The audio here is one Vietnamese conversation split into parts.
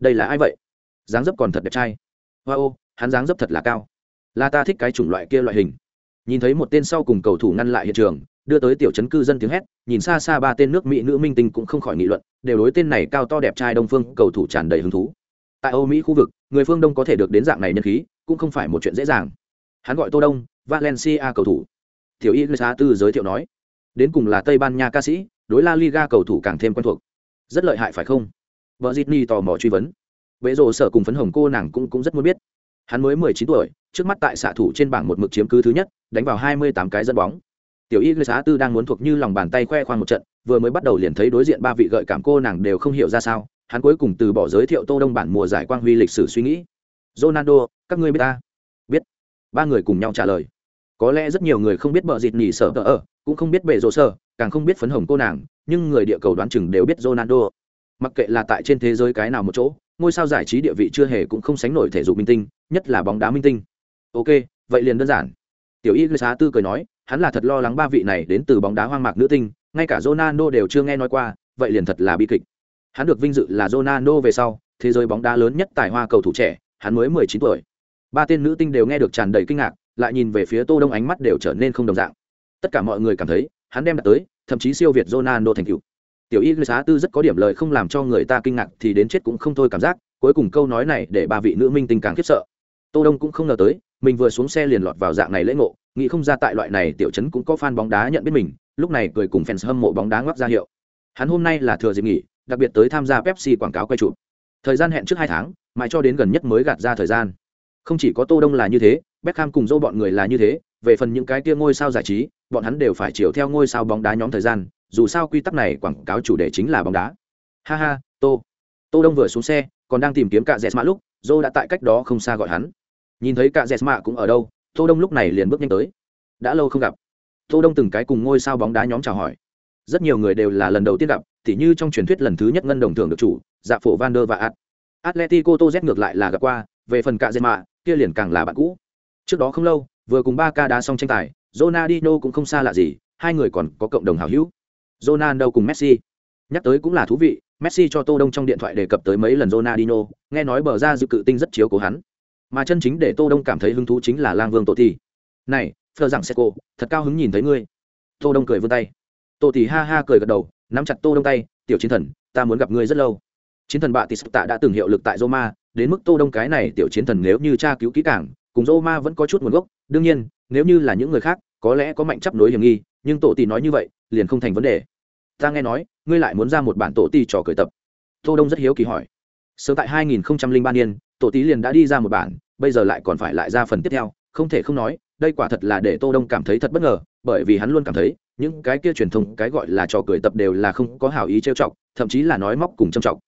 đây là ai vậy? Dáng dấp còn thật đẹp trai. Wow hắn dáng dấp thật là cao. Là ta thích cái chủng loại kia loại hình. Nhìn thấy một tên sau cùng cầu thủ ngăn lại hiện trường, đưa tới tiểu chấn cư dân tiếng hét, nhìn xa xa ba tên nước mỹ nữ minh tinh cũng không khỏi nghị luận, đều đối tên này cao to đẹp trai đông phương cầu thủ tràn đầy hứng thú. Tại âu mỹ khu vực, người phương đông có thể được đến dạng này nhân khí, cũng không phải một chuyện dễ dàng. Hắn gọi tô đông, valencia cầu thủ. Tiểu y sa tư giới thiệu nói, đến cùng là tây ban nha ca sĩ, đối la liga cầu thủ càng thêm quen thuộc. Rất lợi hại phải không? Vợ Sydney tò mò truy vấn. Bệ rộ sở cùng phấn hồng cô nàng cũng cũng rất muốn biết. Hắn mới mười chín tuổi, trước mắt tại xạ thủ trên bảng một mực chiếm cứ thứ nhất, đánh vào hai mươi tám cái dẫn bóng. Tiểu y xá tư đang muốn thuộc như lòng bàn tay khoe khoang một trận, vừa mới bắt đầu liền thấy đối diện ba vị gợi cảm cô nàng đều không hiểu ra sao. Hắn cuối cùng từ bỏ giới thiệu tô đông bản mùa giải quang huy lịch sử suy nghĩ. Ronaldo, các ngươi biết ta? Biết. Ba người cùng nhau trả lời. Có lẽ rất nhiều người không biết bờ dịt nỉ sở tờ ở, cũng không biết bệ rộ sở, càng không biết phấn hồng cô nàng, nhưng người địa cầu đoán chừng đều biết ronaldo mặc kệ là tại trên thế giới cái nào một chỗ, ngôi sao giải trí địa vị chưa hề cũng không sánh nổi thể dục minh tinh, nhất là bóng đá minh tinh. Ok, vậy liền đơn giản. Tiểu y xá tư cười nói, hắn là thật lo lắng ba vị này đến từ bóng đá hoang mạc nữ tinh, ngay cả ronaldo đều chưa nghe nói qua, vậy liền thật là bi kịch. Hắn được vinh dự là ronaldo về sau, thế giới bóng đá lớn nhất tài hoa cầu thủ trẻ, hắn mới mười chín tuổi. Ba tên nữ tinh đều nghe được tràn đầy kinh ngạc, lại nhìn về phía tô đông ánh mắt đều trở nên không đồng dạng. Tất cả mọi người cảm thấy, hắn đem đạt tới, thậm chí siêu việt ronaldo thành cựu tiểu y xá tư rất có điểm lời không làm cho người ta kinh ngạc thì đến chết cũng không thôi cảm giác, cuối cùng câu nói này để ba vị nữ minh tinh càng khiếp sợ. Tô đông cũng không ngờ tới, mình vừa xuống xe liền lọt vào dạng này lễ ngộ, nghĩ không ra tại loại này tiểu trấn cũng có fan bóng đá nhận biết mình, lúc này cười cùng fans hâm mộ bóng đá ngoắc ra hiệu. Hắn hôm nay là thừa dịp nghỉ, đặc biệt tới tham gia pepsi quảng cáo quay chụp. Thời gian hẹn trước hai tháng, mãi cho đến gần nhất mới gạt ra thời gian. Không chỉ có tô đông là như thế, beckham cùng dô bọn người là như thế, về phần những cái kia ngôi sao giải trí, bọn hắn đều phải chiều theo ngôi sao bóng đá nhóm thời gian dù sao quy tắc này quảng cáo chủ đề chính là bóng đá. Ha ha, tô. Tô đông vừa xuống xe, còn đang tìm kiếm cả dẹt lúc, dô đã tại cách đó không xa gọi hắn. Nhìn thấy cả dẹt cũng ở đâu, tô đông lúc này liền bước nhanh tới. Đã lâu không gặp. Tô đông từng cái cùng ngôi sao bóng đá nhóm chào hỏi. Rất nhiều người đều là lần đầu tiên gặp thì như trong truyền thuyết lần thứ nhất ngân đồng thưởng được chủ dạ phổ van der và ad atletico tô z ngược lại là gặp qua, về phần cả dẹt kia liền càng là bạn cũ. Trước đó không lâu, vừa cùng ba ca đá xong tranh tài, Ronaldinho cũng không xa lạ gì, hai người còn có cộng đồng hảo hữu. Ronaldo cùng Messi. Nhắc tới cũng là thú vị, Messi cho Tô Đông trong điện thoại đề cập tới mấy lần Ronaldinho, nghe nói bờ ra dự cự tinh rất chiếu cố hắn. Mà chân chính để Tô Đông cảm thấy hứng thú chính là Lang Vương Tổ Tỷ. "Này, Fleur rằng Seco, thật cao hứng nhìn thấy ngươi." Tô Đông cười vươn tay. Tổ Tỷ ha ha cười gật đầu, nắm chặt Tô Đông tay, "Tiểu chiến thần, ta muốn gặp ngươi rất lâu." Chiến thần bạ tỷ tạ đã từng hiệu lực tại Roma, đến mức Tô Đông cái này tiểu chiến thần nếu như tra cứu kỹ càng, cùng Roma vẫn có chút nguồn gốc, đương nhiên, nếu như là những người khác, có lẽ có mạnh chấp nối hiểm nghi, nhưng Tổ Tỷ nói như vậy, liền không thành vấn đề ta nghe nói, ngươi lại muốn ra một bản tổ ti trò cười tập. Tô đông rất hiếu kỳ hỏi. Sớm tại 2003 niên, tổ tí liền đã đi ra một bản, bây giờ lại còn phải lại ra phần tiếp theo. Không thể không nói, đây quả thật là để tô đông cảm thấy thật bất ngờ, bởi vì hắn luôn cảm thấy, những cái kia truyền thông, cái gọi là trò cười tập đều là không có hảo ý trêu chọc, thậm chí là nói móc cùng trâm trọng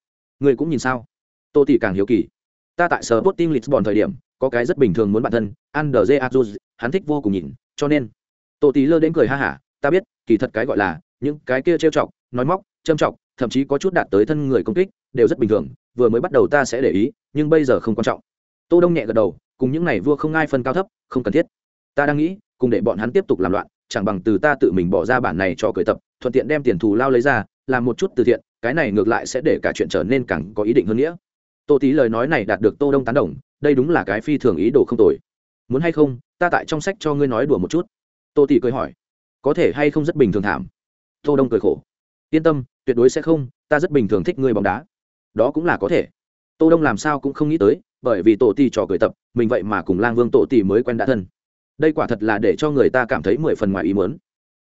ngươi cũng nhìn sao? Tô tỷ càng hiếu kỳ. Ta tại sở Sporting Lisbon thời điểm, có cái rất bình thường muốn bản thân Andre Azuz hắn thích vô cùng nhìn, cho nên tô tỷ lơ đến cười ha hả, ta biết, kỳ thật cái gọi là những cái kia trêu chọc, nói móc, châm chọc, thậm chí có chút đạt tới thân người công kích, đều rất bình thường, vừa mới bắt đầu ta sẽ để ý, nhưng bây giờ không quan trọng. Tô đông nhẹ gật đầu, cùng những này vua không ai phân cao thấp, không cần thiết. Ta đang nghĩ, cùng để bọn hắn tiếp tục làm loạn, chẳng bằng từ ta tự mình bỏ ra bản này cho cởi tập, thuận tiện đem tiền thù lao lấy ra, làm một chút từ thiện, cái này ngược lại sẽ để cả chuyện trở nên càng có ý định hơn nghĩa. Tô Tý lời nói này đạt được tô đông tán đồng, đây đúng là cái phi thường ý đồ không tồi. Muốn hay không, ta tại trong sách cho ngươi nói đùa một chút. Tô tỷ cười hỏi, có thể hay không rất bình thường thảm? Tô đông cười khổ. Yên tâm, tuyệt đối sẽ không, ta rất bình thường thích ngươi bóng đá. Đó cũng là có thể. Tô đông làm sao cũng không nghĩ tới, bởi vì tổ tỷ trò cười tập, mình vậy mà cùng lang vương tổ tỷ mới quen đã thân. Đây quả thật là để cho người ta cảm thấy mười phần ngoài ý muốn.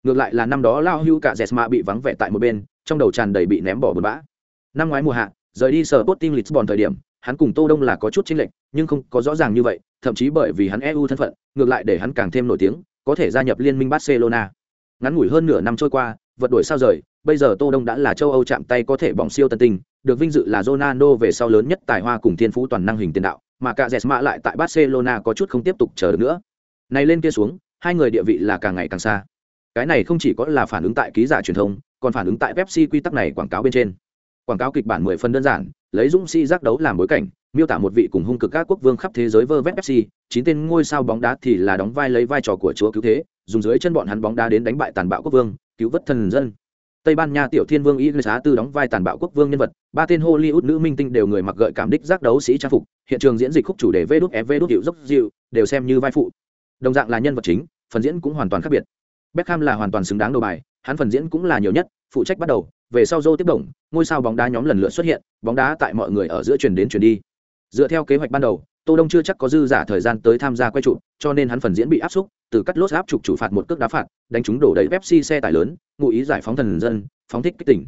Ngược lại là năm đó lao hưu cả jesma bị vắng vẻ tại một bên, trong đầu tràn đầy bị ném bỏ bừa bã. Năm ngoái mùa hạ, rời đi sở Sporting Lisbon thời điểm, hắn cùng tô đông là có chút chênh lệch, nhưng không có rõ ràng như vậy, thậm chí bởi vì hắn eu thân phận, ngược lại để hắn càng thêm nổi tiếng, có thể gia nhập liên minh barcelona. Ngắn ngủi hơn nửa năm trôi qua vật đổi sao rời, bây giờ tô đông đã là châu âu chạm tay có thể bỏng siêu tân tinh, được vinh dự là ronaldo về sau lớn nhất tài hoa cùng thiên phú toàn năng hình tiền đạo, mà cả jesma lại tại barcelona có chút không tiếp tục chờ được nữa. Này lên kia xuống, hai người địa vị là càng ngày càng xa. Cái này không chỉ có là phản ứng tại ký giả truyền thông, còn phản ứng tại pepsi quy tắc này quảng cáo bên trên. Quảng cáo kịch bản mười phần đơn giản, lấy dũng sĩ si giác đấu làm bối cảnh, miêu tả một vị cùng hung cực các quốc vương khắp thế giới vơ vét pepsi, chín tên ngôi sao bóng đá thì là đóng vai lấy vai trò của chúa cứu thế, dùng dưới chân bọn hắn bóng đá đến đánh bại tàn bạo quốc vương cứu vớt thần dân Tây Ban Nha tiểu thiên vương Iglesia tư đóng vai tàn bạo quốc vương nhân vật, ba tên Hollywood nữ minh tinh đều người mặc gợi cảm đích giác đấu sĩ trang phục, hiện trường diễn dịch khúc chủ đề Vđ Vđ hiệu dốc dịu, đều xem như vai phụ. Đồng dạng là nhân vật chính, phần diễn cũng hoàn toàn khác biệt. Beckham là hoàn toàn xứng đáng đầu bài, hắn phần diễn cũng là nhiều nhất, phụ trách bắt đầu, về sau Joe tiếp động, ngôi sao bóng đá nhóm lần lượt xuất hiện, bóng đá tại mọi người ở giữa truyền đến truyền đi. Dựa theo kế hoạch ban đầu, Tô Đông chưa chắc có dư giả thời gian tới tham gia quay trụ, cho nên hắn phần diễn bị áp xúc, từ cắt lốt áp trục chủ phạt một cước đá phạt, đánh chúng đổ đầy Pepsi xe tải lớn, ngụ ý giải phóng thần dân, phóng thích kích tỉnh.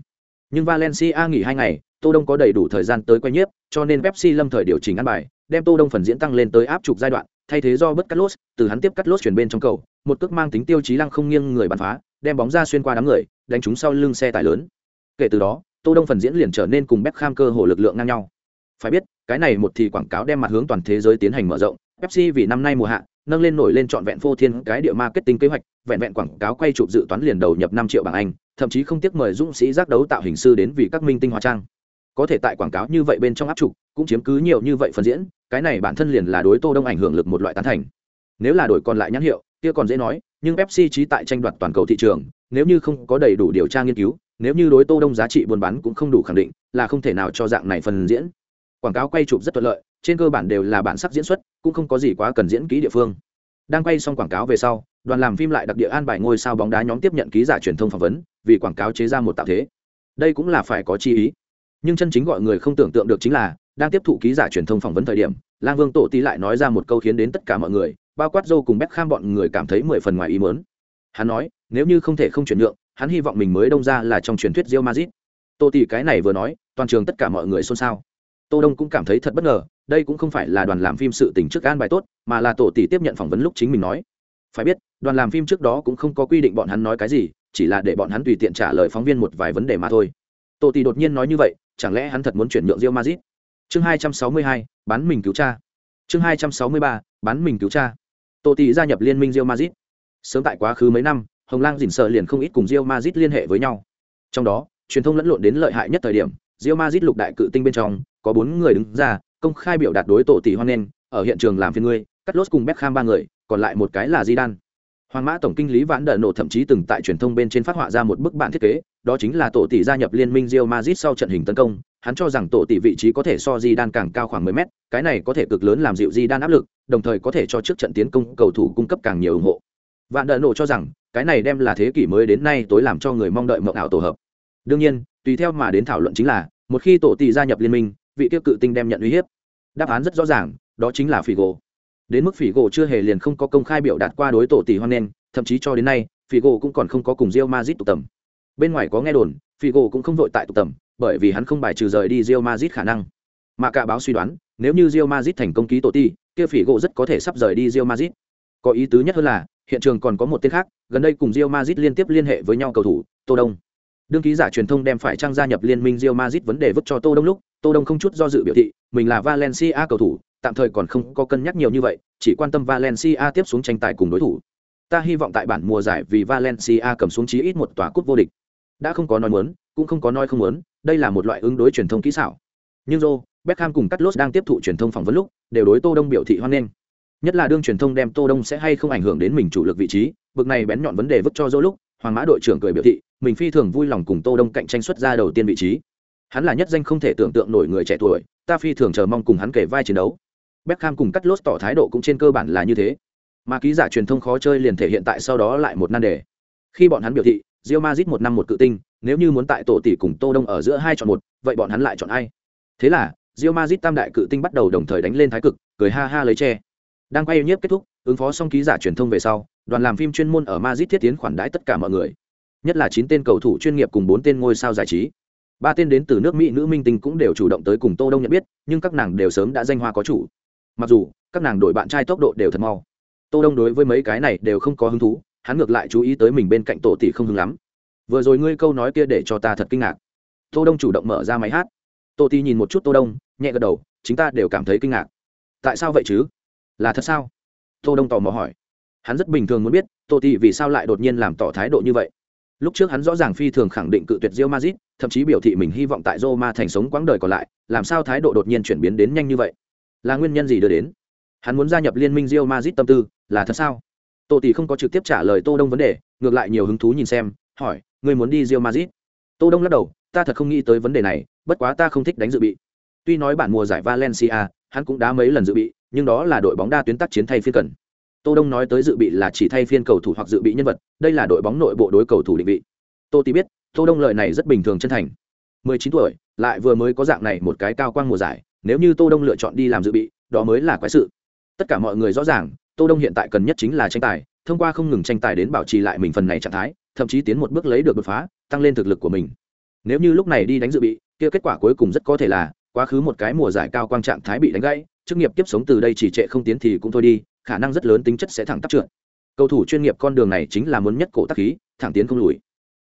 Nhưng Valencia nghỉ hai ngày, Tô Đông có đầy đủ thời gian tới quay nhiếp, cho nên Pepsi lâm thời điều chỉnh ăn bài, đem Tô Đông phần diễn tăng lên tới áp trục giai đoạn, thay thế do bất cắt lốt, từ hắn tiếp cắt lốt chuyển bên trong cầu, một cước mang tính tiêu chí lăng không nghiêng người bắn phá, đem bóng ra xuyên qua đám người, đánh chúng sau lưng xe tải lớn. Kể từ đó, Tô Đông phần diễn liền trở nên cùng Beckham cơ hồ lực lượng ngang nhau. Phải biết, cái này một thì quảng cáo đem mặt hướng toàn thế giới tiến hành mở rộng, Pepsi vì năm nay mùa hạ, nâng lên nổi lên trọn vẹn phô thiên cái địa marketing kế hoạch, vẹn vẹn quảng cáo quay chụp dự toán liền đầu nhập năm triệu bảng Anh, thậm chí không tiếc mời dũng sĩ giác đấu tạo hình sư đến vì các minh tinh hóa trang. Có thể tại quảng cáo như vậy bên trong áp trục, cũng chiếm cứ nhiều như vậy phần diễn, cái này bản thân liền là đối Tô Đông ảnh hưởng lực một loại tán thành. Nếu là đổi còn lại nhãn hiệu, kia còn dễ nói, nhưng Pepsi trí tại tranh đoạt toàn cầu thị trường, nếu như không có đầy đủ điều tra nghiên cứu, nếu như đối Tô Đông giá trị buôn bán cũng không đủ khẳng định, là không thể nào cho dạng này phần diễn. Quảng cáo quay chụp rất thuận lợi, trên cơ bản đều là bản sắc diễn xuất, cũng không có gì quá cần diễn kỹ địa phương. Đang quay xong quảng cáo về sau đoàn làm phim lại đặc địa an bài ngôi sao bóng đá nhóm tiếp nhận ký giả truyền thông phỏng vấn vì quảng cáo chế ra một tạo thế. Đây cũng là phải có chi ý. Nhưng chân chính gọi người không tưởng tượng được chính là đang tiếp thụ ký giả truyền thông phỏng vấn thời điểm lang vương tổ tí lại nói ra một câu khiến đến tất cả mọi người bao quát dâu cùng bếp kham bọn người cảm thấy mười phần ngoài ý mớn hắn nói nếu như không thể không chuyển nhượng hắn hy vọng mình mới đông ra là trong truyền thuyết rio mazit tô tỷ cái này vừa nói toàn trường tất cả mọi người xôn xao tô đông cũng cảm thấy thật bất ngờ, đây cũng không phải là đoàn làm phim sự tình trước an bài tốt, mà là tổ tỷ tiếp nhận phỏng vấn lúc chính mình nói. Phải biết, đoàn làm phim trước đó cũng không có quy định bọn hắn nói cái gì, chỉ là để bọn hắn tùy tiện trả lời phóng viên một vài vấn đề mà thôi. Tổ tỷ đột nhiên nói như vậy, chẳng lẽ hắn thật muốn chuyển nhượng rio mazit chương hai trăm sáu mươi hai, bán mình cứu cha. Chương hai trăm sáu mươi ba, bán mình cứu cha. Tổ tỷ gia nhập liên minh rio mazit sớm tại quá khứ mấy năm, hồng lang dình sợ liền không ít cùng rio mazit liên hệ với nhau. Trong đó, truyền thông lẫn lộn đến lợi hại nhất thời điểm rio mazit lục đại cự tinh bên trong có bốn người đứng ra, công khai biểu đạt đối tổ tỷ hoan nghênh, ở hiện trường làm phiên ngươi, cắt lốt cùng Beckham ba người, còn lại một cái là di đan hoàng mã tổng kinh lý vãn đờ nổ thậm chí từng tại truyền thông bên trên phát họa ra một bức bản thiết kế, đó chính là tổ tỷ gia nhập liên minh Real Madrid sau trận hình tấn công, hắn cho rằng tổ tỷ vị trí có thể so di đan càng cao khoảng 10 mét, cái này có thể cực lớn làm dịu di đan áp lực, đồng thời có thể cho trước trận tiến công cầu thủ cung cấp càng nhiều ủng hộ. Vạn đờ nổ cho rằng, cái này đem là thế kỷ mới đến nay tối làm cho người mong đợi mộng ảo tổ hợp. Đương nhiên, tùy theo mà đến thảo luận chính là, một khi tổ tỷ gia nhập liên minh vị tiêu cự tinh đem nhận uy hiếp. Đáp án rất rõ ràng, đó chính là phỉ gỗ. Đến mức phỉ gỗ chưa hề liền không có công khai biểu đạt qua đối tổ tỷ hoan nen thậm chí cho đến nay, phỉ gỗ cũng còn không có cùng rio mazit tụ tầm. Bên ngoài có nghe đồn, phỉ gỗ cũng không vội tại tụ tầm, bởi vì hắn không bài trừ rời đi rio mazit khả năng. Mà cả báo suy đoán, nếu như rio mazit thành công ký tổ ti kia phỉ gỗ rất có thể sắp rời đi rio mazit có ý tứ nhất hơn là, hiện trường còn có một tên khác, gần đây cùng rio mazit liên tiếp liên hệ với nhau cầu thủ, tô đông đương ký giả truyền thông đem phải trang gia nhập liên minh Real Madrid vấn đề vứt cho tô đông lúc tô đông không chút do dự biểu thị mình là valencia cầu thủ tạm thời còn không có cân nhắc nhiều như vậy chỉ quan tâm valencia tiếp xuống tranh tài cùng đối thủ. Ta hy vọng tại bản mùa giải vì valencia cầm xuống chí ít một tòa cúp vô địch. Đã không có nói muốn cũng không có nói không muốn đây là một loại ứng đối truyền thông kỹ xảo. Nhưng Joe, Beckham cùng Carlos đang tiếp thụ truyền thông phỏng vấn lúc đều đối Tô Đông biểu thị hoan nghênh. Nhất là đương truyền thông đem Tô Đông sẽ hay không ảnh hưởng đến mình chủ lực vị trí bực này bén nhọn vấn đề vứt cho Joe lúc Hoàng Mã đội trưởng cười biểu thị mình phi thường vui lòng cùng Tô Đông cạnh tranh xuất ra đầu tiên vị trí Hắn là nhất danh không thể tưởng tượng nổi người trẻ tuổi, ta phi thường chờ mong cùng hắn kể vai chiến đấu. Beckham cùng cắt lốt tỏ thái độ cũng trên cơ bản là như thế. Mà ký giả truyền thông khó chơi liền thể hiện tại sau đó lại một nan đề. Khi bọn hắn biểu thị, rio mazit một năm một cự tinh, nếu như muốn tại tổ tỷ cùng Tô Đông ở giữa hai chọn một, vậy bọn hắn lại chọn ai? Thế là, rio mazit tam đại cự tinh bắt đầu đồng thời đánh lên thái cực, cười ha ha lấy tre Đang quay nhiếp kết thúc, ứng phó xong ký giả truyền thông về sau, đoàn làm phim chuyên môn ở Madrid thiết tiến khoản đãi tất cả mọi người. Nhất là chín tên cầu thủ chuyên nghiệp cùng bốn tên ngôi sao giải trí. Ba tên đến từ nước mỹ nữ minh tinh cũng đều chủ động tới cùng tô đông nhận biết nhưng các nàng đều sớm đã danh hoa có chủ. Mặc dù các nàng đổi bạn trai tốc độ đều thật mau. Tô đông đối với mấy cái này đều không có hứng thú hắn ngược lại chú ý tới mình bên cạnh tổ tỷ không hứng lắm. Vừa rồi ngươi câu nói kia để cho ta thật kinh ngạc. Tô đông chủ động mở ra máy hát. Tô tỷ nhìn một chút tô đông nhẹ gật đầu chúng ta đều cảm thấy kinh ngạc. Tại sao vậy chứ? Là thật sao? Tô đông tò mò hỏi hắn rất bình thường muốn biết tô tỷ vì sao lại đột nhiên làm tỏ thái độ như vậy lúc trước hắn rõ ràng phi thường khẳng định cự tuyệt Real Madrid thậm chí biểu thị mình hy vọng tại Roma thành sống quãng đời còn lại, làm sao thái độ đột nhiên chuyển biến đến nhanh như vậy? Là nguyên nhân gì đưa đến? Hắn muốn gia nhập liên minh Real Madrid tâm tư, là thật sao? Tô Tỷ không có trực tiếp trả lời Tô Đông vấn đề, ngược lại nhiều hứng thú nhìn xem, hỏi, ngươi muốn đi Real Madrid? tô đông lắc đầu ta thật không nghĩ tới vấn đề này bất quá ta không thích đánh dự bị tuy nói bản mùa giải valencia hắn cũng đã mấy lần dự bị nhưng đó là đội bóng đa tuyến tác chiến thay phiên cần. Tô đông nói tới dự bị là chỉ thay phiên cầu thủ hoặc dự bị nhân vật, đây là đội bóng nội bộ đối cầu thủ định vị. Tô tí biết, tô đông lời này rất bình thường chân thành. 19 tuổi, lại vừa mới có dạng này một cái cao quang mùa giải, nếu như tô đông lựa chọn đi làm dự bị, đó mới là quái sự. Tất cả mọi người rõ ràng, tô đông hiện tại cần nhất chính là tranh tài, thông qua không ngừng tranh tài đến bảo trì lại mình phần này trạng thái, thậm chí tiến một bước lấy được đột phá, tăng lên thực lực của mình. Nếu như lúc này đi đánh dự bị, kia kết quả cuối cùng rất có thể là, quá khứ một cái mùa giải cao quang trạng thái bị đánh gãy chức nghiệp tiếp sống từ đây chỉ trệ không tiến thì cũng thôi đi, khả năng rất lớn tính chất sẽ thẳng tắc trượt. Cầu thủ chuyên nghiệp con đường này chính là muốn nhất cổ tắc khí, thẳng tiến không lùi.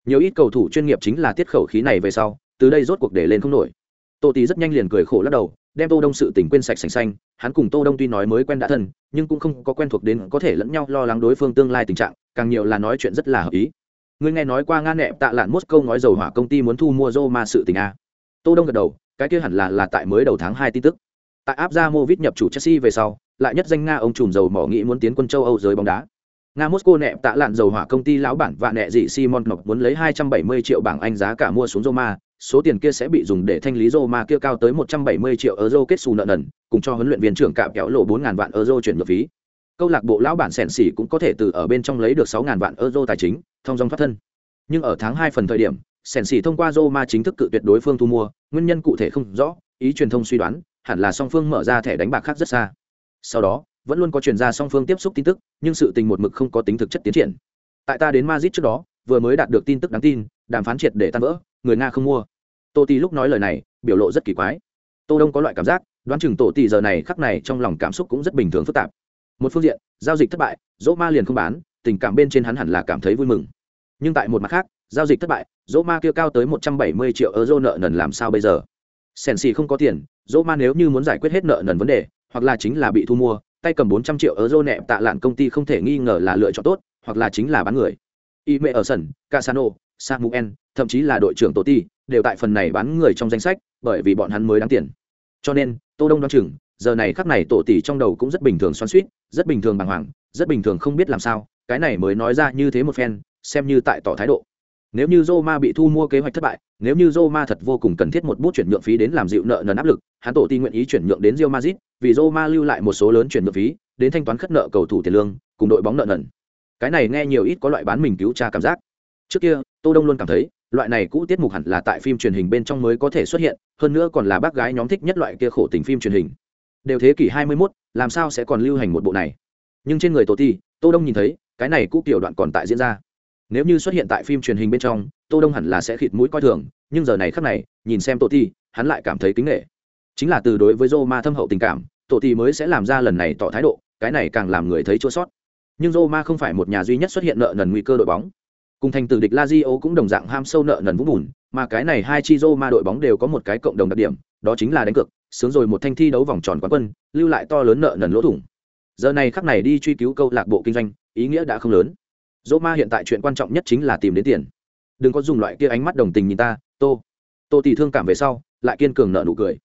Nhiều ít cầu thủ chuyên nghiệp chính là tiết khẩu khí này về sau, từ đây rốt cuộc để lên không nổi. Tô tý rất nhanh liền cười khổ lắc đầu, đem tô đông sự tình quên sạch sành xanh, hắn cùng tô đông tuy nói mới quen đã thân, nhưng cũng không có quen thuộc đến có thể lẫn nhau lo lắng đối phương tương lai tình trạng, càng nhiều là nói chuyện rất là hợp ý. Ngươi nghe nói qua nga nẹp tạ lạn moscow nói dầu hỏa công ty muốn thu mua roma sự tình a tô đông gật đầu, cái kia hẳn là là tại mới đầu tháng hai tin tức tại áp ra Movit nhập chủ Chelsea về sau, lại nhất danh Nga ông trùm dầu mỏ nghĩ muốn tiến quân châu Âu giới bóng đá. Nga Moscow nẹ tạ lạn dầu hỏa công ty lão bản và nẹ dị Simon nộp muốn lấy 270 triệu bảng Anh giá cả mua xuống Roma, số tiền kia sẽ bị dùng để thanh lý Roma kia cao tới 170 triệu euro kết xù nợ nần, cùng cho huấn luyện viên trưởng cạm kéo lộ 4000 vạn euro chuyển nhượng phí. Câu lạc bộ lão bản sèn xỉ cũng có thể từ ở bên trong lấy được 6000 vạn euro tài chính, thông dòng thoát thân. Nhưng ở tháng 2 phần thời điểm, sèn xỉ thông qua Roma chính thức cự tuyệt đối phương thu mua, nguyên nhân cụ thể không rõ, ý truyền thông suy đoán, hẳn là song phương mở ra thẻ đánh bạc khác rất xa. Sau đó, vẫn luôn có truyền ra song phương tiếp xúc tin tức, nhưng sự tình một mực không có tính thực chất tiến triển. Tại ta đến Madrid trước đó, vừa mới đạt được tin tức đáng tin, đàm phán triệt để tan vỡ, người Nga không mua. Tô Tỷ lúc nói lời này, biểu lộ rất kỳ quái. Tô Đông có loại cảm giác, đoán chừng Tổ Tỷ giờ này khắc này trong lòng cảm xúc cũng rất bình thường phức tạp. Một phương diện, giao dịch thất bại, Dỗ Ma liền không bán, tình cảm bên trên hắn hẳn là cảm thấy vui mừng. Nhưng tại một mặt khác, giao dịch thất bại, Dỗ Ma kia cao tới 170 triệu euro nợ nần làm sao bây giờ? Sensi không có tiền, Dỗ Ma nếu như muốn giải quyết hết nợ nần vấn đề, hoặc là chính là bị thu mua, tay cầm 400 triệu euro nẹm, tạ lạn công ty không thể nghi ngờ là lựa chọn tốt, hoặc là chính là bán người. Y mẹ ở sân, Casano, Samuel, thậm chí là đội trưởng tổ ti, đều tại phần này bán người trong danh sách, bởi vì bọn hắn mới đáng tiền. Cho nên, Tô Đông đoán chừng, giờ này khắc này tổ tỷ trong đầu cũng rất bình thường xoắn xuýt, rất bình thường bàng hoàng, rất bình thường không biết làm sao, cái này mới nói ra như thế một phen, xem như tại tỏ thái độ. Nếu như Roma bị thu mua kế hoạch thất bại, nếu như Roma thật vô cùng cần thiết một bút chuyển nhượng phí đến làm dịu nợ nần áp lực, hắn tổ ti nguyện ý chuyển nhượng đến Real Madrid, vì Roma lưu lại một số lớn chuyển nhượng phí, đến thanh toán khất nợ cầu thủ tiền lương, cùng đội bóng nợ nần. Cái này nghe nhiều ít có loại bán mình cứu cha cảm giác. Trước kia, Tô Đông luôn cảm thấy, loại này cũ tiết mục hẳn là tại phim truyền hình bên trong mới có thể xuất hiện, hơn nữa còn là bác gái nhóm thích nhất loại kia khổ tình phim truyền hình. Đều thế kỷ 21, làm sao sẽ còn lưu hành một bộ này? Nhưng trên người Tô Ti, Tô Đông nhìn thấy, cái này cũ tiểu đoạn còn tại diễn ra nếu như xuất hiện tại phim truyền hình bên trong, tô đông hẳn là sẽ khịt mũi coi thường, nhưng giờ này khắc này, nhìn xem tổ ti, hắn lại cảm thấy kính nghệ. Chính là từ đối với Roma thâm hậu tình cảm tổ ti mới sẽ làm ra lần này tỏ thái độ, cái này càng làm người thấy chua sót. Nhưng Roma không phải một nhà duy nhất xuất hiện nợ nần nguy cơ đội bóng. Cùng thành tử địch Lazio cũng đồng dạng ham sâu nợ nần vũng bùn, mà cái này hai chi Roma đội bóng đều có một cái cộng đồng đặc điểm, đó chính là đánh cược, sướng rồi một thanh thi đấu vòng tròn quán quân, lưu lại to lớn nợ nần lỗ thủng. Giờ này khắc này đi truy cứu câu lạc bộ kinh doanh, ý nghĩa đã không lớn dỗ ma hiện tại chuyện quan trọng nhất chính là tìm đến tiền. Đừng có dùng loại kia ánh mắt đồng tình nhìn ta tô. Tô thì thương cảm về sau lại kiên cường nợ nụ cười.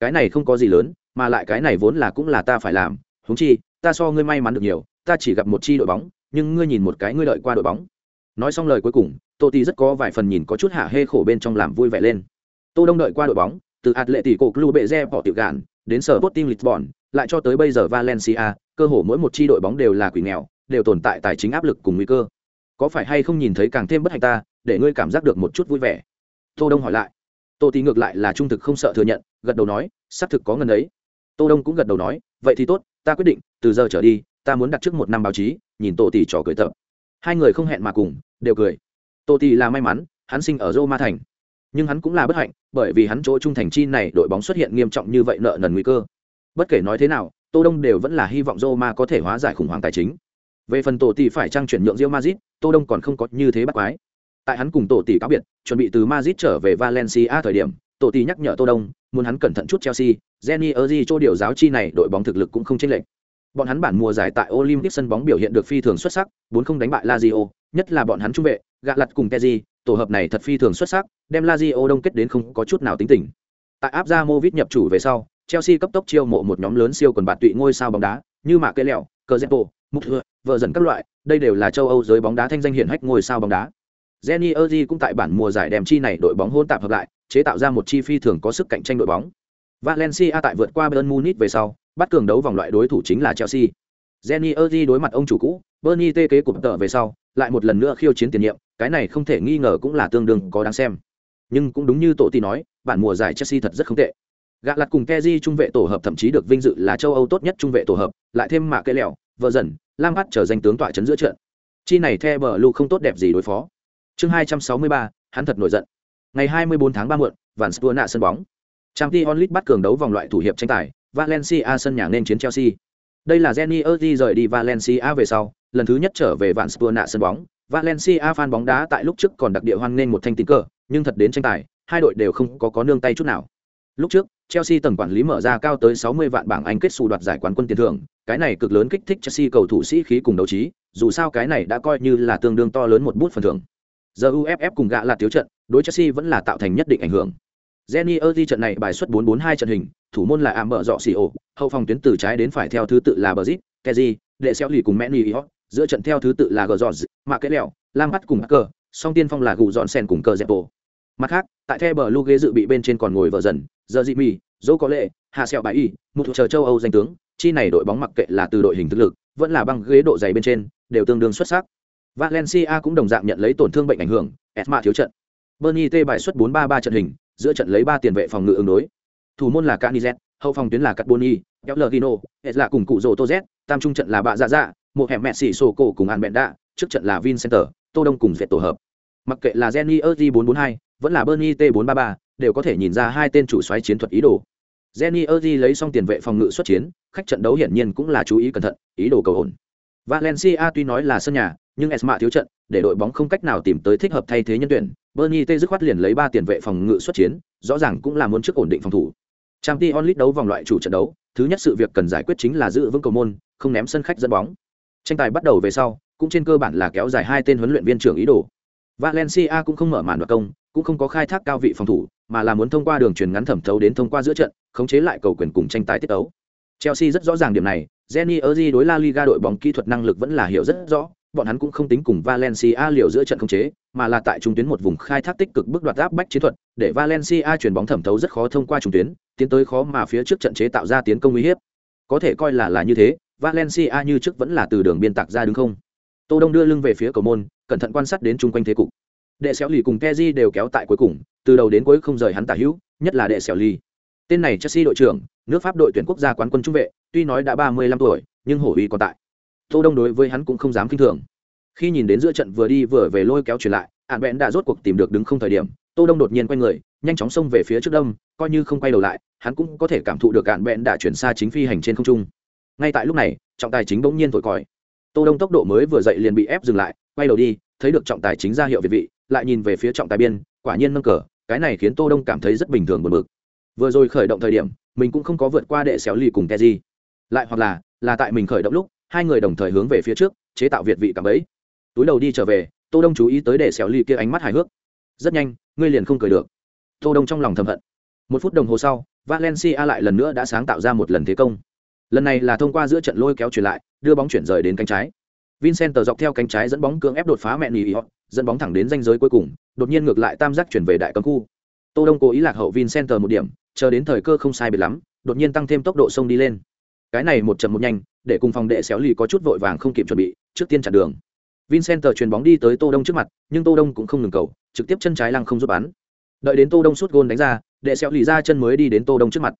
Cái này không có gì lớn mà lại cái này vốn là cũng là ta phải làm. Húng chi ta so ngươi may mắn được nhiều ta chỉ gặp một chi đội bóng nhưng ngươi nhìn một cái ngươi lợi qua đội bóng. Nói xong lời cuối cùng tô thì rất có vài phần nhìn có chút hạ hê khổ bên trong làm vui vẻ lên. Tô đông đợi qua đội bóng từ hạt lệ tỷ cổ club bệ re bỏ tiểu gạn đến sở Sporting Lisbon, lại cho tới bây giờ Valencia, cơ hồ mỗi một chi đội bóng đều là quỷ nghèo, đều tồn tại tài chính áp lực cùng nguy cơ. Có phải hay không nhìn thấy càng thêm bất hạnh ta, để ngươi cảm giác được một chút vui vẻ? Tô đông hỏi lại. Tô tí ngược lại là trung thực không sợ thừa nhận, gật đầu nói, xác thực có ngần ấy. Tô đông cũng gật đầu nói, vậy thì tốt, ta quyết định, từ giờ trở đi, ta muốn đặt trước một năm báo chí, nhìn tô tỷ trò cười tập hai người không hẹn mà cùng, đều cười. Tô tỷ là may mắn, hắn sinh ở roma thành. Nhưng hắn cũng là bất hạnh, bởi vì hắn chỗ trung thành chi này đội bóng xuất hiện nghiêm trọng như vậy nợ nần nguy cơ. Bất kể nói thế nào, tô đông đều vẫn là hy vọng roma có thể hóa giải khủng hoảng tài chính về phần tổ tỷ phải trang chuyển nhượng Real Madrid, Tô Đông còn không có như thế bắt quái. Tại hắn cùng tổ tỷ cáo biệt, chuẩn bị từ Madrid trở về Valencia thời điểm, tổ tỷ nhắc nhở Tô Đông, muốn hắn cẩn thận chút Chelsea, Jenny Erzi cho điều giáo chi này đội bóng thực lực cũng không chênh lệch. Bọn hắn bản mùa giải tại Olympic sân bóng biểu hiện được phi thường xuất sắc, bốn không đánh bại Lazio, nhất là bọn hắn trung vệ, gạ lật cùng Kezi, tổ hợp này thật phi thường xuất sắc, đem Lazio đông kết đến không có chút nào tính tình. Tại áp ra Movit nhập chủ về sau, Chelsea cấp tốc chiêu mộ một nhóm lớn siêu quần bạt tụy ngôi sao bóng đá, như Mạc Kê Lẹo, Cazorla, mục thừa vợ dần các loại đây đều là châu âu giới bóng đá thanh danh hiển hách ngôi sao bóng đá Jenny erdi cũng tại bản mùa giải đem chi này đội bóng hôn tạp hợp lại, chế tạo ra một chi phi thường có sức cạnh tranh đội bóng. Valencia tại vượt qua Bayern Munich về sau, bắt cường đấu vòng loại đối thủ chính là Chelsea. Jenny erdi đối mặt ông chủ cũ, Bernie tê kế cụm tợ về sau, lại một lần nữa khiêu chiến tiền nhiệm, cái này không thể nghi ngờ cũng là tương đương có đáng xem. Nhưng cũng đúng như tổ tỷ nói, bản mùa giải Chelsea thật rất không tệ. Gạ lặt cùng keji trung vệ tổ hợp thậm chí được vinh dự là châu Âu tốt nhất trung vệ tổ hợp, lại thêm mạ cây lẹo, vợ dần, Lam bắt trở danh tướng tọa trấn giữa trận. Chi này The Blue không tốt đẹp gì đối phó. Chương 263, hắn thật nổi giận. Ngày 24 tháng ba muộn, Vạn Spur sân bóng. trang t onlit bắt cường đấu vòng loại thủ hiệp tranh tài, Valencia sân nhà nên chiến Chelsea. Đây là Jenny Erdi rời đi Valencia về sau, lần thứ nhất trở về Vạn Spur sân bóng. Valencia fan bóng đá tại lúc trước còn đặc địa hoan nên một thanh tín cờ, nhưng thật đến tranh tài, hai đội đều không có có nương tay chút nào. Lúc trước, Chelsea tầng quản lý mở ra cao tới 60 vạn bảng Anh kết xu đoạt giải quán quân tiền thưởng, cái này cực lớn kích thích Chelsea cầu thủ sĩ khí cùng đấu trí, dù sao cái này đã coi như là tương đương to lớn một bút phần thưởng. Giờ UFF cùng gạ là thiếu trận, đối Chelsea vẫn là tạo thành nhất định ảnh hưởng. Jenny Erdi trận này bài xuất 4-4-2 trận hình, thủ môn là Amber bợ dọ xì hậu phòng tuyến từ trái đến phải theo thứ tự là Brzit, Kezi, đệ Xeo lì cùng Manny Iot, giữa trận theo thứ tự là Gzorz, Mạc Kế lẹo, Lam Bắt cùng Cờ, song tiên phong là gù dọn sen cùng Cờ Zepo. Mặt khác, tại The Blue ghế dự bị bên trên còn ngồi vợ dần, giờ dị mì, dẫu có lệ, hạ sẹo bãi y, một thủ chờ châu Âu danh tướng, chi này đội bóng mặc kệ là từ đội hình thực lực, vẫn là băng ghế độ dày bên trên, đều tương đương xuất sắc. Valencia cũng đồng dạng nhận lấy tổn thương bệnh ảnh hưởng, Esma thiếu trận. Bernie T bài xuất 4-3-3 trận hình, giữa trận lấy 3 tiền vệ phòng ngự ứng đối. Thủ môn là Canizet, hậu phòng tuyến là Carboni, Et là cùng cụ Rồ Toz, tam trung trận là Bạ Dạ Dạ, một hẻm Messi sổ cổ cùng An Benda, trước trận là Vincenter, Tô Đông cùng Dệt tổ hợp. Mặc kệ là Jenny Erdi 442, vẫn là Bernie T 433, đều có thể nhìn ra hai tên chủ xoáy chiến thuật ý đồ. Jenny Erdi lấy xong tiền vệ phòng ngự xuất chiến, khách trận đấu hiển nhiên cũng là chú ý cẩn thận, ý đồ cầu ổn. Valencia tuy nói là sân nhà, nhưng Esma thiếu trận, để đội bóng không cách nào tìm tới thích hợp thay thế nhân tuyển. Bernie T dứt khoát liền lấy 3 tiền vệ phòng ngự xuất chiến, rõ ràng cũng là muốn trước ổn định phòng thủ. Champions League đấu vòng loại chủ trận đấu, thứ nhất sự việc cần giải quyết chính là giữ vững cầu môn, không ném sân khách dẫn bóng. Tranh tài bắt đầu về sau, cũng trên cơ bản là kéo dài hai tên huấn luyện viên trưởng ý đồ. Valencia cũng không mở màn đoạt công, cũng không có khai thác cao vị phòng thủ, mà là muốn thông qua đường truyền ngắn thẩm thấu đến thông qua giữa trận, khống chế lại cầu quyền cùng tranh tài tiết đấu. Chelsea rất rõ ràng điểm này, Jenny Erzi đối La Liga đội bóng kỹ thuật năng lực vẫn là hiểu rất rõ, bọn hắn cũng không tính cùng Valencia liều giữa trận khống chế, mà là tại trung tuyến một vùng khai thác tích cực bước đoạt áp bách chiến thuật, để Valencia chuyển bóng thẩm thấu rất khó thông qua trung tuyến, tiến tới khó mà phía trước trận chế tạo ra tiến công uy hiếp. Có thể coi là là như thế, Valencia như trước vẫn là từ đường biên tạc ra đứng không. Tô Đông đưa lưng về phía cầu môn, cẩn thận quan sát đến chung quanh thế cục. Đệ Xéo Lì cùng Kezi đều kéo tại cuối cùng, từ đầu đến cuối không rời hắn tả hữu, nhất là Đệ Xéo Lì. Tên này Chelsea đội trưởng, nước Pháp đội tuyển quốc gia quán quân trung vệ, tuy nói đã 35 tuổi, nhưng hổ uy còn tại. Tô Đông đối với hắn cũng không dám kinh thường. Khi nhìn đến giữa trận vừa đi vừa về lôi kéo chuyển lại, Ạn Bện đã rốt cuộc tìm được đứng không thời điểm, Tô Đông đột nhiên quay người, nhanh chóng xông về phía trước đông, coi như không quay đầu lại, hắn cũng có thể cảm thụ được Ạn Bện đã chuyển xa chính phi hành trên không trung. Ngay tại lúc này, trọng tài chính bỗng nhiên thổi còi. Tô Đông tốc độ mới vừa dậy liền bị ép dừng lại, quay đầu đi, thấy được trọng tài chính ra hiệu việt vị, lại nhìn về phía trọng tài biên, quả nhiên nâng cờ, cái này khiến Tô Đông cảm thấy rất bình thường buồn bực. Vừa rồi khởi động thời điểm, mình cũng không có vượt qua đệ xéo lì cùng Teji. Lại hoặc là, là tại mình khởi động lúc, hai người đồng thời hướng về phía trước, chế tạo việt vị cảm ấy. Túi đầu đi trở về, Tô Đông chú ý tới đệ xéo lì kia ánh mắt hài hước. Rất nhanh, ngươi liền không cười được. Tô Đông trong lòng thầm hận. Một phút đồng hồ sau, Valencia lại lần nữa đã sáng tạo ra một lần thế công. Lần này là thông qua giữa trận lôi kéo chuyển lại, đưa bóng chuyển rời đến cánh trái. Vincent dọc theo cánh trái dẫn bóng cưỡng ép đột phá mẹ nhì dẫn bóng thẳng đến ranh giới cuối cùng, đột nhiên ngược lại tam giác chuyển về đại cấm khu. Tô Đông cố ý lạc hậu Vincent một điểm, chờ đến thời cơ không sai biệt lắm, đột nhiên tăng thêm tốc độ sông đi lên. Cái này một chậm một nhanh, để cùng phòng đệ xéo lì có chút vội vàng không kịp chuẩn bị, trước tiên chặn đường. Vincent chuyền bóng đi tới Tô Đông trước mặt, nhưng Tô Đông cũng không ngừng cầu, trực tiếp chân trái lăng không giúp bắn. Đợi đến Tô Đông sút gôn đánh ra, đệ xéo lì ra chân mới đi đến Tô Đông trước mặt.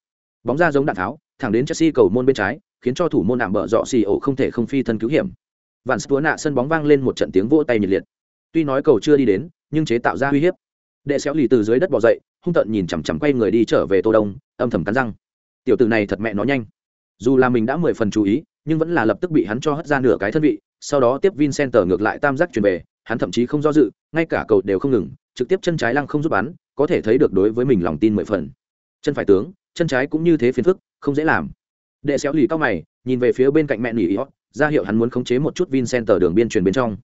Bóng ra giống đạn tháo, thẳng đến Chelsea cầu môn bên trái, khiến cho thủ môn nạm bợ dọ xì ổ không thể không phi thân cứu hiểm. Vạn Spur nạ sân bóng vang lên một trận tiếng vỗ tay nhiệt liệt. Tuy nói cầu chưa đi đến, nhưng chế tạo ra uy hiếp. Đệ xéo lì từ dưới đất bò dậy, hung tợn nhìn chằm chằm quay người đi trở về Tô Đông, âm thầm cắn răng. Tiểu tử này thật mẹ nó nhanh. Dù là mình đã mười phần chú ý, nhưng vẫn là lập tức bị hắn cho hất ra nửa cái thân vị, sau đó tiếp Vincenter ngược lại tam giác chuyển về, hắn thậm chí không do dự, ngay cả cầu đều không ngừng, trực tiếp chân trái lăng không giúp bắn, có thể thấy được đối với mình lòng tin mười phần. Chân phải tướng, chân trái cũng như thế phiền phức, không dễ làm. Đệ xéo lì cao mày, nhìn về phía bên cạnh mẹ nỉ ra hiệu hắn muốn khống chế một chút Vincenter đường biên truyền bên trong.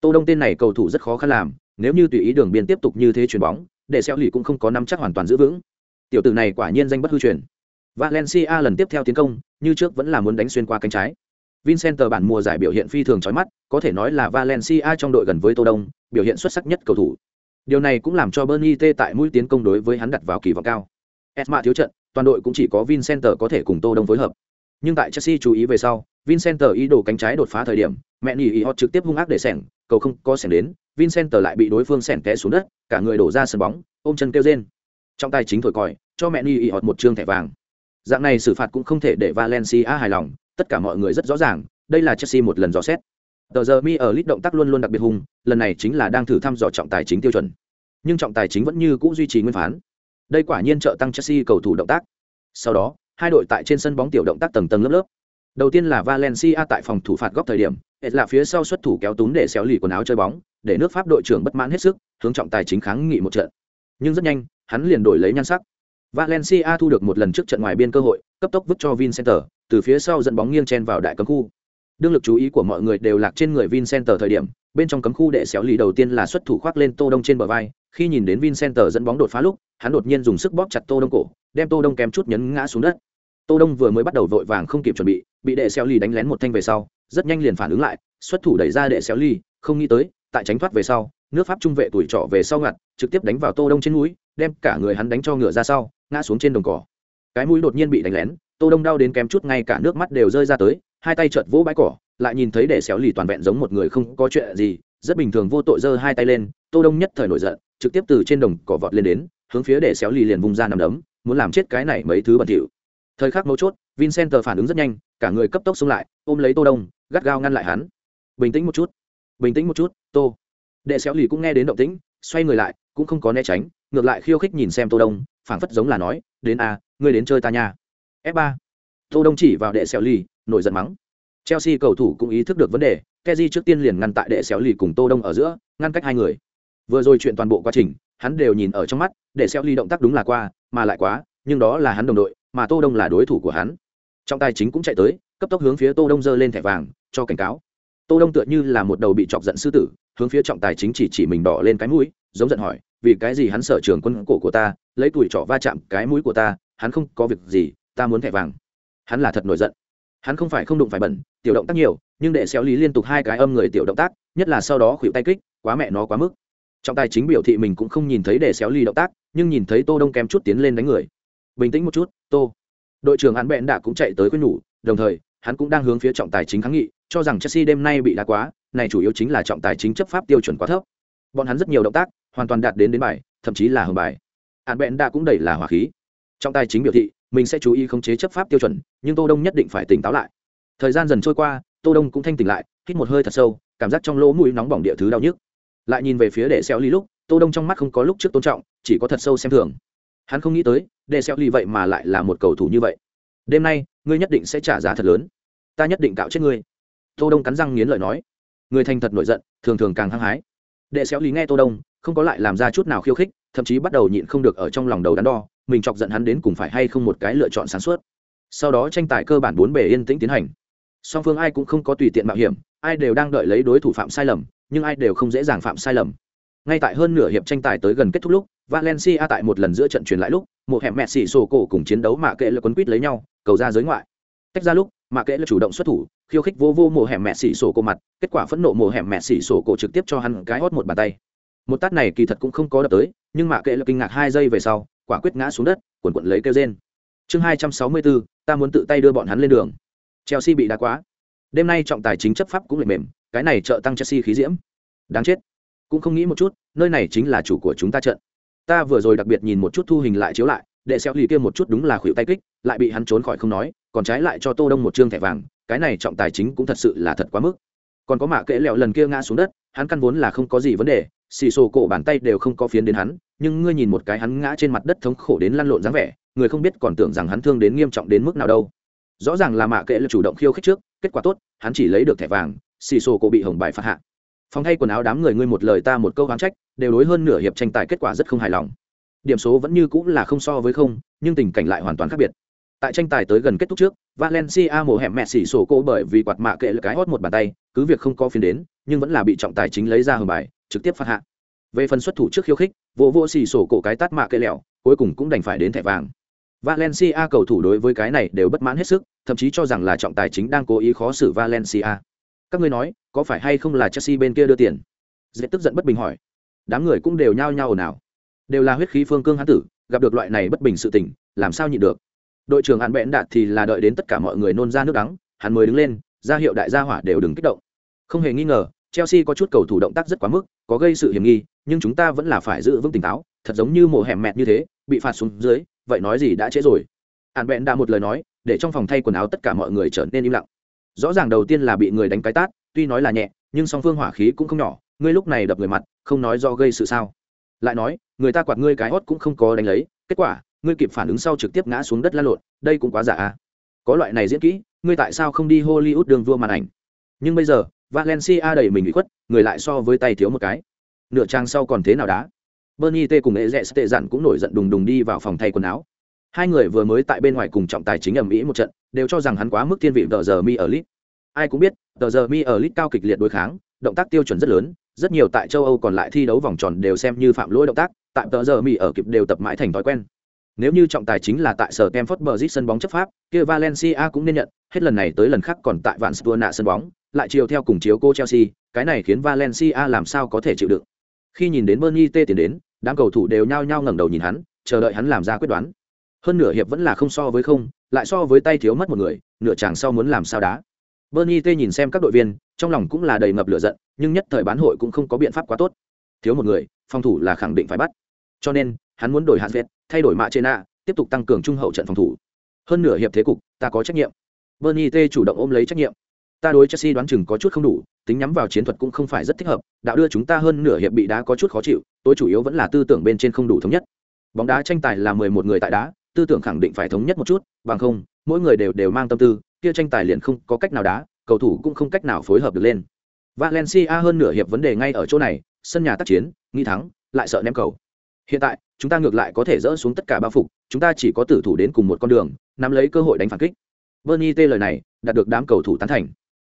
Tô Đông tên này cầu thủ rất khó khăn làm, nếu như tùy ý đường biên tiếp tục như thế chuyền bóng, để sẹo lì cũng không có nắm chắc hoàn toàn giữ vững. Tiểu tử này quả nhiên danh bất hư truyền. Valencia lần tiếp theo tiến công, như trước vẫn là muốn đánh xuyên qua cánh trái. Vincent bản mùa giải biểu hiện phi thường chói mắt, có thể nói là Valencia trong đội gần với Tô Đông, biểu hiện xuất sắc nhất cầu thủ. Điều này cũng làm cho Bernie T tại mũi tiến công đối với hắn đặt vào kỳ vọng cao. Esma thiếu trận, toàn đội cũng chỉ có Vincent có thể cùng Tô Đông phối hợp. Nhưng tại Chelsea chú ý về sau, Vincent ý đồ cánh trái đột phá thời điểm, mẹ nhỉ ý họ trực tiếp hung ác để sẻng, cầu không có sẻng đến, Vincent lại bị đối phương sẻng té xuống đất, cả người đổ ra sân bóng, ôm chân kêu rên. Trong tay chính thổi còi, cho mẹ nhỉ ý họ một trương thẻ vàng. Dạng này xử phạt cũng không thể để Valencia hài lòng, tất cả mọi người rất rõ ràng, đây là Chelsea một lần dò xét. Tờ giờ mi ở lít động tác luôn luôn đặc biệt hung, lần này chính là đang thử thăm dò trọng tài chính tiêu chuẩn. Nhưng trọng tài chính vẫn như cũ duy trì nguyên phán. Đây quả nhiên trợ tăng Chelsea cầu thủ động tác. Sau đó, hai đội tại trên sân bóng tiểu động tác tầng tầng lớp lớp. Đầu tiên là Valencia tại phòng thủ phạt góc thời điểm, hết là phía sau xuất thủ kéo túm để xéo lì quần áo chơi bóng, để nước Pháp đội trưởng bất mãn hết sức, hướng trọng tài chính kháng nghị một trận. Nhưng rất nhanh, hắn liền đổi lấy nhan sắc. Valencia thu được một lần trước trận ngoài biên cơ hội, cấp tốc vứt cho Vincenter, từ phía sau dẫn bóng nghiêng chen vào đại cấm khu. Đương lực chú ý của mọi người đều lạc trên người Vincenter thời điểm, bên trong cấm khu đệ xéo lì đầu tiên là xuất thủ khoác lên Tô Đông trên bờ vai, khi nhìn đến Vincenter dẫn bóng đột phá lúc, hắn đột nhiên dùng sức bóp chặt Tô Đông cổ, đem Tô Đông kém chút nhấn ngã xuống đất. Tô Đông vừa mới bắt đầu vội vàng không kịp chuẩn bị, bị đệ xéo ly đánh lén một thanh về sau, rất nhanh liền phản ứng lại, xuất thủ đẩy ra đệ xéo ly, không nghĩ tới, tại tránh thoát về sau, nước Pháp trung vệ tuổi trọ về sau ngặt, trực tiếp đánh vào Tô Đông trên mũi, đem cả người hắn đánh cho ngựa ra sau, ngã xuống trên đồng cỏ. Cái mũi đột nhiên bị đánh lén, Tô Đông đau đến kém chút ngay cả nước mắt đều rơi ra tới, hai tay chợt vỗ bãi cỏ, lại nhìn thấy đệ xéo ly toàn vẹn giống một người không có chuyện gì, rất bình thường vô tội giơ hai tay lên, Tô Đông nhất thời nổi giận, trực tiếp từ trên đồng cỏ vọt lên đến, hướng phía đệ xéo ly liền vung ra nằm đấm, muốn làm chết cái này mấy thứ bẩn thỉu. Thời khắc mấu chốt, Vincent phản ứng rất nhanh, cả người cấp tốc xông lại, ôm lấy Tô Đông, gắt gao ngăn lại hắn. Bình tĩnh một chút, bình tĩnh một chút, Tô. Đệ xéo lì cũng nghe đến động tĩnh, xoay người lại, cũng không có né tránh, ngược lại khiêu khích nhìn xem Tô Đông, phảng phất giống là nói, đến a, à, ngươi đến chơi ta nha. F3. Tô Đông chỉ vào đệ xéo lì, nổi giận mắng. Chelsea cầu thủ cũng ý thức được vấn đề, Kezi trước tiên liền ngăn tại đệ xéo lì cùng Tô Đông ở giữa, ngăn cách hai người. Vừa rồi chuyện toàn bộ quá trình, hắn đều nhìn ở trong mắt, đệ xéo lì động tác đúng là qua, mà lại quá, nhưng đó là hắn đồng đội, mà Tô Đông là đối thủ của hắn trọng tài chính cũng chạy tới, cấp tốc hướng phía Tô Đông giơ lên thẻ vàng, cho cảnh cáo. Tô Đông tựa như là một đầu bị chọc giận sư tử, hướng phía trọng tài chính chỉ chỉ mình đỏ lên cái mũi, giống giận hỏi, vì cái gì hắn sở trường quân cổ của ta, lấy tuổi trọ va chạm cái mũi của ta, hắn không có việc gì, ta muốn thẻ vàng. Hắn là thật nổi giận. Hắn không phải không đụng phải bẩn, tiểu động tác nhiều, nhưng để xéo lý liên tục hai cái âm người tiểu động tác, nhất là sau đó khuỵu tay kích, quá mẹ nó quá mức. Trọng tài chính biểu thị mình cũng không nhìn thấy để xéo lý động tác, nhưng nhìn thấy Tô Đông kém chút tiến lên đánh người. Bình tĩnh một chút, Tô. Đội trưởng hắn bẹn đã cũng chạy tới khuyên nhủ, đồng thời, hắn cũng đang hướng phía trọng tài chính kháng nghị, cho rằng Chelsea đêm nay bị đá quá, này chủ yếu chính là trọng tài chính chấp pháp tiêu chuẩn quá thấp. Bọn hắn rất nhiều động tác, hoàn toàn đạt đến đến bài, thậm chí là hưởng bài. hắn bẹn đã cũng đầy là hỏa khí. Trọng tài chính biểu thị, mình sẽ chú ý khống chế chấp pháp tiêu chuẩn, nhưng Tô Đông nhất định phải tỉnh táo lại. Thời gian dần trôi qua, Tô Đông cũng thanh tỉnh lại, hít một hơi thật sâu, cảm giác trong lỗ mũi nóng bỏng địa thứ đau nhức. Lại nhìn về phía để xéo ly lúc, Tô Đông trong mắt không có lúc trước tôn trọng, chỉ có thật sâu xem thường. Hắn không nghĩ tới, đệ xéo ly vậy mà lại là một cầu thủ như vậy. Đêm nay, ngươi nhất định sẽ trả giá thật lớn. Ta nhất định cạo chết ngươi. Tô Đông cắn răng nghiến lợi nói. Người thành thật nổi giận, thường thường càng hăng hái. Đệ xéo ly nghe Tô Đông, không có lại làm ra chút nào khiêu khích, thậm chí bắt đầu nhịn không được ở trong lòng đầu đắn đo, mình chọc giận hắn đến cùng phải hay không một cái lựa chọn sáng suốt sau đó tranh tài cơ bản bốn bề yên tĩnh tiến hành song phương ai cũng không có tùy tiện mạo hiểm ai đều đang đợi lấy đối thủ phạm sai lầm nhưng ai đều không dễ dàng phạm sai lầm ngay tại hơn nửa hiệp tranh tài tới gần kết thúc lúc, valencia tại một lần giữa trận truyền lại lúc, một hẻm mẹ xì sổ cổ cùng chiến đấu mà kệ là quấn quýt lấy nhau, cầu ra giới ngoại. Tách ra lúc, mà kệ là chủ động xuất thủ, khiêu khích vô vô mồ hẻm mẹ xì sổ cổ mặt, kết quả phẫn nộ mồ hẻm mẹ xì sổ cổ trực tiếp cho hắn cái hót một bàn tay. Một tát này kỳ thật cũng không có đập tới, nhưng mạ kệ là kinh ngạc hai giây về sau, quả quyết ngã xuống đất quần quận lấy kêu trên chương hai trăm sáu mươi bốn, ta muốn tự tay đưa bọn hắn lên đường. Chelsea bị đá quá. Đêm nay trọng tài chính chấp pháp cũng lệ mềm, cái này trợ tăng chelsea khí diễm. Đáng chết cũng không nghĩ một chút, nơi này chính là chủ của chúng ta trận. Ta vừa rồi đặc biệt nhìn một chút thu hình lại chiếu lại, để xéo lì kia một chút đúng là khuỷu tay kích, lại bị hắn trốn khỏi không nói, còn trái lại cho tô đông một trương thẻ vàng, cái này trọng tài chính cũng thật sự là thật quá mức. Còn có mạ kệ lẹo lần kia ngã xuống đất, hắn căn vốn là không có gì vấn đề, xì xồ cổ bàn tay đều không có phiến đến hắn, nhưng ngươi nhìn một cái hắn ngã trên mặt đất thống khổ đến lăn lộn dáng vẻ, người không biết còn tưởng rằng hắn thương đến nghiêm trọng đến mức nào đâu. Rõ ràng là mạ kệ là chủ động khiêu khích trước, kết quả tốt, hắn chỉ lấy được thẻ vàng, xì xồ cổ bị hồng bài phạt hạ phòng thay quần áo đám người ngươi một lời ta một câu oán trách, đều đối hơn nửa hiệp tranh tài kết quả rất không hài lòng. Điểm số vẫn như cũng là không so với không, nhưng tình cảnh lại hoàn toàn khác biệt. Tại tranh tài tới gần kết thúc trước, valencia mổ hẻm mẹ xỉ sổ cô bởi vì quạt mạ kệ là cái hót một bàn tay, cứ việc không có phiền đến, nhưng vẫn là bị trọng tài chính lấy ra hầm bài, trực tiếp phát hạ. Về phần xuất thủ trước khiêu khích, vô vô xỉ sổ cổ cái tát mạ kệ lẹo, cuối cùng cũng đành phải đến thẻ vàng. Valencia cầu thủ đối với cái này đều bất mãn hết sức, thậm chí cho rằng là trọng tài chính đang cố ý khó xử Valencia. Các ngươi nói, có phải hay không là Chelsea bên kia đưa tiền? Dễ tức giận bất bình hỏi. Đám người cũng đều nhao nhao ồn ào. Đều là huyết khí phương cương hán tử, gặp được loại này bất bình sự tình, làm sao nhịn được? Đội trưởng hạn Bẽn Đạt thì là đợi đến tất cả mọi người nôn ra nước đắng, hắn mới đứng lên, ra hiệu đại gia hỏa đều đừng kích động. Không hề nghi ngờ, Chelsea có chút cầu thủ động tác rất quá mức, có gây sự hiểm nghi, nhưng chúng ta vẫn là phải giữ vững tỉnh táo, thật giống như mổ hẻm mẹt như thế, bị phạt xuống dưới, vậy nói gì đã trễ rồi. hạn Bẽn đã một lời nói, để trong phòng thay quần áo tất cả mọi người trở nên im lặng. Rõ ràng đầu tiên là bị người đánh cái tát, tuy nói là nhẹ, nhưng song phương hỏa khí cũng không nhỏ, ngươi lúc này đập người mặt, không nói do gây sự sao? Lại nói, người ta quạt ngươi cái hót cũng không có đánh lấy, kết quả, ngươi kịp phản ứng sau trực tiếp ngã xuống đất la lộn, đây cũng quá giả à? Có loại này diễn kỹ, ngươi tại sao không đi Hollywood đường vua màn ảnh? Nhưng bây giờ, Valencia đẩy mình bị khuất, người lại so với tay thiếu một cái. Nửa trang sau còn thế nào đá? Bernie T cùng Eze Tệ dặn cũng nổi giận đùng đùng đi vào phòng thay quần áo. Hai người vừa mới tại bên ngoài cùng trọng tài chính ầm ĩ một trận, đều cho rằng hắn quá mức thiên vị tờ giờ mi ở lit. Ai cũng biết, tờ giờ mi ở lit cao kịch liệt đối kháng, động tác tiêu chuẩn rất lớn, rất nhiều tại châu Âu còn lại thi đấu vòng tròn đều xem như phạm lỗi động tác, tại tờ giờ mi ở kịp đều tập mãi thành thói quen. Nếu như trọng tài chính là tại sở Stamford Bridge sân bóng chấp pháp, kia Valencia cũng nên nhận, hết lần này tới lần khác còn tại Vạn Spurna sân bóng, lại chiều theo cùng chiếu cô Chelsea, cái này khiến Valencia làm sao có thể chịu đựng. Khi nhìn đến Bernie T tiến đến, đám cầu thủ đều nhao nhao ngẩng đầu nhìn hắn, chờ đợi hắn làm ra quyết đoán. Hơn nửa hiệp vẫn là không so với không, lại so với tay thiếu mất một người, nửa chàng sau muốn làm sao đá. Bernie T nhìn xem các đội viên, trong lòng cũng là đầy ngập lửa giận, nhưng nhất thời bán hội cũng không có biện pháp quá tốt. Thiếu một người, phòng thủ là khẳng định phải bắt. Cho nên, hắn muốn đổi hạt vẹt, thay đổi mạ trên ạ, tiếp tục tăng cường trung hậu trận phòng thủ. Hơn nửa hiệp thế cục, ta có trách nhiệm. Bernie T chủ động ôm lấy trách nhiệm. Ta đối Chelsea đoán chừng có chút không đủ, tính nhắm vào chiến thuật cũng không phải rất thích hợp, đạo đưa chúng ta hơn nửa hiệp bị đá có chút khó chịu, tối chủ yếu vẫn là tư tưởng bên trên không đủ thống nhất. Bóng đá tranh tài là mười một người tại đá, tư tưởng khẳng định phải thống nhất một chút, bằng không, mỗi người đều đều mang tâm tư, kia tranh tài liền không có cách nào đá, cầu thủ cũng không cách nào phối hợp được lên. Valencia hơn nửa hiệp vấn đề ngay ở chỗ này, sân nhà tác chiến, nghi thắng, lại sợ ném cầu. Hiện tại, chúng ta ngược lại có thể dỡ xuống tất cả bao phục, chúng ta chỉ có tử thủ đến cùng một con đường, nắm lấy cơ hội đánh phản kích. Bernie T lời này, đạt được đám cầu thủ tán thành.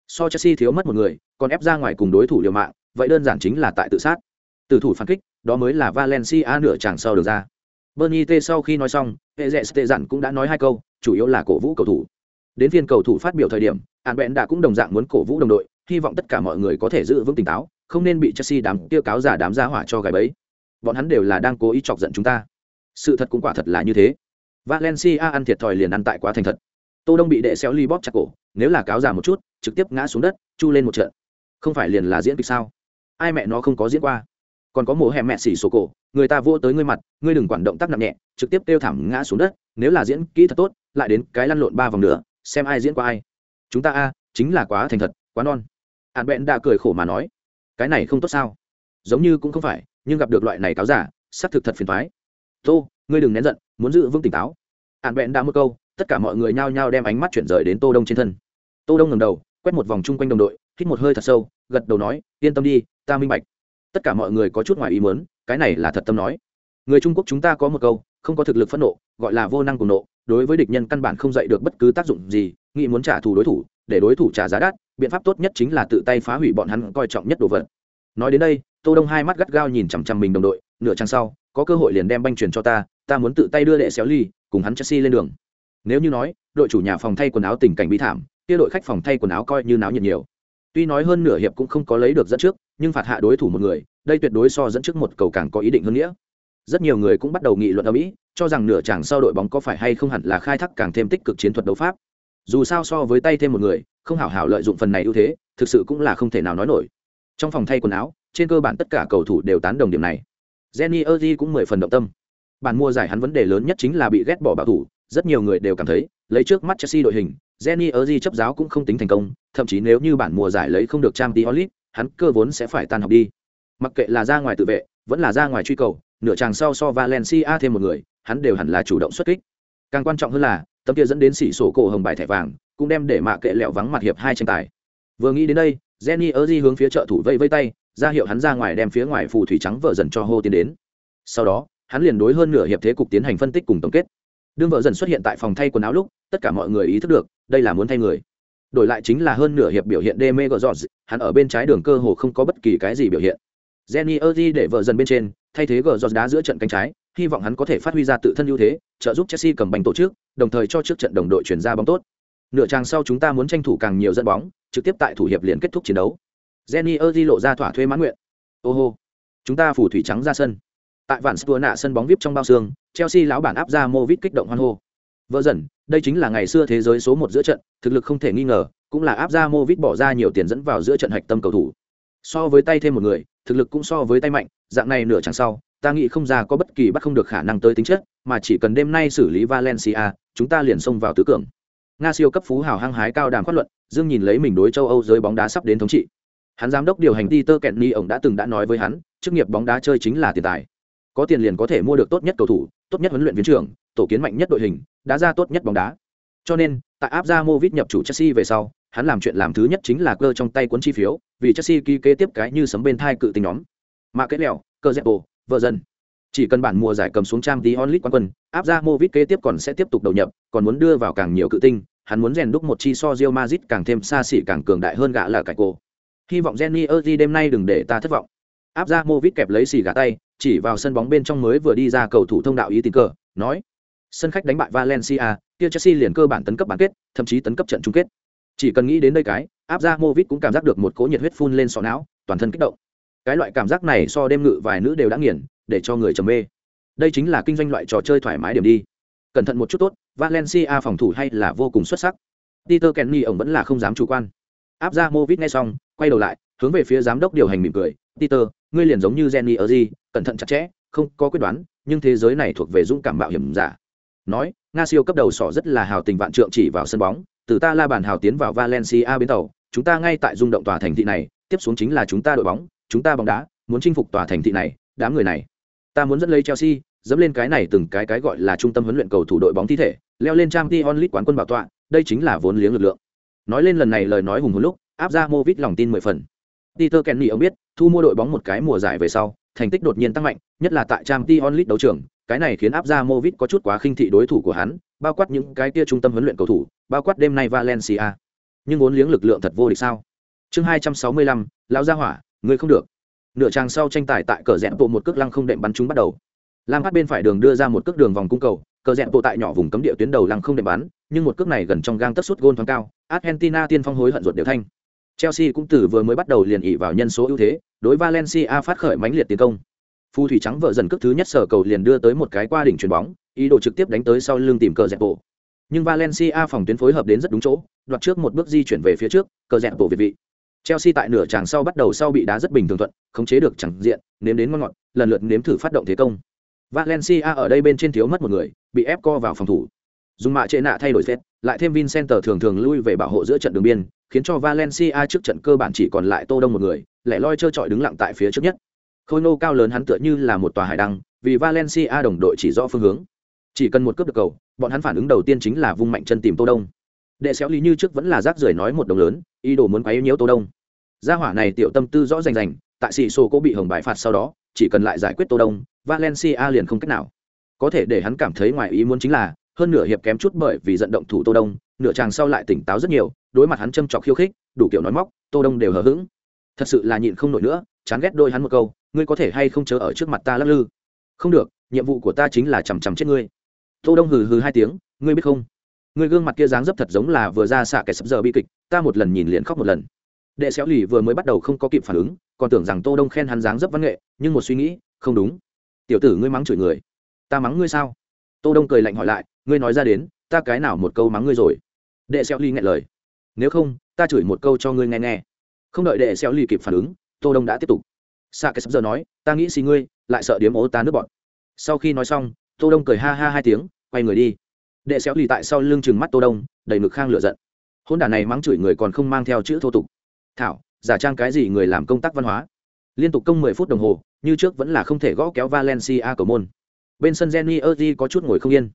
So Chelsea thiếu mất một người, còn ép ra ngoài cùng đối thủ liều mạng, vậy đơn giản chính là tại tự sát. Tử thủ phản kích, đó mới là Valencia nửa chàng sau được ra. Bernie T sau khi nói xong, hệ rẻ tệ dặn cũng đã nói hai câu, chủ yếu là cổ vũ cầu thủ. Đến phiên cầu thủ phát biểu thời điểm, An Bện đã cũng đồng dạng muốn cổ vũ đồng đội, hy vọng tất cả mọi người có thể giữ vững tỉnh táo, không nên bị Chelsea đám tiêu cáo giả đám gia hỏa cho gài bẫy. Bọn hắn đều là đang cố ý chọc giận chúng ta. Sự thật cũng quả thật là như thế. Valencia ăn thiệt thòi liền ăn tại quá thành thật. Tô Đông bị đệ xéo ly bóp chặt cổ, nếu là cáo giả một chút, trực tiếp ngã xuống đất, chu lên một trận. Không phải liền là diễn kịch sao? Ai mẹ nó không có diễn qua? Còn có mổ hẻm mẹ xỉ sổ cổ, người ta vô tới ngươi mặt, ngươi đừng quản động tác nặng nhẹ, trực tiếp kêu thảm ngã xuống đất, nếu là diễn kỹ thật tốt, lại đến cái lăn lộn ba vòng nữa, xem ai diễn qua ai. Chúng ta a, chính là quá thành thật, quá non. hạn bẹn đã cười khổ mà nói, cái này không tốt sao? Giống như cũng không phải, nhưng gặp được loại này cáo giả, xác thực thật phiền toái. Tô, ngươi đừng nén giận, muốn giữ vững tỉnh táo. hạn bẹn đã một câu, tất cả mọi người nhao nhao đem ánh mắt chuyển rời đến Tô Đông trên thân. Tô Đông ngẩng đầu, quét một vòng chung quanh đồng đội, hít một hơi thật sâu, gật đầu nói, yên tâm đi, ta minh bạch. Tất cả mọi người có chút ngoài ý muốn, cái này là thật tâm nói. Người Trung Quốc chúng ta có một câu, không có thực lực phẫn nộ, gọi là vô năng cùng nộ, đối với địch nhân căn bản không dạy được bất cứ tác dụng gì, nghĩ muốn trả thù đối thủ, để đối thủ trả giá đắt, biện pháp tốt nhất chính là tự tay phá hủy bọn hắn coi trọng nhất đồ vật. Nói đến đây, Tô Đông hai mắt gắt gao nhìn chằm chằm mình đồng đội, nửa trang sau, có cơ hội liền đem banh truyền cho ta, ta muốn tự tay đưa đệ xéo ly, cùng hắn Chelsea lên đường. Nếu như nói, đội chủ nhà phòng thay quần áo tình cảnh bi thảm, kia đội khách phòng thay quần áo coi như náo nhiệt nhiều. Tuy nói hơn nửa hiệp cũng không có lấy được dẫn trước, nhưng phạt hạ đối thủ một người, đây tuyệt đối so dẫn trước một cầu càng có ý định hơn nghĩa. Rất nhiều người cũng bắt đầu nghị luận ở Mỹ, cho rằng nửa chàng sau đội bóng có phải hay không hẳn là khai thác càng thêm tích cực chiến thuật đấu pháp. Dù sao so với tay thêm một người, không hảo hảo lợi dụng phần này ưu thế, thực sự cũng là không thể nào nói nổi. Trong phòng thay quần áo, trên cơ bản tất cả cầu thủ đều tán đồng điểm này. Jenny Erdi cũng mười phần động tâm. Bản mua giải hắn vấn đề lớn nhất chính là bị ghét bỏ bảo thủ, rất nhiều người đều cảm thấy, lấy trước mắt Chelsea đội hình, Jenny Erdi chấp giáo cũng không tính thành công, thậm chí nếu như bản mùa giải lấy không được Champions League, hắn cơ vốn sẽ phải tan học đi. Mặc kệ là ra ngoài tự vệ, vẫn là ra ngoài truy cầu, nửa chàng sau so Valencia thêm một người, hắn đều hẳn là chủ động xuất kích. Càng quan trọng hơn là, tấm kia dẫn đến sỉ sổ cổ hồng bài thẻ vàng, cũng đem để mạ kệ lẹo vắng mặt hiệp hai tranh tài. Vừa nghĩ đến đây, Jenny di hướng phía trợ thủ vây vây tay, ra hiệu hắn ra ngoài đem phía ngoài phù thủy trắng vợ dần cho hô tiến đến. Sau đó, hắn liền đối hơn nửa hiệp thế cục tiến hành phân tích cùng tổng kết. Đương vợ dần xuất hiện tại phòng thay quần áo lúc, tất cả mọi người ý thức được, đây là muốn thay người. Đổi lại chính là hơn nửa hiệp biểu hiện Deme George, hắn ở bên trái đường cơ hồ không có bất kỳ cái gì biểu hiện. Jenny Erdi để vợ dần bên trên, thay thế George đá giữa trận cánh trái, hy vọng hắn có thể phát huy ra tự thân ưu thế, trợ giúp Chelsea cầm banh tổ chức, đồng thời cho trước trận đồng đội chuyển ra bóng tốt. nửa trang sau chúng ta muốn tranh thủ càng nhiều dẫn bóng trực tiếp tại thủ hiệp liền kết thúc chiến đấu jenny erdi lộ ra thỏa thuê mãn nguyện ô hô chúng ta phủ thủy trắng ra sân tại vạn spur nạ sân bóng vip trong bao xương chelsea lão bản áp ra movit kích động hoan hô vợ dần, đây chính là ngày xưa thế giới số một giữa trận, thực lực không thể nghi ngờ, cũng là áp ra movit bỏ ra nhiều tiền dẫn vào giữa trận hạch tâm cầu thủ. So với tay thêm một người, thực lực cũng so với tay mạnh, dạng này nửa chẳng sau, ta nghĩ không ra có bất kỳ bắt không được khả năng tới tính chất, mà chỉ cần đêm nay xử lý valencia, chúng ta liền xông vào tứ cường. Nga siêu cấp phú hào hăng hái cao đàm phát luận, dương nhìn lấy mình đối châu âu giới bóng đá sắp đến thống trị. Hắn giám đốc điều hành peter ni ổng đã từng đã nói với hắn, chức nghiệp bóng đá chơi chính là tiền tài. Có tiền liền có thể mua được tốt nhất cầu thủ, tốt nhất huấn luyện viên trưởng, tổ kiến mạnh nhất đội hình đá ra tốt nhất bóng đá. Cho nên, tại Abramovich nhập chủ chelsea về sau, hắn làm chuyện làm thứ nhất chính là cơ trong tay cuốn chi phiếu, vì chelsea ký kế tiếp cái như sấm bên thai cự tình nhóm. Mà kết lẹo, cơ dẹp bộ, vợ dân chỉ cần bản mùa giải cầm xuống trang tí onlit quán quân Abramovich kế tiếp còn sẽ tiếp tục đầu nhập, còn muốn đưa vào càng nhiều cự tinh, hắn muốn rèn đúc một chi so Real Madrid càng thêm xa xỉ càng cường đại hơn gã là cải cổ. hy vọng Jenny Erdi đêm nay đừng để ta thất vọng. Abramovich kẹp lấy xì gà tay, chỉ vào sân bóng bên trong mới vừa đi ra cầu thủ thông đạo ý tình cờ, nói sân khách đánh bại valencia, kia chelsea liền cơ bản tấn cấp bán kết, thậm chí tấn cấp trận chung kết. Chỉ cần nghĩ đến đây cái, Abramovich cũng cảm giác được một cỗ nhiệt huyết phun lên sọ não, toàn thân kích động. Cái loại cảm giác này so đêm ngự vài nữ đều đã nghiền, để cho người trầm mê. Đây chính là kinh doanh loại trò chơi thoải mái điểm đi. Cẩn thận một chút tốt, valencia phòng thủ hay là vô cùng xuất sắc. Peter kenny ổng vẫn là không dám chủ quan. Abramovich nghe xong, quay đầu lại, hướng về phía giám đốc điều hành mỉm cười. Peter, ngươi liền giống như jenny ở gì cẩn thận chặt chẽ, không có quyết đoán, nhưng thế giới này thuộc về dũng cảm bạo hiểm giả nói, nga siêu cấp đầu sỏ rất là hào tình vạn trượng chỉ vào sân bóng, từ ta la bàn hào tiến vào valencia bến tàu, chúng ta ngay tại rung động tòa thành thị này, tiếp xuống chính là chúng ta đội bóng, chúng ta bóng đá, muốn chinh phục tòa thành thị này, đám người này. Ta muốn dẫn lấy chelsea, dẫm lên cái này từng cái cái gọi là trung tâm huấn luyện cầu thủ đội bóng thi thể, leo lên trang t onlit quán quân bảo tọa, đây chính là vốn liếng lực lượng. Nói lên lần này lời nói hùng hồn lúc áp ra mô vít lòng tin mười phần. Peter kenny ông biết, thu mua đội bóng một cái mùa giải về sau, thành tích đột nhiên tăng mạnh, nhất là tại trang t onlit đấu trường cái này khiến áp ra movit có chút quá khinh thị đối thủ của hắn, bao quát những cái kia trung tâm huấn luyện cầu thủ, bao quát đêm nay valencia. Nhưng vốn liếng lực lượng thật vô địch sao? Chương hai trăm sáu mươi lăm, lão gia hỏa, ngươi không được. Nửa trang sau tranh tài tại cờ rẽ bộ một cước lăng không đệm bắn chúng bắt đầu. Lam phát bên phải đường đưa ra một cước đường vòng cung cầu, cờ rẽ bộ tại nhỏ vùng cấm địa tuyến đầu lăng không đệm bắn, nhưng một cước này gần trong gang tất suất gôn thoáng cao, argentina tiên phong hối hận ruột đều thanh. Chelsea cũng từ vừa mới bắt đầu liền ỉ vào nhân số ưu thế, đối valencia phát khởi mãnh liệt tiến công. Phu thủy trắng vợ dần cước thứ nhất sở cầu liền đưa tới một cái qua đỉnh chuyền bóng ý đồ trực tiếp đánh tới sau lưng tìm cờ dẹp bộ nhưng valencia phòng tuyến phối hợp đến rất đúng chỗ đoạt trước một bước di chuyển về phía trước cờ dẹp bộ việt vị Chelsea tại nửa tràng sau bắt đầu sau bị đá rất bình thường thuận, khống chế được chẳng diện, nếm đến ngon ngọt, lần lượt nếm thử phát động thế công. Valencia ở đây bên trên thiếu mất một người, bị ép co vào phòng thủ. Dùng mạ trệ nạ thay đổi xét, lại thêm Vincent thường thường lui về bảo hộ giữa trận đường biên, khiến cho Valencia trước trận cơ bản chỉ còn lại Tô Đông một người, lẻ loi chơi trọi đứng lặng tại phía trước nhất. Khôi nô cao lớn hắn tựa như là một tòa hải đăng, vì Valencia đồng đội chỉ rõ phương hướng. Chỉ cần một cướp được cầu, bọn hắn phản ứng đầu tiên chính là vung mạnh chân tìm Tô Đông. Đệ xéo lý như trước vẫn là rác rưởi nói một đồng lớn, ý đồ muốn quấy nhiễu Tô Đông gia hỏa này tiểu tâm tư rõ rành rành tại xì sổ cô bị hồng bài phạt sau đó chỉ cần lại giải quyết tô đông valencia liền không cách nào có thể để hắn cảm thấy ngoài ý muốn chính là hơn nửa hiệp kém chút bởi vì giận động thủ tô đông nửa chàng sau lại tỉnh táo rất nhiều đối mặt hắn châm chọc khiêu khích đủ kiểu nói móc tô đông đều hờ hững thật sự là nhịn không nổi nữa chán ghét đôi hắn một câu, ngươi có thể hay không chớ ở trước mặt ta lắc lư? Không được, nhiệm vụ của ta chính là chằm chằm chết ngươi. Tô đông hừ hừ hai tiếng, ngươi biết không? Ngươi gương mặt kia dáng dấp thật giống là vừa ra xạ kẻ sập giờ bi kịch, ta một lần nhìn liền khóc một lần. Đệ xéo lì vừa mới bắt đầu không có kịp phản ứng, còn tưởng rằng tô đông khen hắn dáng dấp văn nghệ, nhưng một suy nghĩ, không đúng. Tiểu tử ngươi mắng chửi người. Ta mắng ngươi sao? Tô đông cười lạnh hỏi lại, ngươi nói ra đến, ta cái nào một câu mắng ngươi rồi? Đệ xéo lì nghe lời, nếu không, ta chửi một câu cho ngươi nghe nghe. Không đợi đệ xéo lì kịp phản ứng tô đông đã tiếp tục. Xạ cái sắp giờ nói, ta nghĩ xì ngươi, lại sợ điếm ố ta nước bọn sau khi nói xong, tô đông cười ha ha hai tiếng, quay người đi. Đệ xéo lì tại sau lưng chừng mắt tô đông, đầy ngực khang lửa giận. Hôn đản này mắng chửi người còn không mang theo chữ thô tục. Thảo, giả trang cái gì người làm công tác văn hóa? Liên tục công 10 phút đồng hồ, như trước vẫn là không thể gõ kéo valencia cầu môn. Bên sân jenny erdi có chút ngồi không yên.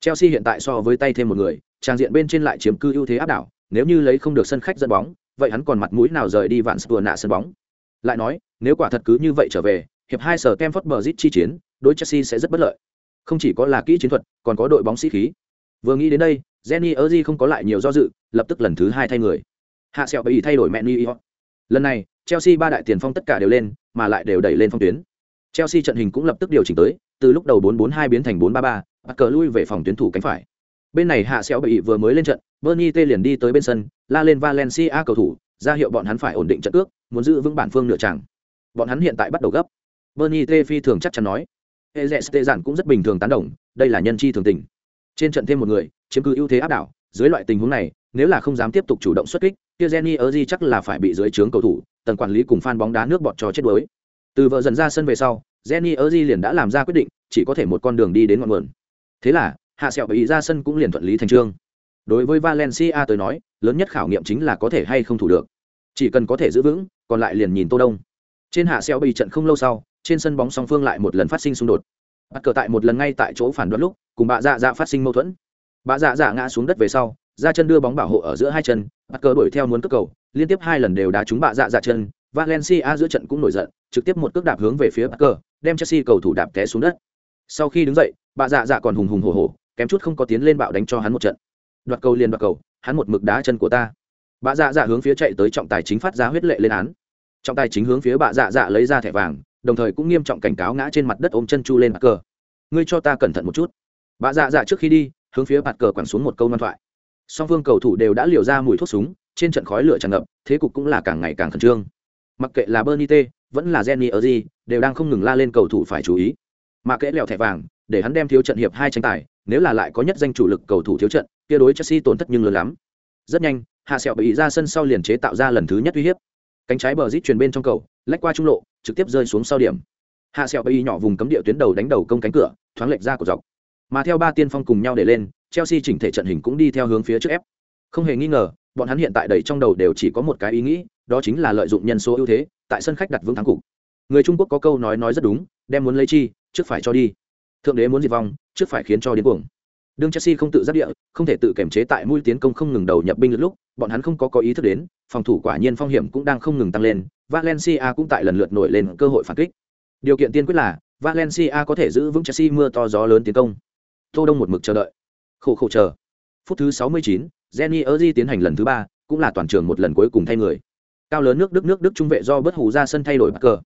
Chelsea hiện tại so với tay thêm một người, trang diện bên trên lại chiếm cư ưu thế áp đảo, nếu như lấy không được sân khách dẫn bóng, vậy hắn còn mặt mũi nào rời đi vạn spur nạ sân bóng? Lại nói nếu quả thật cứ như vậy trở về hiệp hai sở kem phất bờ chi chiến đối chelsea sẽ rất bất lợi. Không chỉ có là kỹ chiến thuật còn có đội bóng sĩ khí. Vừa nghĩ đến đây jenny erdi không có lại nhiều do dự lập tức lần thứ hai thay người. Hạ sẹo bị thay đổi mẹ lần này chelsea ba đại tiền phong tất cả đều lên mà lại đều đẩy lên phong tuyến. Chelsea trận hình cũng lập tức điều chỉnh tới từ lúc đầu 4-4-2 biến thành 4-3-3, bắt cờ lui về phòng tuyến thủ cánh phải. Bên này hạ sẹo bị vừa mới lên trận Bernie T liền đi tới bên sân, la lên Valencia cầu thủ, ra hiệu bọn hắn phải ổn định trận cước, muốn giữ vững bản phương nửa chàng. Bọn hắn hiện tại bắt đầu gấp. Bernie T phi thường chắc chắn nói. Ezeste giản cũng rất bình thường tán đồng, đây là nhân chi thường tình. Trên trận thêm một người, chiếm cứ ưu thế áp đảo, dưới loại tình huống này, nếu là không dám tiếp tục chủ động xuất kích, kia Jenny Erzi chắc là phải bị dưới trướng cầu thủ, tầng quản lý cùng fan bóng đá nước bọt cho chết đuối. Từ vợ dần ra sân về sau, Jenny Erzi liền đã làm ra quyết định, chỉ có thể một con đường đi đến ngọn nguồn. Thế là, hạ sẹo bị ra sân cũng liền thuận lý thành trương. Đối với Valencia tới nói, lớn nhất khảo nghiệm chính là có thể hay không thủ được. Chỉ cần có thể giữ vững, còn lại liền nhìn Tô Đông. Trên hạ xeo bị trận không lâu sau, trên sân bóng song phương lại một lần phát sinh xung đột. Bắt cờ tại một lần ngay tại chỗ phản đoán lúc, cùng bà dạ dạ phát sinh mâu thuẫn. Bà dạ dạ ngã xuống đất về sau, ra chân đưa bóng bảo hộ ở giữa hai chân, bắt cờ đuổi theo muốn cướp cầu, liên tiếp hai lần đều đá trúng bà dạ dạ chân, Valencia giữa trận cũng nổi giận, trực tiếp một cước đạp hướng về phía Parker, đem Chelsea cầu thủ đạp té xuống đất. Sau khi đứng dậy, bà dạ dạ còn hùng hùng hổ hổ, kém chút không có tiến lên bạo đánh cho hắn một trận. Đoạt cầu liền đoạt cầu, hắn một mực đá chân của ta. bà dạ dạ hướng phía chạy tới trọng tài chính phát ra huyết lệ lên án. Trọng tài chính hướng phía bà dạ dạ lấy ra thẻ vàng, đồng thời cũng nghiêm trọng cảnh cáo ngã trên mặt đất ôm chân chu lên mặt cờ. Ngươi cho ta cẩn thận một chút. bà dạ dạ trước khi đi, hướng phía mặt cờ quẳng xuống một câu ngoan thoại. Song phương cầu thủ đều đã liều ra mùi thuốc súng, trên trận khói lửa tràn ngập, thế cục cũng là càng ngày càng khẩn trương mặc kệ là bernie t vẫn là jenny ở gì đều đang không ngừng la lên cầu thủ phải chú ý mà kẽ lèo thẻ vàng để hắn đem thiếu trận hiệp hai tranh tài nếu là lại có nhất danh chủ lực cầu thủ thiếu trận kia đối chelsea tổn thất nhưng lớn lắm. Rất nhanh, hạ sẹo bị ra sân sau liền chế tạo ra lần thứ nhất uy hiếp. Cánh trái bờ rít truyền bên trong cầu, lách qua trung lộ, trực tiếp rơi xuống sau điểm. Hạ sẹo bị nhỏ vùng cấm địa tuyến đầu đánh đầu công cánh cửa, thoáng lệch ra của dọc. Mà theo ba tiên phong cùng nhau để lên, chelsea chỉnh thể trận hình cũng đi theo hướng phía trước ép. Không hề nghi ngờ, bọn hắn hiện tại đầy trong đầu đều chỉ có một cái ý nghĩ, đó chính là lợi dụng nhân số ưu thế, tại sân khách đặt vững thắng cục. Người trung quốc có câu nói nói rất đúng, đem muốn lấy chi, trước phải cho đi. Thượng đế muốn diệt vong, trước phải khiến cho điên cuồng đương chelsea không tự giác địa không thể tự kiểm chế tại mũi tiến công không ngừng đầu nhập binh lượt lúc bọn hắn không có có ý thức đến phòng thủ quả nhiên phong hiểm cũng đang không ngừng tăng lên valencia cũng tại lần lượt nổi lên cơ hội phản kích. Điều kiện tiên quyết là valencia có thể giữ vững chelsea mưa to gió lớn tiến công. Tô đông một mực chờ đợi. Khổ khổ chờ. Phút thứ 69, Jenny Erzi tiến hành lần thứ ba cũng là toàn trường một lần cuối cùng thay người. Cao lớn nước đức nước đức trung vệ do bớt hù ra sân thay đổi bắt cờ.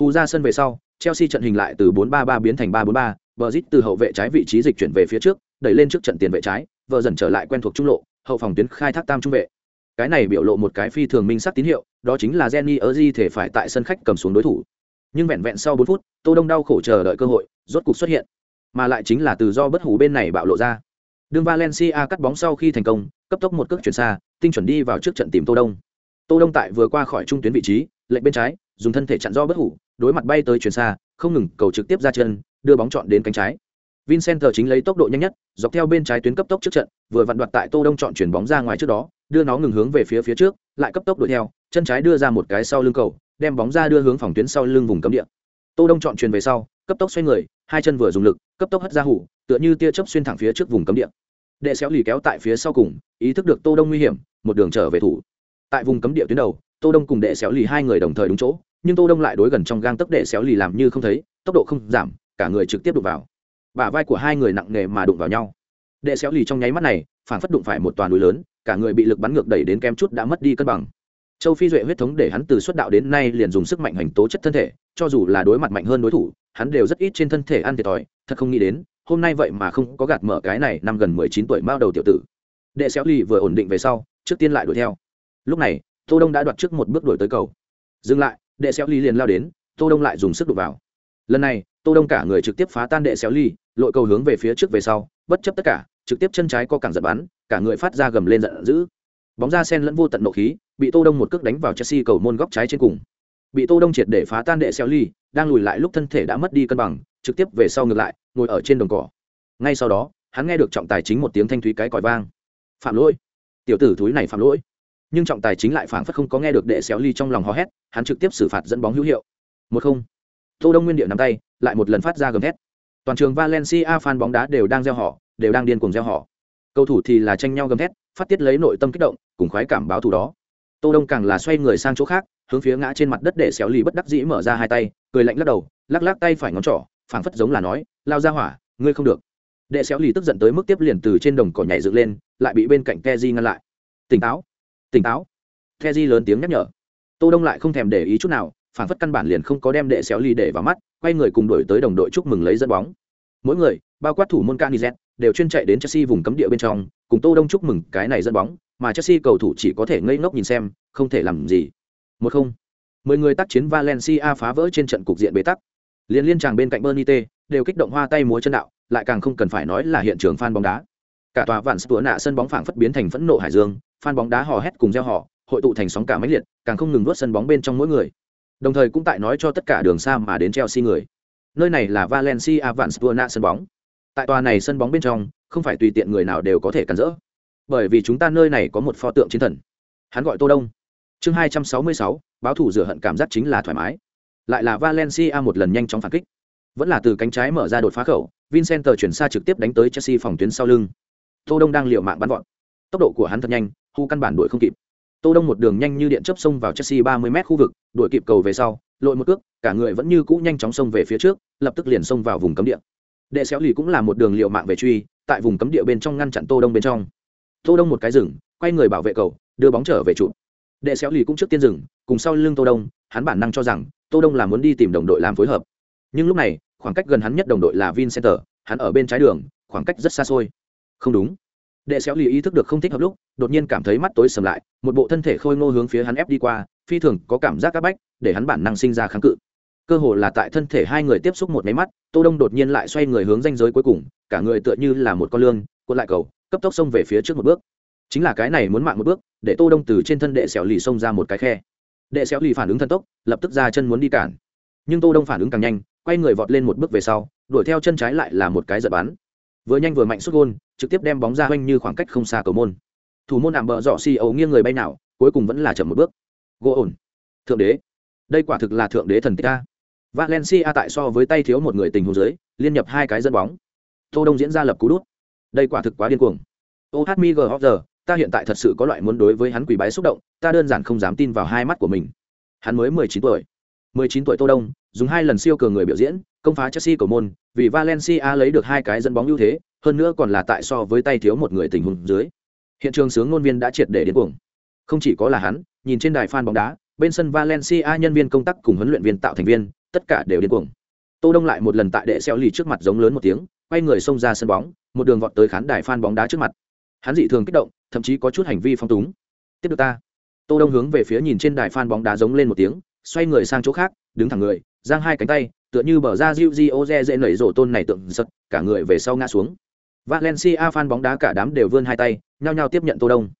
Hù ra sân về sau chelsea trận hình lại từ 4-3-3 biến thành 3-4-3, bờ từ hậu vệ trái vị trí dịch chuyển về phía trước đẩy lên trước trận tiền vệ trái, vợ dần trở lại quen thuộc trung lộ, hậu phòng tuyến khai thác tam trung vệ. Cái này biểu lộ một cái phi thường minh sắc tín hiệu, đó chính là jenny ở di thể phải tại sân khách cầm xuống đối thủ. Nhưng vẹn vẹn sau bốn phút, tô đông đau khổ chờ đợi cơ hội, rốt cục xuất hiện. Mà lại chính là từ do bất hủ bên này bạo lộ ra. Đường valencia cắt bóng sau khi thành công, cấp tốc một cước chuyển xa, tinh chuẩn đi vào trước trận tìm tô đông. Tô đông tại vừa qua khỏi trung tuyến vị trí lệnh bên trái, dùng thân thể chặn do bất hủ, đối mặt bay tới chuyển xa, không ngừng cầu trực tiếp ra chân, đưa bóng chọn đến cánh trái vincent chính lấy tốc độ nhanh nhất, dọc theo bên trái tuyến cấp tốc trước trận, vừa vặn đoạt tại tô đông chọn chuyển bóng ra ngoài trước đó, đưa nó ngừng hướng về phía phía trước, lại cấp tốc đuổi theo, chân trái đưa ra một cái sau lưng cầu, đem bóng ra đưa hướng phòng tuyến sau lưng vùng cấm địa. Tô đông chọn truyền về sau, cấp tốc xoay người, hai chân vừa dùng lực, cấp tốc hất ra hủ, tựa như tia chớp xuyên thẳng phía trước vùng cấm địa. Đệ xéo lì kéo tại phía sau cùng, ý thức được tô đông nguy hiểm, một đường trở về thủ. Tại vùng cấm địa tuyến đầu, tô đông cùng đệ xéo lì hai người đồng thời đúng chỗ, nhưng tô đông lại đối gần trong gang tấc đệ xéo lì làm như không thấy, tốc độ không giảm, cả người trực tiếp đụng vào bả vai của hai người nặng nề mà đụng vào nhau. Đệ xéo lì trong nháy mắt này phản phất đụng phải một toàn núi lớn, cả người bị lực bắn ngược đẩy đến kem chút đã mất đi cân bằng. Châu phi duệ huyết thống để hắn từ xuất đạo đến nay liền dùng sức mạnh hành tố chất thân thể, cho dù là đối mặt mạnh hơn đối thủ, hắn đều rất ít trên thân thể ăn thiệt thòi, thật không nghĩ đến, hôm nay vậy mà không có gạt mở cái này năm gần mười chín tuổi mao đầu tiểu tử. Đệ xéo lì vừa ổn định về sau, trước tiên lại đuổi theo. Lúc này, tô đông đã đoạt trước một bước đuổi tới cầu. Dừng lại, đệ xéo lì liền lao đến, tô đông lại dùng sức đụng vào lần này, tô đông cả người trực tiếp phá tan đệ xéo ly, lội cầu hướng về phía trước về sau, bất chấp tất cả, trực tiếp chân trái co cẳng giật bắn, cả người phát ra gầm lên giận dữ. Bóng ra sen lẫn vô tận nộ khí, bị tô đông một cước đánh vào chelsea cầu môn góc trái trên cùng. Bị tô đông triệt để phá tan đệ xéo ly, đang lùi lại lúc thân thể đã mất đi cân bằng, trực tiếp về sau ngược lại, ngồi ở trên đồng cỏ. Ngay sau đó, hắn nghe được trọng tài chính một tiếng thanh thúy cái còi vang. Phạm lỗi. Tiểu tử thúi này phạm lỗi. Nhưng trọng tài chính lại phảng phất không có nghe được đệ xéo ly trong lòng hò hét, hắn trực tiếp xử phạt dẫn bóng hữu hiệu. Một không tô đông nguyên địa nắm tay, lại một lần phát ra gầm thét. Toàn trường valencia fan bóng đá đều đang gieo họ, đều đang điên cuồng gieo họ. Cầu thủ thì là tranh nhau gầm thét, phát tiết lấy nội tâm kích động, cùng khoái cảm báo thù đó. Tô đông càng là xoay người sang chỗ khác, hướng phía ngã trên mặt đất để xéo Lì bất đắc dĩ mở ra hai tay, cười lạnh lắc đầu, lắc lắc tay phải ngón trỏ, phảng phất giống là nói, lao ra hỏa, ngươi không được. Đệ xéo Lì tức giận tới mức tiếp liền từ trên đồng cỏ nhảy dựng lên, lại bị bên cạnh keji ngăn lại. Tỉnh táo tỉnh táo. Kheji lớn tiếng nhắc nhở. Tô đông lại không thèm để ý chút nào phản phất căn bản liền không có đem đệ xéo ly để vào mắt quay người cùng đổi tới đồng đội chúc mừng lấy dẫn bóng mỗi người bao quát thủ môn canizet đều chuyên chạy đến chelsea vùng cấm địa bên trong cùng Tô Đông chúc mừng cái này dẫn bóng, mà Chelsea cầu thủ chỉ có thể ngây ngốc nhìn xem, không thể làm gì. Một không. Mười người tác chiến Valencia phá vỡ trên trận cục diện bế tắc. Liên liên chàng bên cạnh Bernite đều kích động hoa tay múa chân đạo, lại càng không cần phải nói là hiện trường fan bóng đá. Cả tòa vạn sửa nạ sân bóng phảng phất biến thành phẫn nộ hải dương, fan bóng đá hò hét cùng reo hò, hội tụ thành sóng cả máy liệt, càng không ngừng nuốt sân bóng bên trong mỗi người. Đồng thời cũng tại nói cho tất cả đường xa mà đến Chelsea người. Nơi này là Valencia vạn spurna sân bóng. Tại tòa này sân bóng bên trong, không phải tùy tiện người nào đều có thể cản rỡ. Bởi vì chúng ta nơi này có một pho tượng chiến thần. Hắn gọi Tô Đông. Chương 266, báo thủ rửa hận cảm giác chính là thoải mái. Lại là Valencia một lần nhanh chóng phản kích. Vẫn là từ cánh trái mở ra đột phá khẩu, Vincent chuyển xa trực tiếp đánh tới Chelsea phòng tuyến sau lưng. Tô Đông đang liều mạng bắn vọt. Tốc độ của hắn thật nhanh, hu căn bản đuổi không kịp. Tô Đông một đường nhanh như điện chớp xông vào Chelsea 30m khu vực, đuổi kịp cầu về sau, lội một cước, cả người vẫn như cũ nhanh chóng xông về phía trước, lập tức liền xông vào vùng cấm địa. Đệ xéo lì cũng là một đường liều mạng về truy, tại vùng cấm địa bên trong ngăn chặn Tô Đông bên trong. Tô Đông một cái dừng, quay người bảo vệ cầu, đưa bóng trở về trụ. Đệ xéo lì cũng trước tiên dừng, cùng sau lưng Tô Đông, hắn bản năng cho rằng Tô Đông là muốn đi tìm đồng đội làm phối hợp. Nhưng lúc này, khoảng cách gần hắn nhất đồng đội là Vincenter, hắn ở bên trái đường, khoảng cách rất xa xôi. Không đúng đệ xéo lì ý thức được không thích hợp lúc, đột nhiên cảm thấy mắt tối sầm lại, một bộ thân thể khôi ngô hướng phía hắn ép đi qua, phi thường có cảm giác áp bách, để hắn bản năng sinh ra kháng cự. Cơ hồ là tại thân thể hai người tiếp xúc một máy mắt, tô đông đột nhiên lại xoay người hướng danh giới cuối cùng, cả người tựa như là một con lương cuộn lại cầu, cấp tốc xông về phía trước một bước. Chính là cái này muốn mạng một bước, để tô đông từ trên thân đệ xéo lì xông ra một cái khe. Đệ xéo lì phản ứng thần tốc, lập tức ra chân muốn đi cản. Nhưng tô đông phản ứng càng nhanh, quay người vọt lên một bước về sau, đuổi theo chân trái lại là một cái giật bắn. Vừa nhanh vừa mạnh xuất gôn trực tiếp đem bóng ra hoanh như khoảng cách không xa cầu môn. Thủ môn nạm bờ dọ xì ấu nghiêng người bay nào, cuối cùng vẫn là chậm một bước. Gỗ ổn. Thượng đế. Đây quả thực là thượng đế thần tích a. Valencia tại so với tay thiếu một người tình huống dưới, liên nhập hai cái dẫn bóng. Tô đông diễn ra lập cú đút. Đây quả thực quá điên cuồng. Ô hát ta hiện tại thật sự có loại muốn đối với hắn quỳ bái xúc động, ta đơn giản không dám tin vào hai mắt của mình. Hắn mới mười chín tuổi. mười chín tuổi tô đông, dùng hai lần siêu cường người biểu diễn, công phá chelsea cầu môn, vì valencia lấy được hai cái dẫn bóng ưu thế hơn nữa còn là tại so với tay thiếu một người tình huống dưới. Hiện trường sướng ngôn viên đã triệt để đến cuồng. Không chỉ có là hắn, nhìn trên đài fan bóng đá, bên sân valencia nhân viên công tác cùng huấn luyện viên tạo thành viên, tất cả đều đến cuồng. Tô đông lại một lần tại đệ xeo lì trước mặt giống lớn một tiếng, quay người xông ra sân bóng, một đường vọt tới khán đài fan bóng đá trước mặt. Hắn dị thường kích động, thậm chí có chút hành vi phong túng. Tiếp được ta. Tô đông hướng về phía nhìn trên đài fan bóng đá giống lên một tiếng, xoay người sang chỗ khác, đứng thẳng người, giang hai cánh tay, tựa như bờ ra Diu Di dễ dễ nảy rổ tôn này tượng giật, cả người về sau ngã xuống. Valencia fan bóng đá cả đám đều vươn hai tay, nhao nhao tiếp nhận Tô Đông.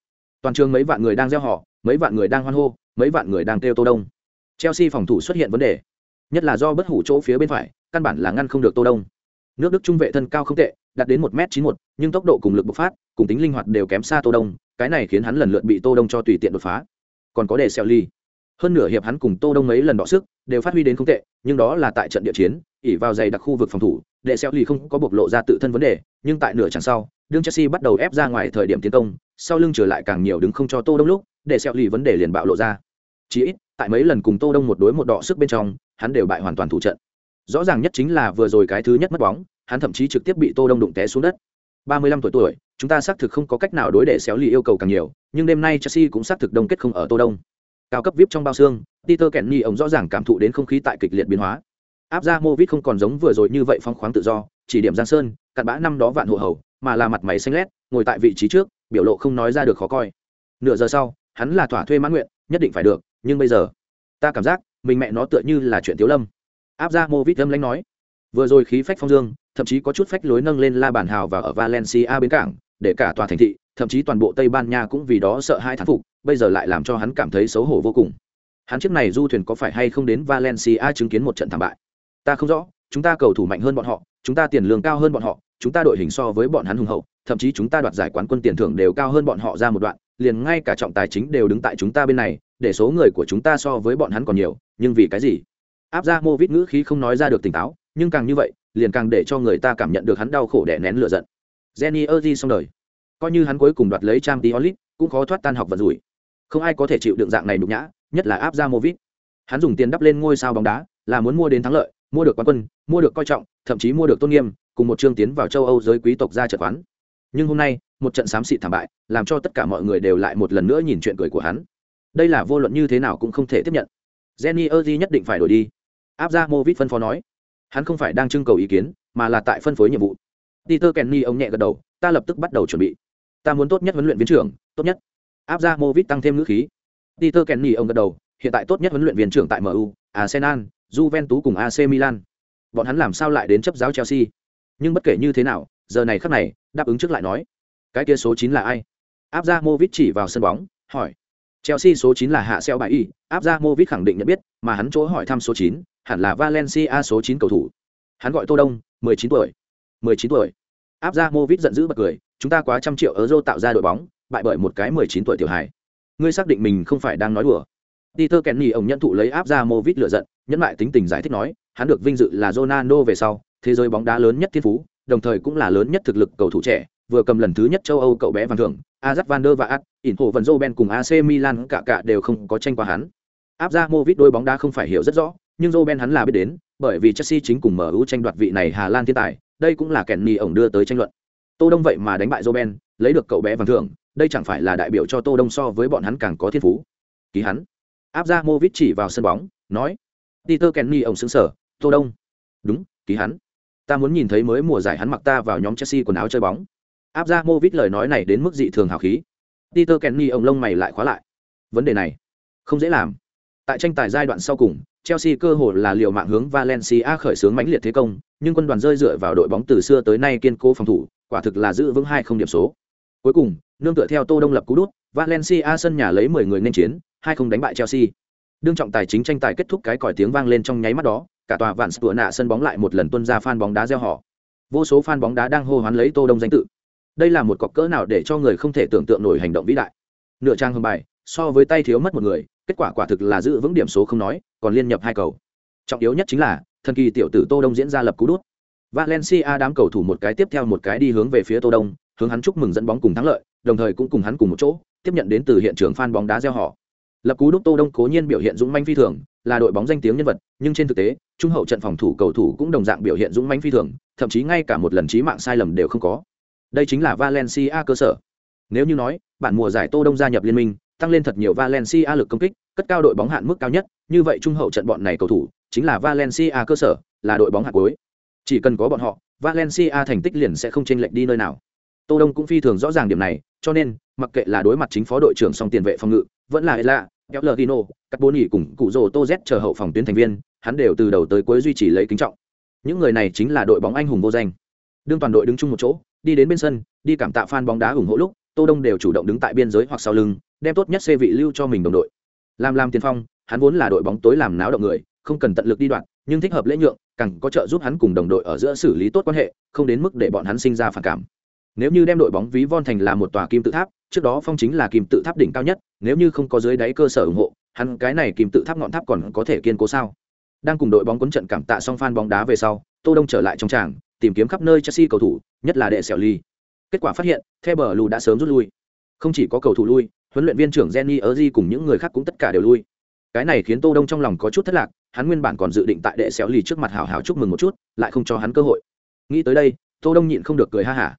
Toàn trường mấy vạn người đang reo hò, mấy vạn người đang hoan hô, mấy vạn người đang kêu Tô Đông. Chelsea phòng thủ xuất hiện vấn đề, nhất là do bất hủ chỗ phía bên phải, căn bản là ngăn không được Tô Đông. Nước Đức trung vệ thân cao không tệ, đạt đến 1m91, nhưng tốc độ cùng lực bộc phát, cùng tính linh hoạt đều kém xa Tô Đông, cái này khiến hắn lần lượt bị Tô Đông cho tùy tiện đột phá. Còn có đề Ly, hơn nửa hiệp hắn cùng Tô Đông mấy lần đọ sức, đều phát huy đến không tệ, nhưng đó là tại trận địa chiến, ỷ vào dày đặc khu vực phòng thủ, để xeo lì không có bộc lộ ra tự thân vấn đề, nhưng tại nửa chẳng sau, đương Chelsea bắt đầu ép ra ngoài thời điểm tiến công, sau lưng trở lại càng nhiều đứng không cho Tô Đông lúc, để xeo lì vấn đề liền bạo lộ ra. Chỉ ít, tại mấy lần cùng Tô Đông một đối một đọ sức bên trong, hắn đều bại hoàn toàn thủ trận. Rõ ràng nhất chính là vừa rồi cái thứ nhất mất bóng, hắn thậm chí trực tiếp bị Tô Đông đụng té xuống đất. 35 tuổi tuổi, chúng ta xác thực không có cách nào đối đệ xéo lì yêu cầu càng nhiều, nhưng đêm nay Chelsea cũng xác thực đông kết không ở Tô Đông cao cấp vip trong bao xương peter kenny ông rõ ràng cảm thụ đến không khí tại kịch liệt biến hóa áp ra mô vít không còn giống vừa rồi như vậy phong khoáng tự do, chỉ điểm giang sơn, cặn bã năm đó vạn hộ hầu, mà là mặt mày xanh lét, ngồi tại vị trí trước, biểu lộ không nói ra được khó coi. Nửa giờ sau, hắn là thỏa thuê mãn nguyện, nhất định phải được, nhưng bây giờ, ta cảm giác, mình mẹ nó tựa như là chuyện thiếu lâm. Áp ra mô vít âm lãnh nói, vừa rồi khí phách phong dương, thậm chí có chút phách lối nâng lên la bản hào và ở valencia bến cảng, để cả tòa thành thị, thậm chí toàn bộ tây ban nha cũng vì đó sợ hai thán phục, bây giờ lại làm cho hắn cảm thấy xấu hổ vô cùng. Hắn chiếc này du thuyền có phải hay không đến valencia chứng kiến một trận thảm bại? Ta không rõ, chúng ta cầu thủ mạnh hơn bọn họ, chúng ta tiền lương cao hơn bọn họ, chúng ta đội hình so với bọn hắn hùng hậu, thậm chí chúng ta đoạt giải quán quân tiền thưởng đều cao hơn bọn họ ra một đoạn, liền ngay cả trọng tài chính đều đứng tại chúng ta bên này, để số người của chúng ta so với bọn hắn còn nhiều, nhưng vì cái gì? Áp ra mô vít ngữ khí không nói ra được tỉnh táo, nhưng càng như vậy, liền càng để cho người ta cảm nhận được hắn đau khổ đè nén lửa giận. Jenny ơ xong đời. Coi như hắn cuối cùng đoạt lấy trang tí olit cũng khó thoát tan học vật rủi. Không ai có thể chịu đựng dạng này nhục nhã, nhất là áp ra movit hắn dùng tiền đắp lên ngôi sao bóng đá, là muốn mua đến thắng lợi mua được quán quân, mua được coi trọng, thậm chí mua được tôn nghiêm, cùng một chương tiến vào châu âu giới quý tộc ra trận quán. Nhưng hôm nay, một trận xám xịt thảm bại, làm cho tất cả mọi người đều lại một lần nữa nhìn chuyện cười của hắn. Đây là vô luận như thế nào cũng không thể tiếp nhận. Jenny erdi nhất định phải đổi đi. Áp ra movit phân phó nói. Hắn không phải đang trưng cầu ý kiến, mà là tại phân phối nhiệm vụ. Peter kenny ông nhẹ gật đầu, ta lập tức bắt đầu chuẩn bị. Ta muốn tốt nhất huấn luyện viên trưởng, tốt nhất. Áp ra movit tăng thêm ngữ khí. Peter kenny ông gật đầu, hiện tại tốt nhất huấn luyện viên trưởng tại mu arsenal juventus cùng ac milan. Bọn hắn làm sao lại đến chấp giáo chelsea? Nhưng bất kể như thế nào, giờ này khắc này, đáp ứng trước lại nói. Cái kia số chín là ai? Abramovich chỉ vào sân bóng, hỏi. Chelsea số chín là hạ xeo Bảy y Abramovich khẳng định nhận biết, mà hắn chỗ hỏi thăm số chín, hẳn là valencia số chín cầu thủ. Hắn gọi tô đông 19 tuổi. 19 tuổi. Abramovich giận dữ bật cười, chúng ta quá trăm triệu euro tạo ra đội bóng, bại bởi một cái 19 tuổi tiểu hài. Ngươi xác định mình không phải đang nói đùa. Peter Kenny ông nhận thụ lấy áp ra Movit lựa giận, nhẫn lại tính tình giải thích nói, hắn được vinh dự là Ronaldo về sau, thế giới bóng đá lớn nhất thiên phú, đồng thời cũng là lớn nhất thực lực cầu thủ trẻ, vừa cầm lần thứ nhất châu Âu cậu bé vàng thưởng, Azat van der Vaart, Inho Van Ben cùng AC Milan cả cả đều không có tranh qua hắn. Áp ra Movit đôi bóng đá không phải hiểu rất rõ, nhưng Ben hắn là biết đến, bởi vì Chelsea chính cùng MU tranh đoạt vị này Hà Lan thiên tài, đây cũng là Kenny ổng đưa tới tranh luận. Tô Đông vậy mà đánh bại Ben, lấy được cậu bé vàng thưởng, đây chẳng phải là đại biểu cho Tô Đông so với bọn hắn càng có thiên phú. Ký hắn. Áp ra Movit chỉ vào sân bóng, nói: "Peter Kenny ổng xứng sở, Tô Đông." "Đúng, ký hắn." ta muốn nhìn thấy mới mùa giải hắn mặc ta vào nhóm Chelsea quần áo chơi bóng. Áp ra Movit lời nói này đến mức dị thường hào khí. Peter Kenny ông lông mày lại khóa lại. Vấn đề này không dễ làm. Tại tranh tài giai đoạn sau cùng, Chelsea cơ hồ là liều mạng hướng Valencia khởi xướng mãnh liệt thế công, nhưng quân đoàn rơi dựa vào đội bóng từ xưa tới nay kiên cố phòng thủ, quả thực là giữ vững hai không điểm số. Cuối cùng, nương tựa theo Tô Đông lập cú đút, Valencia sân nhà lấy 10 người nên chiến, hai không đánh bại Chelsea. Đương trọng tài chính tranh tài kết thúc cái còi tiếng vang lên trong nháy mắt đó, cả tòa vạn sửa nạ sân bóng lại một lần tuôn ra fan bóng đá reo hò. Vô số fan bóng đá đang hô hoán lấy Tô Đông danh tự. Đây là một cọc cỡ nào để cho người không thể tưởng tượng nổi hành động vĩ đại. Nửa trang hơn bài, so với tay thiếu mất một người, kết quả quả thực là giữ vững điểm số không nói, còn liên nhập hai cầu. Trọng yếu nhất chính là, thần kỳ tiểu tử Tô Đông diễn ra lập cú đút. Valencia đám cầu thủ một cái tiếp theo một cái đi hướng về phía Tô Đông, hướng hắn chúc mừng dẫn bóng cùng thắng lợi, đồng thời cũng cùng hắn cùng một chỗ, tiếp nhận đến từ hiện trường fan bóng đá gieo họ. Lập cú đúc Tô Đông cố nhiên biểu hiện dũng manh phi thường, là đội bóng danh tiếng nhân vật, nhưng trên thực tế, trung hậu trận phòng thủ cầu thủ cũng đồng dạng biểu hiện dũng mãnh phi thường, thậm chí ngay cả một lần chí mạng sai lầm đều không có. Đây chính là Valencia cơ sở. Nếu như nói, bản mùa giải Tô Đông gia nhập liên minh, tăng lên thật nhiều Valencia lực công kích, cất cao đội bóng hạn mức cao nhất, như vậy trung hậu trận bọn này cầu thủ chính là Valencia cơ sở, là đội bóng hạt cuối. Chỉ cần có bọn họ, Valencia thành tích liền sẽ không chênh lệch đi nơi nào. Tô Đông cũng phi thường rõ ràng điểm này, cho nên, mặc kệ là đối mặt chính phó đội trưởng song tiền vệ phòng ngự, vẫn là Ela, kéo lờ tino cắt bố nhỉ cùng cụ rồ tô z chờ hậu phòng tuyến thành viên hắn đều từ đầu tới cuối duy trì lấy kính trọng. Những người này chính là đội bóng anh hùng vô danh. Đương toàn đội đứng chung một chỗ đi đến bên sân đi cảm tạ fan bóng đá ủng hộ lúc tô đông đều chủ động đứng tại biên giới hoặc sau lưng đem tốt nhất xê vị lưu cho mình đồng đội. Làm làm tiền phong hắn vốn là đội bóng tối làm náo động người không cần tận lực đi đoạn nhưng thích hợp lễ nhượng càng có trợ giúp hắn cùng đồng đội ở giữa xử lý tốt quan hệ không đến mức để bọn hắn sinh ra phản cảm nếu như đem đội bóng ví von thành là một tòa kim tự tháp, trước đó phong chính là kim tự tháp đỉnh cao nhất, nếu như không có dưới đáy cơ sở ủng hộ, hắn cái này kim tự tháp ngọn tháp còn có thể kiên cố sao? Đang cùng đội bóng quấn trận cảm tạ xong fan bóng đá về sau, tô đông trở lại trong tràng, tìm kiếm khắp nơi chelsea cầu thủ, nhất là đệ sẹo ly. Kết quả phát hiện, the bờ lù đã sớm rút lui. Không chỉ có cầu thủ lui, huấn luyện viên trưởng jenny ở di cùng những người khác cũng tất cả đều lui. Cái này khiến tô đông trong lòng có chút thất lạc, hắn nguyên bản còn dự định tại đệ xéo ly trước mặt hào hào chúc mừng một chút, lại không cho hắn cơ hội. Nghĩ tới đây, tô đông nhịn không được cười ha hả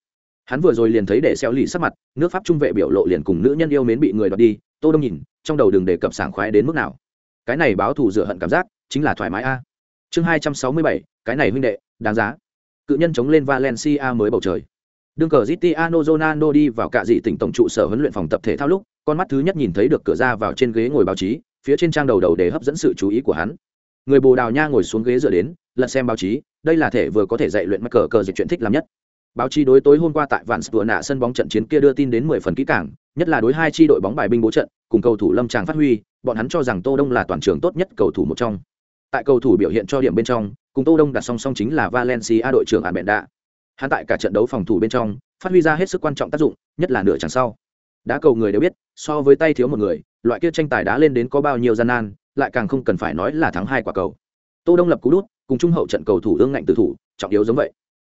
hắn vừa rồi liền thấy để xeo lì sắc mặt, nước pháp trung vệ biểu lộ liền cùng nữ nhân yêu mến bị người đoạt đi, tô đông nhìn, trong đầu đừng đề cập sảng khoái đến mức nào. Cái này báo thù rửa hận cảm giác, chính là thoải mái a. Chương hai trăm sáu mươi bảy, cái này huynh đệ, đáng giá. Cự nhân chống lên valencia mới bầu trời. Đương cờ zitiano Ronaldo đi vào cả dị tỉnh tổng trụ sở huấn luyện phòng tập thể thao lúc, con mắt thứ nhất nhìn thấy được cửa ra vào trên ghế ngồi báo chí, phía trên trang đầu đầu để hấp dẫn sự chú ý của hắn. Người bồ đào nha ngồi xuống ghế dựa đến, lật xem báo chí, đây là thể vừa có thể dạy luyện mắc cờ cờ dịch chuyện thích làm nhất báo chí đối tối hôm qua tại vạn sửa nạ sân bóng trận chiến kia đưa tin đến mười phần kỹ càng, nhất là đối hai chi đội bóng bài binh bố trận cùng cầu thủ lâm tràng phát huy bọn hắn cho rằng tô đông là toàn trường tốt nhất cầu thủ một trong. Tại cầu thủ biểu hiện cho điểm bên trong cùng tô đông đặt song song chính là valencia đội trưởng ản bẹn đạ hắn tại cả trận đấu phòng thủ bên trong phát huy ra hết sức quan trọng tác dụng nhất là nửa chẳng sau. Đá cầu người đều biết so với tay thiếu một người loại kia tranh tài đá lên đến có bao nhiêu gian nan lại càng không cần phải nói là thắng hai quả cầu. Tô đông lập cú đút cùng trung hậu trận cầu thủ ương ngạnh tử thủ trọng yếu giống vậy.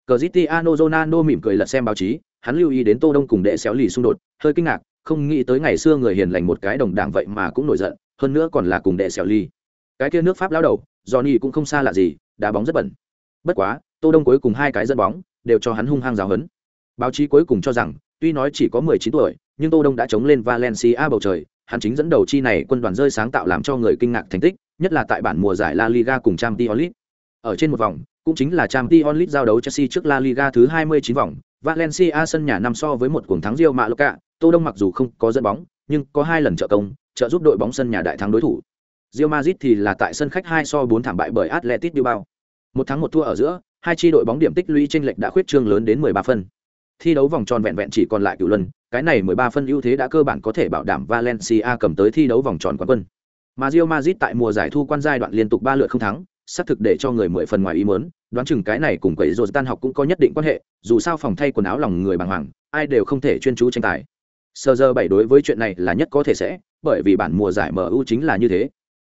Cristiano Ronaldo mỉm cười lật xem báo chí, hắn lưu ý đến Tô Đông cùng đệ xéo lì xung đột, hơi kinh ngạc, không nghĩ tới ngày xưa người hiền lành một cái đồng đảng vậy mà cũng nổi giận, hơn nữa còn là cùng đệ xéo lì. Cái kia nước Pháp lão đầu, Johnny cũng không xa lạ gì, đá bóng rất bẩn. Bất quá, Tô Đông cuối cùng hai cái dẫn bóng, đều cho hắn hung hăng giáo hấn. Báo chí cuối cùng cho rằng, tuy nói chỉ có 19 tuổi, nhưng Tô Đông đã chống lên Valencia bầu trời, hắn chính dẫn đầu chi này quân đoàn rơi sáng tạo làm cho người kinh ngạc thành tích, nhất là tại bản mùa giải La Liga cùng Champions League. Ở trên một vòng, cũng chính là Champions League giao đấu Chelsea trước La Liga thứ 29 vòng, Valencia sân nhà năm so với một cuồng thắng Real Mallorca, Tô Đông mặc dù không có dẫn bóng, nhưng có hai lần trợ công, trợ giúp đội bóng sân nhà đại thắng đối thủ. Real Madrid thì là tại sân khách 2 so 4 thảm bại bởi Atletico Bilbao. Một thắng một thua ở giữa, hai chi đội bóng điểm tích lũy chênh lệch đã khuyết trương lớn đến 13 phân. Thi đấu vòng tròn vẹn vẹn chỉ còn lại cửu lần, cái này 13 phân ưu thế đã cơ bản có thể bảo đảm Valencia cầm tới thi đấu vòng tròn quán quân. Mà Real Madrid tại mùa giải thu quan giai đoạn liên tục 3 lượt không thắng, xác thực để cho người mười phần ngoài ý muốn, đoán chừng cái này cùng quấy rồi tan học cũng có nhất định quan hệ, dù sao phòng thay quần áo lòng người bàng hoàng, ai đều không thể chuyên chú tranh tài. Sơ giờ bảy đối với chuyện này là nhất có thể sẽ, bởi vì bản mùa giải MU chính là như thế.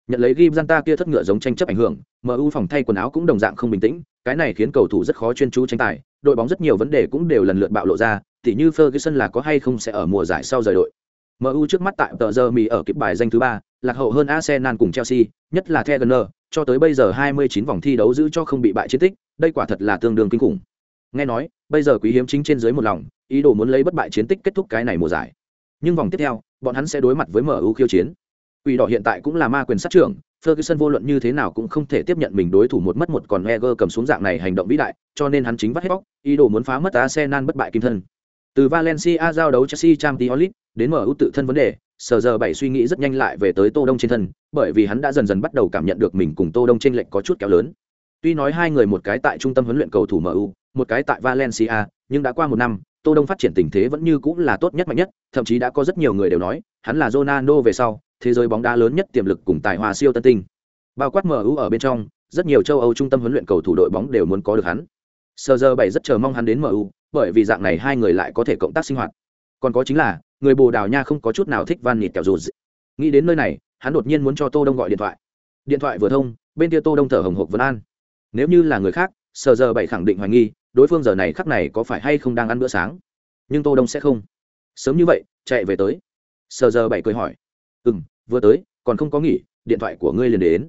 Nhận lấy Gim Zanta kia thất ngựa giống tranh chấp ảnh hưởng, MU phòng thay quần áo cũng đồng dạng không bình tĩnh, cái này khiến cầu thủ rất khó chuyên chú tranh tài, đội bóng rất nhiều vấn đề cũng đều lần lượt bạo lộ ra, tỉ như Ferguson là có hay không sẽ ở mùa giải sau rời đội. MU trước mắt tại tờ giờ mì ở kịp bài danh thứ ba, lạc hậu hơn Arsenal cùng Chelsea, nhất là Thegener, cho tới bây giờ 29 vòng thi đấu giữ cho không bị bại chiến tích, đây quả thật là tương đương kinh khủng. Nghe nói, bây giờ quý hiếm chính trên dưới một lòng, ý đồ muốn lấy bất bại chiến tích kết thúc cái này mùa giải. Nhưng vòng tiếp theo, bọn hắn sẽ đối mặt với MU khiêu chiến. Quỷ đỏ hiện tại cũng là ma quyền sát trưởng, Ferguson vô luận như thế nào cũng không thể tiếp nhận mình đối thủ một mất một còn Wenger cầm xuống dạng này hành động vĩ đại, cho nên hắn chính vắt hết bóc, ý đồ muốn phá mất Arsenal bất bại kim thân. Từ Valencia giao đấu Chelsea Champions League, đến MU tự thân vấn đề, Sở giờ bảy suy nghĩ rất nhanh lại về tới Tô Đông trên thân, bởi vì hắn đã dần dần bắt đầu cảm nhận được mình cùng Tô Đông trên lệnh có chút kéo lớn. Tuy nói hai người một cái tại trung tâm huấn luyện cầu thủ MU, một cái tại Valencia, nhưng đã qua một năm, Tô Đông phát triển tình thế vẫn như cũng là tốt nhất mạnh nhất, thậm chí đã có rất nhiều người đều nói, hắn là Ronaldo về sau, thế giới bóng đá lớn nhất tiềm lực cùng tài hoa siêu tân tinh. Bao quát MU ở bên trong, rất nhiều châu Âu trung tâm huấn luyện cầu thủ đội bóng đều muốn có được hắn sờ giờ bảy rất chờ mong hắn đến MU, bởi vì dạng này hai người lại có thể cộng tác sinh hoạt. Còn có chính là, người Bồ Đào Nha không có chút nào thích Van Nịt kẹo dù. Nghĩ đến nơi này, hắn đột nhiên muốn cho Tô Đông gọi điện thoại. Điện thoại vừa thông, bên kia Tô Đông thở hồng hộc vấn an. Nếu như là người khác, sờ giờ bảy khẳng định hoài nghi, đối phương giờ này khắc này có phải hay không đang ăn bữa sáng. Nhưng Tô Đông sẽ không. Sớm như vậy, chạy về tới. sờ giờ bảy cười hỏi, "Ừm, vừa tới, còn không có nghỉ, điện thoại của ngươi liền đến."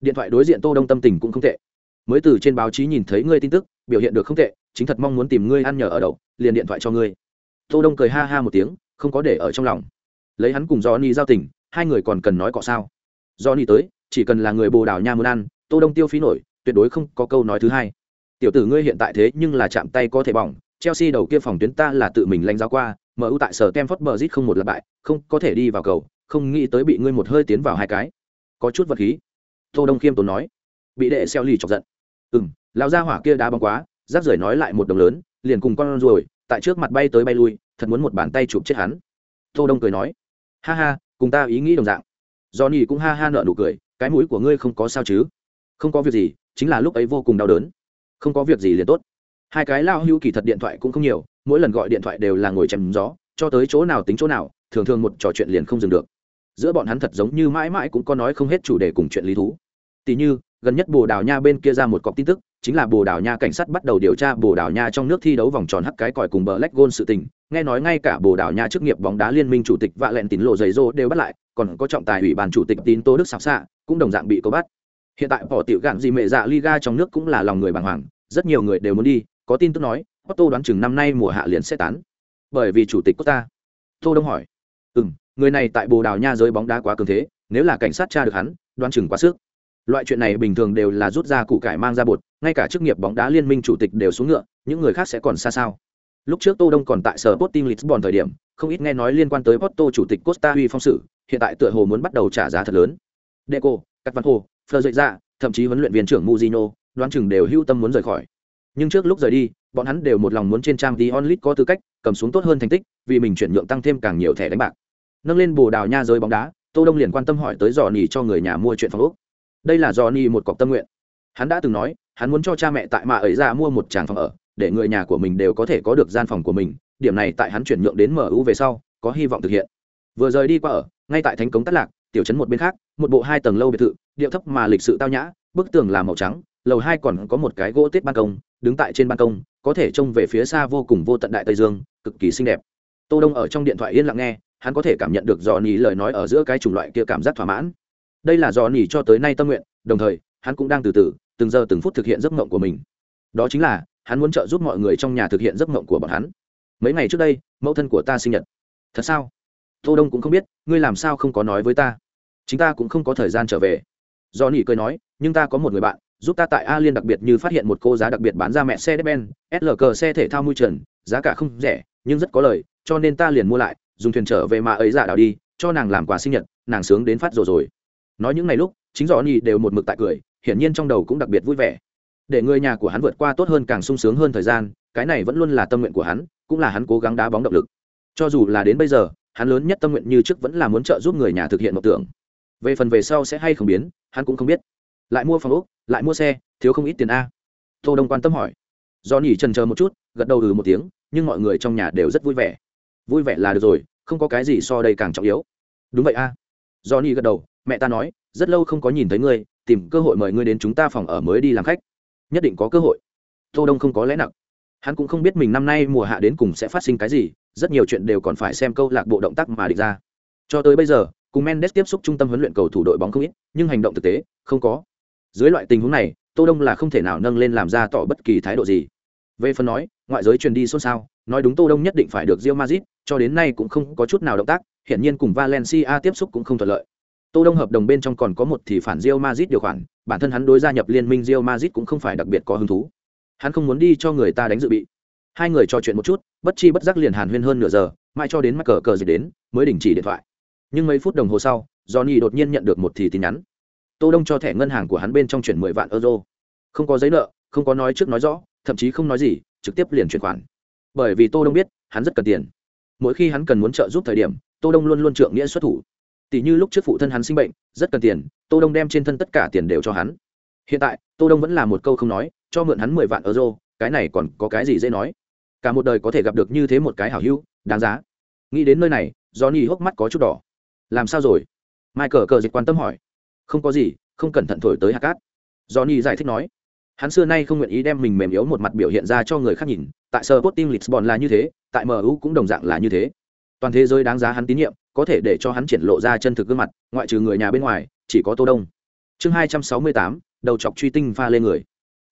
Điện thoại đối diện Tô Đông tâm tình cũng không tệ. Mới từ trên báo chí nhìn thấy ngươi tin tức, biểu hiện được không tệ, chính thật mong muốn tìm ngươi ăn nhờ ở đậu, liền điện thoại cho ngươi. Tô Đông cười ha ha một tiếng, không có để ở trong lòng. Lấy hắn cùng johnny giao tình hai người còn cần nói cọ sao? Johnny tới chỉ cần là người bồ đào nha muốn ăn tô đông tiêu phí nổi tuyệt đối không có câu nói thứ hai. Tiểu tử ngươi hiện tại thế nhưng là chạm tay có thể bỏng chelsea đầu kia phòng tuyến ta là tự mình lanh giáo qua mu tại sở kem phất bờ zit không một là bại không có thể đi vào cầu không nghĩ tới bị ngươi một hơi tiến vào hai cái. Có chút vật khí. Tô đông khiêm tốn nói. Bị đệ xeo lì chọc giận ừm, lão gia hỏa kia đá bóng quá rác rưởi nói lại một đồng lớn, liền cùng con ruồi, tại trước mặt bay tới bay lui, thật muốn một bàn tay chụp chết hắn. Tô đông cười nói, ha ha, cùng ta ý nghĩ đồng dạng. Do nhi cũng ha ha nợ nụ cười, cái mũi của ngươi không có sao chứ? Không có việc gì, chính là lúc ấy vô cùng đau đớn. Không có việc gì liền tốt. Hai cái lao hưu kỳ thật điện thoại cũng không nhiều, mỗi lần gọi điện thoại đều là ngồi chém gió, cho tới chỗ nào tính chỗ nào, thường thường một trò chuyện liền không dừng được. Giữa bọn hắn thật giống như mãi mãi cũng có nói không hết chủ đề cùng chuyện lý thú. Tỉ như gần nhất bồ đào nha bên kia ra một cọc tin tức, chính là bồ đào nha cảnh sát bắt đầu điều tra bồ đào nha trong nước thi đấu vòng tròn hắc cái còi cùng bờ lách gôn sự tình. Nghe nói ngay cả bồ đào nha chức nghiệp bóng đá liên minh chủ tịch vạ lẹn tín lộ giấy rô đều bắt lại, còn có trọng tài ủy ban chủ tịch tín tô đức sạp xạ cũng đồng dạng bị có bắt. Hiện tại bỏ tiểu gạn gì mẹ dạ liga trong nước cũng là lòng người bàng hoàng, rất nhiều người đều muốn đi, có tin tức nói Otto đoán chừng năm nay mùa hạ liền sẽ tán. Bởi vì chủ tịch Costa. Tô đông hỏi. Ừ người này tại bồ đào nha giới bóng đá quá cường thế, nếu là cảnh sát tra được hắn, đoán chừng quá sức loại chuyện này bình thường đều là rút ra củ cải mang ra bột ngay cả chức nghiệp bóng đá liên minh chủ tịch đều xuống ngựa những người khác sẽ còn xa sao? Lúc trước tô đông còn tại sở potting Lisbon thời điểm không ít nghe nói liên quan tới Porto chủ tịch Costa Huy phong sự hiện tại tựa hồ muốn bắt đầu trả giá thật lớn. Deco, Cắt Văn Hồ, Fleur dậy ra thậm chí huấn luyện viên trưởng muzino đoán chừng đều hưu tâm muốn rời khỏi. Nhưng trước lúc rời đi bọn hắn đều một lòng muốn trên trang tí onlit có tư cách cầm xuống tốt hơn thành tích vì mình chuyển nhượng tăng thêm càng nhiều thẻ đánh bạc. Nâng lên bồ đào nha giới bóng đá tô đông liền quan tâm hỏi tới dò nỉ cho người nhà mua chuyện phòng úc đây là do ni một cọc tâm nguyện. Hắn đã từng nói, hắn muốn cho cha mẹ tại mạ ấy ra mua một tràng phòng ở, để người nhà của mình đều có thể có được gian phòng của mình, điểm này tại hắn chuyển nhượng đến mu về sau, có hy vọng thực hiện. Vừa rời đi qua ở, ngay tại thành cống tắt lạc, tiểu trấn một bên khác, một bộ hai tầng lâu biệt thự, điệu thấp mà lịch sự tao nhã, bức tường là màu trắng, lầu hai còn có một cái gỗ tết ban công, đứng tại trên ban công, có thể trông về phía xa vô cùng vô tận đại tây dương, cực kỳ xinh đẹp. Tô đông ở trong điện thoại yên lặng nghe, hắn có thể cảm nhận được dò nỉ lời nói ở giữa cái chủng loại kia cảm giác thỏa mãn đây là do nỉ cho tới nay tâm nguyện, đồng thời, hắn cũng đang từ từ, từng giờ từng phút thực hiện giấc mộng của mình. Đó chính là, hắn muốn trợ giúp mọi người trong nhà thực hiện giấc mộng của bọn hắn. Mấy ngày trước đây, mẫu thân của ta sinh nhật. Thật sao? Tô đông cũng không biết, ngươi làm sao không có nói với ta? Chính ta cũng không có thời gian trở về. Do nỉ cười nói, nhưng ta có một người bạn, giúp ta tại a liên đặc biệt như phát hiện một cô giá đặc biệt bán ra mẹ xe ben SLC xe thể thao mui trần giá cả không rẻ, nhưng rất có lời, cho nên ta liền mua lại, dùng thuyền trở về mà ấy giả đảo đi, cho nàng làm quà sinh nhật, nàng sướng đến phát rồi rồi nói những ngày lúc, chính rõ nhì đều một mực tại cười, hiển nhiên trong đầu cũng đặc biệt vui vẻ. Để người nhà của hắn vượt qua tốt hơn càng sung sướng hơn thời gian, cái này vẫn luôn là tâm nguyện của hắn, cũng là hắn cố gắng đá bóng động lực. Cho dù là đến bây giờ, hắn lớn nhất tâm nguyện như trước vẫn là muốn trợ giúp người nhà thực hiện mộng tưởng. Về phần về sau sẽ hay không biến, hắn cũng không biết. Lại mua phòng úc lại mua xe, thiếu không ít tiền a. Tô đông quan tâm hỏi. Do nhỉ trần chờ một chút, gật đầu ừ một tiếng, nhưng mọi người trong nhà đều rất vui vẻ. Vui vẻ là được rồi, không có cái gì so đây càng trọng yếu. Đúng vậy a. Do nhỉ gật đầu mẹ ta nói, rất lâu không có nhìn thấy ngươi, tìm cơ hội mời ngươi đến chúng ta phòng ở mới đi làm khách. Nhất định có cơ hội. Tô đông không có lẽ nặng. Hắn cũng không biết mình năm nay mùa hạ đến cùng sẽ phát sinh cái gì, rất nhiều chuyện đều còn phải xem câu lạc bộ động tác mà định ra. Cho tới bây giờ, cùng mendes tiếp xúc trung tâm huấn luyện cầu thủ đội bóng không ít, nhưng hành động thực tế, không có. Dưới loại tình huống này, tô đông là không thể nào nâng lên làm ra tỏ bất kỳ thái độ gì. Về phần nói, ngoại giới truyền đi xôn xao, nói đúng tô đông nhất định phải được Real Madrid, cho đến nay cũng không có chút nào động tác hiện nhiên cùng Valencia tiếp xúc cũng không thuận lợi tô đông hợp đồng bên trong còn có một thì phản Real Madrid điều khoản, bản thân hắn đối gia nhập liên minh Real Madrid cũng không phải đặc biệt có hứng thú. Hắn không muốn đi cho người ta đánh dự bị. Hai người trò chuyện một chút, bất chi bất giác liền hàn huyên hơn nửa giờ, mãi cho đến mắc cờ cờ gì đến, mới đình chỉ điện thoại. Nhưng mấy phút đồng hồ sau, johnny đột nhiên nhận được một thì tin nhắn. Tô đông cho thẻ ngân hàng của hắn bên trong chuyển mười vạn euro. Không có giấy nợ, không có nói trước nói rõ, thậm chí không nói gì, trực tiếp liền chuyển khoản. Bởi vì tô đông biết, hắn rất cần tiền. Mỗi khi hắn cần muốn trợ giúp thời điểm, tô đông luôn luôn trượng nghĩa xuất thủ tỷ như lúc trước phụ thân hắn sinh bệnh, rất cần tiền, tô đông đem trên thân tất cả tiền đều cho hắn. Hiện tại, tô đông vẫn là một câu không nói, cho mượn hắn mười vạn euro, cái này còn có cái gì dễ nói? Cả một đời có thể gặp được như thế một cái hảo hữu, đáng giá. Nghĩ đến nơi này, johnny hốc mắt có chút đỏ. Làm sao rồi? Michael cờ dịch quan tâm hỏi. Không có gì, không cẩn thận thổi tới hạt cát. Johnny giải thích nói. Hắn xưa nay không nguyện ý đem mình mềm yếu một mặt biểu hiện ra cho người khác nhìn, tại sơ Sporting Lisbon là như thế, tại mu cũng đồng dạng là như thế. Toàn thế giới đáng giá hắn tín nhiệm có thể để cho hắn triển lộ ra chân thực gương mặt, ngoại trừ người nhà bên ngoài, chỉ có tô đông. Chương hai trăm sáu mươi tám, đầu chọc truy tinh pha lên người.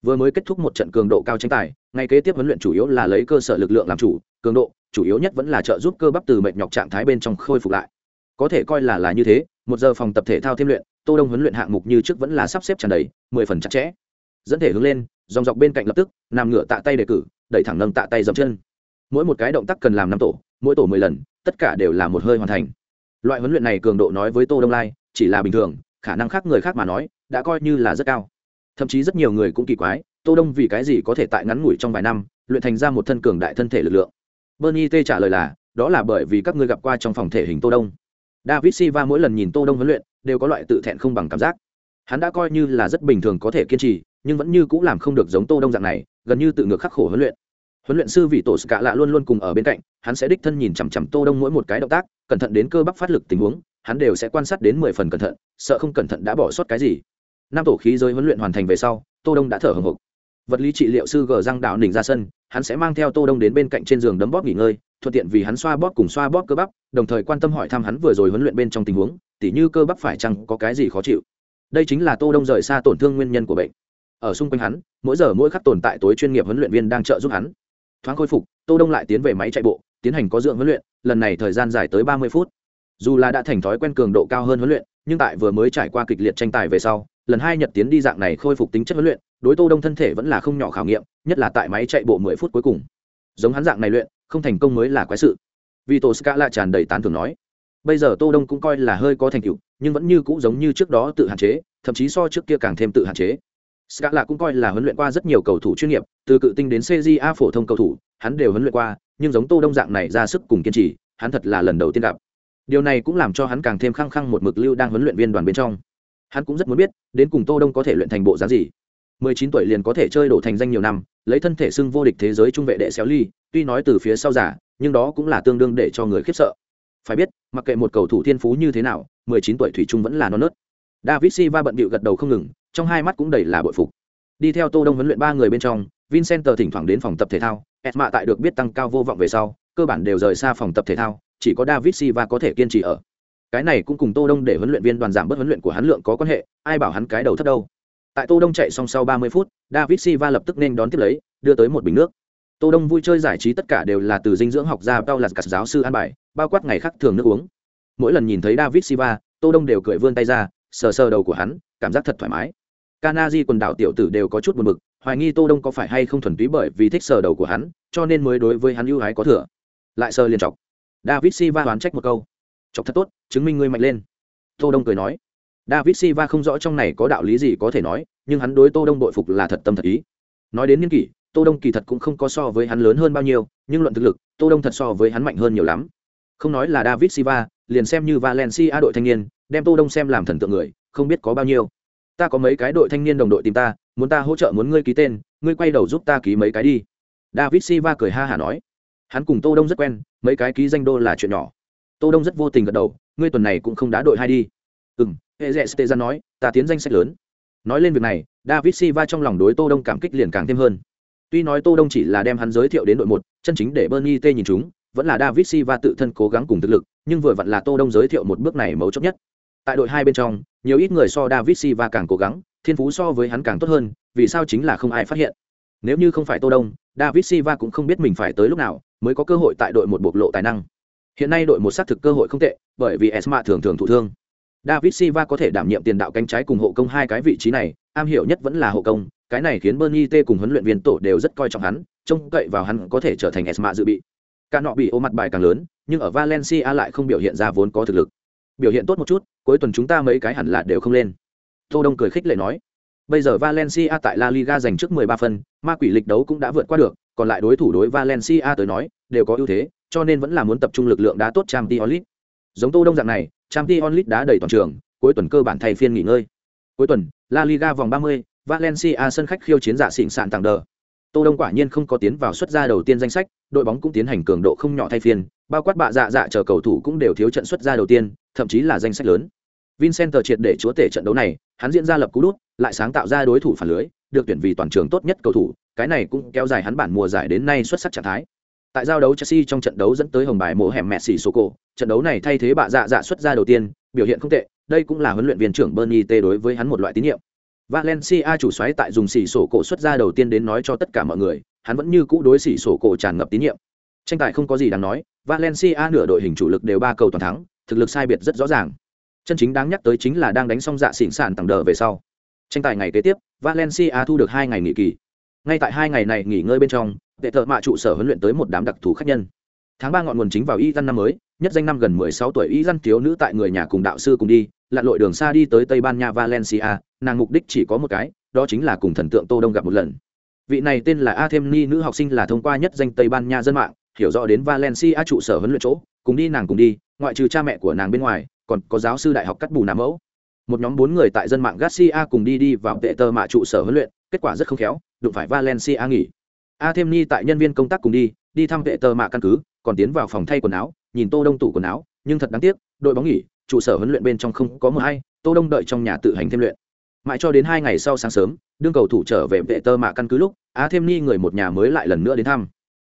Vừa mới kết thúc một trận cường độ cao tranh tài, ngay kế tiếp huấn luyện chủ yếu là lấy cơ sở lực lượng làm chủ, cường độ, chủ yếu nhất vẫn là trợ giúp cơ bắp từ mệt nhọc trạng thái bên trong khôi phục lại. Có thể coi là là như thế, một giờ phòng tập thể thao thêm luyện, tô đông huấn luyện hạng mục như trước vẫn là sắp xếp tràn đầy, mười phần chặt chẽ. Dẫn thể hướng lên, dòng dọc bên cạnh lập tức, nằm ngửa tạ tay đề cử, đẩy thẳng nâng tạ tay dậm chân. Mỗi một cái động tác cần làm năm tổ, mỗi tổ mười lần tất cả đều là một hơi hoàn thành. Loại huấn luyện này cường độ nói với tô đông lai, chỉ là bình thường, khả năng khác người khác mà nói, đã coi như là rất cao. Thậm chí rất nhiều người cũng kỳ quái, tô đông vì cái gì có thể tại ngắn ngủi trong vài năm, luyện thành ra một thân cường đại thân thể lực lượng? Bernie t trả lời là, đó là bởi vì các ngươi gặp qua trong phòng thể hình tô đông. David silva mỗi lần nhìn tô đông huấn luyện, đều có loại tự thẹn không bằng cảm giác. Hắn đã coi như là rất bình thường có thể kiên trì, nhưng vẫn như cũng làm không được giống tô đông dạng này, gần như tự ngược khắc khổ huấn luyện huấn luyện sư vị tổ cả lạ luôn luôn cùng ở bên cạnh, hắn sẽ đích thân nhìn chằm chằm tô đông mỗi một cái động tác, cẩn thận đến cơ bắp phát lực tình huống, hắn đều sẽ quan sát đến mười phần cẩn thận, sợ không cẩn thận đã bỏ sót cái gì. Năm tổ khí giới huấn luyện hoàn thành về sau, tô đông đã thở hồng hộc vật lý trị liệu sư gờ răng đạo đỉnh ra sân, hắn sẽ mang theo tô đông đến bên cạnh trên giường đấm bóp nghỉ ngơi, thuận tiện vì hắn xoa bóp cùng xoa bóp cơ bắp, đồng thời quan tâm hỏi thăm hắn vừa rồi huấn luyện bên trong tình huống, tỉ như cơ bắp phải chăng có cái gì khó chịu. Đây chính là tô đông rời xa tổn thương nguyên nhân của bệnh. Ở xung quanh hắn, mỗi giờ mỗi khắc tồn tại tối chuyên nghiệp huấn luyện viên đang trợ giúp hắn thoáng khôi phục, tô đông lại tiến về máy chạy bộ, tiến hành có dưỡng huấn luyện, lần này thời gian dài tới ba mươi phút. Dù là đã thành thói quen cường độ cao hơn huấn luyện, nhưng tại vừa mới trải qua kịch liệt tranh tài về sau, lần hai nhật tiến đi dạng này khôi phục tính chất huấn luyện, đối tô đông thân thể vẫn là không nhỏ khảo nghiệm, nhất là tại máy chạy bộ mười phút cuối cùng. Giống hắn dạng này luyện, không thành công mới là quái sự. Vì tổ ska lại tràn đầy tán thưởng nói. Bây giờ tô đông cũng coi là hơi có thành tựu, nhưng vẫn như cũ giống như trước đó tự hạn chế, thậm chí so trước kia càng thêm tự hạn chế. Scala cũng coi là huấn luyện qua rất nhiều cầu thủ chuyên nghiệp, từ cự tinh đến CJA phổ thông cầu thủ, hắn đều huấn luyện qua, nhưng giống Tô Đông dạng này ra sức cùng kiên trì, hắn thật là lần đầu tiên gặp. Điều này cũng làm cho hắn càng thêm khăng khăng một mực lưu đang huấn luyện viên đoàn bên trong. Hắn cũng rất muốn biết, đến cùng Tô Đông có thể luyện thành bộ dáng gì. 19 tuổi liền có thể chơi đổ thành danh nhiều năm, lấy thân thể xưng vô địch thế giới trung vệ đệ xéo ly, tuy nói từ phía sau giả, nhưng đó cũng là tương đương để cho người khiếp sợ. Phải biết, mặc kệ một cầu thủ thiên phú như thế nào, 19 tuổi thủy chung vẫn là non nớt. David Silva bận bịu gật đầu không ngừng, trong hai mắt cũng đầy là bội phục. Đi theo Tô Đông huấn luyện ba người bên trong, Vincent thỉnh thoảng đến phòng tập thể thao, Esma tại được biết tăng cao vô vọng về sau, cơ bản đều rời xa phòng tập thể thao, chỉ có David Silva có thể kiên trì ở. Cái này cũng cùng Tô Đông để huấn luyện viên đoàn giảm bớt huấn luyện của hắn lượng có quan hệ, ai bảo hắn cái đầu thấp đâu. Tại Tô Đông chạy xong sau 30 phút, David Silva lập tức nên đón tiếp lấy, đưa tới một bình nước. Tô Đông vui chơi giải trí tất cả đều là từ dinh dưỡng học ra bao là cả giáo sư an bài, bao quát ngày khác thường nước uống. Mỗi lần nhìn thấy David Silva, Tô Đông đều cười vươn tay ra, sờ sờ đầu của hắn, cảm giác thật thoải mái. Kanaji quần đảo tiểu tử đều có chút buồn bực, hoài nghi tô đông có phải hay không thuần túy bởi vì thích sờ đầu của hắn cho nên mới đối với hắn ưu ái có thừa. Lại sờ liền chọc. David silva đoán trách một câu. Chọc thật tốt chứng minh ngươi mạnh lên. Tô đông cười nói. David silva không rõ trong này có đạo lý gì có thể nói nhưng hắn đối tô đông bội phục là thật tâm thật ý. Nói đến niên kỷ tô đông kỳ thật cũng không có so với hắn lớn hơn bao nhiêu nhưng luận thực lực tô đông thật so với hắn mạnh hơn nhiều lắm. Không nói là david silva liền xem như valencia đội thanh niên đem tô đông xem làm thần tượng người không biết có bao nhiêu ta có mấy cái đội thanh niên đồng đội tìm ta, muốn ta hỗ trợ muốn ngươi ký tên, ngươi quay đầu giúp ta ký mấy cái đi. David silva cười ha hả nói. Hắn cùng tô đông rất quen, mấy cái ký danh đô là chuyện nhỏ. Tô đông rất vô tình gật đầu, ngươi tuần này cũng không đá đội hai đi. Ừ m hệ rẽ stê nói, ta tiến danh sách lớn. Nói lên việc này, david silva trong lòng đối tô đông cảm kích liền càng thêm hơn. Tuy nói tô đông chỉ là đem hắn giới thiệu đến đội một, chân chính để bernie t nhìn chúng, vẫn là david silva tự thân cố gắng cùng thực lực, nhưng vừa vặn là tô đông giới thiệu một bước này mấu chốt nhất tại đội hai bên trong, nhiều ít người so david silva càng cố gắng, thiên phú so với hắn càng tốt hơn, vì sao chính là không ai phát hiện? Nếu như không phải tô đông, david silva cũng không biết mình phải tới lúc nào mới có cơ hội tại đội một bộc lộ tài năng. Hiện nay đội một xác thực cơ hội không tệ, bởi vì esma thường thường thụ thương. David silva có thể đảm nhiệm tiền đạo cánh trái cùng hộ công hai cái vị trí này, am hiểu nhất vẫn là hộ công, cái này khiến bernie t cùng huấn luyện viên tổ đều rất coi trọng hắn, trông cậy vào hắn có thể trở thành esma dự bị. Cả nọ bị ô mặt bài càng lớn, nhưng ở valencia lại không biểu hiện ra vốn có thực lực biểu hiện tốt một chút cuối tuần chúng ta mấy cái hẳn là đều không lên tô đông cười khích lệ nói bây giờ valencia tại la liga giành trước 13 phân ma quỷ lịch đấu cũng đã vượt qua được còn lại đối thủ đối valencia tới nói đều có ưu thế cho nên vẫn là muốn tập trung lực lượng đá tốt Champions League. Giống Tô Đông dạng này, Champions League đá đầy toàn trường, cuối tuần cơ bản thay phiên nghỉ ngơi. Cuối tuần, La Liga vòng 30, Valencia sân khách khiêu chiến giả xịn sạn tàng đờ. Tô Đông quả nhiên không có tiến vào xuất ra đầu tiên danh sách, đội bóng cũng tiến hành cường độ không nhỏ thay phiên, bao quát bạ dạ dạ chờ cầu thủ cũng đều thiếu trận xuất ra đầu tiên, thậm chí là danh sách lớn. Vincent triệt để chúa tể trận đấu này, hắn diễn ra lập cú đút, lại sáng tạo ra đối thủ phản lưới, được tuyển vì toàn trường tốt nhất cầu thủ, cái này cũng kéo dài hắn bản mùa giải đến nay xuất sắc trạng thái. Tại giao đấu Chelsea trong trận đấu dẫn tới hồng bài mổ hẻm Messi Soko, trận đấu này thay thế bạ dạ dạ xuất ra đầu tiên, biểu hiện không tệ, đây cũng là huấn luyện viên trưởng Bernie T đối với hắn một loại tín nhiệm. Valencia chủ xoáy tại dùng xỉ sổ cổ xuất ra đầu tiên đến nói cho tất cả mọi người, hắn vẫn như cũ đối xỉ sổ cổ tràn ngập tín nhiệm. Tranh tài không có gì đáng nói, Valencia nửa đội hình chủ lực đều ba cầu toàn thắng, thực lực sai biệt rất rõ ràng. Chân chính đáng nhắc tới chính là đang đánh xong dạ xỉn sản tầng đờ về sau. Tranh tài ngày kế tiếp, Valencia thu được hai ngày nghỉ kỳ. Ngay tại hai ngày này nghỉ ngơi bên trong, đệ thợ mạ trụ sở huấn luyện tới một đám đặc thù khách nhân. Tháng ba ngọn nguồn chính vào y dân năm mới, nhất danh năm gần 16 tuổi y dân thiếu nữ tại người nhà cùng đạo sư cùng đi, lặn lội đường xa đi tới Tây Ban Nha Valencia, nàng mục đích chỉ có một cái, đó chính là cùng thần tượng Tô Đông gặp một lần. Vị này tên là Athemni nữ học sinh là thông qua nhất danh Tây Ban Nha dân mạng, hiểu rõ đến Valencia trụ sở huấn luyện chỗ, cùng đi nàng cùng đi, ngoại trừ cha mẹ của nàng bên ngoài, còn có giáo sư đại học cắt bù nà mẫu. Một nhóm bốn người tại dân mạng Garcia cùng đi đi vào tệ tờ mạ trụ sở huấn luyện, kết quả rất không khéo, đụng phải Valencia nghỉ. Athemni tại nhân viên công tác cùng đi, đi thăm vệ tờ mạ căn cứ, còn tiến vào phòng thay quần áo, nhìn Tô Đông tủ quần áo, nhưng thật đáng tiếc, đội bóng nghỉ, trụ sở huấn luyện bên trong không có mưa hay Tô Đông đợi trong nhà tự hành thêm luyện. Mãi cho đến hai ngày sau sáng sớm, đương cầu thủ trở về vệ tơ mạ căn cứ lúc, Athemni người một nhà mới lại lần nữa đến thăm.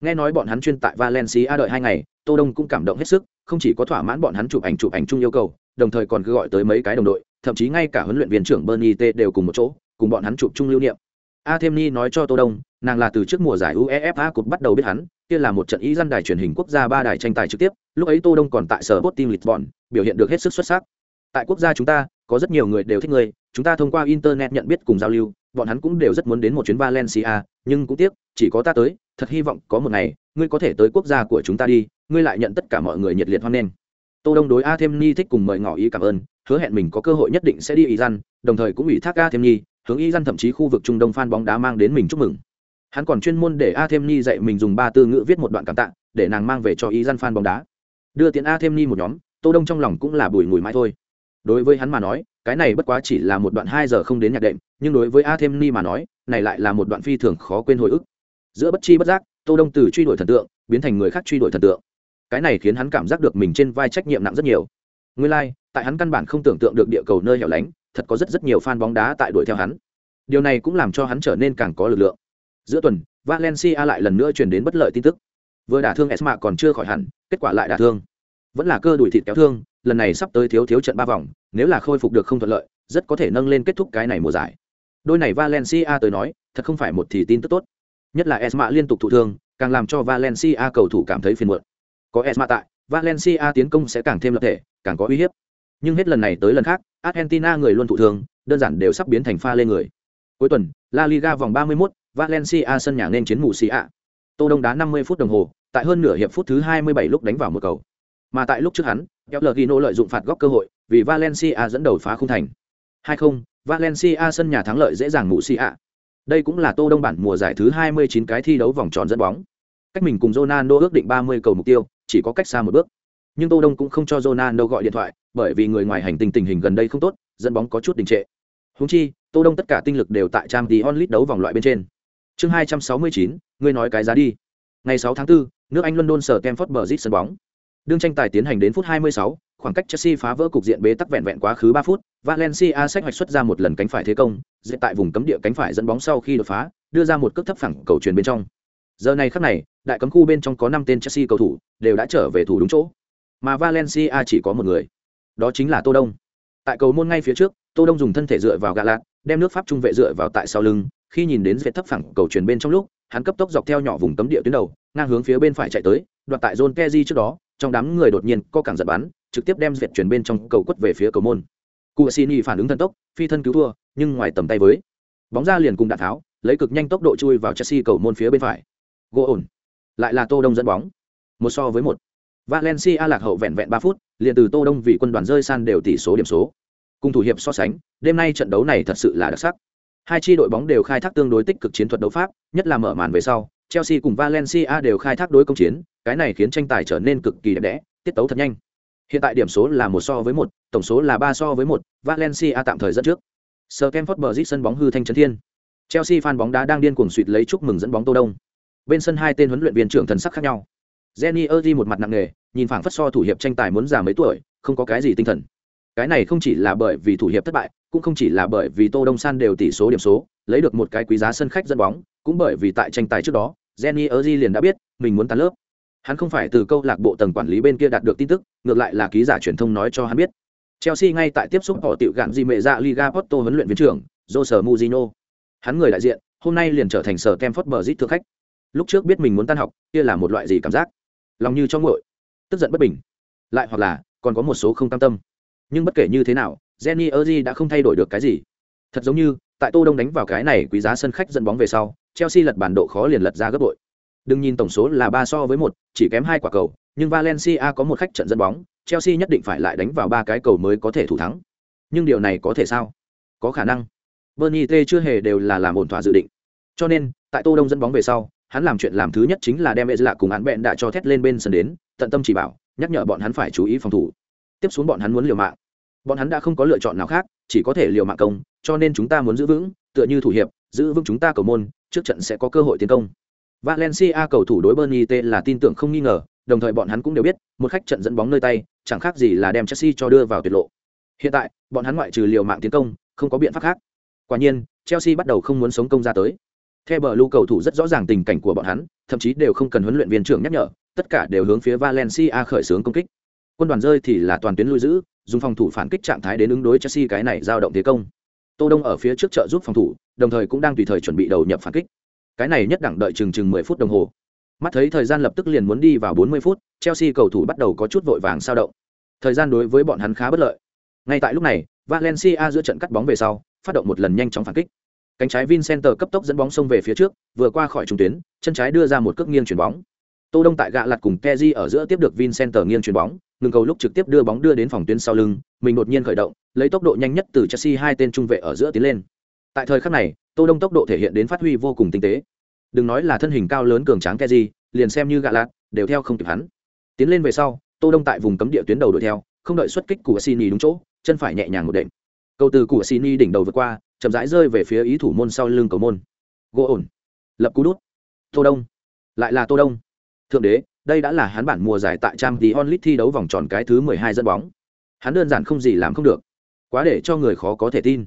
Nghe nói bọn hắn chuyên tại Valencia đợi hai ngày, Tô Đông cũng cảm động hết sức, không chỉ có thỏa mãn bọn hắn chụp ảnh chụp ảnh chung yêu cầu, đồng thời còn cứ gọi tới mấy cái đồng đội, thậm chí ngay cả huấn luyện viên trưởng Bernie T đều cùng một chỗ, cùng bọn hắn chụp chung lưu niệm. a thêm ni nói cho Tô Đông, nàng là từ trước mùa giải UEFA Cup bắt đầu biết hắn, kia là một trận ý dân đài truyền hình quốc gia ba đài tranh tài trực tiếp, lúc ấy Tô Đông còn tại sở Sporting Lisbon, biểu hiện được hết sức xuất sắc. Tại quốc gia chúng ta, có rất nhiều người đều thích người, chúng ta thông qua internet nhận biết cùng giao lưu, bọn hắn cũng đều rất muốn đến một chuyến Valencia, nhưng cũng tiếc, chỉ có ta tới, thật hy vọng có một ngày, ngươi có thể tới quốc gia của chúng ta đi, ngươi lại nhận tất cả mọi người nhiệt liệt hoan nghênh. Tô Đông đối Athemni thích cùng mời ngỏ ý cảm ơn, hứa hẹn mình có cơ hội nhất định sẽ đi Iran, đồng thời cũng ủy thác Athemni, hướng Iran thậm chí khu vực Trung Đông fan bóng đá mang đến mình chúc mừng. Hắn còn chuyên môn để Athemni dạy mình dùng ba từ ngữ viết một đoạn cảm tạ, để nàng mang về cho Iran fan bóng đá. Đưa tiền Athemni một nhóm, Tô Đông trong lòng cũng là bùi ngùi mãi thôi. Đối với hắn mà nói, cái này bất quá chỉ là một đoạn hai giờ không đến nhạc đệm, nhưng đối với Athemni mà nói, này lại là một đoạn phi thường khó quên hồi ức. Giữa bất chi bất giác, Tô Đông từ truy đuổi thần tượng, biến thành người khác truy đuổi thần tượng. Cái này khiến hắn cảm giác được mình trên vai trách nhiệm nặng rất nhiều. Nguyên lai, like, tại hắn căn bản không tưởng tượng được địa cầu nơi hẻo lánh, thật có rất rất nhiều fan bóng đá tại đuổi theo hắn. Điều này cũng làm cho hắn trở nên càng có lực lượng. Giữa tuần, Valencia lại lần nữa truyền đến bất lợi tin tức. Vừa đả thương Esma còn chưa khỏi hẳn, kết quả lại đả thương. Vẫn là cơ đuổi thịt kéo thương, lần này sắp tới thiếu thiếu trận ba vòng, nếu là khôi phục được không thuận lợi, rất có thể nâng lên kết thúc cái này mùa giải. Đôi này Valencia tới nói, thật không phải một thì tin tức tốt. Nhất là Esma liên tục thụ thương, càng làm cho Valencia cầu thủ cảm thấy phiền muộn. Có Esma tại, Valencia tiến công sẽ càng thêm lập thể, càng có uy hiếp. Nhưng hết lần này tới lần khác, Argentina người luôn thụ thương, đơn giản đều sắp biến thành pha lên người. Cuối tuần, La Liga vòng 31, Valencia sân nhà nên chiến mù xì ạ. Tô Đông đá 50 phút đồng hồ, tại hơn nửa hiệp phút thứ 27 lúc đánh vào một cầu. Mà tại lúc trước hắn, Pellegrino lợi dụng phạt góc cơ hội, vì Valencia dẫn đầu phá khung thành. 2-0, Valencia sân nhà thắng lợi dễ dàng ngủ si ạ. Đây cũng là Tô Đông bản mùa giải thứ 29 cái thi đấu vòng tròn dẫn bóng. Cách mình cùng Ronaldo ước định 30 cầu mục tiêu, chỉ có cách xa một bước. Nhưng Tô Đông cũng không cho Ronaldo gọi điện thoại, bởi vì người ngoài hành tinh tình hình gần đây không tốt, dẫn bóng có chút đình trệ. Huống chi, Tô Đông tất cả tinh lực đều tại trang tí đấu vòng loại bên trên. Chương 269, ngươi nói cái giá đi. Ngày 6 tháng 4, nước Anh London sở Stamford Bridge sân bóng. Đương tranh tài tiến hành đến phút 26, khoảng cách Chelsea phá vỡ cục diện bế tắc vẹn vẹn quá khứ 3 phút, Valencia sách hoạch xuất ra một lần cánh phải thế công, diện tại vùng cấm địa cánh phải dẫn bóng sau khi đột phá, đưa ra một cước thấp phẳng cầu truyền bên trong. Giờ này khắc này, đại cấm khu bên trong có 5 tên Chelsea cầu thủ, đều đã trở về thủ đúng chỗ. Mà Valencia chỉ có một người. Đó chính là Tô Đông. Tại cầu môn ngay phía trước, Tô Đông dùng thân thể dựa vào gạ lạt, đem nước Pháp trung vệ dựa vào tại sau lưng, khi nhìn đến vết thấp phẳng cầu truyền bên trong lúc, hắn cấp tốc dọc theo nhỏ vùng cấm địa tuyến đầu, ngang hướng phía bên phải chạy tới, đoạt tại zone Kezi trước đó, trong đám người đột nhiên có cảng giật bắn, trực tiếp đem duyệt chuyển bên trong cầu quất về phía cầu môn. Cuasini phản ứng thần tốc, phi thân cứu thua, nhưng ngoài tầm tay với. Bóng ra liền cùng đạn tháo, lấy cực nhanh tốc độ chui vào Chelsea cầu môn phía bên phải. Gỗ ổn. Lại là Tô Đông dẫn bóng. Một so với một. Valencia lạc hậu vẹn vẹn ba phút, liền từ Tô Đông vì quân đoàn rơi san đều tỷ số điểm số. Cùng thủ hiệp so sánh, đêm nay trận đấu này thật sự là đặc sắc. Hai chi đội bóng đều khai thác tương đối tích cực chiến thuật đấu pháp, nhất là mở màn về sau, Chelsea cùng Valencia đều khai thác đối công chiến, cái này khiến tranh tài trở nên cực kỳ đẹp đẽ, tiết tấu thật nhanh. Hiện tại điểm số là một so với một, tổng số là ba so với một, Valencia tạm thời dẫn trước. Stamford Bridge sân bóng hư thanh chấn thiên. Chelsea fan bóng đá đang điên cuồng suýt lấy chúc mừng dẫn bóng Tô Đông. Bên sân hai tên huấn luyện viên trưởng thần sắc khác nhau. Jenny Erdi một mặt nặng nề, nhìn phảng phất so thủ hiệp tranh tài muốn già mấy tuổi, không có cái gì tinh thần. Cái này không chỉ là bởi vì thủ hiệp thất bại, cũng không chỉ là bởi vì Tô Đông San đều tỷ số điểm số, lấy được một cái quý giá sân khách dẫn bóng, cũng bởi vì tại tranh tài trước đó, Jenny Erzi liền đã biết mình muốn tan lớp. Hắn không phải từ câu lạc bộ tầng quản lý bên kia đạt được tin tức, ngược lại là ký giả truyền thông nói cho hắn biết. Chelsea ngay tại tiếp xúc họ tiểu gạn gì mẹ dạ Liga Porto huấn luyện viên trưởng, Jose Mourinho. Hắn người đại diện, hôm nay liền trở thành sở Campfort Bridge thượng khách. Lúc trước biết mình muốn tan học, kia là một loại gì cảm giác? Lòng như cho nguội, tức giận bất bình, lại hoặc là còn có một số không cam tâm. Nhưng bất kể như thế nào, Jenny Erzi đã không thay đổi được cái gì. Thật giống như, tại Tô Đông đánh vào cái này quý giá sân khách dẫn bóng về sau, Chelsea lật bản độ khó liền lật ra gấp bội. Đừng nhìn tổng số là ba so với một, chỉ kém hai quả cầu, nhưng Valencia có một khách trận dẫn bóng, Chelsea nhất định phải lại đánh vào ba cái cầu mới có thể thủ thắng. Nhưng điều này có thể sao? Có khả năng. Bernie T chưa hề đều là làm ổn thỏa dự định. Cho nên, tại Tô Đông dẫn bóng về sau, hắn làm chuyện làm thứ nhất chính là đem Ezra cùng án bện đã cho thét lên bên sân đến, tận tâm chỉ bảo, nhắc nhở bọn hắn phải chú ý phòng thủ. Tiếp xuống bọn hắn muốn liều mạng. Bọn hắn đã không có lựa chọn nào khác, chỉ có thể liều mạng công, cho nên chúng ta muốn giữ vững, tựa như thủ hiệp, giữ vững chúng ta cầu môn, trước trận sẽ có cơ hội tiến công. Valencia cầu thủ đối Bernie T là tin tưởng không nghi ngờ, đồng thời bọn hắn cũng đều biết, một khách trận dẫn bóng nơi tay, chẳng khác gì là đem Chelsea cho đưa vào tuyệt lộ. Hiện tại, bọn hắn ngoại trừ liều mạng tiến công, không có biện pháp khác. Quả nhiên, Chelsea bắt đầu không muốn sống công ra tới. Theo bờ lưu cầu thủ rất rõ ràng tình cảnh của bọn hắn, thậm chí đều không cần huấn luyện viên trưởng nhắc nhở, tất cả đều hướng phía Valencia khởi xướng công kích. Quân đoàn rơi thì là toàn tuyến lui giữ, dùng phòng thủ phản kích trạng thái đến ứng đối Chelsea cái này giao động thế công. Tô Đông ở phía trước trợ giúp phòng thủ, đồng thời cũng đang tùy thời chuẩn bị đầu nhập phản kích. Cái này nhất đẳng đợi chừng chừng 10 phút đồng hồ. Mắt thấy thời gian lập tức liền muốn đi vào 40 phút, Chelsea cầu thủ bắt đầu có chút vội vàng sao động. Thời gian đối với bọn hắn khá bất lợi. Ngay tại lúc này, Valencia giữa trận cắt bóng về sau, phát động một lần nhanh chóng phản kích. Cánh trái Vincenter cấp tốc dẫn bóng xông về phía trước, vừa qua khỏi trung tuyến, chân trái đưa ra một cước nghiêng chuyển bóng. Tô Đông tại gạ lật cùng Kezi ở giữa tiếp được Vincenter nghiêng chuyển bóng, ngừng cầu lúc trực tiếp đưa bóng đưa đến phòng tuyến sau lưng, mình đột nhiên khởi động, lấy tốc độ nhanh nhất từ Chelsea hai tên trung vệ ở giữa tiến lên. Tại thời khắc này, Tô Đông tốc độ thể hiện đến phát huy vô cùng tinh tế. Đừng nói là thân hình cao lớn cường tráng Kezi, liền xem như gạ lạc đều theo không kịp hắn. Tiến lên về sau, Tô Đông tại vùng cấm địa tuyến đầu đuổi theo, không đợi xuất kích của Sini đúng chỗ, chân phải nhẹ nhàng một đệm. Cầu từ của Sini đỉnh đầu vượt qua, chậm rãi rơi về phía ý thủ môn sau lưng cầu môn. Gỗ ổn, lập cú đút. Tô Đông, lại là Tô Đông. Thượng đế, đây đã là hắn bản mùa giải tại Trang Tí Onlit thi đấu vòng tròn cái thứ 12 dẫn bóng. Hắn đơn giản không gì làm không được. Quá để cho người khó có thể tin.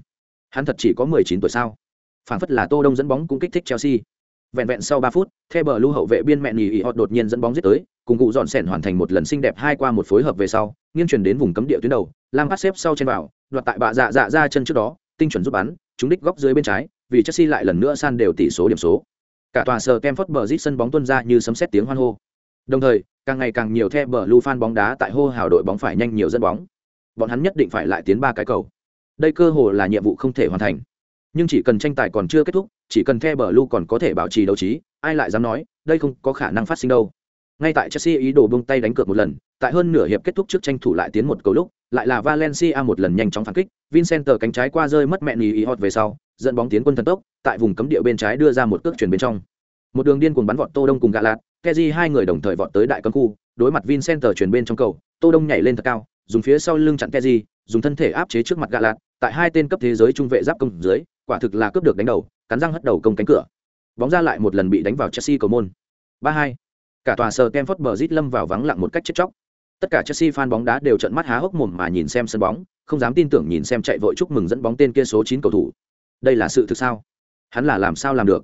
Hắn thật chỉ có 19 tuổi sao? Phản phất là Tô Đông dẫn bóng cũng kích thích Chelsea. Vẹn vẹn sau 3 phút, The bờ lưu hậu vệ biên mẹ nhì họ đột nhiên dẫn bóng giết tới, cùng cụ dọn sèn hoàn thành một lần xinh đẹp hai qua một phối hợp về sau, nghiêng chuyển đến vùng cấm địa tuyến đầu, Lam bắt xếp sau trên vào, đoạt tại bạ dạ dạ ra chân trước đó, tinh chuẩn giúp bắn, trúng đích góc dưới bên trái, vì Chelsea lại lần nữa san đều tỷ số điểm số. Cả tòa sờ Kemford bờ sân bóng tuôn ra như sấm sét tiếng hoan hô. Đồng thời, càng ngày càng nhiều The bờ lưu fan bóng đá tại hô hào đội bóng phải nhanh nhiều dẫn bóng. Bọn hắn nhất định phải lại tiến ba cái cầu. Đây cơ hồ là nhiệm vụ không thể hoàn thành. Nhưng chỉ cần tranh tài còn chưa kết thúc, chỉ cần The Blue còn có thể bảo trì đấu trí, ai lại dám nói, đây không có khả năng phát sinh đâu. Ngay tại Chelsea ý đồ buông tay đánh cược một lần, tại hơn nửa hiệp kết thúc trước tranh thủ lại tiến một cầu lúc, lại là Valencia một lần nhanh chóng phản kích, Vincent cánh trái qua rơi mất mẹ nhì ý hot về sau, dẫn bóng tiến quân thần tốc, tại vùng cấm địa bên trái đưa ra một cước chuyển bên trong. Một đường điên cuồng bắn vọt Tô Đông cùng gạ lạt, keji hai người đồng thời vọt tới đại cấm khu, đối mặt Vincent chuyển bên trong cầu, Tô Đông nhảy lên thật cao, dùng phía sau lưng chặn keji dùng thân thể áp chế trước mặt gạ lạt, tại hai tên cấp thế giới trung vệ giáp công dưới, quả thực là cướp được đánh đầu, cắn răng hất đầu công cánh cửa. Bóng ra lại một lần bị đánh vào Chelsea cầu môn. 3-2. Cả tòa sở Stamford Bridge lâm vào vắng lặng một cách chết chóc. Tất cả Chelsea fan bóng đá đều trợn mắt há hốc mồm mà nhìn xem sân bóng, không dám tin tưởng nhìn xem chạy vội chúc mừng dẫn bóng tên kia số 9 cầu thủ. Đây là sự thực sao? Hắn là làm sao làm được?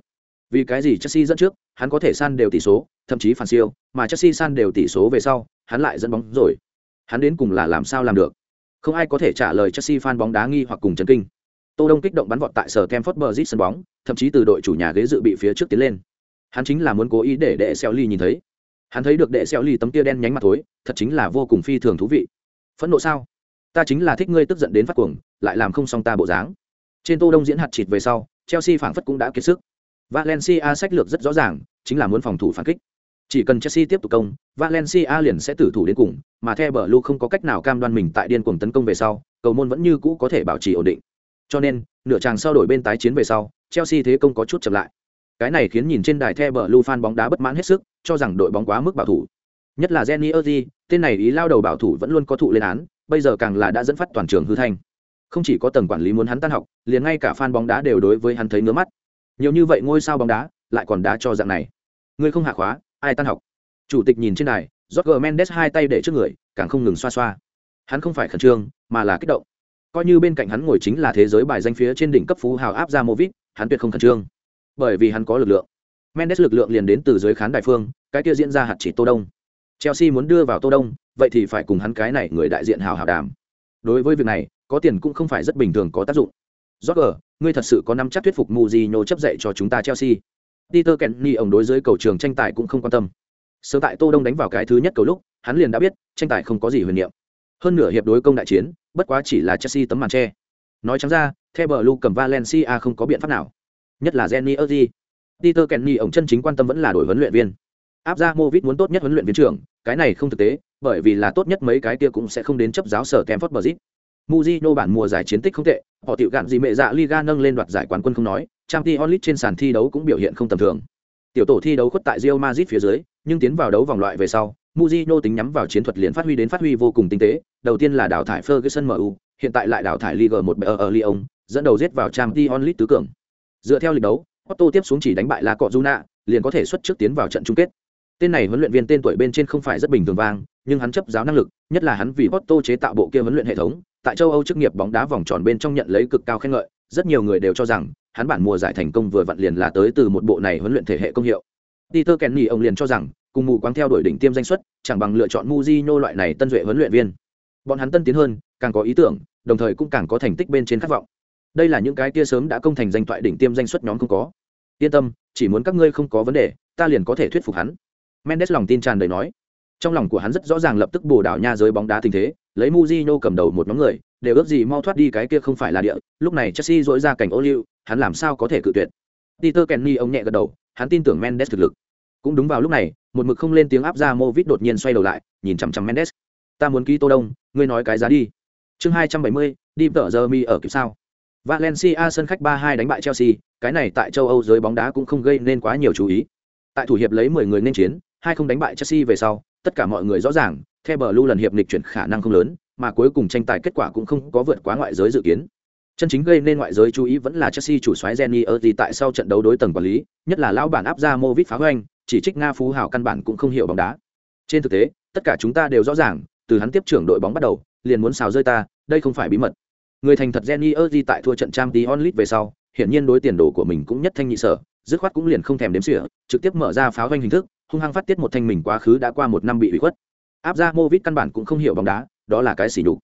Vì cái gì Chelsea dẫn trước, hắn có thể san đều tỷ số, thậm chí phản siêu, mà Chelsea san đều tỷ số về sau, hắn lại dẫn bóng rồi. Hắn đến cùng là làm sao làm được? Không ai có thể trả lời Chelsea fan bóng đá nghi hoặc cùng chấn kinh. Tô Đông kích động bắn vọt tại sở Stamford Bridge sân bóng, thậm chí từ đội chủ nhà ghế dự bị phía trước tiến lên. Hắn chính là muốn cố ý để đệ Sẹo Ly nhìn thấy. Hắn thấy được đệ Sẹo Ly tấm kia đen nhánh mặt tối, thật chính là vô cùng phi thường thú vị. Phẫn nộ sao? Ta chính là thích ngươi tức giận đến phát cuồng, lại làm không xong ta bộ dáng. Trên Tô Đông diễn hạt chịt về sau, Chelsea phản phất cũng đã kiệt sức. Valencia sách lược rất rõ ràng, chính là muốn phòng thủ phản kích. Chỉ cần Chelsea tiếp tục công, Valencia liền sẽ tử thủ đến cùng, mà The Blue không có cách nào cam đoan mình tại điên cuồng tấn công về sau, cầu môn vẫn như cũ có thể bảo trì ổn định. Cho nên, nửa chàng sau đổi bên tái chiến về sau, Chelsea thế công có chút chậm lại. Cái này khiến nhìn trên đài The Blue fan bóng đá bất mãn hết sức, cho rằng đội bóng quá mức bảo thủ. Nhất là Jenny Erdi, tên này ý lao đầu bảo thủ vẫn luôn có thụ lên án, bây giờ càng là đã dẫn phát toàn trường hư thanh. Không chỉ có tầng quản lý muốn hắn tan học, liền ngay cả fan bóng đá đều đối với hắn thấy ngứa mắt. Nhiều như vậy ngôi sao bóng đá, lại còn đá cho dạng này. Ngươi không hạ khóa, ai tan học? Chủ tịch nhìn trên đài, Jorge Mendes hai tay để trước người, càng không ngừng xoa xoa. Hắn không phải khẩn trương, mà là kích động coi như bên cạnh hắn ngồi chính là thế giới bài danh phía trên đỉnh cấp phú hào áp ra Movit, hắn tuyệt không khẩn trương, bởi vì hắn có lực lượng. Mendes lực lượng liền đến từ dưới khán đại phương, cái kia diễn ra hạt chỉ Tô Đông. Chelsea muốn đưa vào Tô Đông, vậy thì phải cùng hắn cái này người đại diện hào hào đàm. Đối với việc này, có tiền cũng không phải rất bình thường có tác dụng. Roger, ngươi thật sự có năm chắc thuyết phục Mourinho chấp dạy cho chúng ta Chelsea. Peter Kenny ổng đối dưới cầu trường tranh tài cũng không quan tâm. Sớm tại Tô Đông đánh vào cái thứ nhất cầu lúc, hắn liền đã biết, tranh tài không có gì huyền niệm. Hơn nửa hiệp đối công đại chiến, bất quá chỉ là Chelsea tấm màn che. Nói trắng ra, The Blue cầm Valencia không có biện pháp nào. Nhất là Jenny Erdi. Peter Kenny ổng chân chính quan tâm vẫn là đổi huấn luyện viên. Áp ra Movit muốn tốt nhất huấn luyện viên trưởng, cái này không thực tế, bởi vì là tốt nhất mấy cái kia cũng sẽ không đến chấp giáo sở Kemford Bridge. Mujino bản mùa giải chiến tích không tệ, họ tiểu gạn gì mẹ dạ Liga nâng lên đoạt giải quán quân không nói, Champions League trên sàn thi đấu cũng biểu hiện không tầm thường. Tiểu tổ thi đấu khuất tại Real Madrid phía dưới, nhưng tiến vào đấu vòng loại về sau, Mourinho tính nhắm vào chiến thuật liền phát huy đến phát huy vô cùng tinh tế, đầu tiên là đào thải Ferguson MU, hiện tại lại đào thải Ligue 1 ở Lyon, dẫn đầu giết vào Champions League tứ cường. Dựa theo lịch đấu, Otto tiếp xuống chỉ đánh bại La Cọjuna, liền có thể xuất trước tiến vào trận chung kết. Tên này huấn luyện viên tên tuổi bên trên không phải rất bình thường vang, nhưng hắn chấp giáo năng lực, nhất là hắn vì Otto chế tạo bộ kia huấn luyện hệ thống, tại châu Âu chức nghiệp bóng đá vòng tròn bên trong nhận lấy cực cao khen ngợi, rất nhiều người đều cho rằng hắn bản mùa giải thành công vừa vặn liền là tới từ một bộ này huấn luyện thể hệ công hiệu. Peter Kenny ông liền cho rằng, cùng mù quáng theo đuổi đỉnh tiêm danh xuất, chẳng bằng lựa chọn Mujinho loại này tân duệ huấn luyện viên. Bọn hắn tân tiến hơn, càng có ý tưởng, đồng thời cũng càng có thành tích bên trên khát vọng. Đây là những cái kia sớm đã công thành danh toại đỉnh tiêm danh xuất nhóm không có. Yên tâm, chỉ muốn các ngươi không có vấn đề, ta liền có thể thuyết phục hắn. Mendes lòng tin tràn đầy nói. Trong lòng của hắn rất rõ ràng lập tức bổ đảo nha giới bóng đá tình thế, lấy Mujinho cầm đầu một nhóm người, đều ước gì mau thoát đi cái kia không phải là địa, lúc này Chelsea dỗi ra cảnh ô liu, hắn làm sao có thể cự tuyệt. Peter Kenny ông nhẹ gật đầu, hắn tin tưởng Mendes thực lực. Cũng đúng vào lúc này, một mực không lên tiếng áp ra Movit đột nhiên xoay đầu lại, nhìn chằm chằm Mendes. Ta muốn ký Tô Đông, ngươi nói cái giá đi. Chương 270, đi tở giờ mi ở kịp sao? Valencia sân khách 3-2 đánh bại Chelsea, cái này tại châu Âu giới bóng đá cũng không gây nên quá nhiều chú ý. Tại thủ hiệp lấy 10 người nên chiến, hai không đánh bại Chelsea về sau, tất cả mọi người rõ ràng, theo bờ lưu lần hiệp nghịch chuyển khả năng không lớn, mà cuối cùng tranh tài kết quả cũng không có vượt quá ngoại giới dự kiến. Chân chính gây nên ngoại giới chú ý vẫn là Chelsea chủ soái Jenny Erdi tại sau trận đấu đối tầng quản lý, nhất là lão bản áp ra Movit phá hoành, chỉ trích Nga phú hào căn bản cũng không hiểu bóng đá. Trên thực tế, tất cả chúng ta đều rõ ràng, từ hắn tiếp trưởng đội bóng bắt đầu, liền muốn xào rơi ta, đây không phải bí mật. Người thành thật Jenny Erdi tại thua trận Champions League về sau, hiển nhiên đối tiền đồ của mình cũng nhất thanh nhị sở, dứt khoát cũng liền không thèm đếm xỉa, trực tiếp mở ra pháo hoành hình thức, hung hăng phát tiết một thanh mình quá khứ đã qua một năm bị ủy khuất. Áp ra Movit căn bản cũng không hiểu bóng đá, đó là cái xỉ nhục.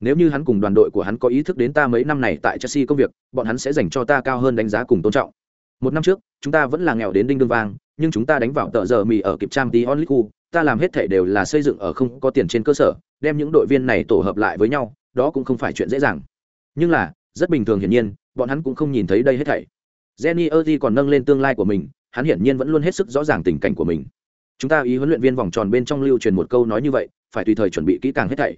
Nếu như hắn cùng đoàn đội của hắn có ý thức đến ta mấy năm này tại Chelsea công việc, bọn hắn sẽ dành cho ta cao hơn đánh giá cùng tôn trọng. Một năm trước, chúng ta vẫn là nghèo đến đinh đương vang, nhưng chúng ta đánh vào tợ giờ mì ở kịp trang tí onlit khu, ta làm hết thể đều là xây dựng ở không có tiền trên cơ sở, đem những đội viên này tổ hợp lại với nhau, đó cũng không phải chuyện dễ dàng. Nhưng là, rất bình thường hiển nhiên, bọn hắn cũng không nhìn thấy đây hết thảy jenny erdi còn nâng lên tương lai của mình hắn hiển nhiên vẫn luôn hết sức rõ ràng tình cảnh của mình chúng ta ý huấn luyện viên vòng tròn bên trong lưu truyền một câu nói như vậy phải tùy thời chuẩn bị kỹ càng hết thảy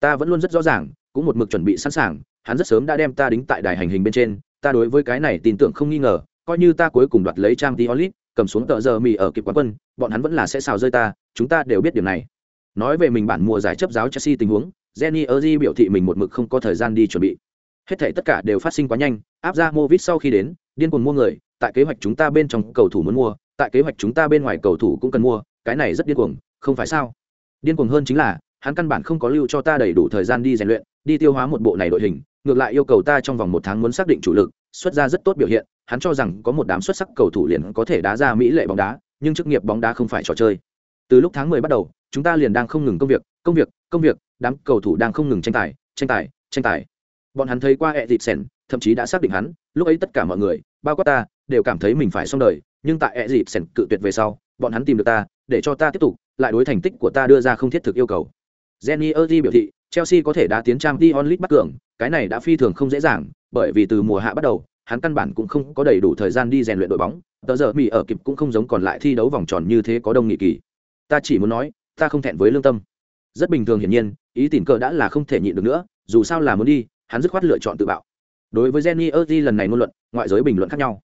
ta vẫn luôn rất rõ ràng, cũng một mực chuẩn bị sẵn sàng, hắn rất sớm đã đem ta đính tại đài hành hình bên trên, ta đối với cái này tin tưởng không nghi ngờ, coi như ta cuối cùng đoạt lấy trang t olit cầm xuống tờ giờ mì ở kịp quán quân, bọn hắn vẫn là sẽ xào rơi ta, chúng ta đều biết điều này. Nói về mình bản mùa giải chấp giáo chelsea tình huống, jenny erdi biểu thị mình một mực không có thời gian đi chuẩn bị. Hết thảy tất cả đều phát sinh quá nhanh, áp ra movit sau khi đến, điên cuồng mua người, tại kế hoạch chúng ta bên trong cầu thủ muốn mua, tại kế hoạch chúng ta bên ngoài cầu thủ cũng cần mua, cái này rất điên cuồng, không phải sao? Điên cuồng hơn chính là hắn căn bản không có lưu cho ta đầy đủ thời gian đi rèn luyện, đi tiêu hóa một bộ này đội hình, ngược lại yêu cầu ta trong vòng một tháng muốn xác định chủ lực, xuất ra rất tốt biểu hiện, hắn cho rằng có một đám xuất sắc cầu thủ liền có thể đá ra mỹ lệ bóng đá, nhưng chức nghiệp bóng đá không phải trò chơi. Từ lúc tháng 10 bắt đầu, chúng ta liền đang không ngừng công việc công việc công việc, đám cầu thủ đang không ngừng tranh tài tranh tài tranh tài. Bọn hắn thấy qua ẹ dịp sèn thậm chí đã xác định hắn, lúc ấy tất cả mọi người, bao quát ta, đều cảm thấy mình phải xong đời, nhưng tại ẹ dịp sèn cự tuyệt về sau, bọn hắn tìm được ta, để cho ta tiếp tục, lại đối thành tích của ta đưa ra không thiết thực yêu cầu jenny erdi biểu thị, chelsea có thể đã tiến trang Dion onlit bắt cường, cái này đã phi thường không dễ dàng, bởi vì từ mùa hạ bắt đầu, hắn căn bản cũng không có đầy đủ thời gian đi rèn luyện đội bóng. Tờ giờ mỹ ở kịp cũng không giống còn lại thi đấu vòng tròn như thế có đông nghị kỳ. Ta chỉ muốn nói, ta không thẹn với lương tâm. Rất bình thường hiển nhiên, ý tình cờ đã là không thể nhịn được nữa, dù sao là muốn đi, hắn dứt khoát lựa chọn tự bạo. Đối với jenny erdi lần này ngôn luận, ngoại giới bình luận khác nhau.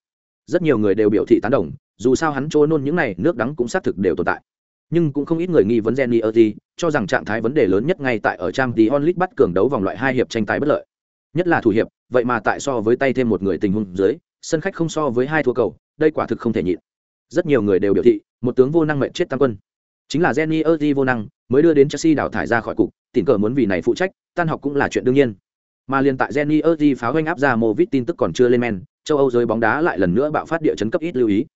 Rất nhiều người đều biểu thị tán đồng, dù sao hắn trôi nôn những này, nước đắng cũng xác thực đều tồn tại nhưng cũng không ít người nghi vấn jenny erdi cho rằng trạng thái vấn đề lớn nhất ngay tại ở trang tí onlit bắt cường đấu vòng loại hai hiệp tranh tài bất lợi. Nhất là thủ hiệp vậy mà tại so với tay thêm một người tình huống dưới sân khách không so với hai thua cầu đây quả thực không thể nhịn. Rất nhiều người đều biểu thị một tướng vô năng mệnh chết tăng quân. Chính là jenny erdi vô năng mới đưa đến chelsea đào thải ra khỏi cục tình cờ muốn vì này phụ trách tan học cũng là chuyện đương nhiên. Mà liên tại jenny erdi phá hoành áp ra Movit tin tức còn chưa lên men châu âu giới bóng đá lại lần nữa bạo phát địa chấn cấp ít lưu ý.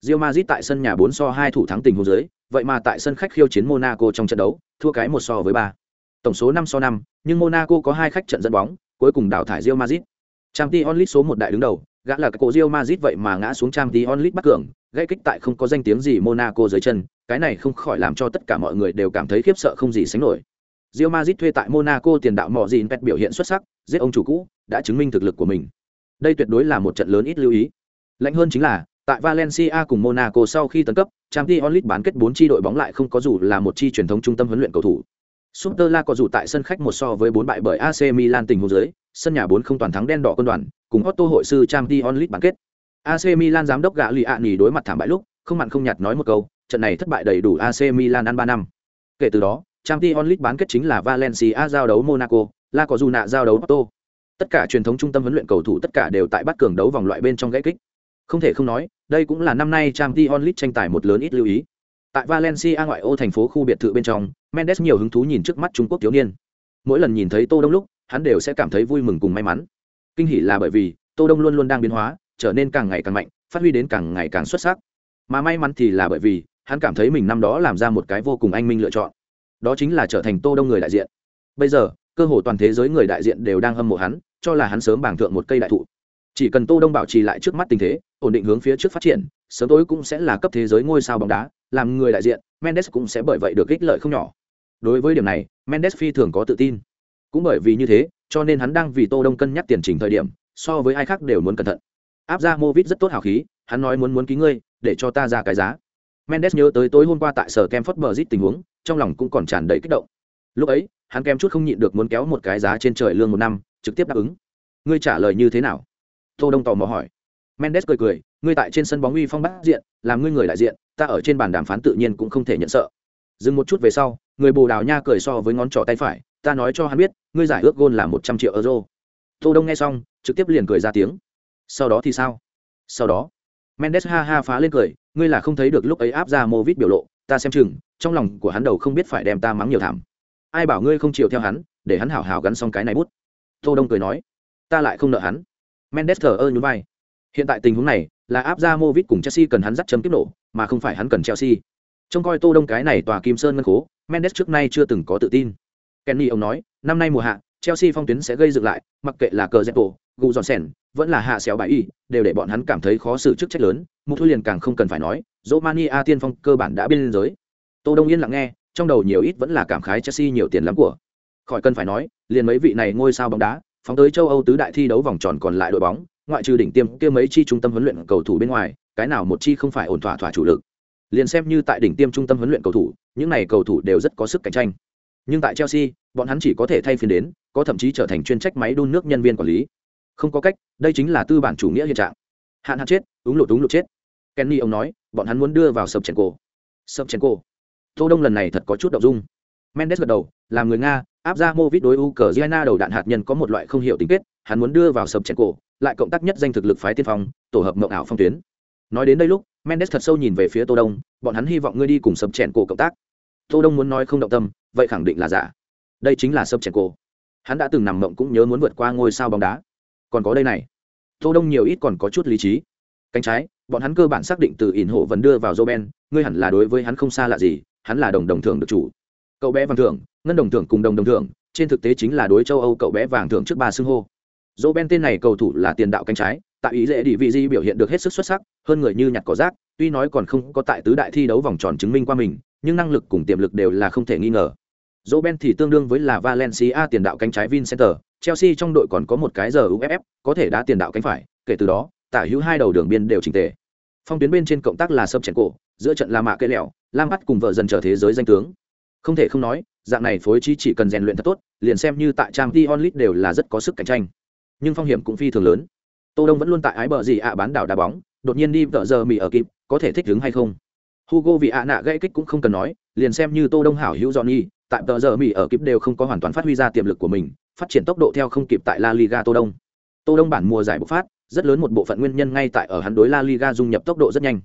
Real Madrid tại sân nhà 4 so 2 thủ thắng tình huống dưới, vậy mà tại sân khách khiêu chiến Monaco trong trận đấu, thua cái một so với 3. Tổng số 5 so 5, nhưng Monaco có hai khách trận dẫn bóng, cuối cùng đào thải Real Madrid. Champions League số 1 đại đứng đầu, gã là cổ Real Madrid vậy mà ngã xuống Champions League bắt cường, gây kích tại không có danh tiếng gì Monaco dưới chân, cái này không khỏi làm cho tất cả mọi người đều cảm thấy khiếp sợ không gì sánh nổi. Real Madrid thuê tại Monaco tiền đạo mọ gìn pet biểu hiện xuất sắc, giết ông chủ cũ, đã chứng minh thực lực của mình. Đây tuyệt đối là một trận lớn ít lưu ý. Lạnh hơn chính là, tại Valencia cùng Monaco sau khi tấn cấp, Champions League bán kết 4 chi đội bóng lại không có dù là một chi truyền thống trung tâm huấn luyện cầu thủ. Super có dù tại sân khách một so với 4 bại bởi AC Milan tình huống dưới, sân nhà 4 không toàn thắng đen đỏ quân đoàn, cùng Otto hội sư Champions League bán kết. AC Milan giám đốc gã lì ạ nỉ đối mặt thảm bại lúc, không mặn không nhạt nói một câu, trận này thất bại đầy đủ AC Milan ăn 3 năm. Kể từ đó, Champions League bán kết chính là Valencia giao đấu Monaco, La có dù nạ giao đấu Otto. Tất cả truyền thống trung tâm huấn luyện cầu thủ tất cả đều tại bắt cường đấu vòng loại bên trong gãy kích. Không thể không nói, đây cũng là năm nay Champions League tranh tài một lớn ít lưu ý. Tại Valencia ngoại ô thành phố khu biệt thự bên trong, Mendes nhiều hứng thú nhìn trước mắt Trung Quốc thiếu niên. Mỗi lần nhìn thấy Tô Đông lúc, hắn đều sẽ cảm thấy vui mừng cùng may mắn. Kinh hỉ là bởi vì Tô Đông luôn luôn đang biến hóa, trở nên càng ngày càng mạnh, phát huy đến càng ngày càng xuất sắc. Mà may mắn thì là bởi vì hắn cảm thấy mình năm đó làm ra một cái vô cùng anh minh lựa chọn. Đó chính là trở thành Tô Đông người đại diện. Bây giờ, cơ hồ toàn thế giới người đại diện đều đang hâm mộ hắn, cho là hắn sớm bảng thượng một cây đại thụ. Chỉ cần Tô Đông bảo trì lại trước mắt tình thế, ổn định hướng phía trước phát triển, sớm tối cũng sẽ là cấp thế giới ngôi sao bóng đá, làm người đại diện, Mendes cũng sẽ bởi vậy được ích lợi không nhỏ. Đối với điểm này, Mendes phi thường có tự tin. Cũng bởi vì như thế, cho nên hắn đang vì Tô Đông cân nhắc tiền trình thời điểm, so với ai khác đều muốn cẩn thận. Áp ra Movit rất tốt hào khí, hắn nói muốn muốn ký ngươi, để cho ta ra cái giá. Mendes nhớ tới tối hôm qua tại sở Kemford Bridge tình huống, trong lòng cũng còn tràn đầy kích động. Lúc ấy, hắn kem chút không nhịn được muốn kéo một cái giá trên trời lương một năm, trực tiếp đáp ứng. Ngươi trả lời như thế nào? Tô Đông tò mò hỏi. Mendes cười cười, ngươi tại trên sân bóng uy phong bát diện, làm ngươi người đại diện, ta ở trên bàn đàm phán tự nhiên cũng không thể nhận sợ. Dừng một chút về sau, người Bồ Đào Nha cười so với ngón trỏ tay phải, ta nói cho hắn biết, ngươi giải ước gôn là một trăm triệu euro. Tô Đông nghe xong, trực tiếp liền cười ra tiếng. Sau đó thì sao? Sau đó, Mendes ha ha phá lên cười, ngươi là không thấy được lúc ấy áp ra Movit biểu lộ, ta xem chừng, trong lòng của hắn đầu không biết phải đem ta mắng nhiều thảm. Ai bảo ngươi không chịu theo hắn, để hắn hảo hảo gắn xong cái này bút. Tô Đông cười nói, ta lại không nợ hắn. Mendes thở ơ nhún vai. Hiện tại tình huống này, là áp ra Movit cùng Chelsea cần hắn dắt chấm tiếp nổ, mà không phải hắn cần Chelsea. Trong coi Tô Đông cái này tòa Kim Sơn ngân khố, Mendes trước nay chưa từng có tự tin. Kenny ông nói, năm nay mùa hạ, Chelsea phong tuyến sẽ gây dựng lại, mặc kệ là cờ Zepo, vẫn là hạ xéo bài y, đều để bọn hắn cảm thấy khó xử chức trách lớn, một Thu liền càng không cần phải nói, Romania tiên phong cơ bản đã biên giới. Tô Đông yên lặng nghe, trong đầu nhiều ít vẫn là cảm khái Chelsea nhiều tiền lắm của. Khỏi cần phải nói, liền mấy vị này ngôi sao bóng đá, phóng tới châu Âu tứ đại thi đấu vòng tròn còn lại đội bóng, ngoại trừ đỉnh tiêm kia mấy chi trung tâm huấn luyện cầu thủ bên ngoài, cái nào một chi không phải ổn thỏa thỏa chủ lực. Liền xem như tại đỉnh tiêm trung tâm huấn luyện cầu thủ, những này cầu thủ đều rất có sức cạnh tranh. Nhưng tại chelsea, bọn hắn chỉ có thể thay phiên đến, có thậm chí trở thành chuyên trách máy đun nước nhân viên quản lý. Không có cách, đây chính là tư bản chủ nghĩa hiện trạng. Hạn hạn chết, úng lụt úng lụt chết. Kenny ông nói, bọn hắn muốn đưa vào sập chèn cổ sập chèn cổ tô đông lần này thật có chút động dung. Mendes gật đầu, làm người nga, áp ra mô vít đối u cờ giana đầu đạn hạt nhân có một loại không hiểu tính kết, hắn muốn đưa vào sập chèn cổ lại cộng tác nhất danh thực lực phái tiên phong, tổ hợp mộng ảo phong tuyến. Nói đến đây lúc, mendes thật sâu nhìn về phía tô đông, bọn hắn hy vọng ngươi đi cùng sập chèn cổ cộng tác. Tô đông muốn nói không động tâm, vậy khẳng định là giả. Đây chính là sập chèn cổ. Hắn đã từng nằm mộng cũng nhớ muốn vượt qua ngôi sao bóng đá. Còn có đây này. Tô đông nhiều ít còn có chút lý trí. Cánh trái, bọn hắn cơ bản xác định từ ỉn hộ vẫn đưa vào joben ngươi hẳn là đối với hắn không xa lạ gì, hắn là đồng đồng thưởng được chủ. Cậu bé vàng thưởng, ngân đồng thưởng cùng đồng đồng thưởng, trên thực tế chính là đối châu âu cậu bé vàng thưởng trước ba xưng hô joben tên này cầu thủ là tiền đạo cánh trái tại ý dễ đi vị di biểu hiện được hết sức xuất sắc hơn người như nhặt cỏ rác tuy nói còn không có tại tứ đại thi đấu vòng tròn chứng minh qua mình nhưng năng lực cùng tiềm lực đều là không thể nghi ngờ Roben thì tương đương với là Valencia tiền đạo cánh trái Vincenter, Chelsea trong đội còn có một cái giờ UFF, có thể đã tiền đạo cánh phải, kể từ đó, tả hữu hai đầu đường biên đều chỉnh tề. Phong tuyến bên trên cộng tác là sâm chèn cổ, giữa trận là mạ cây lẹo, Lam bắt cùng vợ dần trở thế giới danh tướng. Không thể không nói, dạng này phối trí chỉ cần rèn luyện thật tốt, liền xem như tại Champions League đều là rất có sức cạnh tranh. Nhưng phong hiểm cũng phi thường lớn. Tô Đông vẫn luôn tại ái bờ gì ạ à bán đảo đá bóng, đột nhiên đi vợ giờ mì ở kịp, có thể thích ứng hay không? Hugo vì ạ nạ gãy kích cũng không cần nói, liền xem như Tô Đông hảo hữu Johnny, tại vợ giờ mỹ ở kịp đều không có hoàn toàn phát huy ra tiềm lực của mình phát triển tốc độ theo không kịp tại la liga tô đông tô đông bản mùa giải bộc phát rất lớn một bộ phận nguyên nhân ngay tại ở hắn đối la liga dung nhập tốc độ rất nhanh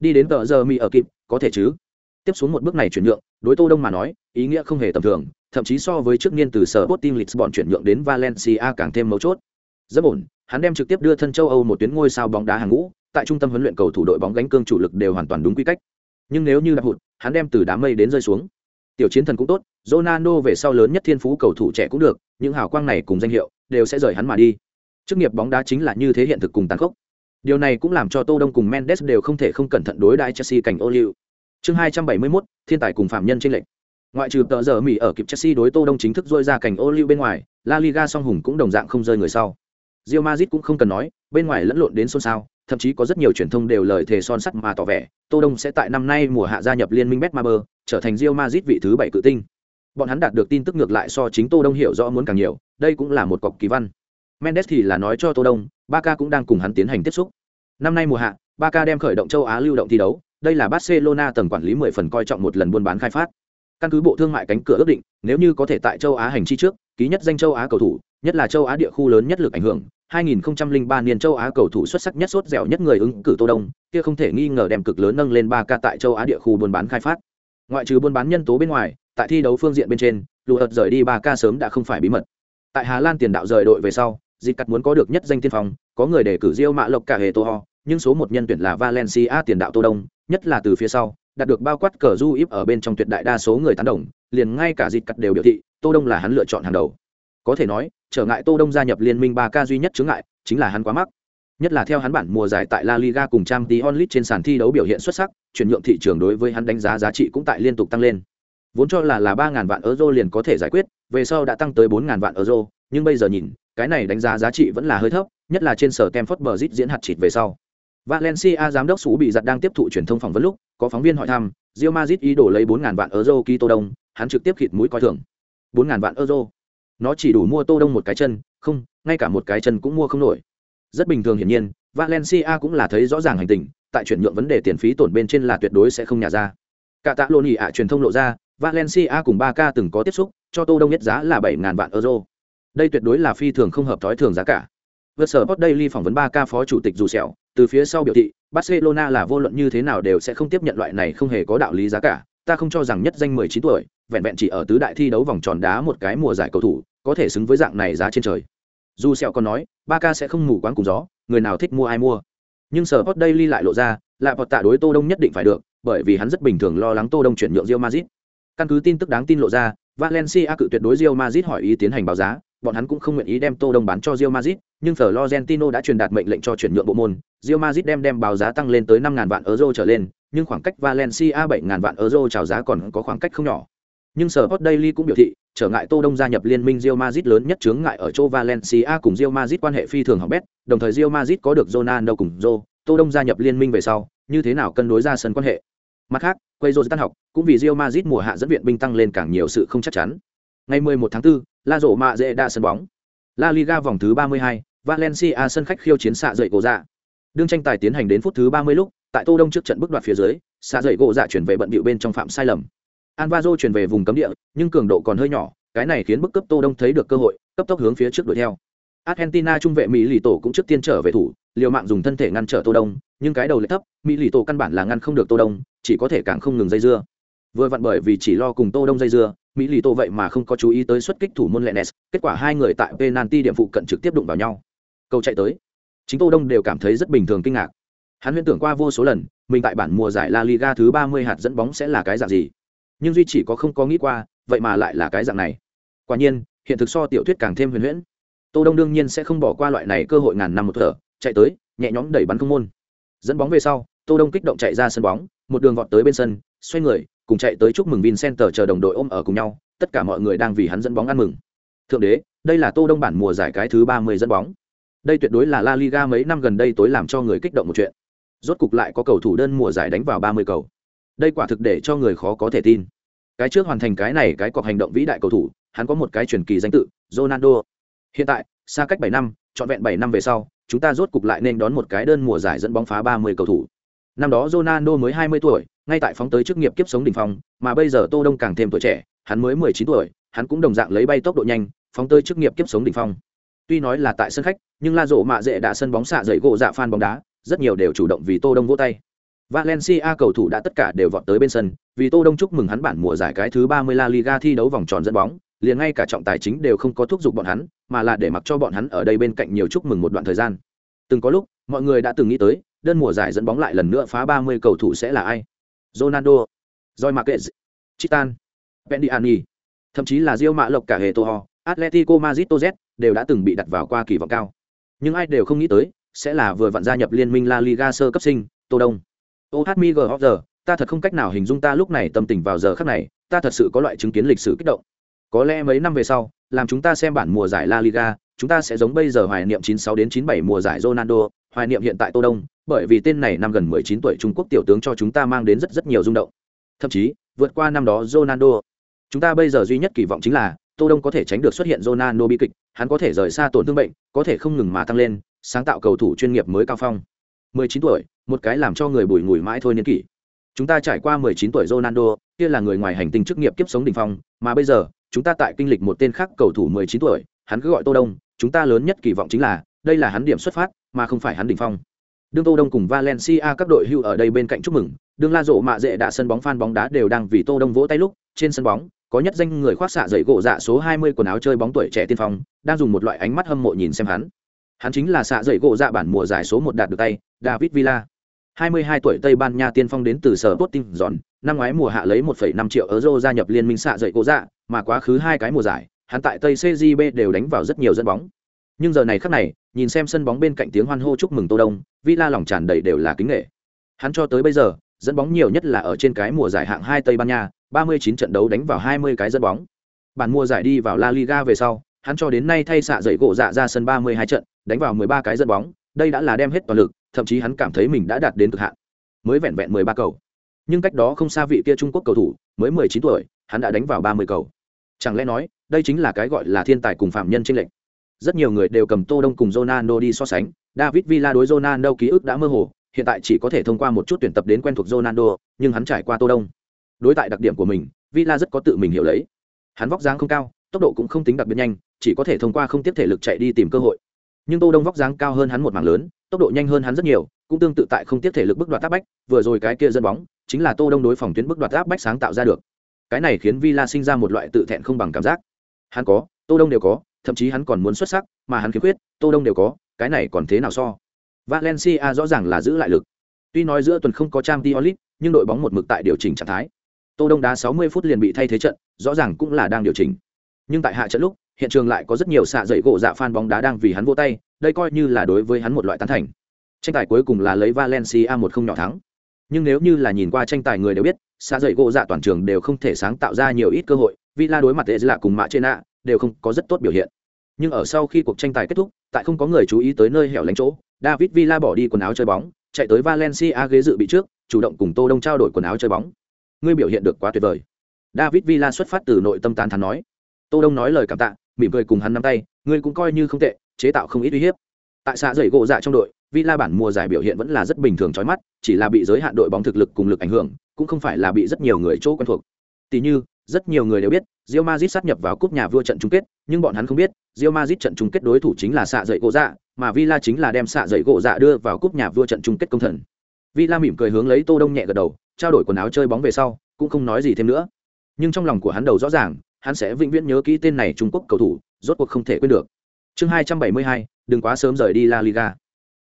đi đến vợ giờ mỹ ở kịp có thể chứ tiếp xuống một bước này chuyển nhượng đối tô đông mà nói ý nghĩa không hề tầm thường thậm chí so với trước niên từ sở Sporting Lisbon chuyển nhượng đến Valencia càng thêm mấu chốt rất ổn hắn đem trực tiếp đưa thân châu Âu một tuyến ngôi sao bóng đá hàng ngũ tại trung tâm huấn luyện cầu thủ đội bóng gánh cương chủ lực đều hoàn toàn đúng quy cách nhưng nếu như đạp hụt hắn đem từ đám mây đến rơi xuống Tiểu chiến thần cũng tốt, Ronaldo về sau lớn nhất thiên phú cầu thủ trẻ cũng được, những hào quang này cùng danh hiệu đều sẽ rời hắn mà đi. Chức nghiệp bóng đá chính là như thế hiện thực cùng tàn khốc. Điều này cũng làm cho Tô Đông cùng Mendes đều không thể không cẩn thận đối đãi Chelsea cảnh ô liu. Chương 271, thiên tài cùng phạm nhân trên lệnh. Ngoại trừ tờ giờ Mỹ ở kịp Chelsea đối Tô Đông chính thức dôi ra cảnh ô liu bên ngoài, La Liga song hùng cũng đồng dạng không rơi người sau. Real Madrid cũng không cần nói, bên ngoài lẫn lộn đến xôn xao, thậm chí có rất nhiều truyền thông đều lời thề son sắt mà tỏ vẻ, Tô Đông sẽ tại năm nay mùa hạ gia nhập liên minh Betmaber, trở thành Real Madrid vị thứ bảy cự tinh. Bọn hắn đạt được tin tức ngược lại so chính Tô Đông hiểu rõ muốn càng nhiều, đây cũng là một cọc kỳ văn. Mendes thì là nói cho Tô Đông, Barca cũng đang cùng hắn tiến hành tiếp xúc. Năm nay mùa hạ, Barca đem khởi động châu Á lưu động thi đấu, đây là Barcelona tầng quản lý 10 phần coi trọng một lần buôn bán khai phát. Căn cứ bộ thương mại cánh cửa ước định, nếu như có thể tại châu Á hành chi trước, ký nhất danh châu Á cầu thủ, nhất là châu Á địa khu lớn nhất lực ảnh hưởng, 2003 niên châu Á cầu thủ xuất sắc nhất sốt dẻo nhất người ứng cử Tô Đông, kia không thể nghi ngờ đem cực lớn nâng lên 3K tại châu Á địa khu buôn bán khai phát. Ngoại trừ buôn bán nhân tố bên ngoài, tại thi đấu phương diện bên trên, lùi ợt rời đi 3K sớm đã không phải bí mật. Tại Hà Lan tiền đạo rời đội về sau, Dịch cắt muốn có được nhất danh tiên phong, có người đề cử Rio Mạ Lộc cả hệ Tô Ho, nhưng số một nhân tuyển là Valencia tiền đạo Tô Đông, nhất là từ phía sau, đạt được bao quát cờ du íp ở bên trong tuyệt đại đa số người tán đồng, liền ngay cả Dịch cắt đều biểu thị, Tô Đông là hắn lựa chọn hàng đầu. Có thể nói, trở ngại Tô Đông gia nhập liên minh 3K duy nhất chướng ngại, chính là hắn quá mắc. Nhất là theo hắn bản mùa giải tại La Liga cùng Champions League trên sàn thi đấu biểu hiện xuất sắc, chuyển nhượng thị trường đối với hắn đánh giá giá trị cũng tại liên tục tăng lên. Vốn cho là là 3000 vạn euro liền có thể giải quyết, về sau đã tăng tới 4000 vạn euro, nhưng bây giờ nhìn, cái này đánh giá giá trị vẫn là hơi thấp, nhất là trên sở Stamford Bridge diễn hạt chít về sau. Valencia giám đốc Sú bị giật đang tiếp thụ truyền thông phỏng vấn lúc, có phóng viên hỏi thăm, Real Madrid ý đồ lấy 4000 vạn euro ký Tô Đông, hắn trực tiếp khịt mũi coi thường. 4000 vạn euro. Nó chỉ đủ mua Tô Đông một cái chân, không, ngay cả một cái chân cũng mua không nổi. Rất bình thường hiển nhiên, Valencia cũng là thấy rõ ràng hành tình, tại chuyển nhượng vấn đề tiền phí tổn bên trên là tuyệt đối sẽ không nhả ra. Cả tạ lô nhị ạ truyền thông lộ ra, Valencia cùng Barca từng có tiếp xúc, cho Tô Đông nhất giá là bảy ngàn vạn euro. Đây tuyệt đối là phi thường không hợp thói thường giá cả. Vượt sở Sport Daily phỏng vấn Barca phó chủ tịch dù sẹo, từ phía sau biểu thị, Barcelona là vô luận như thế nào đều sẽ không tiếp nhận loại này không hề có đạo lý giá cả, ta không cho rằng nhất danh 19 tuổi, vẹn vẹn chỉ ở tứ đại thi đấu vòng tròn đá một cái mùa giải cầu thủ, có thể xứng với dạng này giá trên trời. Dù sẹo còn nói, Barca sẽ không ngủ quáng cùng gió, người nào thích mua ai mua. Nhưng sở Sport Daily lại lộ ra, lại vọt tạ đối Tô Đông nhất định phải được, bởi vì hắn rất bình thường lo lắng Tô Đông chuyển nhượng Real Madrid. Căn cứ tin tức đáng tin lộ ra, Valencia cự tuyệt đối Real Madrid hỏi ý tiến hành báo giá, bọn hắn cũng không nguyện ý đem Tô Đông bán cho Real Madrid, nhưng Florentino đã truyền đạt mệnh lệnh cho chuyển nhượng bộ môn, Real Madrid đem đem báo giá tăng lên tới 5000 vạn euro trở lên, nhưng khoảng cách Valencia 7000 vạn euro chào giá còn có khoảng cách không nhỏ. Nhưng Sport Daily cũng biểu thị, trở ngại Tô Đông gia nhập liên minh Real Madrid lớn nhất chướng ngại ở châu Valencia cùng Real Madrid quan hệ phi thường hỏng bét, đồng thời Real Madrid có được Ronaldo cùng Zô, Tô Đông gia nhập liên minh về sau, như thế nào cân đối ra sân quan hệ. Mặt khác, quay rồi tan học, cũng vì Real Madrid mùa hạ dẫn viện binh tăng lên càng nhiều sự không chắc chắn. Ngày 11 tháng 4, La Rổ mạ dễ đã sân bóng. La Liga vòng thứ 32, Valencia sân khách khiêu chiến xạ dậy cổ dạ. Đương tranh tài tiến hành đến phút thứ 30 lúc, tại Tô Đông trước trận bước đoạt phía dưới, xạ dậy gỗ dạ chuyển về bận bịu bên trong phạm sai lầm. Alvaro chuyển về vùng cấm địa, nhưng cường độ còn hơi nhỏ, cái này khiến bức cấp Tô Đông thấy được cơ hội, cấp tốc hướng phía trước đuổi theo. Argentina trung vệ Mỹ lì tổ cũng trước tiên trở về thủ, liều mạng dùng thân thể ngăn trở Tô Đông, nhưng cái đầu lại thấp, Mỹ lì tổ căn bản là ngăn không được Tô Đông, chỉ có thể càng không ngừng dây dưa. Vừa vặn bởi vì chỉ lo cùng Tô Đông dây dưa, Mỹ lì tổ vậy mà không có chú ý tới xuất kích thủ môn Lenes, kết quả hai người tại penalty điểm phụ cận trực tiếp đụng vào nhau. Cầu chạy tới, chính Tô Đông đều cảm thấy rất bình thường kinh ngạc. Hắn huyễn tưởng qua vô số lần, mình tại bản mùa giải La Liga thứ 30 hạt dẫn bóng sẽ là cái dạng gì. Nhưng duy chỉ có không có nghĩ qua, vậy mà lại là cái dạng này. Quả nhiên, hiện thực so tiểu thuyết càng thêm huyền huyễn. Tô Đông đương nhiên sẽ không bỏ qua loại này cơ hội ngàn năm một thở, chạy tới, nhẹ nhõm đẩy bắn không môn. Dẫn bóng về sau, Tô Đông kích động chạy ra sân bóng, một đường vọt tới bên sân, xoay người, cùng chạy tới chúc mừng Vincent chờ đồng đội ôm ở cùng nhau, tất cả mọi người đang vì hắn dẫn bóng ăn mừng. Thượng đế, đây là Tô Đông bản mùa giải cái thứ 30 dẫn bóng. Đây tuyệt đối là La Liga mấy năm gần đây tối làm cho người kích động một chuyện. Rốt cục lại có cầu thủ đơn mùa giải đánh vào 30 cầu. Đây quả thực để cho người khó có thể tin. Cái trước hoàn thành cái này cái cọc hành động vĩ đại cầu thủ, hắn có một cái truyền kỳ danh tự, Ronaldo. Hiện tại, xa cách bảy năm, trọn vẹn bảy năm về sau, chúng ta rốt cục lại nên đón một cái đơn mùa giải dẫn bóng phá 30 cầu thủ. Năm đó Ronaldo mới 20 tuổi, ngay tại phóng tới chức nghiệp kiếp sống đỉnh phong, mà bây giờ Tô Đông càng thêm tuổi trẻ, hắn mới 19 tuổi, hắn cũng đồng dạng lấy bay tốc độ nhanh, phóng tới chức nghiệp kiếp sống đỉnh phong. Tuy nói là tại sân khách, nhưng La rộ Mạ Dệ đã sân bóng xạ dậy gỗ dạ fan bóng đá, rất nhiều đều chủ động vì Tô Đông vỗ tay. Valencia cầu thủ đã tất cả đều vọt tới bên sân, vì Tô Đông chúc mừng hắn bản mùa giải cái thứ 30 La Liga thi đấu vòng tròn dẫn bóng, liền ngay cả trọng tài chính đều không có thúc giục bọn hắn, mà là để mặc cho bọn hắn ở đây bên cạnh nhiều chúc mừng một đoạn thời gian. Từng có lúc, mọi người đã từng nghĩ tới, đơn mùa giải dẫn bóng lại lần nữa phá 30 cầu thủ sẽ là ai? Ronaldo, Joy Marquez, Chitan, Pendiani, thậm chí là Real Mã Lộc cả hệ Toho, Atletico Madrid Toz đều đã từng bị đặt vào qua kỳ vọng cao. Nhưng ai đều không nghĩ tới, sẽ là vừa vặn gia nhập liên minh La Liga sơ cấp sinh, Tô Đông. OHMG giờ, ta thật không cách nào hình dung ta lúc này tâm tình vào giờ khắc này, ta thật sự có loại chứng kiến lịch sử kích động. Có lẽ mấy năm về sau, làm chúng ta xem bản mùa giải La Liga, chúng ta sẽ giống bây giờ hoài niệm 96 đến 97 mùa giải Ronaldo, hoài niệm hiện tại Tô Đông, bởi vì tên này năm gần 19 tuổi Trung Quốc tiểu tướng cho chúng ta mang đến rất rất nhiều rung động. Thậm chí, vượt qua năm đó Ronaldo. Chúng ta bây giờ duy nhất kỳ vọng chính là Tô Đông có thể tránh được xuất hiện Ronaldo bi kịch, hắn có thể rời xa tổn thương bệnh, có thể không ngừng mà tăng lên, sáng tạo cầu thủ chuyên nghiệp mới cao phong. 19 tuổi, một cái làm cho người bùi ngùi mãi thôi niên kỷ. Chúng ta trải qua 19 tuổi Ronaldo, kia là người ngoài hành tinh chức nghiệp kiếp sống đỉnh phong, mà bây giờ, chúng ta tại kinh lịch một tên khác cầu thủ 19 tuổi, hắn cứ gọi Tô Đông, chúng ta lớn nhất kỳ vọng chính là, đây là hắn điểm xuất phát, mà không phải hắn đỉnh phong. Đương Tô Đông cùng Valencia các đội hưu ở đây bên cạnh chúc mừng, đương La Dụ mạ dễ đã sân bóng fan bóng đá đều đang vì Tô Đông vỗ tay lúc, trên sân bóng, có nhất danh người khoác xạ giày gỗ dạ số 20 quần áo chơi bóng tuổi trẻ tiên phong, đang dùng một loại ánh mắt hâm mộ nhìn xem hắn. Hắn chính là xạ giày gỗ dạ bản mùa giải số 1 đạt được tay, David Villa. 22 tuổi Tây Ban Nha tiên phong đến từ sở Sporting Giòn, năm ngoái mùa hạ lấy 1,5 triệu euro gia nhập liên minh xạ dậy Cổ dạ, mà quá khứ hai cái mùa giải, hắn tại Tây CJB đều đánh vào rất nhiều dẫn bóng. Nhưng giờ này khắc này, nhìn xem sân bóng bên cạnh tiếng hoan hô chúc mừng Tô Đông, Villa lòng tràn đầy đều là kính nể. Hắn cho tới bây giờ, dẫn bóng nhiều nhất là ở trên cái mùa giải hạng 2 Tây Ban Nha, 39 trận đấu đánh vào 20 cái dẫn bóng. Bản mùa giải đi vào La Liga về sau, hắn cho đến nay thay xạ dậy gỗ dạ ra sân 32 trận, đánh vào 13 cái dẫn bóng, đây đã là đem hết toàn lực, thậm chí hắn cảm thấy mình đã đạt đến cực hạn. Mới vẹn vẹn 13 cầu. Nhưng cách đó không xa vị kia Trung Quốc cầu thủ, mới 19 tuổi, hắn đã đánh vào 30 cầu. Chẳng lẽ nói, đây chính là cái gọi là thiên tài cùng phạm nhân chênh lệnh. Rất nhiều người đều cầm Tô Đông cùng Ronaldo đi so sánh, David Villa đối Ronaldo ký ức đã mơ hồ, hiện tại chỉ có thể thông qua một chút tuyển tập đến quen thuộc Ronaldo, nhưng hắn trải qua Tô Đông. Đối tại đặc điểm của mình, Villa rất có tự mình hiểu lấy. Hắn vóc dáng không cao, tốc độ cũng không tính đặc biệt nhanh, chỉ có thể thông qua không tiếp thể lực chạy đi tìm cơ hội. Nhưng Tô Đông vóc dáng cao hơn hắn một mảng lớn, tốc độ nhanh hơn hắn rất nhiều, cũng tương tự tại không tiếp thể lực bức đoạt áp bách, vừa rồi cái kia dẫn bóng, chính là Tô Đông đối phòng tuyến bức đoạt áp bách sáng tạo ra được. Cái này khiến Villa sinh ra một loại tự thẹn không bằng cảm giác. Hắn có, Tô Đông đều có, thậm chí hắn còn muốn xuất sắc, mà hắn khiếm khuyết, Tô Đông đều có, cái này còn thế nào so? Valencia rõ ràng là giữ lại lực. Tuy nói giữa tuần không có trang League, nhưng đội bóng một mực tại điều chỉnh trạng thái. Tô Đông đá 60 phút liền bị thay thế trận, rõ ràng cũng là đang điều chỉnh. Nhưng tại hạ trận lúc, hiện trường lại có rất nhiều xạ dậy gỗ dạ fan bóng đá đang vì hắn vỗ tay, đây coi như là đối với hắn một loại tán thành. Tranh tài cuối cùng là lấy Valencia một không nhỏ thắng. Nhưng nếu như là nhìn qua tranh tài người đều biết, xạ dậy gỗ dạ toàn trường đều không thể sáng tạo ra nhiều ít cơ hội villa đối mặt tệ lạ cùng mạ trên ạ, đều không có rất tốt biểu hiện nhưng ở sau khi cuộc tranh tài kết thúc tại không có người chú ý tới nơi hẻo lánh chỗ david villa bỏ đi quần áo chơi bóng chạy tới valencia ghế dự bị trước chủ động cùng tô đông trao đổi quần áo chơi bóng ngươi biểu hiện được quá tuyệt vời david villa xuất phát từ nội tâm tán thán nói tô đông nói lời cảm tạ mỉm cười cùng hắn nắm tay ngươi cũng coi như không tệ chế tạo không ít uy hiếp tại xã dậy gỗ dạ trong đội villa bản mùa giải biểu hiện vẫn là rất bình thường chói mắt chỉ là bị giới hạn đội bóng thực lực cùng lực ảnh hưởng cũng không phải là bị rất nhiều người chỗ quen thuộc tỷ như rất nhiều người đều biết Real Madrid sát nhập vào cúp nhà vua trận chung kết, nhưng bọn hắn không biết, Real Madrid trận chung kết đối thủ chính là xạ dậy gỗ dạ, mà Villa chính là đem xạ dậy gỗ dạ đưa vào cúp nhà vua trận chung kết công thần. Villa mỉm cười hướng lấy Tô Đông nhẹ gật đầu, trao đổi quần áo chơi bóng về sau, cũng không nói gì thêm nữa. Nhưng trong lòng của hắn đầu rõ ràng, hắn sẽ vĩnh viễn nhớ kỹ tên này Trung Quốc cầu thủ, rốt cuộc không thể quên được. Chương 272, đừng quá sớm rời đi La Liga.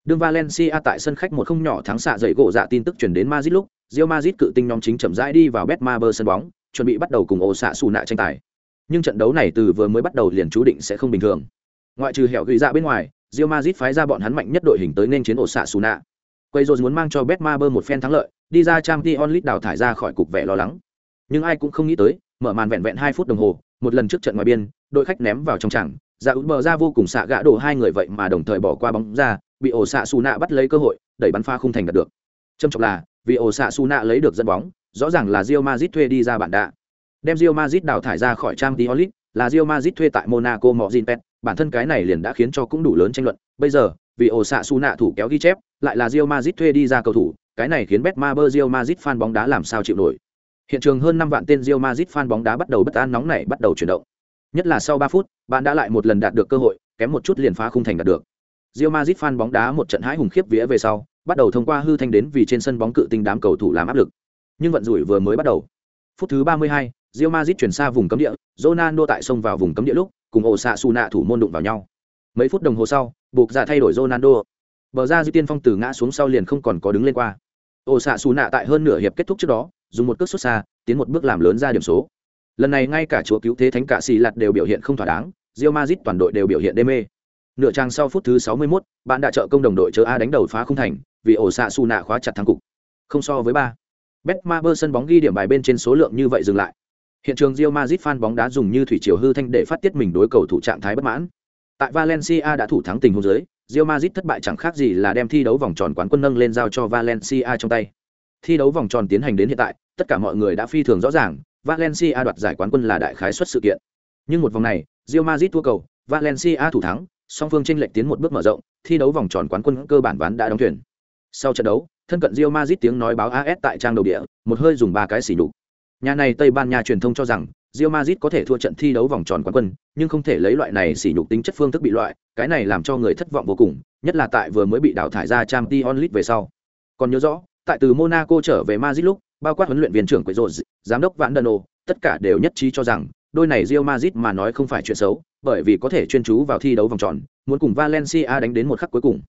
Đường Valencia tại sân khách một không nhỏ thắng xạ dậy gỗ dạ tin tức truyền đến Madrid lúc, Real Madrid cự tinh nhóm chính chậm rãi đi vào Betmaber sân bóng, chuẩn bị bắt đầu cùng ổ xạ tranh tài nhưng trận đấu này từ vừa mới bắt đầu liền chú định sẽ không bình thường ngoại trừ hẻo gửi ra bên ngoài Real Madrid phái ra bọn hắn mạnh nhất đội hình tới nên chiến ổ xạ quay rồi muốn mang cho Betmaber một phen thắng lợi đi ra Champions League onlit đào thải ra khỏi cục vẻ lo lắng nhưng ai cũng không nghĩ tới mở màn vẹn vẹn hai phút đồng hồ một lần trước trận ngoài biên đội khách ném vào trong chẳng dạ út bờ ra vô cùng xạ gã đổ hai người vậy mà đồng thời bỏ qua bóng ra bị ổ xạ xù nạ bắt lấy cơ hội đẩy bắn pha không thành đạt được trầm trọng là vì ổ xạ xù nạ lấy được dẫn bóng rõ ràng là Real Madrid thuê đi ra bản đạ. Đem Real Madrid đào thải ra khỏi Champions League, là Real Madrid thuê tại Monaco Mozinpet, bản thân cái này liền đã khiến cho cũng đủ lớn tranh luận. Bây giờ, vì ổ xạ su nạ thủ kéo ghi chép, lại là Real Madrid thuê đi ra cầu thủ, cái này khiến Betmaber Real Madrid fan bóng đá làm sao chịu nổi. Hiện trường hơn 5 vạn tên Real Madrid fan bóng đá bắt đầu bất an nóng nảy bắt đầu chuyển động. Nhất là sau 3 phút, bạn đã lại một lần đạt được cơ hội, kém một chút liền phá khung thành đạt được. Real Madrid fan bóng đá một trận hãi hùng khiếp vía về sau, bắt đầu thông qua hư thanh đến vì trên sân bóng cự tinh đám cầu thủ làm áp lực. Nhưng vận rủi vừa mới bắt đầu. Phút thứ 32, Real Madrid chuyển xa vùng cấm địa Ronaldo tại sông vào vùng cấm địa lúc cùng ổ su thủ môn đụng vào nhau. Mấy phút đồng hồ sau buộc ra thay đổi Ronaldo. Bờ ra dư tiên phong từ ngã xuống sau liền không còn có đứng lên qua. Ổ su tại hơn nửa hiệp kết thúc trước đó dùng một cước xuất xa tiến một bước làm lớn ra điểm số lần này ngay cả chúa cứu thế thánh cả xì lạt đều biểu hiện không thỏa đáng Real Madrid toàn đội đều biểu hiện đê mê nửa trang sau phút thứ 61, bạn đã trợ công đồng đội chớ A đánh đầu phá không thành vì ổ xạ su nạ khóa chặt thắng cục không so với ba Betmaber sân bóng ghi điểm bài bên trên số lượng như vậy dừng lại. Hiện trường Real Madrid fan bóng đá dùng như thủy triều hư thanh để phát tiết mình đối cầu thủ trạng thái bất mãn. Tại Valencia đã thủ thắng tình huống dưới, Real Madrid thất bại chẳng khác gì là đem thi đấu vòng tròn quán quân nâng lên giao cho Valencia trong tay. Thi đấu vòng tròn tiến hành đến hiện tại, tất cả mọi người đã phi thường rõ ràng, Valencia đoạt giải quán quân là đại khái suất sự kiện. Nhưng một vòng này, Real Madrid thua cầu, Valencia thủ thắng, song phương chênh lệch tiến một bước mở rộng, thi đấu vòng tròn quán quân cơ bản ván đã đóng thuyền. Sau trận đấu, thân cận Real Madrid tiếng nói báo AS tại trang đầu địa, một hơi dùng ba cái xỉ nhục. Nhà này Tây Ban Nha truyền thông cho rằng Real Madrid có thể thua trận thi đấu vòng tròn quán quân, nhưng không thể lấy loại này xỉ nhục tính chất phương thức bị loại, cái này làm cho người thất vọng vô cùng, nhất là tại vừa mới bị đào thải ra Champions League về sau. Còn nhớ rõ, tại từ Monaco trở về Madrid lúc, bao quát huấn luyện viên trưởng Quế Rồ, giám đốc Vạn Dano, tất cả đều nhất trí cho rằng, đôi này Real Madrid mà nói không phải chuyện xấu, bởi vì có thể chuyên chú vào thi đấu vòng tròn, muốn cùng Valencia đánh đến một khắc cuối cùng.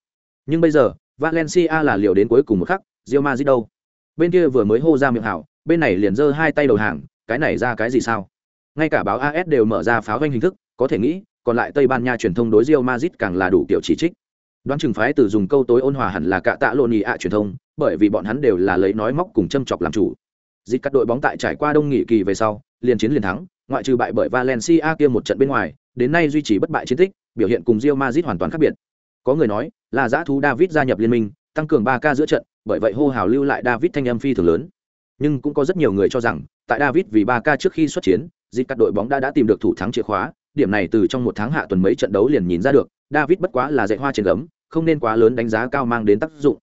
Nhưng bây giờ, Valencia là liều đến cuối cùng một khắc, Real Madrid đâu? Bên kia vừa mới hô ra miệng hảo, bên này liền giơ hai tay đầu hàng, cái này ra cái gì sao? Ngay cả báo AS đều mở ra pháo vanh hình thức, có thể nghĩ, còn lại Tây Ban Nha truyền thông đối Real Madrid càng là đủ kiểu chỉ trích. Đoán chừng phái từ dùng câu tối ôn hòa hẳn là cả tạ lộn ạ truyền thông, bởi vì bọn hắn đều là lấy nói móc cùng châm chọc làm chủ. Dịch các đội bóng tại trải qua đông nghị kỳ về sau, liền chiến liền thắng, ngoại trừ bại bởi Valencia kia một trận bên ngoài, đến nay duy trì bất bại chiến tích, biểu hiện cùng Real Madrid hoàn toàn khác biệt. Có người nói, là giã thú David gia nhập liên minh, tăng cường ba ca giữa trận, bởi vậy hô hào lưu lại David thanh âm phi thường lớn. Nhưng cũng có rất nhiều người cho rằng, tại David vì ba ca trước khi xuất chiến, dịch các đội bóng đã đã tìm được thủ thắng chìa khóa, điểm này từ trong một tháng hạ tuần mấy trận đấu liền nhìn ra được, David bất quá là dạy hoa trên gấm, không nên quá lớn đánh giá cao mang đến tác dụng.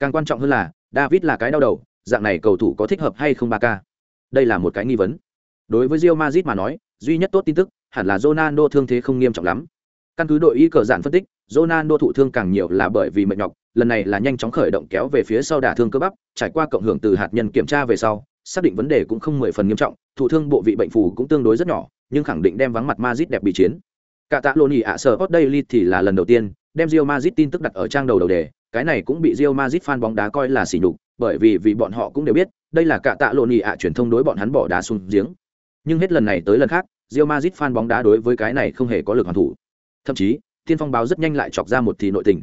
Càng quan trọng hơn là, David là cái đau đầu, dạng này cầu thủ có thích hợp hay không ba ca? Đây là một cái nghi vấn. Đối với Real Madrid mà nói, duy nhất tốt tin tức hẳn là Ronaldo thương thế không nghiêm trọng lắm. Căn cứ đội y cờ giản phân tích, Ronaldo thụ thương càng nhiều là bởi vì mệt nhọc, lần này là nhanh chóng khởi động kéo về phía sau đả thương cơ bắp, trải qua cộng hưởng từ hạt nhân kiểm tra về sau, xác định vấn đề cũng không mười phần nghiêm trọng, thụ thương bộ vị bệnh phù cũng tương đối rất nhỏ, nhưng khẳng định đem vắng mặt Madrid đẹp bị chiến. Cả tạ Loni ạ sở Hot Daily thì là lần đầu tiên đem Real Madrid tin tức đặt ở trang đầu đầu đề, cái này cũng bị Real Madrid fan bóng đá coi là sỉ nhục, bởi vì vì bọn họ cũng đều biết, đây là cả tạ Loni ạ truyền thông đối bọn hắn bỏ đá xuống giếng. Nhưng hết lần này tới lần khác, Real Madrid fan bóng đá đối với cái này không hề có lực hoàn thủ. Thậm chí, Thiên phong báo rất nhanh lại chọc ra một thì nội tình.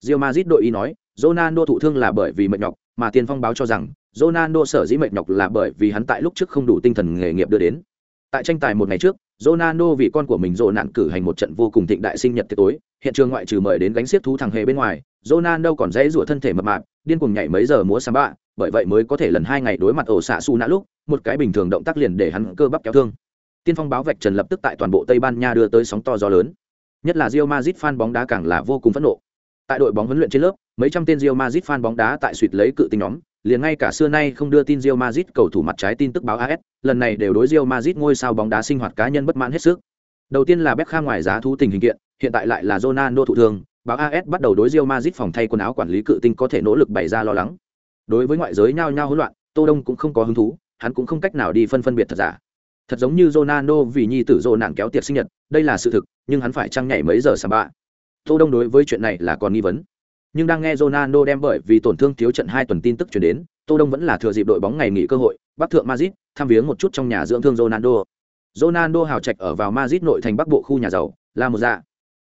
Real Madrid đội y nói, Ronaldo thụ thương là bởi vì mệt nhọc, mà Thiên phong báo cho rằng Ronaldo sở dĩ mệt nhọc là bởi vì hắn tại lúc trước không đủ tinh thần nghề nghiệp đưa đến. Tại tranh tài một ngày trước, Ronaldo vì con của mình rồ nạn cử hành một trận vô cùng thịnh đại sinh nhật tiệc tối, hiện trường ngoại trừ mời đến gánh xiếc thú thằng hề bên ngoài, Ronaldo còn dễ rủa thân thể mập mạp, điên cuồng nhảy mấy giờ múa samba, bởi vậy mới có thể lần hai ngày đối mặt ổ xạ su nã lúc, một cái bình thường động tác liền để hắn cơ bắp kéo thương. Tiên phong báo vạch trần lập tức tại toàn bộ Tây Ban Nha đưa tới sóng to gió lớn. Nhất là Real Madrid fan bóng đá càng là vô cùng phẫn nộ. Tại đội bóng huấn luyện trên lớp, mấy trăm tên Real Madrid fan bóng đá tại suýt lấy cự tinh nhóm, liền ngay cả xưa nay không đưa tin Real Madrid cầu thủ mặt trái tin tức báo AS, lần này đều đối Real Madrid ngôi sao bóng đá sinh hoạt cá nhân bất mãn hết sức. Đầu tiên là Beckham ngoài giá thú tình hình kiện, hiện tại lại là Ronaldo thụ thương, báo AS bắt đầu đối Real Madrid phòng thay quần áo quản lý cự tinh có thể nỗ lực bày ra lo lắng. Đối với ngoại giới nhao nhao hỗn loạn, Tô Đông cũng không có hứng thú, hắn cũng không cách nào đi phân phân biệt thật giả. Thật giống như Ronaldo vì nhi tử rồ nạn kéo tiệc sinh nhật, đây là sự thực, nhưng hắn phải chăng nhảy mấy giờ samba. bạ. Tô Đông đối với chuyện này là còn nghi vấn. Nhưng đang nghe Ronaldo đem bởi vì tổn thương thiếu trận hai tuần tin tức truyền đến, Tô Đông vẫn là thừa dịp đội bóng ngày nghỉ cơ hội, bắt thượng Madrid, thăm viếng một chút trong nhà dưỡng thương Ronaldo. Ronaldo hào trạch ở vào Madrid nội thành Bắc bộ khu nhà giàu, La Một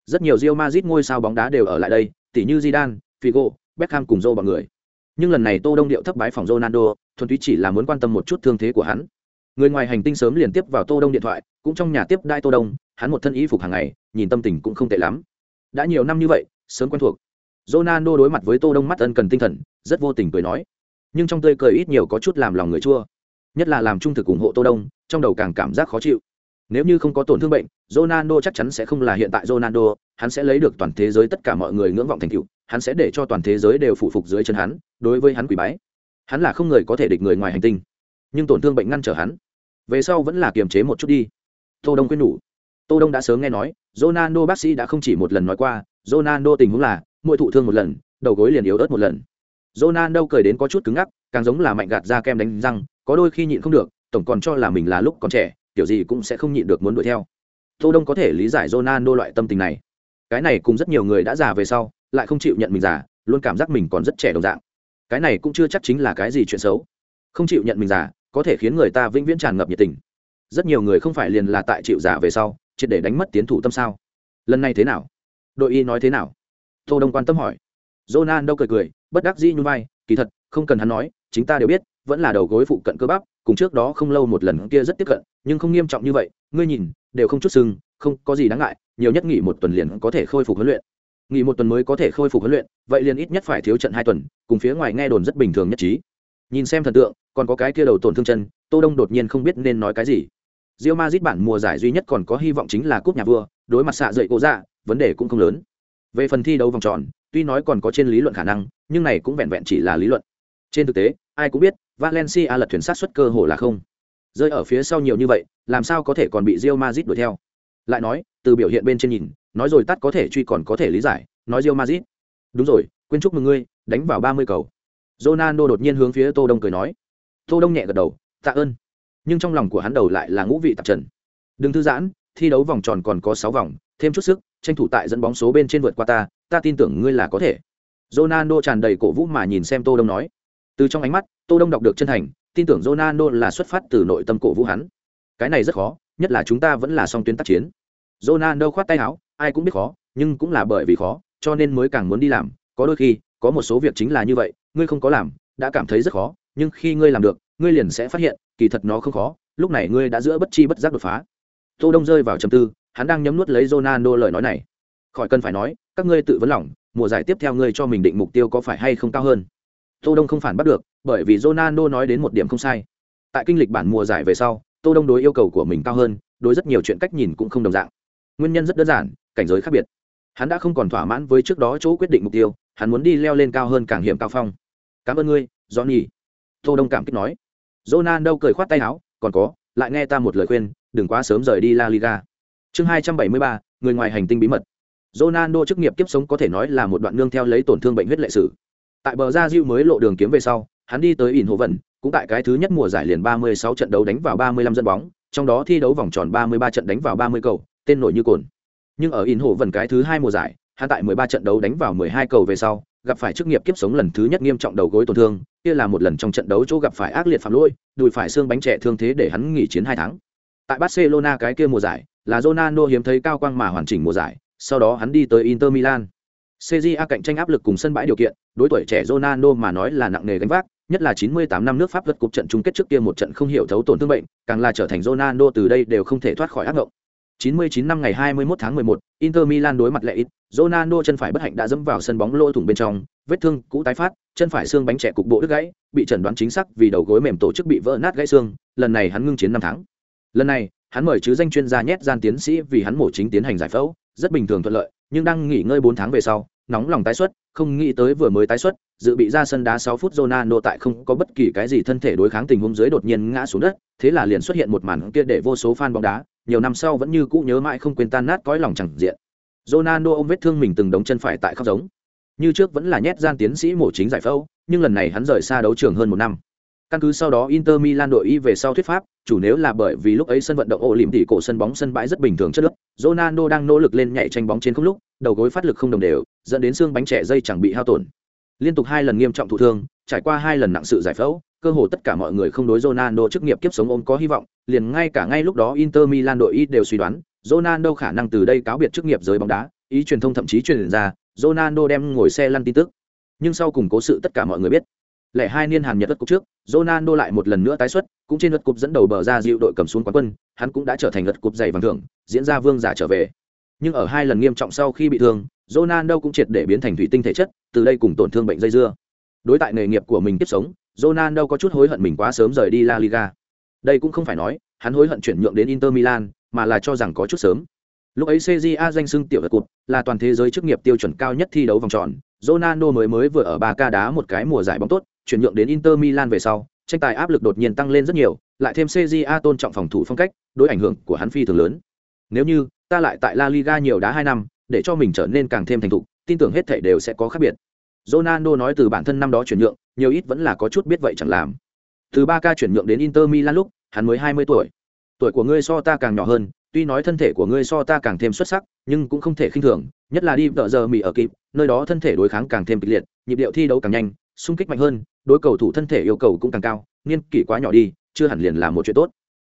rất nhiều Real Madrid ngôi sao bóng đá đều ở lại đây, tỷ như Zidane, Figo, Beckham cùng Zô bọn người. Nhưng lần này Tô Đông điệu thấp bái phòng Ronaldo, thuần túy chỉ là muốn quan tâm một chút thương thế của hắn. Người ngoài hành tinh sớm liền tiếp vào Tô Đông điện thoại, cũng trong nhà tiếp đai Tô Đông, hắn một thân y phục hàng ngày, nhìn tâm tình cũng không tệ lắm. Đã nhiều năm như vậy, sớm quen thuộc. Ronaldo đối mặt với Tô Đông mắt ân cần tinh thần, rất vô tình cười nói. Nhưng trong tươi cười ít nhiều có chút làm lòng người chua. Nhất là làm trung thực ủng hộ Tô Đông, trong đầu càng cảm giác khó chịu. Nếu như không có tổn thương bệnh, Ronaldo chắc chắn sẽ không là hiện tại Ronaldo, hắn sẽ lấy được toàn thế giới tất cả mọi người ngưỡng vọng thành tựu, hắn sẽ để cho toàn thế giới đều phụ phục dưới chân hắn, đối với hắn quỳ bái. Hắn là không người có thể địch người ngoài hành tinh, nhưng tổn thương bệnh ngăn trở hắn. Về sau vẫn là kiềm chế một chút đi. Tô Đông quên nhủ. Tô Đông đã sớm nghe nói, Ronaldo bác sĩ đã không chỉ một lần nói qua, Ronaldo tình huống là mỗi thụ thương một lần, đầu gối liền yếu ớt một lần. Ronaldo cười đến có chút cứng ngắc, càng giống là mạnh gạt ra kem đánh răng, có đôi khi nhịn không được, tổng còn cho là mình là lúc còn trẻ, kiểu gì cũng sẽ không nhịn được muốn đuổi theo. Tô Đông có thể lý giải Ronaldo loại tâm tình này. Cái này cùng rất nhiều người đã già về sau, lại không chịu nhận mình già, luôn cảm giác mình còn rất trẻ đồng dạng. Cái này cũng chưa chắc chính là cái gì chuyện xấu. Không chịu nhận mình già, có thể khiến người ta vĩnh viễn tràn ngập nhiệt tình. Rất nhiều người không phải liền là tại chịu già về sau, triệt để đánh mất tiến thủ tâm sao? Lần này thế nào? Đội y nói thế nào? Tô Đông quan tâm hỏi. Ronaldo cười cười, bất đắc dĩ nhún vai, kỳ thật, không cần hắn nói, chính ta đều biết, vẫn là đầu gối phụ cận cơ bắp, cùng trước đó không lâu một lần kia rất tiếp cận, nhưng không nghiêm trọng như vậy, ngươi nhìn, đều không chút sưng, không có gì đáng ngại, nhiều nhất nghỉ một tuần liền có thể khôi phục huấn luyện. Nghỉ một tuần mới có thể khôi phục huấn luyện, vậy liền ít nhất phải thiếu trận hai tuần, cùng phía ngoài nghe đồn rất bình thường nhất trí. Nhìn xem thần tượng, còn có cái kia đầu tổn thương chân, Tô Đông đột nhiên không biết nên nói cái gì. Real Madrid bản mùa giải duy nhất còn có hy vọng chính là cúp nhà vua, đối mặt xạ dậy cổ dạ, vấn đề cũng không lớn. Về phần thi đấu vòng tròn, tuy nói còn có trên lý luận khả năng, nhưng này cũng vẹn vẹn chỉ là lý luận. Trên thực tế, ai cũng biết, Valencia lật thuyền sát suất cơ hồ là không. Rơi ở phía sau nhiều như vậy, làm sao có thể còn bị Real Madrid đuổi theo? Lại nói, từ biểu hiện bên trên nhìn, nói rồi tắt có thể truy còn có thể lý giải, nói Real Madrid. Đúng rồi, quên chúc mừng ngươi, đánh vào 30 cầu. Ronaldo đột nhiên hướng phía Tô Đông cười nói. Tô Đông nhẹ gật đầu, tạ ơn. Nhưng trong lòng của hắn đầu lại là ngũ vị tạp trần. Đừng thư giãn, thi đấu vòng tròn còn có 6 vòng, thêm chút sức, tranh thủ tại dẫn bóng số bên trên vượt qua ta, ta tin tưởng ngươi là có thể. Ronaldo tràn đầy cổ vũ mà nhìn xem Tô Đông nói. Từ trong ánh mắt, Tô Đông đọc được chân thành, tin tưởng Ronaldo là xuất phát từ nội tâm cổ vũ hắn. Cái này rất khó, nhất là chúng ta vẫn là song tuyến tác chiến. Ronaldo khoát tay áo, ai cũng biết khó, nhưng cũng là bởi vì khó, cho nên mới càng muốn đi làm, có đôi khi, có một số việc chính là như vậy, ngươi không có làm, đã cảm thấy rất khó, nhưng khi ngươi làm được, ngươi liền sẽ phát hiện, kỳ thật nó không khó, lúc này ngươi đã giữa bất chi bất giác đột phá. Tô Đông rơi vào trầm tư, hắn đang nhấm nuốt lấy Ronaldo lời nói này. Khỏi cần phải nói, các ngươi tự vấn lòng, mùa giải tiếp theo ngươi cho mình định mục tiêu có phải hay không cao hơn. Tô Đông không phản bắt được, bởi vì Ronaldo nói đến một điểm không sai. Tại kinh lịch bản mùa giải về sau, Tô Đông đối yêu cầu của mình cao hơn, đối rất nhiều chuyện cách nhìn cũng không đồng dạng. Nguyên nhân rất đơn giản, cảnh giới khác biệt. Hắn đã không còn thỏa mãn với trước đó chỗ quyết định mục tiêu, hắn muốn đi leo lên cao hơn càng hiểm cao phong. Cảm ơn ngươi, Johnny. Tô Đông cảm kích nói. Ronaldo cười khoát tay áo, còn có, lại nghe ta một lời khuyên, đừng quá sớm rời đi La Liga. Chương 273, người ngoài hành tinh bí mật. Ronaldo chức nghiệp kiếp sống có thể nói là một đoạn nương theo lấy tổn thương bệnh huyết lệ sử. Tại bờ ra Diu mới lộ đường kiếm về sau, hắn đi tới ỉn hồ vận, cũng tại cái thứ nhất mùa giải liền 36 trận đấu đánh vào 35 dẫn bóng, trong đó thi đấu vòng tròn 33 trận đánh vào 30 cầu, tên nổi như cồn. Nhưng ở ỉn hồ vận cái thứ hai mùa giải, hắn tại 13 trận đấu đánh vào 12 cầu về sau, gặp phải chức nghiệp kiếp sống lần thứ nhất nghiêm trọng đầu gối tổn thương, kia là một lần trong trận đấu chỗ gặp phải ác liệt phạm lỗi, đùi phải xương bánh trẻ thương thế để hắn nghỉ chiến 2 tháng. Tại Barcelona cái kia mùa giải, là Ronaldo hiếm thấy cao quang mà hoàn chỉnh mùa giải, sau đó hắn đi tới Inter Milan. CJA cạnh tranh áp lực cùng sân bãi điều kiện, đối tuổi trẻ Ronaldo mà nói là nặng nề gánh vác, nhất là 98 năm nước Pháp vượt cục trận chung kết trước kia một trận không hiểu thấu tổn thương bệnh, càng là trở thành Ronaldo từ đây đều không thể thoát khỏi ác ngộng. 99 năm ngày 21 tháng 11, Inter Milan đối mặt lệ ít, Ronaldo chân phải bất hạnh đã dẫm vào sân bóng lỗ thủng bên trong, vết thương cũ tái phát, chân phải xương bánh trẻ cục bộ đứt gãy, bị chẩn đoán chính xác vì đầu gối mềm tổ chức bị vỡ nát gãy xương, lần này hắn ngưng chiến 5 tháng. Lần này, hắn mời chứ danh chuyên gia nhét gian tiến sĩ vì hắn mổ chính tiến hành giải phẫu, rất bình thường thuận lợi, nhưng đang nghỉ ngơi 4 tháng về sau, nóng lòng tái xuất, không nghĩ tới vừa mới tái xuất, dự bị ra sân đá 6 phút Ronaldo tại không có bất kỳ cái gì thân thể đối kháng tình huống dưới đột nhiên ngã xuống đất, thế là liền xuất hiện một màn kia để vô số fan bóng đá, nhiều năm sau vẫn như cũ nhớ mãi không quên tan nát cõi lòng chẳng diện. Ronaldo ôm vết thương mình từng đống chân phải tại khắp giống. Như trước vẫn là nhét gian tiến sĩ mổ chính giải phẫu, nhưng lần này hắn rời xa đấu trường hơn một năm. Căn cứ sau đó Inter Milan đội y về sau thuyết pháp, chủ nếu là bởi vì lúc ấy sân vận động ổ lỉm tỉ cổ sân bóng sân bãi rất bình thường chất lượng, Ronaldo đang nỗ lực lên nhảy tranh bóng trên không lúc, đầu gối phát lực không đồng đều, dẫn đến xương bánh trẻ dây chẳng bị hao tổn. Liên tục hai lần nghiêm trọng thụ thương, trải qua hai lần nặng sự giải phẫu, cơ hồ tất cả mọi người không đối Ronaldo chức nghiệp kiếp sống ôm có hy vọng, liền ngay cả ngay lúc đó Inter Milan đội y đều suy đoán, Ronaldo khả năng từ đây cáo biệt chức nghiệp giới bóng đá, ý truyền thông thậm chí truyền ra, Ronaldo đem ngồi xe lăn tin tức. Nhưng sau cùng cố sự tất cả mọi người biết, lẻ hai niên hàn nhật đất cúp trước ronaldo lại một lần nữa tái xuất cũng trên đất cúp dẫn đầu bờ ra dịu đội cầm xuống quán quân hắn cũng đã trở thành đất cúp dày vàng thưởng diễn ra vương giả trở về. Nhưng ở hai lần nghiêm trọng sau khi bị thương ronaldo cũng triệt để biến thành thủy tinh thể chất từ đây cùng tổn thương bệnh dây dưa. Đối tại nghề nghiệp của mình tiếp sống ronaldo có chút hối hận mình quá sớm rời đi la liga. Đây cũng không phải nói hắn hối hận chuyển nhượng đến inter milan mà là cho rằng có chút sớm. Lúc ấy cja danh xưng tiểu vật cụt là toàn thế giới chức nghiệp tiêu chuẩn cao nhất thi đấu vòng tròn Ronaldo mới mới vừa ở 3K đá một cái mùa giải bóng tốt, chuyển nhượng đến Inter Milan về sau, tranh tài áp lực đột nhiên tăng lên rất nhiều, lại thêm CJA tôn trọng phòng thủ phong cách, đối ảnh hưởng của hắn phi thường lớn. Nếu như ta lại tại La Liga nhiều đá 2 năm, để cho mình trở nên càng thêm thành thục, tin tưởng hết thảy đều sẽ có khác biệt. Ronaldo nói từ bản thân năm đó chuyển nhượng, nhiều ít vẫn là có chút biết vậy chẳng làm. Từ 3K chuyển nhượng đến Inter Milan lúc, hắn mới 20 tuổi. Tuổi của ngươi so ta càng nhỏ hơn, tuy nói thân thể của ngươi so ta càng thêm xuất sắc, nhưng cũng không thể khinh thường, nhất là đi tợ giờ mì ở kịp, nơi đó thân thể đối kháng càng thêm kịch liệt, nhịp điệu thi đấu càng nhanh, xung kích mạnh hơn, đối cầu thủ thân thể yêu cầu cũng càng cao, niên kỷ quá nhỏ đi, chưa hẳn liền là một chuyện tốt.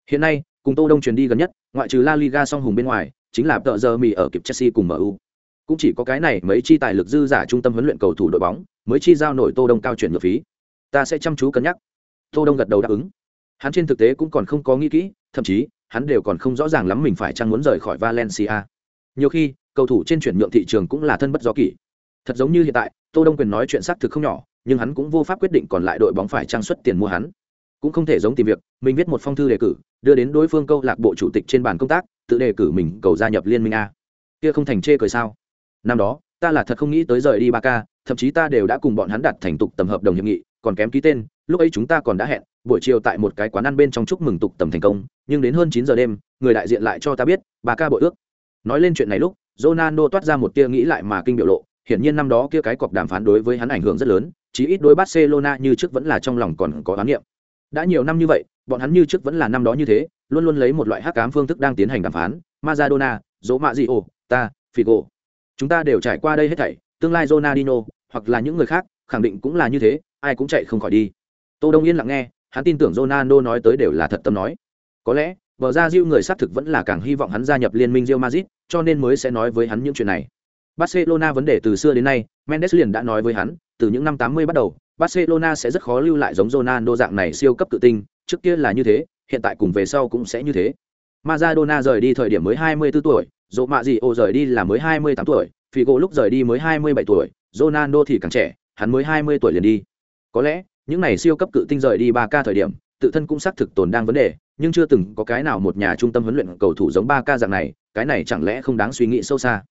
Hiện nay, cùng tô đông truyền đi gần nhất, ngoại trừ la liga song hùng bên ngoài, chính là tợ giờ mì ở kịp chelsea cùng mu cũng chỉ có cái này mấy chi tài lực dư giả trung tâm huấn luyện cầu thủ đội bóng, mới chi giao nổi tô đông cao chuyển nhượng phí. Ta sẽ chăm chú cân nhắc. Tô đông gật đầu đáp ứng. Hắn trên thực tế cũng còn không có nghĩ kỹ, thậm chí, hắn đều còn không rõ ràng lắm mình phải chăng muốn rời khỏi valencia. Nhiều khi, cầu thủ trên chuyển nhượng thị trường cũng là thân bất do kỷ. Thật giống như hiện tại, tô đông quyền nói chuyện xác thực không nhỏ nhưng hắn cũng vô pháp quyết định còn lại đội bóng phải trang xuất tiền mua hắn. Cũng không thể giống tìm việc, mình viết một phong thư đề cử, đưa đến đối phương câu lạc bộ chủ tịch trên bàn công tác, tự đề cử mình cầu gia nhập liên minh a. Kia không thành chê cười sao? Năm đó, ta là thật không nghĩ tới rời đi ba ca thậm chí ta đều đã cùng bọn hắn đặt thành tục tầm hợp đồng hiệp nghị, còn kém ký tên, lúc ấy chúng ta còn đã hẹn, buổi chiều tại một cái quán ăn bên trong chúc mừng tục tầm thành công, nhưng đến hơn chín giờ đêm, người đại diện lại cho ta biết ba ca bội ước. Nói lên chuyện này lúc, Ronaldo toát ra một tia nghĩ lại mà kinh biểu lộ, hiển nhiên năm đó kia cái cọc đàm phán đối với hắn ảnh hưởng rất lớn chí ít đối Barcelona như trước vẫn là trong lòng còn có oán niệm. Đã nhiều năm như vậy, bọn hắn như trước vẫn là năm đó như thế, luôn luôn lấy một loại hắc ám phương thức đang tiến hành đàm phán, Maradona, Romario, ta, Figo. Chúng ta đều trải qua đây hết thảy, tương lai Ronaldinho hoặc là những người khác, khẳng định cũng là như thế, ai cũng chạy không khỏi đi. Tô Đông Yên lặng nghe, hắn tin tưởng Ronaldo nói tới đều là thật tâm nói. Có lẽ, bờ ra Diu người xác thực vẫn là càng hy vọng hắn gia nhập liên minh Real Madrid, cho nên mới sẽ nói với hắn những chuyện này. Barcelona vấn đề từ xưa đến nay, Mendes liền đã nói với hắn, từ những năm 80 bắt đầu, Barcelona sẽ rất khó lưu lại giống Ronaldo dạng này siêu cấp tự tinh, trước kia là như thế, hiện tại cùng về sau cũng sẽ như thế. Maradona rời đi thời điểm mới 24 tuổi, Romario rời đi là mới 28 tuổi, Figo lúc rời đi mới 27 tuổi, Ronaldo thì càng trẻ, hắn mới 20 tuổi liền đi. Có lẽ, những này siêu cấp cự tinh rời đi 3K thời điểm, tự thân cũng xác thực tồn đang vấn đề, nhưng chưa từng có cái nào một nhà trung tâm huấn luyện cầu thủ giống 3K dạng này, cái này chẳng lẽ không đáng suy nghĩ sâu xa.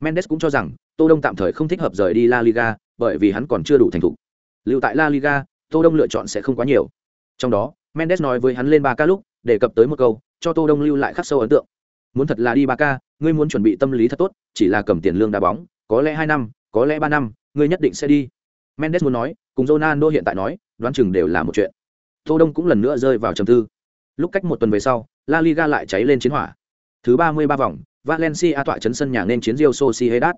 Mendes cũng cho rằng, Tô Đông tạm thời không thích hợp rời đi La Liga, bởi vì hắn còn chưa đủ thành thục. Lưu tại La Liga, Tô Đông lựa chọn sẽ không quá nhiều. Trong đó, Mendes nói với hắn lên Barca lúc, đề cập tới một câu, cho Tô Đông lưu lại khắc sâu ấn tượng. Muốn thật là đi Barca, ngươi muốn chuẩn bị tâm lý thật tốt, chỉ là cầm tiền lương đá bóng, có lẽ 2 năm, có lẽ 3 năm, ngươi nhất định sẽ đi. Mendes muốn nói, cùng Ronaldo hiện tại nói, đoán chừng đều là một chuyện. Tô Đông cũng lần nữa rơi vào trầm tư. Lúc cách một tuần về sau, La Liga lại cháy lên chiến hỏa. Thứ 33 vòng, Valencia tọa trấn sân nhà nên chiến Real Sociedad.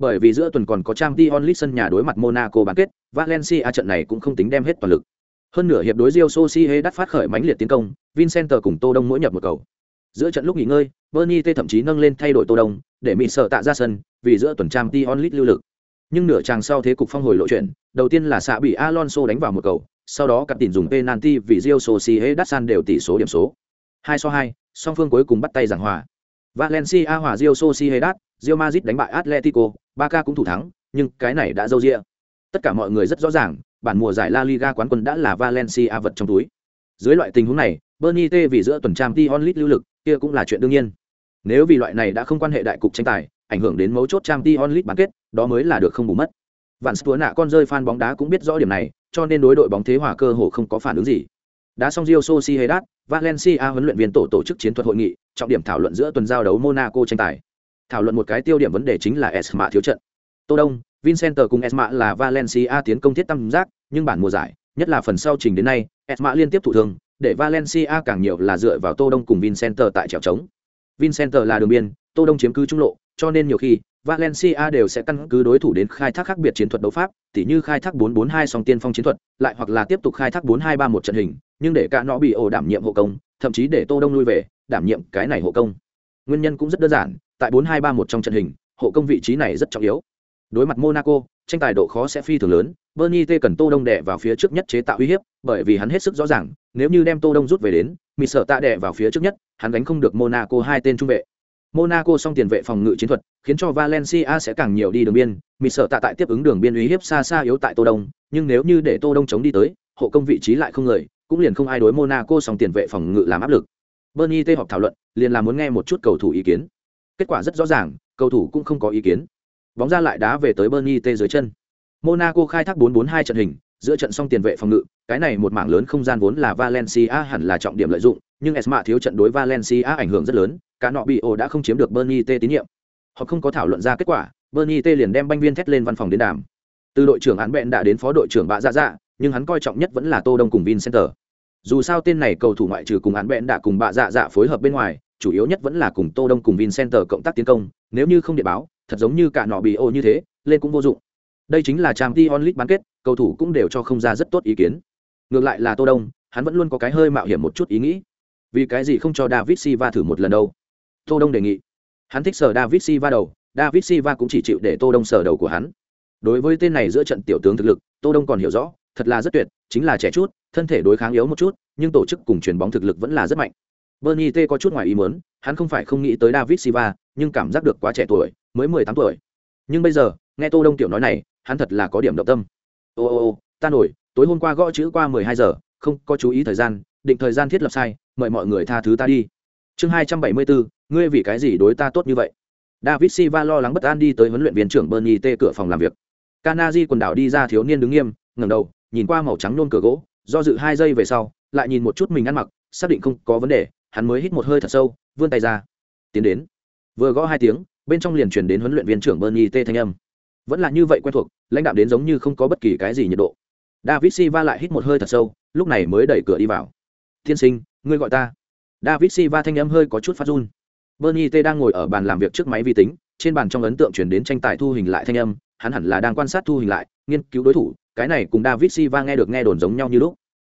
Bởi vì giữa tuần còn có Champions League sân nhà đối mặt Monaco bán kết, Valencia trận này cũng không tính đem hết toàn lực. Hơn nửa hiệp đối Real Sociedad phát khởi mãnh liệt tiến công, Vincent cùng Tô Đông mỗi nhập một cầu. Giữa trận lúc nghỉ ngơi, Bernie T thậm chí nâng lên thay đổi Tô Đông, để mịn sợ tạ ra sân, vì giữa tuần Champions League lưu lực. Nhưng nửa chàng sau thế cục phong hồi lộ chuyện, đầu tiên là xạ bị Alonso đánh vào một cầu, sau đó cặp tiền dùng penalty vì Real Sociedad san đều tỷ số điểm số. 2 so 2, song phương cuối cùng bắt tay giảng hòa. Valencia hòa Real Sociedad, Real Madrid đánh bại Atletico, Ba ca cũng thủ thắng, nhưng cái này đã dâu dịa. Tất cả mọi người rất rõ ràng, bản mùa giải La Liga quán quân đã là Valencia vật trong túi. Dưới loại tình huống này, Bernie T vì giữa tuần trang t onlit lưu lực, kia cũng là chuyện đương nhiên. Nếu vì loại này đã không quan hệ đại cục tranh tài, ảnh hưởng đến mấu chốt trang t onlit bán kết, đó mới là được không bù mất. Vạn Spur nạ con rơi fan bóng đá cũng biết rõ điểm này, cho nên đối đội bóng thế hòa cơ hồ không có phản ứng gì. Đã xong Rio Sociedad, Valencia huấn luyện viên tổ tổ chức chiến thuật hội nghị, trọng điểm thảo luận giữa tuần giao đấu Monaco tranh tài. Thảo luận một cái tiêu điểm vấn đề chính là Esma thiếu trận. Tô Đông, Vincent cùng Esma là Valencia tiến công thiết tâm giác, nhưng bản mùa giải, nhất là phần sau trình đến nay, Esma liên tiếp thụ thương, để Valencia càng nhiều là dựa vào Tô Đông cùng Vincent tại trèo trống. Vincent là đường biên, Tô Đông chiếm cứ trung lộ, cho nên nhiều khi Valencia đều sẽ căn cứ đối thủ đến khai thác khác biệt chiến thuật đấu pháp, tỉ như khai thác 442 song tiên phong chiến thuật, lại hoặc là tiếp tục khai thác 4231 trận hình, nhưng để cả nó bị ổ đảm nhiệm hộ công, thậm chí để Tô Đông lui về, đảm nhiệm cái này hộ công. Nguyên nhân cũng rất đơn giản, tại 4-2-3-1 trong trận hình, hộ công vị trí này rất trọng yếu. Đối mặt Monaco, tranh tài độ khó sẽ phi thường lớn, Bernie T cần Tô Đông đè vào phía trước nhất chế tạo uy hiếp, bởi vì hắn hết sức rõ ràng, nếu như đem Tô Đông rút về đến, mì sợ tạ đè vào phía trước nhất, hắn đánh không được Monaco hai tên trung vệ. Monaco song tiền vệ phòng ngự chiến thuật, khiến cho Valencia sẽ càng nhiều đi đường biên, mì sợ tạ tại tiếp ứng đường biên uy hiếp xa xa yếu tại Tô Đông, nhưng nếu như để Tô Đông chống đi tới, hộ công vị trí lại không người, cũng liền không ai đối Monaco song tiền vệ phòng ngự làm áp lực. Bernie T họp thảo luận, liền là muốn nghe một chút cầu thủ ý kiến. Kết quả rất rõ ràng, cầu thủ cũng không có ý kiến. Bóng ra lại đá về tới Bernie T dưới chân. Monaco khai thác 4-4-2 trận hình, giữa trận song tiền vệ phòng ngự, cái này một mảng lớn không gian vốn là Valencia hẳn là trọng điểm lợi dụng, nhưng Esma thiếu trận đối Valencia ảnh hưởng rất lớn, cả nọ bị ổ đã không chiếm được Bernie T tín nhiệm. Họ không có thảo luận ra kết quả, Bernie T liền đem banh viên thét lên văn phòng đến đàm. Từ đội trưởng án bện đã đến phó đội trưởng bạ dạ dạ, nhưng hắn coi trọng nhất vẫn là Tô Đông cùng Vincenter. Dù sao tên này cầu thủ ngoại trừ cùng án bện đã cùng bạ dạ dạ phối hợp bên ngoài, chủ yếu nhất vẫn là cùng Tô Đông cùng Vincenter cộng tác tiến công, nếu như không điện báo, thật giống như cả nọ bị ô như thế, lên cũng vô dụng. Đây chính là Champions League bán kết, cầu thủ cũng đều cho không ra rất tốt ý kiến. Ngược lại là Tô Đông, hắn vẫn luôn có cái hơi mạo hiểm một chút ý nghĩ. Vì cái gì không cho David Silva thử một lần đâu? Tô Đông đề nghị. Hắn thích sở David Silva đầu, David Silva cũng chỉ chịu để Tô Đông sở đầu của hắn. Đối với tên này giữa trận tiểu tướng thực lực, Tô Đông còn hiểu rõ, thật là rất tuyệt, chính là trẻ chút, thân thể đối kháng yếu một chút, nhưng tổ chức cùng truyền bóng thực lực vẫn là rất mạnh. Bernie T có chút ngoài ý muốn, hắn không phải không nghĩ tới David Silva, nhưng cảm giác được quá trẻ tuổi, mới 18 tuổi. Nhưng bây giờ, nghe Tô Đông tiểu nói này, hắn thật là có điểm động tâm. Ô ô ô, ta nổi, tối hôm qua gõ chữ qua 12 giờ, không có chú ý thời gian, định thời gian thiết lập sai, mời mọi người tha thứ ta đi. Chương 274, ngươi vì cái gì đối ta tốt như vậy? David Silva lo lắng bất an đi tới huấn luyện viên trưởng Bernie T cửa phòng làm việc. Kanaji quần đảo đi ra thiếu niên đứng nghiêm, ngẩng đầu, nhìn qua màu trắng nôn cửa gỗ, do dự hai giây về sau, lại nhìn một chút mình ăn mặc, xác định không có vấn đề, hắn mới hít một hơi thật sâu, vươn tay ra, tiến đến. Vừa gõ hai tiếng, bên trong liền truyền đến huấn luyện viên trưởng Bernie T thanh âm. Vẫn là như vậy quen thuộc, lãnh đạm đến giống như không có bất kỳ cái gì nhiệt độ. David va lại hít một hơi thật sâu, lúc này mới đẩy cửa đi vào. "Thiên sinh, ngươi gọi ta." David va thanh âm hơi có chút phát run. Bernie T đang ngồi ở bàn làm việc trước máy vi tính, trên bàn trong ấn tượng truyền đến tranh tài thu hình lại thanh âm, hắn hẳn là đang quan sát thu hình lại, nghiên cứu đối thủ, cái này cùng David va nghe được nghe đồn giống nhau như lúc.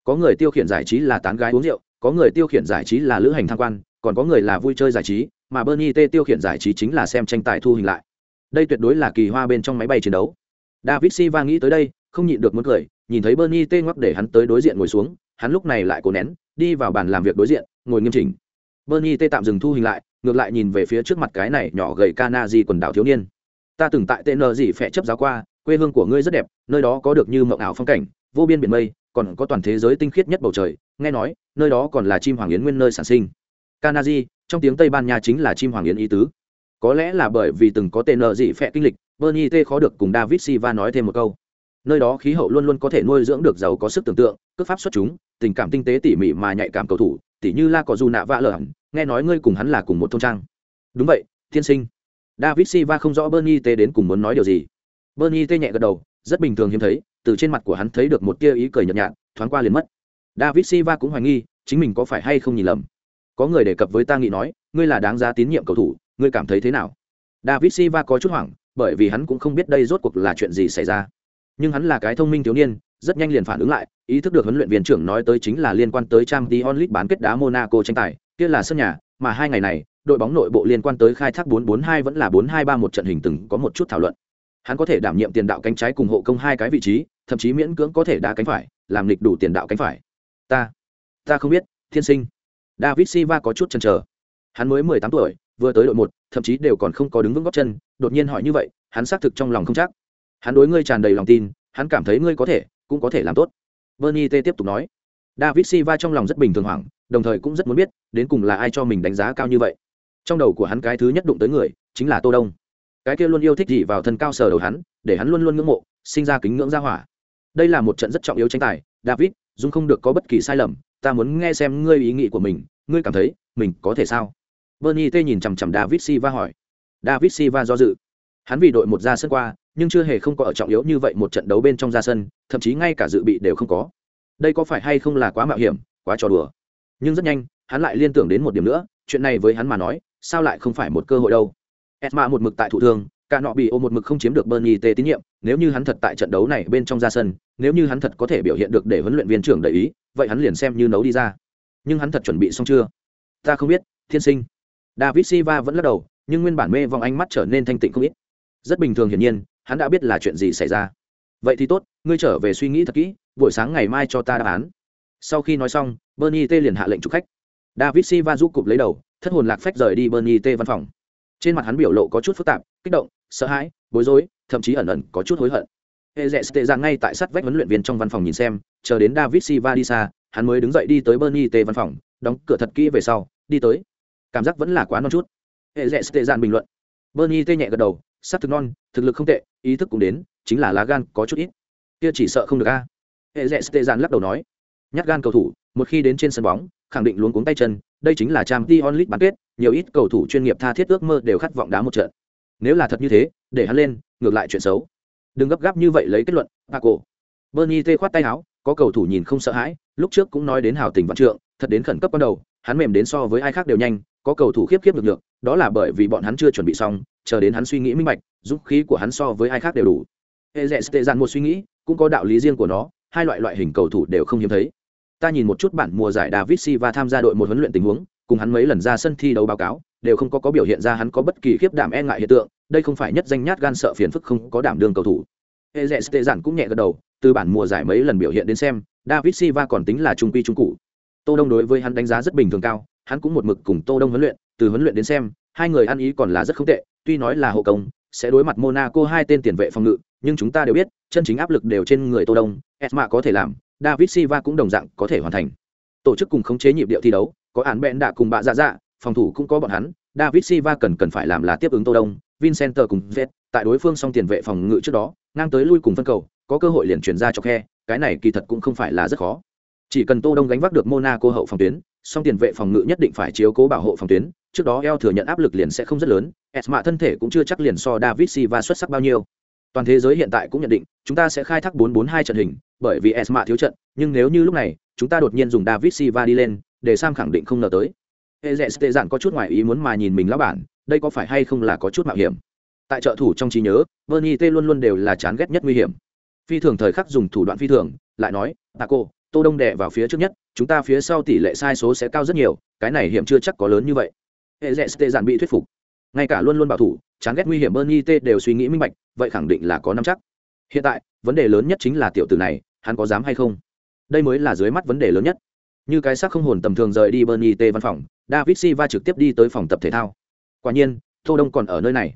Có người tiêu khiển giải trí là tán gái uống rượu, có người tiêu khiển giải trí là lữ hành tham quan, còn có người là vui chơi giải trí, mà Bernie T tiêu khiển giải trí chính là xem tranh tài thu hình lại. Đây tuyệt đối là kỳ hoa bên trong máy bay chiến đấu. David Silva nghĩ tới đây, không nhịn được muốn cười, nhìn thấy Bernie T ngoắc để hắn tới đối diện ngồi xuống, hắn lúc này lại cố nén, đi vào bàn làm việc đối diện, ngồi nghiêm chỉnh. Bernie T tạm dừng thu hình lại, ngược lại nhìn về phía trước mặt cái này nhỏ gầy Kanaji quần đảo thiếu niên. Ta từng tại tn gì phẹ chấp giáo qua, quê hương của ngươi rất đẹp, nơi đó có được như mộng ảo phong cảnh, vô biên biển mây, còn có toàn thế giới tinh khiết nhất bầu trời, nghe nói, nơi đó còn là chim hoàng yến nguyên nơi sản sinh. Kanaji, trong tiếng Tây Ban Nha chính là chim hoàng yến ý tứ. Có lẽ là bởi vì từng có tên nợ dị phệ kinh lịch, Bernie T khó được cùng David Silva nói thêm một câu. Nơi đó khí hậu luôn luôn có thể nuôi dưỡng được giàu có sức tưởng tượng, cước pháp xuất chúng, tình cảm tinh tế tỉ mỉ mà nhạy cảm cầu thủ, tỉ như La có Dù nạ vạ lở nghe nói ngươi cùng hắn là cùng một thôn trang đúng vậy thiên sinh david silva không rõ bernie t đến cùng muốn nói điều gì bernie t nhẹ gật đầu rất bình thường hiếm thấy từ trên mặt của hắn thấy được một tia ý cười nhợt nhạt thoáng qua liền mất david silva cũng hoài nghi, chính mình có phải hay không nhìn lầm. Có người đề cập với ta nghĩ nói, ngươi là đáng giá tín nhiệm cầu thủ, ngươi cảm thấy thế nào? David silva có chút hoảng, bởi vì hắn cũng không biết đây rốt cuộc là chuyện gì xảy ra. Nhưng hắn là cái thông minh thiếu niên, rất nhanh liền phản ứng lại, ý thức được huấn luyện viên trưởng nói tới chính là liên quan tới trang t onlit bán kết đá monaco tranh tài, kia là sân nhà, mà hai ngày này, đội bóng nội bộ liên quan tới khai thác 442 vẫn là 423 một trận hình từng có một chút thảo luận. Hắn có thể đảm nhiệm tiền đạo cánh trái cùng hộ công hai cái vị trí, thậm chí miễn cưỡng có thể đá cánh phải, làm lịch đủ tiền đạo cánh phải ta ta không biết, thiên sinh. David silva có chút chần chờ. Hắn mới mười tám tuổi, vừa tới đội một, thậm chí đều còn không có đứng vững góc chân, đột nhiên hỏi như vậy, hắn xác thực trong lòng không chắc. Hắn đối ngươi tràn đầy lòng tin, hắn cảm thấy ngươi có thể, cũng có thể làm tốt. Bernie t tiếp tục nói. David silva trong lòng rất bình thường hoảng, đồng thời cũng rất muốn biết, đến cùng là ai cho mình đánh giá cao như vậy. Trong đầu của hắn cái thứ nhất đụng tới người, chính là tô đông. Cái kia luôn yêu thích gì vào thân cao sờ đầu hắn, để hắn luôn luôn ngưỡng mộ, sinh ra kính ngưỡng ra hỏa. Đây là một trận rất trọng yếu tranh tài, david dung không được có bất kỳ sai lầm, ta muốn nghe xem ngươi ý nghĩ của mình, ngươi cảm thấy mình có thể sao? Bernie t nhìn chằm chằm david silva hỏi. David silva do dự. Hắn vì đội một ra sân qua, nhưng chưa hề không có ở trọng yếu như vậy một trận đấu bên trong ra sân, thậm chí ngay cả dự bị đều không có. Đây có phải hay không là quá mạo hiểm, quá trò đùa? Nhưng rất nhanh, hắn lại liên tưởng đến một điểm nữa, chuyện này với hắn mà nói, sao lại không phải một cơ hội đâu? Edma một mực tại thủ thương cả nọ bị ô một mực không chiếm được bernie t tín nhiệm, nếu như hắn thật tại trận đấu này bên trong ra sân, nếu như hắn thật có thể biểu hiện được để huấn luyện viên trưởng để ý, vậy hắn liền xem như nấu đi ra. Nhưng hắn thật chuẩn bị xong chưa? Ta không biết, thiên sinh. David silva vẫn lắc đầu, nhưng nguyên bản mê vòng ánh mắt trở nên thanh tịnh không ít. Rất bình thường hiển nhiên, hắn đã biết là chuyện gì xảy ra. Vậy thì tốt, ngươi trở về suy nghĩ thật kỹ, buổi sáng ngày mai cho ta đáp án. Sau khi nói xong, bernie t liền hạ lệnh chụp khách. David silva giúp cụp lấy đầu, thất hồn lạc phách rời đi bernie t văn phòng trên mặt hắn biểu lộ có chút phức tạp, kích động, sợ hãi, bối rối, thậm chí ẩn ẩn có chút hối hận. Hệ rẽ tệ ra ngay tại sát vách huấn luyện viên trong văn phòng nhìn xem, chờ đến david siva đi xa, hắn mới đứng dậy đi tới bernie t văn phòng, đóng cửa thật kỹ về sau, đi tới. Cảm giác vẫn là quá non chút. Hệ rẽ tệ dạn bình luận. Bernie tê nhẹ gật đầu s á thực non, thực lực không tệ, ý thức cũng đến, chính là lá gan có chút ít. Kia chỉ sợ không được a. Hệ rẽ tệ dạn lắc đầu nói. Nhát gan cầu thủ, một khi đến trên sân bóng khẳng định luống cuống tay chân đây chính là trang Dion onlit bán kết nhiều ít cầu thủ chuyên nghiệp tha thiết ước mơ đều khát vọng đá một trận. Nếu là thật như thế để hắn lên ngược lại chuyện xấu. Đừng gấp gáp như vậy lấy kết luận paco. Bernie tê khoát tay áo có cầu thủ nhìn không sợ hãi lúc trước cũng nói đến hào tình vạn trượng thật đến khẩn cấp ban đầu hắn mềm đến so với ai khác đều nhanh có cầu thủ khiếp khiếp lực được, đó là bởi vì bọn hắn chưa chuẩn bị xong chờ đến hắn suy nghĩ minh bạch dũng khí của hắn so với ai khác đều đủ. Hệ rẽ tệ dàn một suy nghĩ cũng có đạo lý riêng của nó hai loại loại hình cầu thủ đều không hiếm thấy ta nhìn một chút bản mùa giải david silva tham gia đội một huấn luyện tình huống, cùng hắn mấy lần ra sân thi đấu báo cáo, đều không có có biểu hiện ra hắn có bất kỳ khiếp đảm e ngại hiện tượng, đây không phải nhất danh nhát gan sợ phiền phức không có đảm đương cầu thủ. Hệ cũng nhẹ gật đầu, từ bản mùa giải mấy lần biểu hiện đến xem, david silva còn tính là trung quy trung cụ. Tô đông đối với hắn đánh giá rất bình thường cao, hắn cũng một mực cùng tô đông huấn luyện, từ huấn luyện đến xem, hai người ăn ý còn là rất không tệ, tuy nói là hộ công, sẽ đối mặt monaco hai tên tiền vệ phòng ngự, nhưng chúng ta đều biết, chân chính áp lực đều trên người tô đông, esma có thể làm david silva cũng đồng dạng có thể hoàn thành. Tổ chức cùng khống chế nhịp điệu thi đấu, có án bện đạ cùng bạ dạ dạ phòng thủ cũng có bọn hắn. David silva cần cần phải làm là tiếp ứng tô đông, vincent cùng vet tại đối phương song tiền vệ phòng ngự trước đó, ngang tới lui cùng phân cầu, có cơ hội liền chuyển ra cho khe cái này kỳ thật cũng không phải là rất khó. Chỉ cần tô đông gánh vác được monaco hậu phòng tuyến, song tiền vệ phòng ngự nhất định phải chiếu cố bảo hộ phòng tuyến, trước đó eo thừa nhận áp lực liền sẽ không rất lớn, esma thân thể cũng chưa chắc liền so david silva xuất sắc bao nhiêu. Toàn thế giới hiện tại cũng nhận định, chúng ta sẽ khai thác 442 trận hình bởi vì esma thiếu trận nhưng nếu như lúc này chúng ta đột nhiên dùng david silva đi lên để sam khẳng định không ngờ tới. Hệ dặn tệ dạn có chút ngoài ý muốn mà nhìn mình lão bản đây có phải hay không là có chút mạo hiểm? Tại trợ thủ trong trí nhớ bernie t luôn luôn đều là chán ghét nhất nguy hiểm. Phi thường thời khắc dùng thủ đoạn phi thường lại nói Taco, cô tô đông đè vào phía trước nhất chúng ta phía sau tỷ lệ sai số sẽ cao rất nhiều cái này hiểm chưa chắc có lớn như vậy. Hệ dặn tệ bị thuyết phục. Ngay cả luôn luôn bảo thủ chán ghét nguy hiểm bernie t đều suy nghĩ minh bạch vậy khẳng định là có năm chắc. Hiện tại vấn đề lớn nhất chính là tiểu tử này hắn có dám hay không? Đây mới là dưới mắt vấn đề lớn nhất. Như cái xác không hồn tầm thường rời đi bernie t văn phòng, david silva trực tiếp đi tới phòng tập thể thao. Quả nhiên, tô đông còn ở nơi này.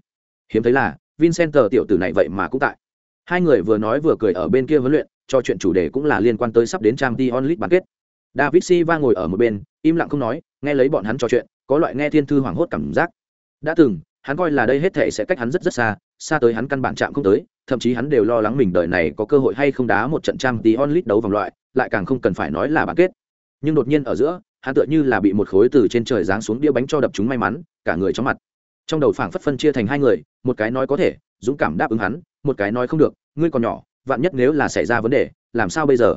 Hiếm thấy là, vincent tiểu tử này vậy mà cũng tại. Hai người vừa nói vừa cười ở bên kia huấn luyện, cho chuyện chủ đề cũng là liên quan tới sắp đến trang t onlit bán kết. David silva ngồi ở một bên, im lặng không nói, nghe lấy bọn hắn trò chuyện, có loại nghe thiên thư hoảng hốt cảm giác. Đã từng hắn coi là đây hết thể sẽ cách hắn rất rất xa xa tới hắn căn bản chạm không tới, thậm chí hắn đều lo lắng mình đời này có cơ hội hay không đá một trận trang tí onlit đấu vòng loại, lại càng không cần phải nói là bán kết. Nhưng đột nhiên ở giữa, hắn tựa như là bị một khối từ trên trời giáng xuống đĩa bánh cho đập chúng may mắn, cả người chóng mặt. Trong đầu phảng phất phân chia thành hai người, một cái nói có thể, dũng cảm đáp ứng hắn, một cái nói không được, ngươi còn nhỏ, vạn nhất nếu là xảy ra vấn đề, làm sao bây giờ?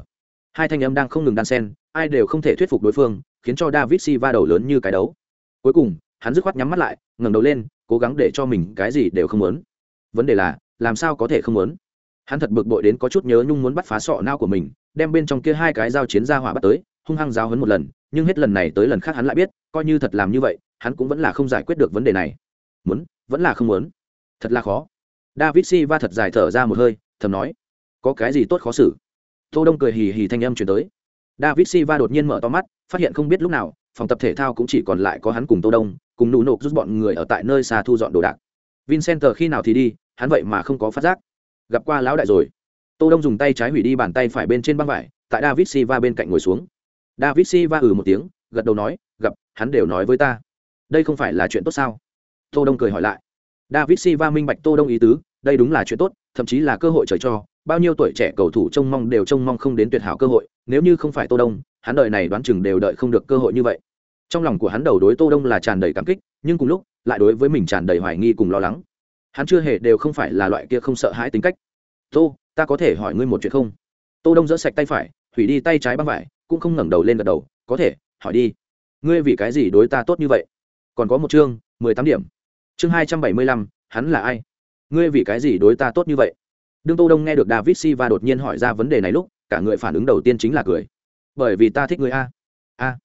Hai thanh âm đang không ngừng đan sen ai đều không thể thuyết phục đối phương, khiến cho david si va đầu lớn như cái đấu. Cuối cùng, hắn dứt khoát nhắm mắt lại, ngẩng đầu lên cố gắng để cho mình cái gì đều không muốn. Vấn đề là, làm sao có thể không muốn? Hắn thật bực bội đến có chút nhớ nhung muốn bắt phá sọ nao của mình, đem bên trong kia hai cái dao chiến ra hỏa bắt tới, hung hăng giao hấn một lần, nhưng hết lần này tới lần khác hắn lại biết, coi như thật làm như vậy, hắn cũng vẫn là không giải quyết được vấn đề này. Muốn, vẫn là không muốn. Thật là khó. David va thật dài thở ra một hơi, thầm nói, có cái gì tốt khó xử? Tô đông cười hì hì thanh âm truyền tới. David va đột nhiên mở to mắt, phát hiện không biết lúc nào, phòng tập thể thao cũng chỉ còn lại có hắn cùng tô đông cùng nụ nộp giúp bọn người ở tại nơi xa thu dọn đồ đạc. Vincent khi nào thì đi, hắn vậy mà không có phát giác. Gặp qua lão đại rồi. Tô đông dùng tay trái hủy đi bàn tay phải bên trên băng vải, tại david silva bên cạnh ngồi xuống. David silva ừ một tiếng, gật đầu nói, gặp, hắn đều nói với ta. Đây không phải là chuyện tốt sao? Tô đông cười hỏi lại. David silva minh bạch tô đông ý tứ, đây đúng là chuyện tốt, thậm chí là cơ hội trời cho, bao nhiêu tuổi trẻ cầu thủ trông mong đều trông mong không đến tuyệt hảo cơ hội, nếu như không phải tô đông, hắn đời này đoán chừng đều đợi không được cơ hội như vậy trong lòng của hắn đầu đối tô đông là tràn đầy cảm kích, nhưng cùng lúc, lại đối với mình tràn đầy hoài nghi cùng lo lắng. Hắn chưa hề đều không phải là loại kia không sợ hãi tính cách. Tô, ta có thể hỏi ngươi một chuyện không? Tô đông dỡ sạch tay phải, hủy đi tay trái băng vải, cũng không ngẩng đầu lên gật đầu, có thể, hỏi đi. Ngươi vì cái gì đối ta tốt như vậy? Còn có một chương, mười tám điểm. Chương hai trăm bảy mươi lăm, hắn là ai? Ngươi vì cái gì đối ta tốt như vậy? Đương tô đông nghe được david silva đột nhiên hỏi ra vấn đề này lúc, cả người phản ứng đầu tiên chính là cười. Bởi vì ta thích ngươi a. A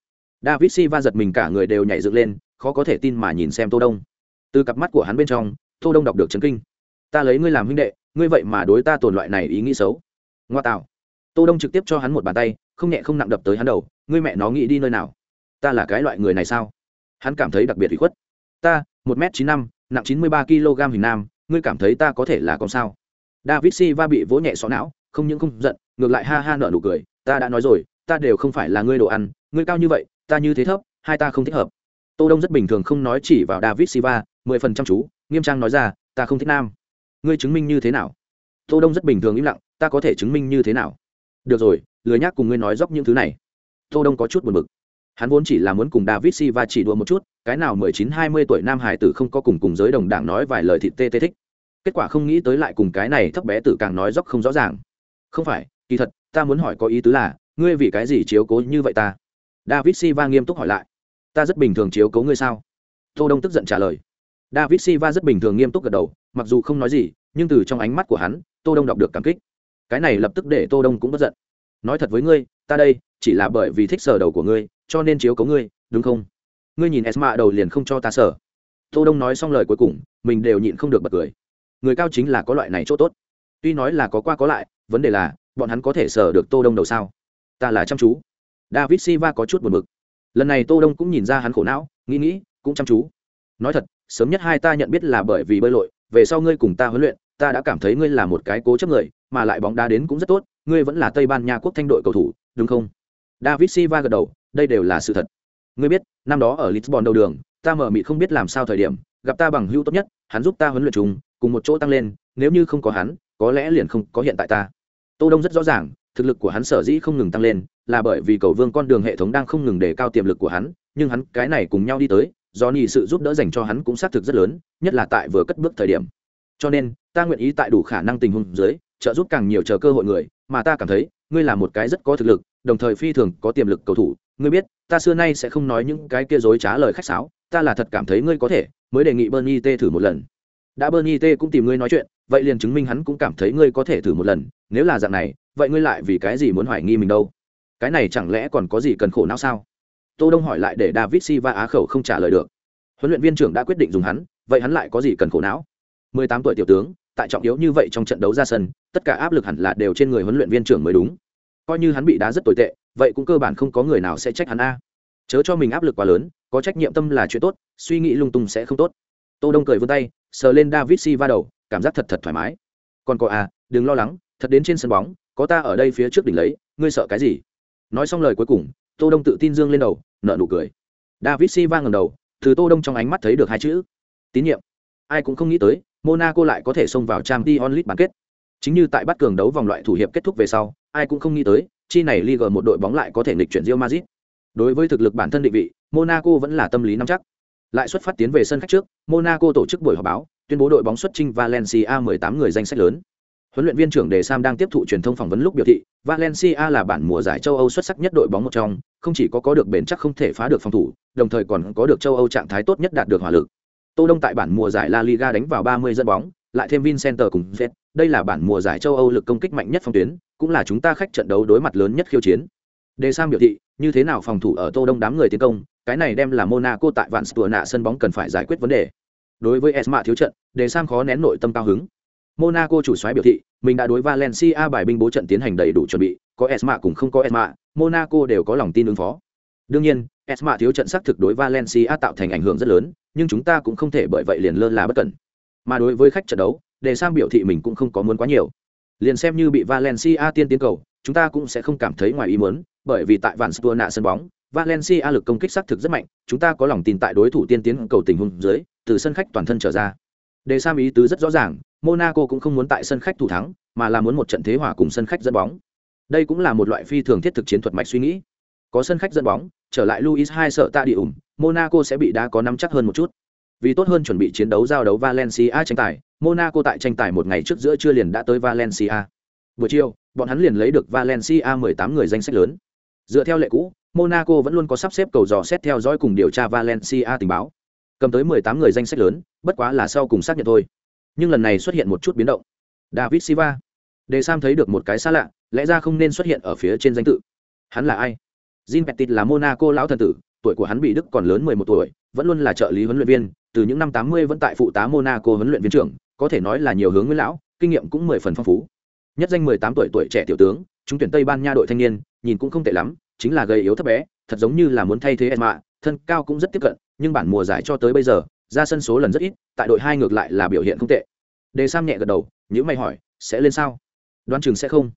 david silva giật mình cả người đều nhảy dựng lên, khó có thể tin mà nhìn xem tô đông. Từ cặp mắt của hắn bên trong, tô đông đọc được chấn kinh. Ta lấy ngươi làm huynh đệ, ngươi vậy mà đối ta tồn loại này ý nghĩ xấu. Ngoa tạo. Tô đông trực tiếp cho hắn một bàn tay, không nhẹ không nặng đập tới hắn đầu, ngươi mẹ nó nghĩ đi nơi nào? Ta là cái loại người này sao? Hắn cảm thấy đặc biệt ủy khuất. Ta, một m chín năm, nặng chín mươi ba kg hình nam, ngươi cảm thấy ta có thể là con sao? David silva bị vỗ nhẹ xó não, không những không giận, ngược lại ha ha nở nụ cười, ta đã nói rồi, ta đều không phải là ngươi đồ ăn ngươi cao như vậy, ta như thế thấp, hai ta không thích hợp. Tô đông rất bình thường không nói chỉ vào david silva, mười phần trăm chú, nghiêm trang nói ra, ta không thích nam. Ngươi chứng minh như thế nào? Tô đông rất bình thường im lặng, ta có thể chứng minh như thế nào? Được rồi, lười nhác cùng ngươi nói dốc những thứ này. Tô đông có chút buồn bực. Hắn vốn chỉ là muốn cùng david silva chỉ đùa một chút, cái nào mười chín, hai mươi tuổi nam hải tử không có cùng cùng giới đồng đảng nói vài lời thịt tê tê thích. Kết quả không nghĩ tới lại cùng cái này thấp bé tử càng nói dốc không rõ ràng. Không phải, kỳ thật, ta muốn hỏi có ý tứ là, ngươi vì cái gì chiếu cố như vậy ta? David silva nghiêm túc hỏi lại. Ta rất bình thường chiếu cố ngươi sao? Tô đông tức giận trả lời. David silva rất bình thường nghiêm túc gật đầu, mặc dù không nói gì, nhưng từ trong ánh mắt của hắn, tô đông đọc được cảm kích. Cái này lập tức để tô đông cũng bất giận. Nói thật với ngươi, ta đây chỉ là bởi vì thích sờ đầu của ngươi, cho nên chiếu cố ngươi, đúng không? Ngươi nhìn esma đầu liền không cho ta sờ tô đông nói xong lời cuối cùng, mình đều nhịn không được bật cười. Người cao chính là có loại này chỗ tốt. Tuy nói là có qua có lại, vấn đề là, bọn hắn có thể sờ được tô đông đầu sao? Ta là chăm chú david silva có chút buồn bực. Lần này tô đông cũng nhìn ra hắn khổ não, nghĩ nghĩ, cũng chăm chú. Nói thật, sớm nhất hai ta nhận biết là bởi vì bơi lội, về sau ngươi cùng ta huấn luyện, ta đã cảm thấy ngươi là một cái cố chấp người, mà lại bóng đá đến cũng rất tốt, ngươi vẫn là tây ban nha quốc thanh đội cầu thủ, đúng không? David silva gật đầu, đây đều là sự thật. Ngươi biết, năm đó ở lisbon đầu đường, ta mở mịt không biết làm sao thời điểm, gặp ta bằng hữu tốt nhất, hắn giúp ta huấn luyện chúng cùng một chỗ tăng lên, nếu như không có hắn, có lẽ liền không có hiện tại ta. Tô đông rất rõ ràng, thực lực của hắn sở dĩ không ngừng tăng lên là bởi vì cầu vương con đường hệ thống đang không ngừng đề cao tiềm lực của hắn, nhưng hắn, cái này cùng nhau đi tới do nhị sự giúp đỡ dành cho hắn cũng xác thực rất lớn, nhất là tại vừa cất bước thời điểm. Cho nên, ta nguyện ý tại đủ khả năng tình huống dưới, trợ giúp càng nhiều chờ cơ hội người, mà ta cảm thấy, ngươi là một cái rất có thực lực, đồng thời phi thường có tiềm lực cầu thủ. Ngươi biết, ta xưa nay sẽ không nói những cái kia dối trá lời khách sáo, ta là thật cảm thấy ngươi có thể, mới đề nghị bernie t thử một lần. Đã bernie t cũng tìm ngươi nói chuyện, vậy liền chứng minh hắn cũng cảm thấy ngươi có thể thử một lần, nếu là dạng này, vậy ngươi lại vì cái gì muốn hoài nghi mình đâu? Cái này chẳng lẽ còn có gì cần khổ não sao? Tô đông hỏi lại để david silva á khẩu không trả lời được. Huấn luyện viên trưởng đã quyết định dùng hắn, vậy hắn lại có gì cần khổ não? 18 tuổi tiểu tướng, tại trọng yếu như vậy trong trận đấu ra sân, tất cả áp lực hẳn là đều trên người huấn luyện viên trưởng mới đúng. Coi như hắn bị đá rất tồi tệ, vậy cũng cơ bản không có người nào sẽ trách hắn a. Chớ cho mình áp lực quá lớn, có trách nhiệm tâm là chuyện tốt, suy nghĩ lung tung sẽ không tốt. Tô đông cười vươn tay, sờ lên david silva đầu, cảm giác thật thật thoải mái. Còn có à đừng lo lắng, thật đến trên sân bóng, có ta ở đây phía trước đỉnh lấy, ngươi sợ cái gì? Nói xong lời cuối cùng tô đông tự tin dương lên đầu nở nụ cười david silva ngẩng đầu từ tô đông trong ánh mắt thấy được hai chữ tín nhiệm ai cũng không nghĩ tới monaco lại có thể xông vào trang t onlit bán kết chính như tại bắt cường đấu vòng loại thủ hiệp kết thúc về sau ai cũng không nghĩ tới chi này Liga một đội bóng lại có thể nghịch chuyển Real Madrid. Đối với thực lực bản thân định vị, Monaco vẫn là tâm lý nắm chắc. Lại xuất phát tiến về sân khách trước, Monaco tổ chức buổi họp báo, tuyên bố đội bóng xuất chinh Valencia 18 người danh sách lớn. Huấn luyện viên trưởng Đề Sam đang tiếp thụ truyền thông phỏng vấn lúc biểu thị, Valencia là bản mùa giải châu Âu xuất sắc nhất đội bóng một trong, không chỉ có có được bền chắc không thể phá được phòng thủ, đồng thời còn có được châu Âu trạng thái tốt nhất đạt được hỏa lực. Tô Đông tại bản mùa giải La Liga đánh vào 30 dẫn bóng, lại thêm Vincenter cùng Z, đây là bản mùa giải châu Âu lực công kích mạnh nhất phong tuyến, cũng là chúng ta khách trận đấu đối mặt lớn nhất khiêu chiến. Đề Sam biểu thị, như thế nào phòng thủ ở Tô Đông đám người tiến công, cái này đem là Monaco tại vạn nạ sân bóng cần phải giải quyết vấn đề. Đối với Esma thiếu trận, Đề Sam khó nén nội tâm cao hứng. Monaco chủ soái biểu thị, mình đã đối Valencia bài binh bố trận tiến hành đầy đủ chuẩn bị, có Esma cũng không có Esma, Monaco đều có lòng tin ứng phó. Đương nhiên, Esma thiếu trận xác thực đối Valencia tạo thành ảnh hưởng rất lớn, nhưng chúng ta cũng không thể bởi vậy liền lơ là bất cẩn. Mà đối với khách trận đấu, Đề sang biểu thị mình cũng không có muốn quá nhiều. Liền xem như bị Valencia tiên tiến cầu, chúng ta cũng sẽ không cảm thấy ngoài ý muốn, bởi vì tại Vạn Spur nạ sân bóng, Valencia lực công kích xác thực rất mạnh, chúng ta có lòng tin tại đối thủ tiên tiến cầu tình huống dưới, từ sân khách toàn thân trở ra. Đề Sam ý tứ rất rõ ràng, Monaco cũng không muốn tại sân khách thủ thắng, mà là muốn một trận thế hòa cùng sân khách dẫn bóng. Đây cũng là một loại phi thường thiết thực chiến thuật mạch suy nghĩ. Có sân khách dẫn bóng, trở lại Luis hai sợ tạ đi ủng, Monaco sẽ bị đá có nắm chắc hơn một chút. Vì tốt hơn chuẩn bị chiến đấu giao đấu Valencia tranh tài, Monaco tại tranh tài một ngày trước giữa trưa liền đã tới Valencia. Buổi chiều, bọn hắn liền lấy được Valencia 18 người danh sách lớn. Dựa theo lệ cũ, Monaco vẫn luôn có sắp xếp cầu dò xét theo dõi cùng điều tra Valencia tình báo. Cầm tới 18 người danh sách lớn, bất quá là sau cùng xác nhận thôi. Nhưng lần này xuất hiện một chút biến động. David Silva. Đề Sam thấy được một cái xa lạ, lẽ ra không nên xuất hiện ở phía trên danh tự. Hắn là ai? Jean Petit là Monaco lão thần tử, tuổi của hắn bị Đức còn lớn 11 tuổi, vẫn luôn là trợ lý huấn luyện viên, từ những năm 80 vẫn tại phụ tá Monaco huấn luyện viên trưởng, có thể nói là nhiều hướng với lão, kinh nghiệm cũng 10 phần phong phú. Nhất danh 18 tuổi tuổi trẻ tiểu tướng, chúng tuyển Tây Ban Nha đội thanh niên, nhìn cũng không tệ lắm, chính là gầy yếu thấp bé, thật giống như là muốn thay thế Esma, thân cao cũng rất tiếp cận, nhưng bản mùa giải cho tới bây giờ, ra sân số lần rất ít, tại đội hai ngược lại là biểu hiện không tệ. Đề Sam nhẹ gật đầu, những mày hỏi, sẽ lên sao? Đoán chừng sẽ không.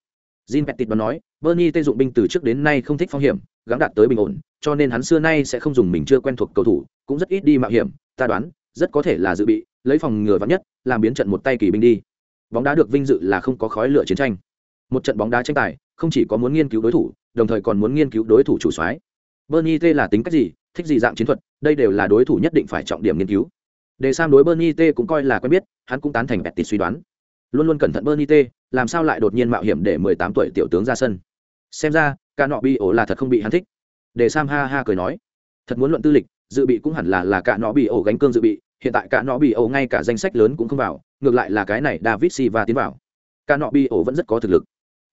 Jin Petit đoán nói, Bernie tê dụng binh từ trước đến nay không thích phong hiểm, gắng đạt tới bình ổn, cho nên hắn xưa nay sẽ không dùng mình chưa quen thuộc cầu thủ, cũng rất ít đi mạo hiểm, ta đoán, rất có thể là dự bị, lấy phòng ngừa vắng nhất, làm biến trận một tay kỳ binh đi. Bóng đá được vinh dự là không có khói lửa chiến tranh. Một trận bóng đá tranh tài, không chỉ có muốn nghiên cứu đối thủ, đồng thời còn muốn nghiên cứu đối thủ chủ soái. Bernie T là tính cách gì, thích gì dạng chiến thuật, đây đều là đối thủ nhất định phải trọng điểm nghiên cứu. Để Sam đối Bernie T cũng coi là quen biết, hắn cũng tán thành Betis suy đoán. Luôn luôn cẩn thận Bernie T, làm sao lại đột nhiên mạo hiểm để 18 tuổi tiểu tướng ra sân. Xem ra, cả nọ bị ổ là thật không bị hắn thích. Để Sam ha ha cười nói, thật muốn luận tư lịch, dự bị cũng hẳn là là cả nọ bị ổ gánh cương dự bị, hiện tại cả nọ bị ổ ngay cả danh sách lớn cũng không vào, ngược lại là cái này David Silva tiến vào. Cả nọ bị ổ vẫn rất có thực lực.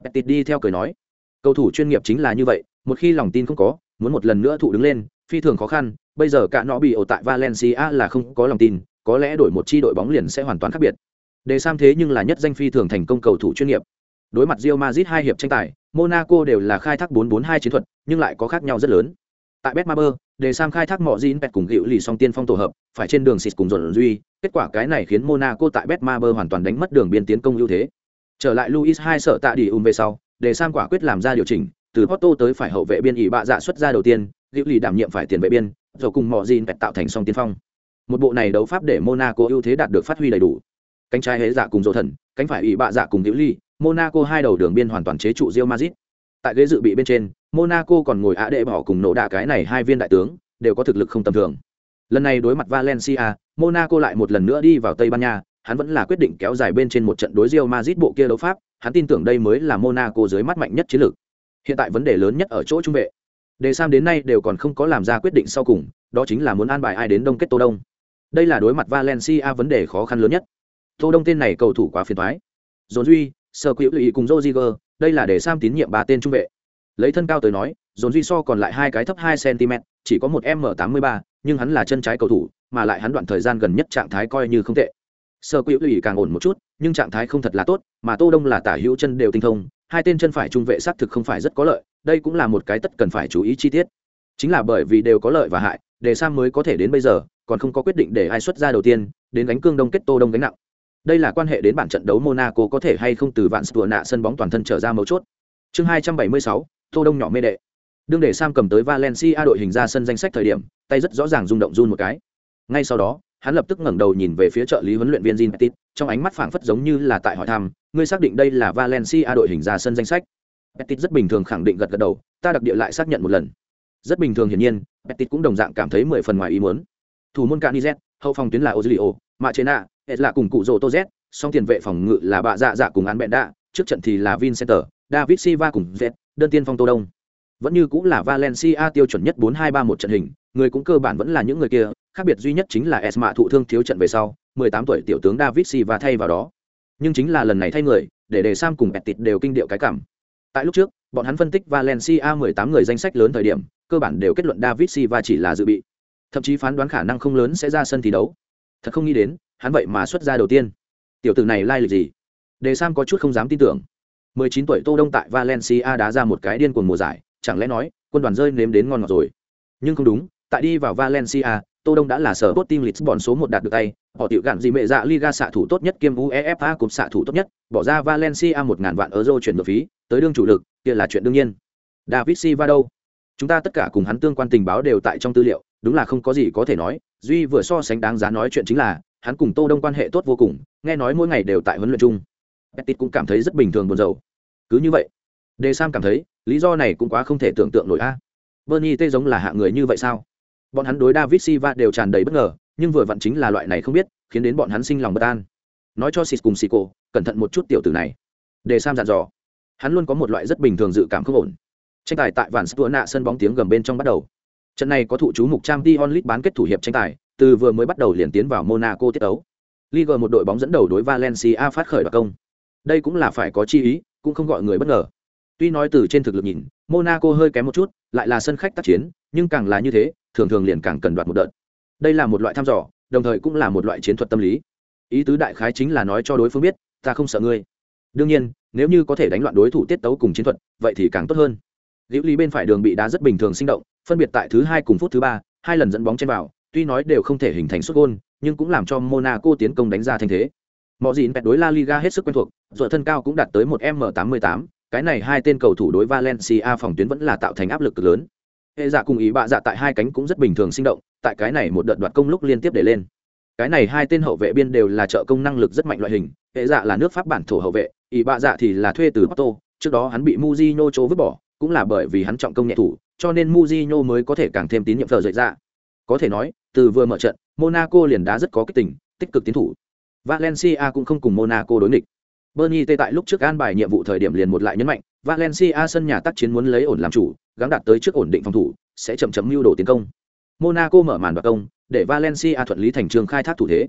petit đi theo cười nói, cầu thủ chuyên nghiệp chính là như vậy, một khi lòng tin không có, muốn một lần nữa thụ đứng lên, phi thường khó khăn, bây giờ cả nọ bị ổ tại Valencia là không có lòng tin, có lẽ đổi một chi đội bóng liền sẽ hoàn toàn khác biệt. Đề Sam thế nhưng là nhất danh phi thường thành công cầu thủ chuyên nghiệp. Đối mặt Real Madrid hai hiệp tranh tài, Monaco đều là khai thác 4-4-2 chiến thuật, nhưng lại có khác nhau rất lớn. Tại Betmaber, Đề Sam khai thác mọi Jin Pet cùng Hữu Lì song tiên phong tổ hợp, phải trên đường xịt cùng dồn duy, kết quả cái này khiến Monaco tại Betmaber hoàn toàn đánh mất đường biên tiến công ưu thế. Trở lại Luis hai sợ tạ đi um về sau, Đề Sam quả quyết làm ra điều chỉnh, từ Porto tới phải hậu vệ biên ỷ bạ dạ xuất ra đầu tiên, Hữu Lì đảm nhiệm phải tiền vệ biên, rồi cùng mọi Jin tạo thành song tiên phong. Một bộ này đấu pháp để Monaco ưu thế đạt được phát huy đầy đủ. Cánh trái hế dạ cùng dỗ thần cánh phải ủy bạ dạ cùng hữu ly monaco hai đầu đường biên hoàn toàn chế trụ rio mazit tại ghế dự bị bên trên monaco còn ngồi á đệ bỏ cùng nổ đạ cái này hai viên đại tướng đều có thực lực không tầm thường. Lần này đối mặt valencia monaco lại một lần nữa đi vào tây ban nha hắn vẫn là quyết định kéo dài bên trên một trận đối rio mazit bộ kia đấu pháp hắn tin tưởng đây mới là monaco dưới mắt mạnh nhất chiến lược. Hiện tại vấn đề lớn nhất ở chỗ trung vệ đề sam đến nay đều còn không có làm ra quyết định sau cùng, đó chính là muốn an bài ai đến đông kết tô đông. Đây là đối mặt valencia vấn đề khó khăn lớn nhất. Tô đông tên này cầu thủ quá phiền toái. Dồn duy, sơ quỹ lụy cùng joziger đây là để sam tín nhiệm ba tên trung vệ. Lấy thân cao tới nói, dồn duy so còn lại hai cái thấp hai cm chỉ có một m tám mươi ba, nhưng hắn là chân trái cầu thủ, mà lại hắn đoạn thời gian gần nhất trạng thái coi như không tệ. Sơ quỹ lụy càng ổn một chút, nhưng trạng thái không thật là tốt, mà tô đông là tả hữu chân đều tinh thông hai tên chân phải trung vệ xác thực không phải rất có lợi đây cũng là một cái tất cần phải chú ý chi tiết chính là bởi vì đều có lợi và hại để sam mới có thể đến bây giờ còn không có quyết định để ai xuất ra đầu tiên đến gánh cương đông kết tô đông gánh nặng đây là quan hệ đến bản trận đấu Monaco có thể hay không từ vạn sửa nạ sân bóng toàn thân trở ra mấu chốt. Chương 276, Tô Đông nhỏ mê đệ. Đương để Sam cầm tới Valencia đội hình ra sân danh sách thời điểm, tay rất rõ ràng rung động run một cái. Ngay sau đó, hắn lập tức ngẩng đầu nhìn về phía trợ lý huấn luyện viên Jin Petit, trong ánh mắt phảng phất giống như là tại hỏi thăm, ngươi xác định đây là Valencia đội hình ra sân danh sách? Petit rất bình thường khẳng định gật gật đầu, ta đặc địa lại xác nhận một lần. Rất bình thường hiển nhiên, Petit cũng đồng dạng cảm thấy mười phần ngoài ý muốn. Thủ môn Canizet, hậu phòng tuyến là Ozilio, Machena, hết là cùng cụ rồ tô song tiền vệ phòng ngự là bạ dạ dạ cùng án bẹn đạ trước trận thì là vincenter david silva cùng z đơn tiên phong tô đông vẫn như cũng là valencia tiêu chuẩn nhất bốn hai ba một trận hình người cũng cơ bản vẫn là những người kia khác biệt duy nhất chính là esma thụ thương thiếu trận về sau 18 tuổi tiểu tướng david silva thay vào đó. Nhưng chính là lần này thay người, để để sam cùng betit đều kinh điệu cái cảm. Tại lúc trước, bọn hắn phân tích valencia 18 người danh sách lớn thời điểm, cơ bản đều kết luận david silva chỉ là dự bị. Thậm chí phán đoán khả năng không lớn sẽ ra sân thi đấu. Thật không nghĩ đến, hắn vậy mà xuất ra đầu tiên. Tiểu tử này lai lịch gì? Đề sam có chút không dám tin tưởng. 19 tuổi tô đông tại valencia đá ra một cái điên cuồng mùa giải, chẳng lẽ nói, quân đoàn rơi nếm đến ngon ngọt rồi? Nhưng không đúng, tại đi vào valencia tô đông đã là sở tốt team lisbon số một đạt được tay. Họ tiểu gạn gì mẹ dạ liga xạ thủ tốt nhất kiêm uefa cúp xạ thủ tốt nhất, bỏ ra valencia một ngàn vạn euro chuyển nhượng phí, tới đương chủ lực, kia là chuyện đương nhiên. David silva đâu? Chúng ta tất cả cùng hắn tương quan tình báo đều tại trong tư liệu, đúng là không có gì có thể nói. Duy vừa so sánh đáng giá nói chuyện chính là, hắn cùng tô đông quan hệ tốt vô cùng, nghe nói mỗi ngày đều tại huấn luyện chung. Petit cũng cảm thấy rất bình thường buồn rầu. Cứ như vậy De sam cảm thấy, lý do này cũng quá không thể tưởng tượng nổi a. Bernie tê giống là hạ người như vậy sao? Bọn hắn đối david silva đều tràn đầy bất ngờ, nhưng vừa vặn chính là loại này không biết, khiến đến bọn hắn sinh lòng bất an. Nói cho sis cùng sico cẩn thận một chút tiểu tử này. Để sam dặn dò. Hắn luôn có một loại rất bình thường dự cảm không ổn. Tranh tài tại vạn stua nạ sân bóng tiếng gầm bên trong bắt đầu. Trận này có thụ chú mục trang t onlit bán kết thủ hiệp tranh tài, từ vừa mới bắt đầu liền tiến vào monaco tiết ấu liga một đội bóng dẫn đầu đối valencia phát khởi đặc công. Đây cũng là phải có chi ý, cũng không gọi người bất ngờ. Tuy nói từ trên thực lực nhìn, monaco hơi kém một chút, lại là sân khách tác chiến, nhưng càng là như thế thường thường liền càng cần đoạt một đợt. Đây là một loại thăm dò, đồng thời cũng là một loại chiến thuật tâm lý. Ý tứ đại khái chính là nói cho đối phương biết, ta không sợ ngươi. Đương nhiên, nếu như có thể đánh loạn đối thủ tiết tấu cùng chiến thuật, vậy thì càng tốt hơn. Liễu lý bên phải đường bị đá rất bình thường sinh động, phân biệt tại thứ hai cùng phút thứ ba, hai lần dẫn bóng trên vào, tuy nói đều không thể hình thành xuất gôn, nhưng cũng làm cho monaco tiến công đánh ra thành thế. Mọi gì pẹt đối la liga hết sức quen thuộc dựa thân cao cũng đạt tới một m tám mươi tám, cái này hai tên cầu thủ đối valencia phòng tuyến vẫn là tạo thành áp lực cực lớn hệ dạ cùng ý bạ dạ tại hai cánh cũng rất bình thường sinh động, tại cái này một đợt đoạt công lúc liên tiếp để lên. Cái này hai tên hậu vệ biên đều là trợ công năng lực rất mạnh loại hình, hệ dạ là nước pháp bản thổ hậu vệ, ý bạ dạ thì là thuê từ porto, trước đó hắn bị muzino chỗ vứt bỏ, cũng là bởi vì hắn trọng công nhẹ thủ, cho nên muzino mới có thể càng thêm tín nhiệm thờ dậy ra. Có thể nói, từ vừa mở trận, monaco liền đá rất có kích tình, tích cực tiến thủ. Valencia cũng không cùng monaco đối nghịch bernie tê tại lúc trước an bài nhiệm vụ thời điểm liền một lại nhấn mạnh, valencia sân nhà tác chiến muốn lấy ổn làm chủ, gắng đạt tới trước ổn định phòng thủ, sẽ chậm chậm mưu đồ tiến công. Monaco mở màn đoạt công, để valencia thuận lý thành trường khai thác thủ thế.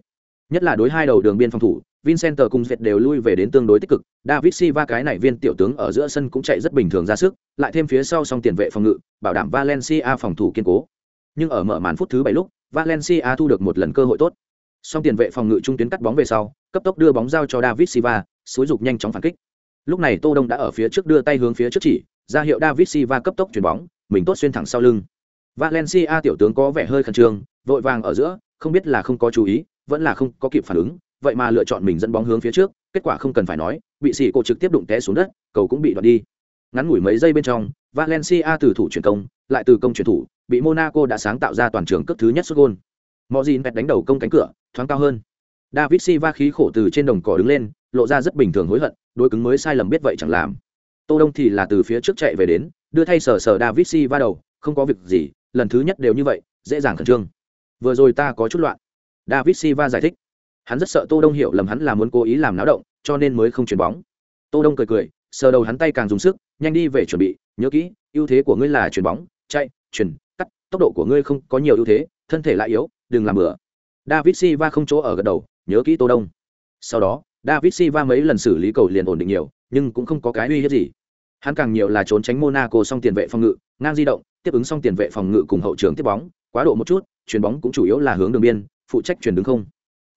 Nhất là đối hai đầu đường biên phòng thủ, vincent cùng việt đều lui về đến tương đối tích cực. David silva cái này viên tiểu tướng ở giữa sân cũng chạy rất bình thường ra sức, lại thêm phía sau song tiền vệ phòng ngự, bảo đảm valencia phòng thủ kiên cố. Nhưng ở mở màn phút thứ bảy lúc, valencia thu được một lần cơ hội tốt. Song tiền vệ phòng ngự trung tuyến cắt bóng về sau, cấp tốc đưa bóng giao cho david silva xúi dục nhanh chóng phản kích. Lúc này tô đông đã ở phía trước đưa tay hướng phía trước chỉ, ra hiệu david silva cấp tốc chuyển bóng, mình tốt xuyên thẳng sau lưng. Valencia tiểu tướng có vẻ hơi khẩn trương, vội vàng ở giữa, không biết là không có chú ý, vẫn là không có kịp phản ứng, vậy mà lựa chọn mình dẫn bóng hướng phía trước, kết quả không cần phải nói, bị xỉ cổ trực tiếp đụng té xuống đất, cầu cũng bị đoạt đi. Ngắn ngủi mấy giây bên trong, valencia từ thủ chuyển công, lại từ công chuyển thủ, bị monaco đã sáng tạo ra toàn trường cấp thứ nhất xuất gôn. Mọi gì đánh đầu công cánh cửa, thoáng cao hơn david silva khí khổ từ trên đồng cỏ đứng lên, lộ ra rất bình thường hối hận, đối cứng mới sai lầm biết vậy chẳng làm. Tô đông thì là từ phía trước chạy về đến, đưa thay sờ sờ david silva đầu, không có việc gì, lần thứ nhất đều như vậy, dễ dàng khẩn trương. Vừa rồi ta có chút loạn. David silva giải thích. Hắn rất sợ tô đông hiểu lầm hắn là muốn cố ý làm náo động, cho nên mới không chuyển bóng. Tô đông cười cười, sờ đầu hắn tay càng dùng sức, nhanh đi về chuẩn bị, nhớ kỹ, ưu thế của ngươi là chuyển bóng, chạy chuyển cắt, tốc độ của ngươi không có nhiều ưu thế, thân thể lại yếu, đừng làm bừa david silva không chỗ ở gật đầu, nhớ kỹ tô đông. Sau đó, david silva mấy lần xử lý cầu liền ổn định nhiều, nhưng cũng không có cái uy hiếp gì. Hắn càng nhiều là trốn tránh monaco xong tiền vệ phòng ngự, ngang di động, tiếp ứng xong tiền vệ phòng ngự cùng hậu trường tiếp bóng, quá độ một chút, chuyền bóng cũng chủ yếu là hướng đường biên, phụ trách chuyền đứng không.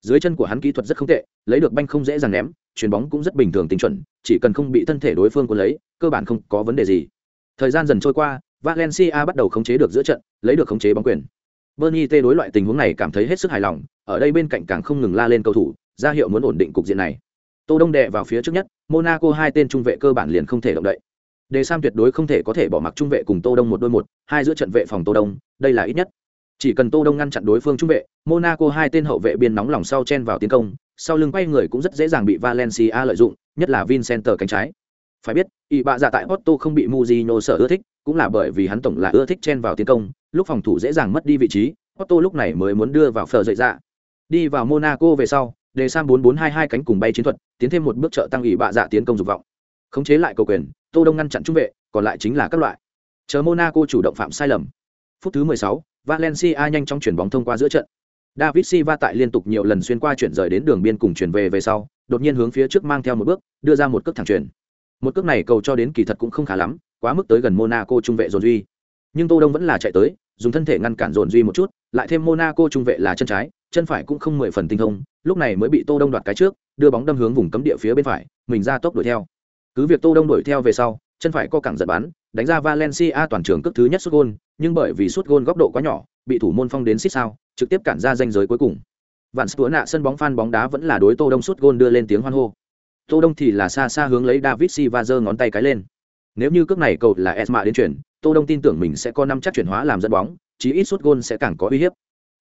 Dưới chân của hắn kỹ thuật rất không tệ, lấy được banh không dễ dàng ném, chuyền bóng cũng rất bình thường tính chuẩn, chỉ cần không bị thân thể đối phương cuốn lấy, cơ bản không có vấn đề gì. Thời gian dần trôi qua, valencia bắt đầu khống chế được giữa trận, lấy được khống chế bóng quyền bernie t đối loại tình huống này cảm thấy hết sức hài lòng, ở đây bên cạnh càng không ngừng la lên cầu thủ, ra hiệu muốn ổn định cục diện này. Tô đông đệ vào phía trước nhất, monaco hai tên trung vệ cơ bản liền không thể động đậy. Đề sam tuyệt đối không thể có thể bỏ mặc trung vệ cùng tô đông một đôi một, hai giữa trận vệ phòng tô đông, đây là ít nhất. Chỉ cần tô đông ngăn chặn đối phương trung vệ, monaco hai tên hậu vệ biên nóng lòng sau chen vào tiến công, sau lưng quay người cũng rất dễ dàng bị valencia lợi dụng, nhất là vincenter cánh trái. Phải biết, y bạ dạ tại otto không bị Mourinho sợ ưa thích, cũng là bởi vì hắn tổng là ưa thích chen vào tiến công lúc phòng thủ dễ dàng mất đi vị trí otto lúc này mới muốn đưa vào phở dậy ra đi vào monaco về sau đề sang bốn bốn hai hai cánh cùng bay chiến thuật tiến thêm một bước trợ tăng ủy bạ dạ tiến công dục vọng. Khống chế lại cầu quyền tô đông ngăn chặn trung vệ còn lại chính là các loại. Chờ monaco chủ động phạm sai lầm. Phút thứ 16, valencia nhanh chóng chuyển bóng thông qua giữa trận. David silva tại liên tục nhiều lần xuyên qua chuyển rời đến đường biên cùng chuyển về về sau đột nhiên hướng phía trước mang theo một bước đưa ra một cước thẳng chuyển. Một cước này cầu cho đến kỳ thật cũng không khá lắm quá mức tới gần monaco trung vệ Rodri. nhưng tô đông vẫn là chạy tới dùng thân thể ngăn cản dồn duy một chút, lại thêm monaco trung vệ là chân trái, chân phải cũng không mười phần tinh thông, lúc này mới bị tô đông đoạt cái trước, đưa bóng đâm hướng vùng cấm địa phía bên phải, mình ra tốc đuổi theo. Cứ việc tô đông đuổi theo về sau, chân phải co cẳng giật bắn, đánh ra valencia toàn trường cước thứ nhất sút gôn, nhưng bởi vì sút gôn góc độ quá nhỏ, bị thủ môn phong đến xích sao, trực tiếp cản ra danh giới cuối cùng. Vạn spur nạ sân bóng phan bóng đá vẫn là đối tô đông sút gôn đưa lên tiếng hoan hô. Tô đông thì là xa xa hướng lấy david silva giơ ngón tay cái lên. Nếu như cước này cầu là esma đến chuyển tô đông tin tưởng mình sẽ có năm chắc chuyển hóa làm dẫn bóng, chí ít sút gôn sẽ càng có uy hiếp.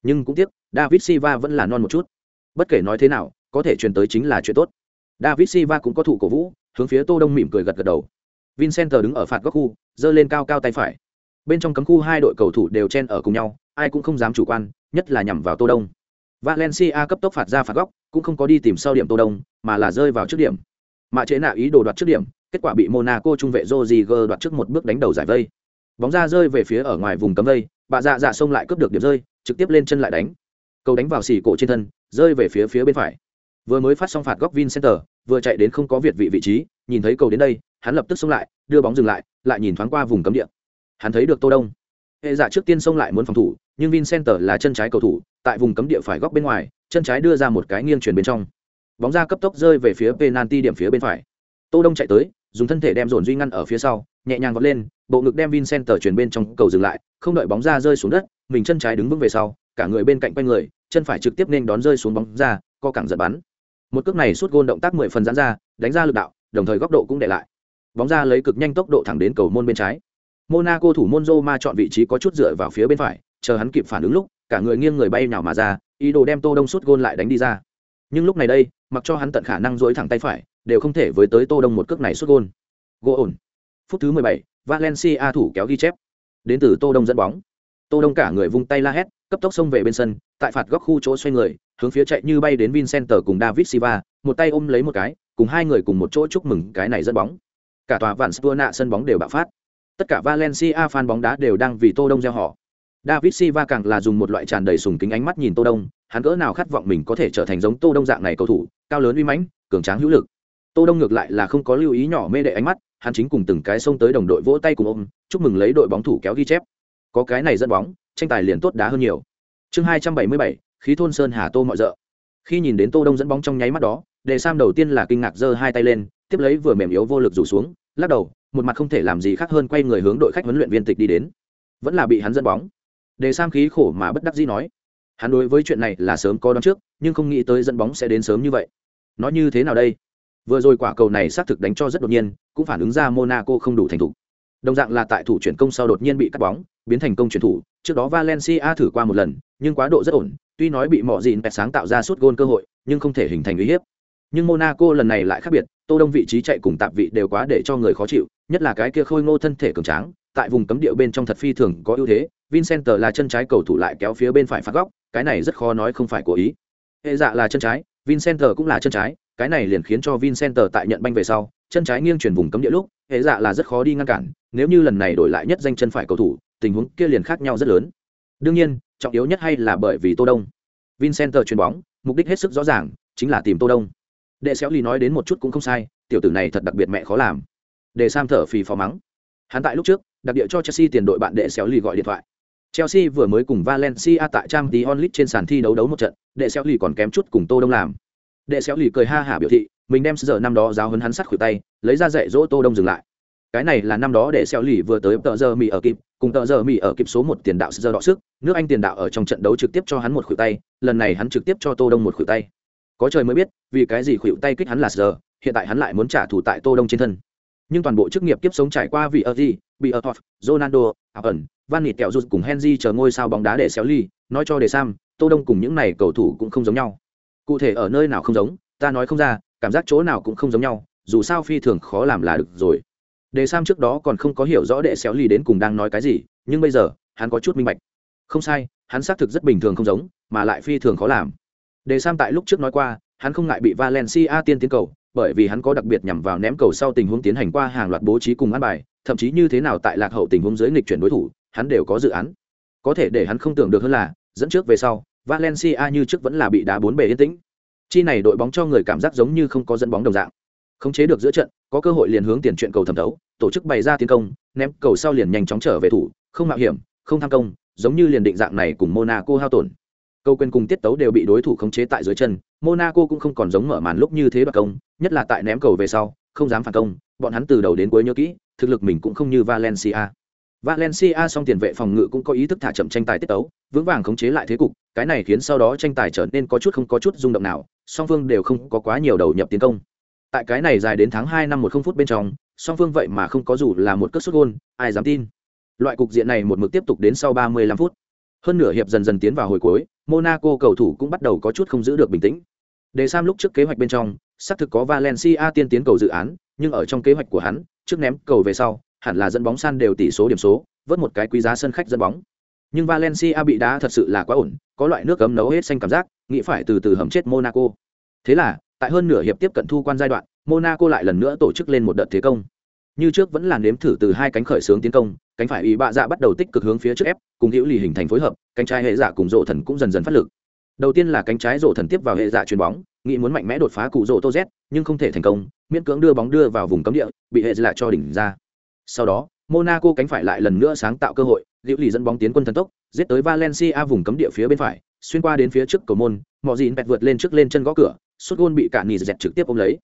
Nhưng cũng tiếc, david silva vẫn là non một chút. Bất kể nói thế nào, có thể truyền tới chính là chuyện tốt. David silva cũng có thủ cổ vũ, hướng phía tô đông mỉm cười gật gật đầu. Vincent đứng ở phạt góc khu, giơ lên cao cao tay phải. Bên trong cấm khu hai đội cầu thủ đều chen ở cùng nhau, ai cũng không dám chủ quan, nhất là nhằm vào tô đông. Valencia cấp tốc phạt ra phạt góc, cũng không có đi tìm sau điểm tô đông, mà là rơi vào trước điểm. Mạ chế nạ ý đồ đoạt trước điểm, kết quả bị monaco trung vệ Rodriguez đoạt trước một bước đánh đầu giải vây bóng ra rơi về phía ở ngoài vùng cấm dây, bà dạ dạ xông lại cướp được điểm rơi trực tiếp lên chân lại đánh. Cầu đánh vào xỉ cổ trên thân rơi về phía phía bên phải. Vừa mới phát xong phạt góc vincenter vừa chạy đến không có việt vị vị trí nhìn thấy cầu đến đây hắn lập tức xông lại đưa bóng dừng lại lại nhìn thoáng qua vùng cấm địa. Hắn thấy được tô đông. Hệ dạ trước tiên xông lại muốn phòng thủ nhưng vincenter là chân trái cầu thủ tại vùng cấm địa phải góc bên ngoài chân trái đưa ra một cái nghiêng chuyển bên trong. Bóng ra cấp tốc rơi về phía penalty điểm phía bên phải. Tô đông chạy tới dùng thân thể đem dồn duy ngăn ở phía sau, nhẹ nhàng vọt lên, bộ ngực đem vincenter chuyển bên trong cầu dừng lại, không đợi bóng ra rơi xuống đất, mình chân trái đứng vững về sau, cả người bên cạnh quanh người, chân phải trực tiếp nên đón rơi xuống bóng ra, co cẳng giật bắn. Một cước này suốt gôn động tác mười phần giãn ra, đánh ra lực đạo, đồng thời góc độ cũng để lại. Bóng ra lấy cực nhanh tốc độ thẳng đến cầu môn bên trái. Monaco thủ môn roma chọn vị trí có chút dựa vào phía bên phải, chờ hắn kịp phản ứng lúc, cả người nghiêng người bay nhào mà ra, ý đồ đem tô đông suốt gôn lại đánh đi ra. Nhưng lúc này đây, mặc cho hắn tận khả năng dối thẳng tay phải đều không thể với tới tô đông một cước này xuất gôn. Gỗ ổn. Phút thứ mười bảy, valencia thủ kéo ghi chép. Đến từ tô đông dẫn bóng. Tô đông cả người vung tay la hét cấp tốc xông về bên sân tại phạt góc khu chỗ xoay người hướng phía chạy như bay đến vincenter cùng david silva một tay ôm lấy một cái cùng hai người cùng một chỗ chúc mừng cái này dẫn bóng. Cả tòa vạn spur nạ sân bóng đều bạo phát. Tất cả valencia fan bóng đá đều đang vì tô đông gieo họ. David silva càng là dùng một loại tràn đầy sùng kính ánh mắt nhìn tô đông hắn cỡ nào khát vọng mình có thể trở thành giống tô đông dạng này cầu thủ cao lớn uy mãnh cường tráng hữu lực tô đông ngược lại là không có lưu ý nhỏ mê đệ ánh mắt, hắn chính cùng từng cái xông tới đồng đội vỗ tay cùng ôm, chúc mừng lấy đội bóng thủ kéo ghi chép. Có cái này dẫn bóng, tranh tài liền tốt đá hơn nhiều. Chương hai trăm bảy mươi bảy, khí thôn sơn hà tô mọi rợ. Khi nhìn đến tô đông dẫn bóng trong nháy mắt đó, đề sam đầu tiên là kinh ngạc giơ hai tay lên, tiếp lấy vừa mềm yếu vô lực rủ xuống, lắc đầu, một mặt không thể làm gì khác hơn quay người hướng đội khách huấn luyện viên tịch đi đến. Vẫn là bị hắn dẫn bóng. Đề sam khí khổ mà bất đắc dĩ nói, hắn đối với chuyện này là sớm có đón trước, nhưng không nghĩ tới dẫn bóng sẽ đến sớm như vậy. Nó như thế nào đây? Vừa rồi quả cầu này xác thực đánh cho rất đột nhiên, cũng phản ứng ra monaco không đủ thành thục. Đồng dạng là tại thủ chuyển công sau đột nhiên bị cắt bóng, biến thành công chuyển thủ, trước đó valencia thử qua một lần, nhưng quá độ rất ổn, tuy nói bị mọ dìn sáng tạo ra suốt gôn cơ hội, nhưng không thể hình thành uy hiếp. Nhưng monaco lần này lại khác biệt, tô đông vị trí chạy cùng tạp vị đều quá để cho người khó chịu, nhất là cái kia khôi ngô thân thể cường tráng, tại vùng cấm địa bên trong thật phi thường có ưu thế, vincent là chân trái cầu thủ lại kéo phía bên phải phạt góc, cái này rất khó nói không phải cố ý. Hệ dạ là chân trái, vincent cũng là chân trái cái này liền khiến cho vincent tại nhận banh về sau, chân trái nghiêng chuyển vùng cấm địa lúc, hệ dạ là rất khó đi ngăn cản, nếu như lần này đổi lại nhất danh chân phải cầu thủ, tình huống kia liền khác nhau rất lớn. Đương nhiên, trọng yếu nhất hay là bởi vì tô đông. Vincent chuyền bóng, mục đích hết sức rõ ràng, chính là tìm tô đông. Đệ xéo lì nói đến một chút cũng không sai, tiểu tử này thật đặc biệt mẹ khó làm. Để sam thở phì phò mắng. Hắn tại lúc trước, đặc địa cho chelsea tiền đội bạn đệ xéo lì gọi điện thoại. Chelsea vừa mới cùng valencia tại trang League trên sàn thi đấu đấu một trận, đệ xéo lì còn kém chút cùng tô đông làm đệ xéo lì cười ha hả biểu thị mình đem giờ năm đó giáo hấn hắn sắt khuỷu tay lấy ra dạy dỗ tô đông dừng lại. Cái này là năm đó để xéo lì vừa tới tờ giờ mì ở kịp cùng tờ giờ mì ở kịp số một tiền đạo giờ đọ sức nước anh tiền đạo ở trong trận đấu trực tiếp cho hắn một khuỷu tay lần này hắn trực tiếp cho tô đông một khuỷu tay. Có trời mới biết vì cái gì khuỷu tay kích hắn là giờ hiện tại hắn lại muốn trả thù tại tô đông trên thân. Nhưng toàn bộ chức nghiệp kiếp sống trải qua vì ở gì bị ở Hoff, Ronaldo, ẩn Van Nịt kẹo rút cùng Henry chờ ngôi sao bóng đá để xéo ly, nói cho để Sam, Tô Đông cùng những này cầu thủ cũng không giống nhau. Cụ thể ở nơi nào không giống, ta nói không ra, cảm giác chỗ nào cũng không giống nhau, dù sao phi thường khó làm là được rồi. Đề Sam trước đó còn không có hiểu rõ đệ xéo ly đến cùng đang nói cái gì, nhưng bây giờ, hắn có chút minh bạch. Không sai, hắn xác thực rất bình thường không giống, mà lại phi thường khó làm. Đề Sam tại lúc trước nói qua, hắn không ngại bị Valencia tiên tiến cầu, bởi vì hắn có đặc biệt nhằm vào ném cầu sau tình huống tiến hành qua hàng loạt bố trí cùng ăn bài, thậm chí như thế nào tại lạc hậu tình huống dưới nghịch chuyển đối thủ, hắn đều có dự án. Có thể để hắn không tưởng được hơn là, dẫn trước về sau, Valencia như trước vẫn là bị đá bốn bề yên tĩnh. Chi này đội bóng cho người cảm giác giống như không có dẫn bóng đồng dạng. Khống chế được giữa trận, có cơ hội liền hướng tiền chuyện cầu thẩm đấu, tổ chức bày ra tiến công, ném cầu sau liền nhanh chóng trở về thủ, không mạo hiểm, không tham công, giống như liền định dạng này cùng Monaco hao tổn. Câu quên cùng tiết tấu đều bị đối thủ khống chế tại dưới chân, Monaco cũng không còn giống mở màn lúc như thế đoạt công, nhất là tại ném cầu về sau, không dám phản công, bọn hắn từ đầu đến cuối nhớ kỹ, thực lực mình cũng không như Valencia. Valencia song tiền vệ phòng ngự cũng có ý thức thả chậm tranh tài tiết tấu, vững vàng khống chế lại thế cục, cái này khiến sau đó tranh tài trở nên có chút không có chút rung động nào, song phương đều không có quá nhiều đầu nhập tiến công. Tại cái này dài đến tháng 2 năm 10 phút bên trong, song phương vậy mà không có dù là một cất sút gol, ai dám tin. Loại cục diện này một mực tiếp tục đến sau 35 phút. Hơn nửa hiệp dần dần tiến vào hồi cuối, Monaco cầu thủ cũng bắt đầu có chút không giữ được bình tĩnh. Đề Sam lúc trước kế hoạch bên trong, xác thực có Valencia tiên tiến cầu dự án, nhưng ở trong kế hoạch của hắn, trước ném cầu về sau, hẳn là dẫn bóng san đều tỷ số điểm số, vớt một cái quý giá sân khách dẫn bóng. Nhưng Valencia bị đá thật sự là quá ổn, có loại nước cấm nấu hết xanh cảm giác, nghĩ phải từ từ hầm chết Monaco. Thế là, tại hơn nửa hiệp tiếp cận thu quan giai đoạn, Monaco lại lần nữa tổ chức lên một đợt thế công. Như trước vẫn là nếm thử từ hai cánh khởi xướng tiến công, cánh phải ý bạ dạ bắt đầu tích cực hướng phía trước ép, cùng hữu lì hình thành phối hợp, cánh trái hệ dạ cùng rộ thần cũng dần dần phát lực. Đầu tiên là cánh trái rộ thần tiếp vào hệ dạ chuyền bóng, nghĩ muốn mạnh mẽ đột phá cụ rộ Tô Z, nhưng không thể thành công, miễn cưỡng đưa bóng đưa vào vùng cấm địa, bị hệ dạ cho đỉnh ra. Sau đó, Monaco cánh phải lại lần nữa sáng tạo cơ hội, Liễu Lì dẫn bóng tiến quân thần tốc, giết tới Valencia vùng cấm địa phía bên phải, xuyên qua đến phía trước cầu môn, Mọ Dĩn bẹt vượt lên trước lên chân gõ cửa, sút gôn bị cả nỉ dẹt trực tiếp ôm lấy.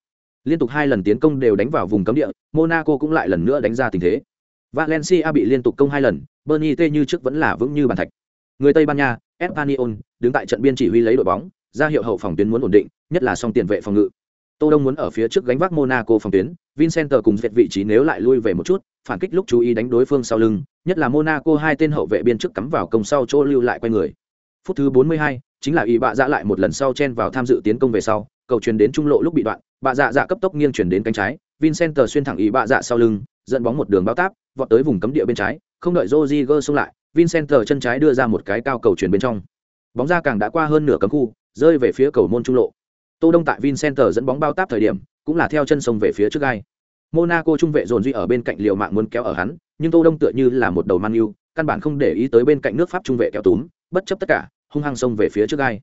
Liên tục hai lần tiến công đều đánh vào vùng cấm địa, Monaco cũng lại lần nữa đánh ra tình thế. Valencia bị liên tục công hai lần, Bernie T như trước vẫn là vững như bàn thạch. Người Tây Ban Nha, Espanyol, đứng tại trận biên chỉ huy lấy đội bóng, ra hiệu hậu phòng tuyến muốn ổn định, nhất là song tiền vệ phòng ngự. Tô Đông muốn ở phía trước gánh vác Monaco phòng tuyến, Vincenter cùng duyệt vị trí nếu lại lui về một chút, phản kích lúc chú ý đánh đối phương sau lưng, nhất là Monaco hai tên hậu vệ biên trước cắm vào công sau chỗ lưu lại quay người. Phút thứ 42, chính là y bạ dạ lại một lần sau chen vào tham dự tiến công về sau, cầu truyền đến trung lộ lúc bị đoạn, bạ dạ dạ cấp tốc nghiêng chuyển đến cánh trái, Vincenter xuyên thẳng y bạ dạ sau lưng, dẫn bóng một đường bao táp, vọt tới vùng cấm địa bên trái, không đợi Rodriguez xông lại, Vincenter chân trái đưa ra một cái cao cầu truyền bên trong. Bóng ra càng đã qua hơn nửa cấm khu, rơi về phía cầu môn trung lộ. Tô Đông tại Vincenter dẫn bóng bao táp thời điểm, cũng là theo chân sông về phía trước gai. Monaco trung vệ dồn duy ở bên cạnh liều mạng muốn kéo ở hắn, nhưng Tô Đông tựa như là một đầu man yêu, căn bản không để ý tới bên cạnh nước Pháp trung vệ kéo túm, bất chấp tất cả, hung hăng sông về phía trước gai.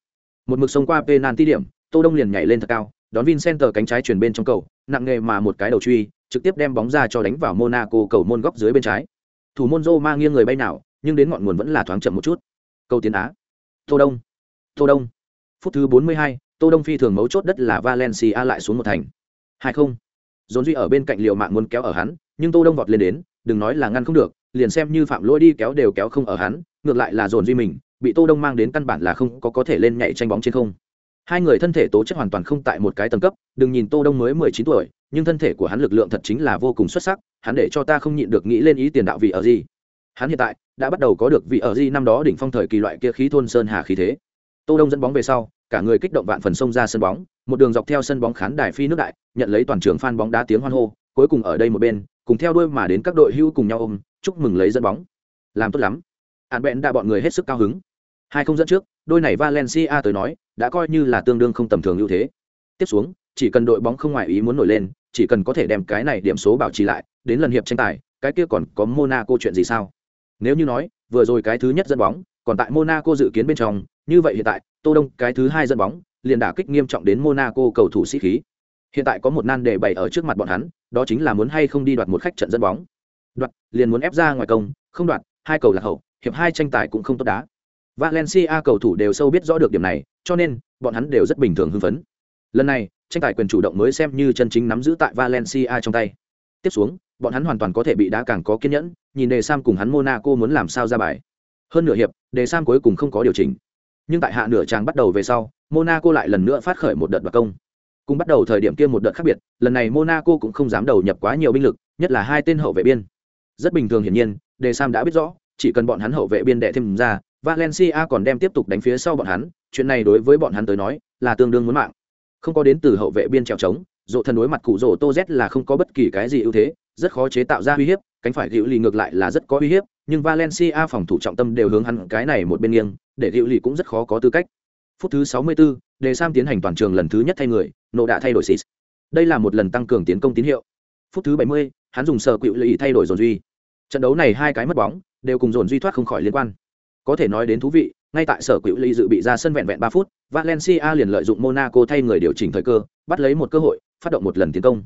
Một mực sông qua penalty điểm, Tô Đông liền nhảy lên thật cao, đón Vincenter cánh trái chuyển bên trong cầu, nặng nghề mà một cái đầu truy, trực tiếp đem bóng ra cho đánh vào Monaco cầu môn góc dưới bên trái. Thủ môn Roma nghiêng người bay nào, nhưng đến ngọn nguồn vẫn là thoáng chậm một chút. Cầu tiến á. Tô Đông. Tô Đông. Phút thứ 42, Tô Đông phi thường mấu chốt đất là Valencia lại xuống một thành. Hai không. Dồn duy ở bên cạnh liều mạng muốn kéo ở hắn, nhưng Tô Đông vọt lên đến, đừng nói là ngăn không được, liền xem như phạm lỗi đi kéo đều kéo không ở hắn, ngược lại là dồn duy mình, bị Tô Đông mang đến căn bản là không có có thể lên nhảy tranh bóng trên không. Hai người thân thể tố chất hoàn toàn không tại một cái tầng cấp, đừng nhìn Tô Đông mới 19 tuổi, nhưng thân thể của hắn lực lượng thật chính là vô cùng xuất sắc, hắn để cho ta không nhịn được nghĩ lên ý tiền đạo vị ở gì. Hắn hiện tại đã bắt đầu có được vị ở gì năm đó đỉnh phong thời kỳ loại kia khí thôn sơn hà khí thế. Tô Đông dẫn bóng về sau, cả người kích động vạn phần xông ra sân bóng, một đường dọc theo sân bóng khán đài phi nước đại, nhận lấy toàn trường fan bóng đá tiếng hoan hô, cuối cùng ở đây một bên, cùng theo đuôi mà đến các đội hưu cùng nhau ôm, chúc mừng lấy dẫn bóng. Làm tốt lắm. Hàn bện đã bọn người hết sức cao hứng. Hai không dẫn trước, đôi này Valencia tới nói, đã coi như là tương đương không tầm thường ưu thế. Tiếp xuống, chỉ cần đội bóng không ngoại ý muốn nổi lên, chỉ cần có thể đem cái này điểm số bảo trì lại, đến lần hiệp tranh tài, cái kia còn có Monaco chuyện gì sao? Nếu như nói, vừa rồi cái thứ nhất dẫn bóng, còn tại Monaco dự kiến bên trong, như vậy hiện tại, Tô Đông cái thứ hai dẫn bóng, liền đả kích nghiêm trọng đến Monaco cầu thủ sĩ khí. Hiện tại có một nan đề bày ở trước mặt bọn hắn, đó chính là muốn hay không đi đoạt một khách trận dẫn bóng. Đoạt, liền muốn ép ra ngoài công, không đoạt, hai cầu là hậu, hiệp hai tranh tài cũng không tốt đá. Valencia cầu thủ đều sâu biết rõ được điểm này, cho nên bọn hắn đều rất bình thường hưng phấn. Lần này, tranh tài quyền chủ động mới xem như chân chính nắm giữ tại Valencia trong tay. Tiếp xuống, bọn hắn hoàn toàn có thể bị đá càng có kiên nhẫn, nhìn Đề Sam cùng hắn Monaco muốn làm sao ra bài. Hơn nửa hiệp, Đề Sam cuối cùng không có điều chỉnh. Nhưng tại hạ nửa trang bắt đầu về sau, Monaco lại lần nữa phát khởi một đợt đoạt công. Cùng bắt đầu thời điểm kia một đợt khác biệt, lần này Monaco cũng không dám đầu nhập quá nhiều binh lực, nhất là hai tên hậu vệ biên. Rất bình thường hiển nhiên, Đề Sam đã biết rõ, chỉ cần bọn hắn hậu vệ biên đệ thêm ra, Valencia còn đem tiếp tục đánh phía sau bọn hắn, chuyện này đối với bọn hắn tới nói là tương đương muốn mạng. Không có đến từ hậu vệ biên trèo trống, rộ thần đối mặt cụ rổ Tô Z là không có bất kỳ cái gì ưu thế, rất khó chế tạo ra uy hiếp, cánh phải Diệu Lì ngược lại là rất có uy hiếp, nhưng Valencia phòng thủ trọng tâm đều hướng hắn cái này một bên nghiêng, để Diệu Lì cũng rất khó có tư cách. Phút thứ 64, Đề Sam tiến hành toàn trường lần thứ nhất thay người, nộ đã thay đổi xịt. Đây là một lần tăng cường tiến công tín hiệu. Phút thứ 70, hắn dùng sở quỷ lì thay đổi dồn duy. Trận đấu này hai cái mất bóng, đều cùng dồn duy thoát không khỏi liên quan. Có thể nói đến thú vị, ngay tại sở quỷ lì dự bị ra sân vẹn vẹn 3 phút, Valencia liền lợi dụng Monaco thay người điều chỉnh thời cơ, bắt lấy một cơ hội, phát động một lần tiến công.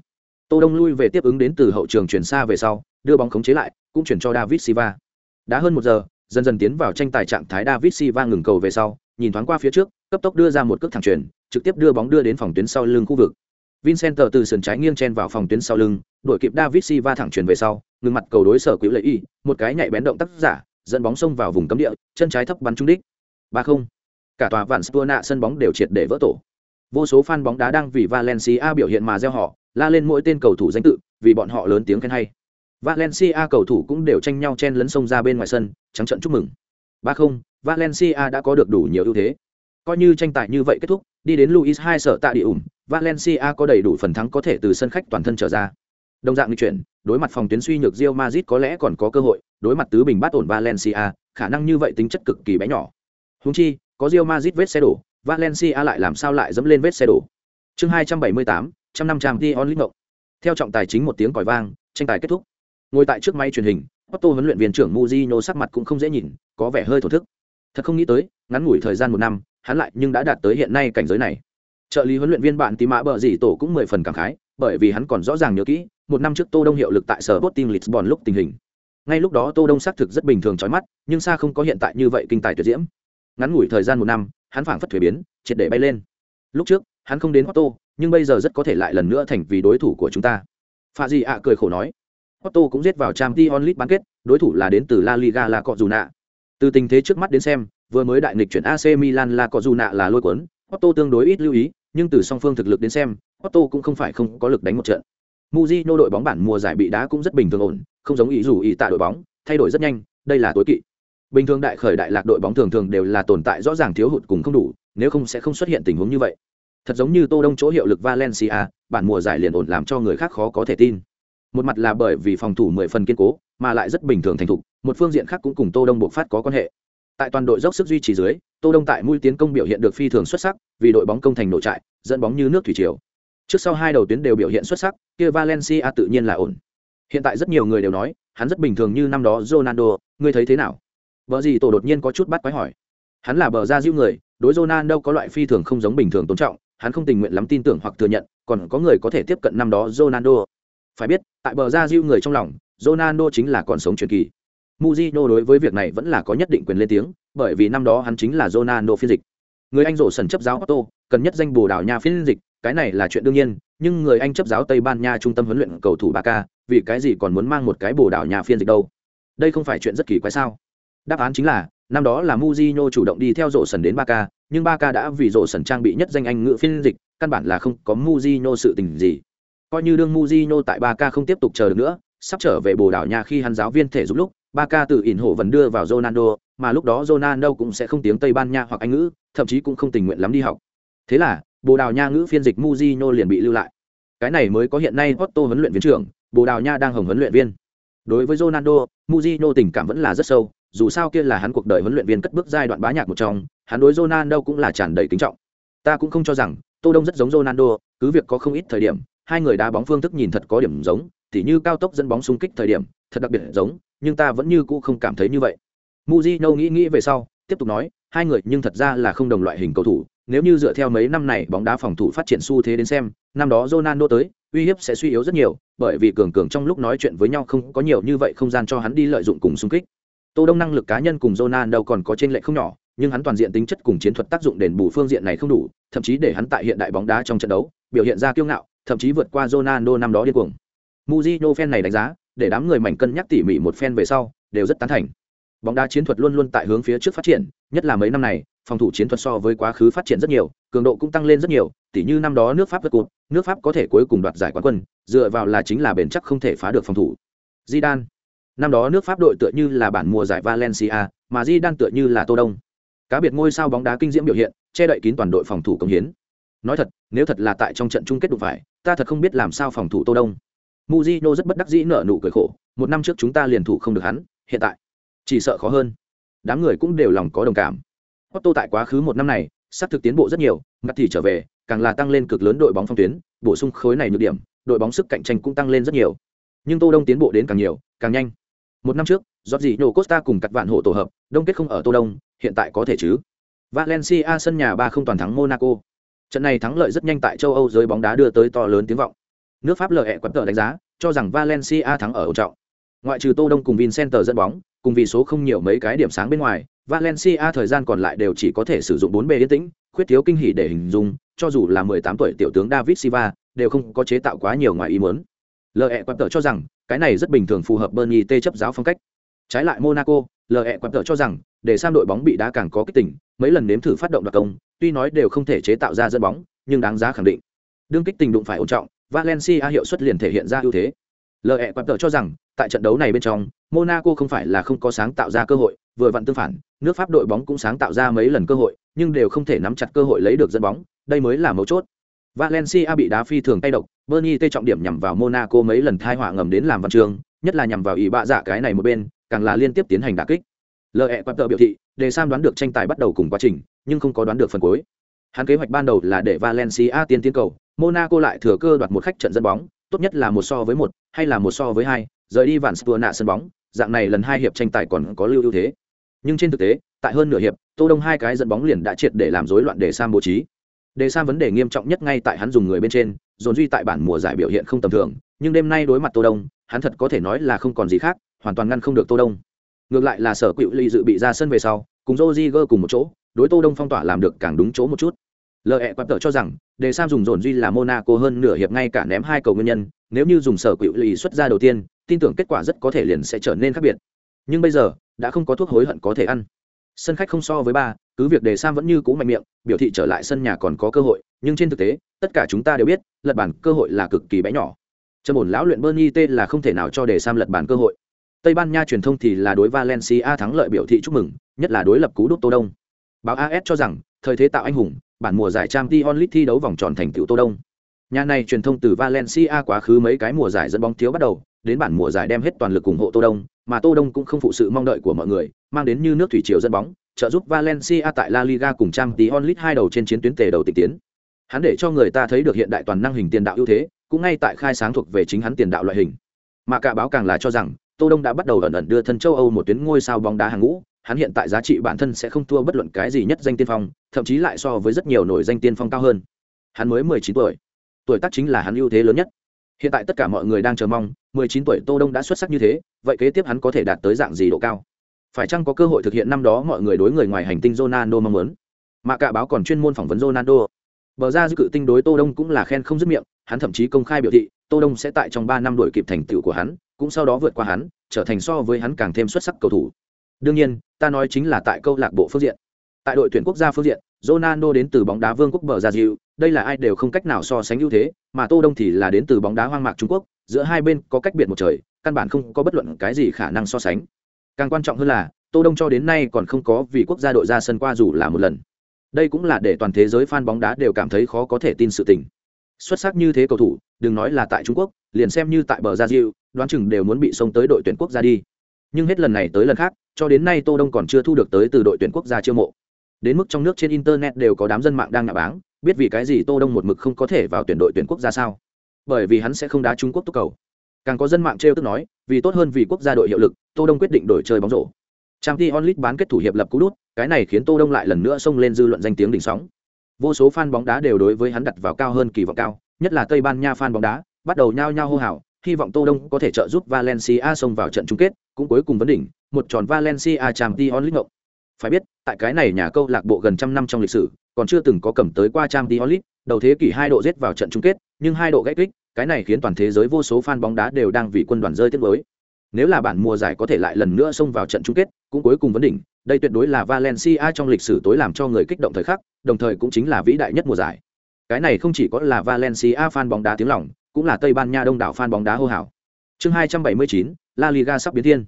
Tô Đông lui về tiếp ứng đến từ hậu trường chuyển xa về sau, đưa bóng khống chế lại, cũng chuyển cho David Silva. Đã hơn một giờ, dần dần tiến vào tranh tài trạng thái David Silva ngừng cầu về sau, nhìn thoáng qua phía trước, cấp tốc đưa ra một cước thẳng chuyền, trực tiếp đưa bóng đưa đến phòng tuyến sau lưng khu vực. Vincent từ sườn trái nghiêng chen vào phòng tuyến sau lưng, đuổi kịp David Silva thẳng chuyền về sau, ngừng mặt cầu đối sở quỹ lợi y, một cái nhảy bén động tác giả, dẫn bóng xông vào vùng cấm địa, chân trái thấp bắn trúng đích. 3-0. Cả tòa vạn Spurna sân bóng đều triệt để vỡ tổ. Vô số fan bóng đá đang vì Valencia biểu hiện mà reo hò la lên mỗi tên cầu thủ danh tự, vì bọn họ lớn tiếng khen hay. Valencia cầu thủ cũng đều tranh nhau chen lấn sông ra bên ngoài sân, trắng trận chúc mừng. 3-0, Valencia đã có được đủ nhiều ưu thế. Coi như tranh tài như vậy kết thúc, đi đến Luis hai sở tạ địa ủng, Valencia có đầy đủ phần thắng có thể từ sân khách toàn thân trở ra. Đồng dạng như chuyển, đối mặt phòng tuyến suy nhược Real Madrid có lẽ còn có cơ hội, đối mặt tứ bình bát ổn Valencia, khả năng như vậy tính chất cực kỳ bé nhỏ. Huống chi, có Real Madrid vết xe đổ, Valencia lại làm sao lại dẫm lên vết xe đổ. Chương hai trăm bảy mươi tám năm trang Dion Lino. Theo trọng tài chính một tiếng còi vang, tranh tài kết thúc. Ngồi tại trước máy truyền hình, Otto huấn luyện viên trưởng Mujino sắc mặt cũng không dễ nhìn, có vẻ hơi thổ thức. Thật không nghĩ tới, ngắn ngủi thời gian một năm, hắn lại nhưng đã đạt tới hiện nay cảnh giới này. Trợ lý huấn luyện viên bạn tí mã bờ gì tổ cũng mười phần cảm khái, bởi vì hắn còn rõ ràng nhớ kỹ, một năm trước Tô Đông hiệu lực tại sở Sporting Lisbon lúc tình hình. Ngay lúc đó Tô Đông xác thực rất bình thường chói mắt, nhưng xa không có hiện tại như vậy kinh tài tuyệt diễm. Ngắn ngủi thời gian một năm, hắn phảng phất thuế biến, triệt để bay lên. Lúc trước, hắn không đến Otto, nhưng bây giờ rất có thể lại lần nữa thành vì đối thủ của chúng ta. Pha Di ạ cười khổ nói. Otto cũng giết vào Champions League bán kết, đối thủ là đến từ La Liga là Cọ Dù Nạ. Từ tình thế trước mắt đến xem, vừa mới đại nghịch chuyển AC Milan là Cọ Dù Nạ là lôi cuốn, Otto tương đối ít lưu ý, nhưng từ song phương thực lực đến xem, Otto cũng không phải không có lực đánh một trận. Mujino đội bóng bản mùa giải bị đá cũng rất bình thường ổn, không giống ý dù ý tại đội bóng, thay đổi rất nhanh, đây là tối kỵ. Bình thường đại khởi đại lạc đội bóng thường thường đều là tồn tại rõ ràng thiếu hụt cùng không đủ, nếu không sẽ không xuất hiện tình huống như vậy. Thật giống như Tô Đông chỗ hiệu lực Valencia, bản mùa giải liền ổn làm cho người khác khó có thể tin. Một mặt là bởi vì phòng thủ mười phần kiên cố, mà lại rất bình thường thành thục, một phương diện khác cũng cùng Tô Đông bộc phát có quan hệ. Tại toàn đội dốc sức duy trì dưới, Tô Đông tại mũi tiến công biểu hiện được phi thường xuất sắc, vì đội bóng công thành nội trại, dẫn bóng như nước thủy triều. Trước sau hai đầu tuyến đều biểu hiện xuất sắc, kia Valencia tự nhiên là ổn. Hiện tại rất nhiều người đều nói, hắn rất bình thường như năm đó Ronaldo, ngươi thấy thế nào? Vợ gì tổ đột nhiên có chút bắt quái hỏi. Hắn là bờ ra giũ người, đối Ronaldo có loại phi thường không giống bình thường tôn trọng, hắn không tình nguyện lắm tin tưởng hoặc thừa nhận, còn có người có thể tiếp cận năm đó Ronaldo. Phải biết, tại bờ ra giũ người trong lòng, Ronaldo chính là còn sống truyền kỳ. Mujino đối với việc này vẫn là có nhất định quyền lên tiếng, bởi vì năm đó hắn chính là Ronaldo phiên dịch. Người Anh rổ sần chấp giáo Otto, cần nhất danh Bồ Đào Nha phiên dịch, cái này là chuyện đương nhiên, nhưng người Anh chấp giáo Tây Ban Nha trung tâm huấn luyện cầu thủ Barca, vì cái gì còn muốn mang một cái Bồ Đào Nha phiên dịch đâu? Đây không phải chuyện rất kỳ quái sao? Đáp án chính là, năm đó là Mujino chủ động đi theo rộ sần đến Barca, nhưng Barca đã vì rộ sần trang bị nhất danh Anh ngữ phiên dịch, căn bản là không có Mujino sự tình gì. Coi như đương Mujino tại Barca không tiếp tục chờ được nữa, sắp trở về Bồ Đào Nha khi hắn giáo viên thể dục lúc, Barca tự ỉn hổ vẫn đưa vào Ronaldo, mà lúc đó Ronaldo cũng sẽ không tiếng Tây Ban Nha hoặc Anh ngữ, thậm chí cũng không tình nguyện lắm đi học. Thế là, Bồ Đào Nha ngữ phiên dịch Mujino liền bị lưu lại. Cái này mới có hiện nay Otto huấn luyện viên trưởng, Bồ Đào Nha đang hồng huấn luyện viên. Đối với Ronaldo, Mujino tình cảm vẫn là rất sâu, dù sao kia là hắn cuộc đời huấn luyện viên cất bước giai đoạn bá nhạc một trong, hắn đối Ronaldo cũng là tràn đầy kính trọng. Ta cũng không cho rằng Tô Đông rất giống Ronaldo, cứ việc có không ít thời điểm, hai người đá bóng phương thức nhìn thật có điểm giống, tỉ như cao tốc dẫn bóng xung kích thời điểm, thật đặc biệt giống, nhưng ta vẫn như cũ không cảm thấy như vậy. Mujino nghĩ nghĩ về sau, tiếp tục nói, hai người nhưng thật ra là không đồng loại hình cầu thủ, nếu như dựa theo mấy năm này bóng đá phòng thủ phát triển xu thế đến xem, năm đó Ronaldo tới, uy hiếp sẽ suy yếu rất nhiều, bởi vì cường cường trong lúc nói chuyện với nhau không có nhiều như vậy không gian cho hắn đi lợi dụng cùng xung kích. Tô Đông năng lực cá nhân cùng Ronaldo còn có trên lệ không nhỏ, nhưng hắn toàn diện tính chất cùng chiến thuật tác dụng đền bù phương diện này không đủ, thậm chí để hắn tại hiện đại bóng đá trong trận đấu, biểu hiện ra kiêu ngạo, thậm chí vượt qua Ronaldo năm đó điên cuồng. Mujinho fan này đánh giá, để đám người mảnh cân nhắc tỉ mỉ một phen về sau, đều rất tán thành. Bóng đá chiến thuật luôn luôn tại hướng phía trước phát triển, nhất là mấy năm này, phòng thủ chiến thuật so với quá khứ phát triển rất nhiều, cường độ cũng tăng lên rất nhiều, tỉ như năm đó nước Pháp vượt cột, nước Pháp có thể cuối cùng đoạt giải quán quân, dựa vào là chính là bền chắc không thể phá được phòng thủ. Zidane. Năm đó nước Pháp đội tựa như là bản mùa giải Valencia, mà Di đang tựa như là Tô Đông. Cá biệt ngôi sao bóng đá kinh diễm biểu hiện, che đậy kín toàn đội phòng thủ công hiến. Nói thật, nếu thật là tại trong trận chung kết đụng phải, ta thật không biết làm sao phòng thủ Tô Đông. muzino rất bất đắc dĩ nở nụ cười khổ, một năm trước chúng ta liền thủ không được hắn, hiện tại chỉ sợ khó hơn. Đám người cũng đều lòng có đồng cảm. Otto tại quá khứ một năm này, sắp thực tiến bộ rất nhiều, ngắt thì trở về, càng là tăng lên cực lớn đội bóng phong tuyến, bổ sung khối này nhược điểm, đội bóng sức cạnh tranh cũng tăng lên rất nhiều. Nhưng Tô Đông tiến bộ đến càng nhiều, càng nhanh. Một năm trước, Jorginho Costa cùng cắt vạn hộ tổ hợp, đông kết không ở Tô Đông, hiện tại có thể chứ. Valencia sân nhà ba không toàn thắng Monaco. Trận này thắng lợi rất nhanh tại châu Âu giới bóng đá đưa tới to lớn tiếng vọng. Nước Pháp lợi hẹ quặn tờ đánh giá, cho rằng Valencia thắng ở ổn trọng. Ngoại trừ Tô Đông cùng Vincenter dẫn bóng, cùng vì số không nhiều mấy cái điểm sáng bên ngoài, Valencia thời gian còn lại đều chỉ có thể sử dụng bốn bề yên tĩnh, khuyết thiếu kinh hỉ để hình dung, cho dù là 18 tuổi tiểu tướng David Silva đều không có chế tạo quá nhiều ngoài ý muốn. lợi hẹ quặn tờ cho rằng cái này rất bình thường phù hợp Bernie T chấp giáo phong cách. Trái lại Monaco, Lệ Quạt tờ cho rằng để sang đội bóng bị đá càng có kích tỉnh, mấy lần nếm thử phát động đoạt công, tuy nói đều không thể chế tạo ra dẫn bóng, nhưng đáng giá khẳng định. Đương kích tình đụng phải ổn trọng, Valencia hiệu suất liền thể hiện ra ưu thế. Lệ Quạt tờ cho rằng tại trận đấu này bên trong, Monaco không phải là không có sáng tạo ra cơ hội, vừa vặn tương phản, nước Pháp đội bóng cũng sáng tạo ra mấy lần cơ hội, nhưng đều không thể nắm chặt cơ hội lấy được dẫn bóng, đây mới là mấu chốt. Valencia bị đá phi thường tay độc, Bernie tê trọng điểm nhằm vào Monaco mấy lần thai họa ngầm đến làm văn trường, nhất là nhằm vào ý bạ dạ cái này một bên, càng là liên tiếp tiến hành đả kích. Lệ Quạt tờ biểu thị, để Sam đoán được tranh tài bắt đầu cùng quá trình, nhưng không có đoán được phần cuối. Hắn kế hoạch ban đầu là để Valencia tiên tiến cầu, Monaco lại thừa cơ đoạt một khách trận dẫn bóng, tốt nhất là một so với một, hay là một so với hai, rời đi vạn nạ sân bóng, dạng này lần hai hiệp tranh tài còn có lưu ưu thế. Nhưng trên thực tế, tại hơn nửa hiệp, Tô Đông hai cái dẫn bóng liền đã triệt để làm rối loạn để Sam bố trí. Đề Sam vấn đề nghiêm trọng nhất ngay tại hắn dùng người bên trên, dồn duy tại bản mùa giải biểu hiện không tầm thường, nhưng đêm nay đối mặt Tô Đông, hắn thật có thể nói là không còn gì khác, hoàn toàn ngăn không được Tô Đông. Ngược lại là Sở Cựu Ly dự bị ra sân về sau, cùng Rodriguez cùng một chỗ, đối Tô Đông phong tỏa làm được càng đúng chỗ một chút. Lệ quạt Tự cho rằng, Đề Sam dùng dồn duy là Monaco hơn nửa hiệp ngay cả ném hai cầu nguyên nhân, nếu như dùng Sở Cựu Ly xuất ra đầu tiên, tin tưởng kết quả rất có thể liền sẽ trở nên khác biệt. Nhưng bây giờ, đã không có thuốc hối hận có thể ăn. Sân khách không so với ba, cứ việc đề Sam vẫn như cũ mạnh miệng, biểu thị trở lại sân nhà còn có cơ hội, nhưng trên thực tế, tất cả chúng ta đều biết, lật bản cơ hội là cực kỳ bé nhỏ. Trầm ổn lão luyện Bernie T là không thể nào cho đề Sam lật bản cơ hội. Tây Ban Nha truyền thông thì là đối Valencia thắng lợi biểu thị chúc mừng, nhất là đối lập cú đúc Tô Đông. Báo AS cho rằng, thời thế tạo anh hùng, bản mùa giải trang t onlit thi đấu vòng tròn thành tựu Tô Đông. Nhà này truyền thông từ Valencia quá khứ mấy cái mùa giải dẫn bóng thiếu bắt đầu, đến bản mùa giải đem hết toàn lực ủng hộ Tô Đông, mà Tô Đông cũng không phụ sự mong đợi của mọi người, mang đến như nước thủy triều dẫn bóng, trợ giúp Valencia tại La Liga cùng Champions League hai đầu trên chiến tuyến tề đầu tịch tiến. Hắn để cho người ta thấy được hiện đại toàn năng hình tiền đạo ưu thế, cũng ngay tại khai sáng thuộc về chính hắn tiền đạo loại hình. Mà cả báo càng là cho rằng, Tô Đông đã bắt đầu ẩn ẩn đưa thân châu Âu một tuyến ngôi sao bóng đá hàng ngũ, hắn hiện tại giá trị bản thân sẽ không thua bất luận cái gì nhất danh tiên phong, thậm chí lại so với rất nhiều nổi danh tiên phong cao hơn. Hắn mới 19 tuổi. Tuổi tác chính là hắn ưu thế lớn nhất. Hiện tại tất cả mọi người đang chờ mong, 19 tuổi Tô Đông đã xuất sắc như thế, vậy kế tiếp hắn có thể đạt tới dạng gì độ cao? Phải chăng có cơ hội thực hiện năm đó mọi người đối người ngoài hành tinh Ronaldo mong muốn? Mà cả báo còn chuyên môn phỏng vấn Ronaldo. Bờ ra dư cự tinh đối Tô Đông cũng là khen không dứt miệng, hắn thậm chí công khai biểu thị, Tô Đông sẽ tại trong 3 năm đuổi kịp thành tựu của hắn, cũng sau đó vượt qua hắn, trở thành so với hắn càng thêm xuất sắc cầu thủ. Đương nhiên, ta nói chính là tại câu lạc bộ phương diện. Tại đội tuyển quốc gia phương diện, Ronaldo đến từ bóng đá vương quốc bờ ra dịu, đây là ai đều không cách nào so sánh ưu thế, mà Tô Đông thì là đến từ bóng đá hoang mạc Trung Quốc, giữa hai bên có cách biệt một trời, căn bản không có bất luận cái gì khả năng so sánh. Càng quan trọng hơn là, Tô Đông cho đến nay còn không có vì quốc gia đội ra sân qua dù là một lần. Đây cũng là để toàn thế giới fan bóng đá đều cảm thấy khó có thể tin sự tình. Xuất sắc như thế cầu thủ, đừng nói là tại Trung Quốc, liền xem như tại bờ Gia Diệu, đoán chừng đều muốn bị xông tới đội tuyển quốc gia đi. Nhưng hết lần này tới lần khác, cho đến nay Tô Đông còn chưa thu được tới từ đội tuyển quốc gia chiêu mộ. Đến mức trong nước trên internet đều có đám dân mạng đang nhạ báng, biết vì cái gì Tô Đông một mực không có thể vào tuyển đội tuyển quốc gia sao? Bởi vì hắn sẽ không đá Trung Quốc tốc cầu. Càng có dân mạng trêu tức nói, vì tốt hơn vì quốc gia đội hiệu lực, Tô Đông quyết định đổi chơi bóng rổ. Champions onlit bán kết thủ hiệp lập cú đút, cái này khiến Tô Đông lại lần nữa xông lên dư luận danh tiếng đỉnh sóng. Vô số fan bóng đá đều đối với hắn đặt vào cao hơn kỳ vọng cao, nhất là Tây Ban Nha fan bóng đá, bắt đầu nhao nhao hô hào, hy vọng Tô Đông có thể trợ giúp Valencia xông vào trận chung kết, cũng cuối cùng vấn đỉnh, một tròn Valencia Champions onlit ngộng. Phải biết, tại cái này nhà câu lạc bộ gần trăm năm trong lịch sử, còn chưa từng có cầm tới qua trang Diolit, đầu thế kỷ hai độ giết vào trận chung kết, nhưng hai độ gãy kích, cái này khiến toàn thế giới vô số fan bóng đá đều đang vì quân đoàn rơi tiếc nuối. Nếu là bản mùa giải có thể lại lần nữa xông vào trận chung kết, cũng cuối cùng vấn đỉnh, đây tuyệt đối là Valencia trong lịch sử tối làm cho người kích động thời khắc, đồng thời cũng chính là vĩ đại nhất mùa giải. Cái này không chỉ có là Valencia fan bóng đá tiếng lòng, cũng là Tây Ban Nha đông đảo fan bóng đá hô hào. Chương 279, La Liga sắp biến thiên.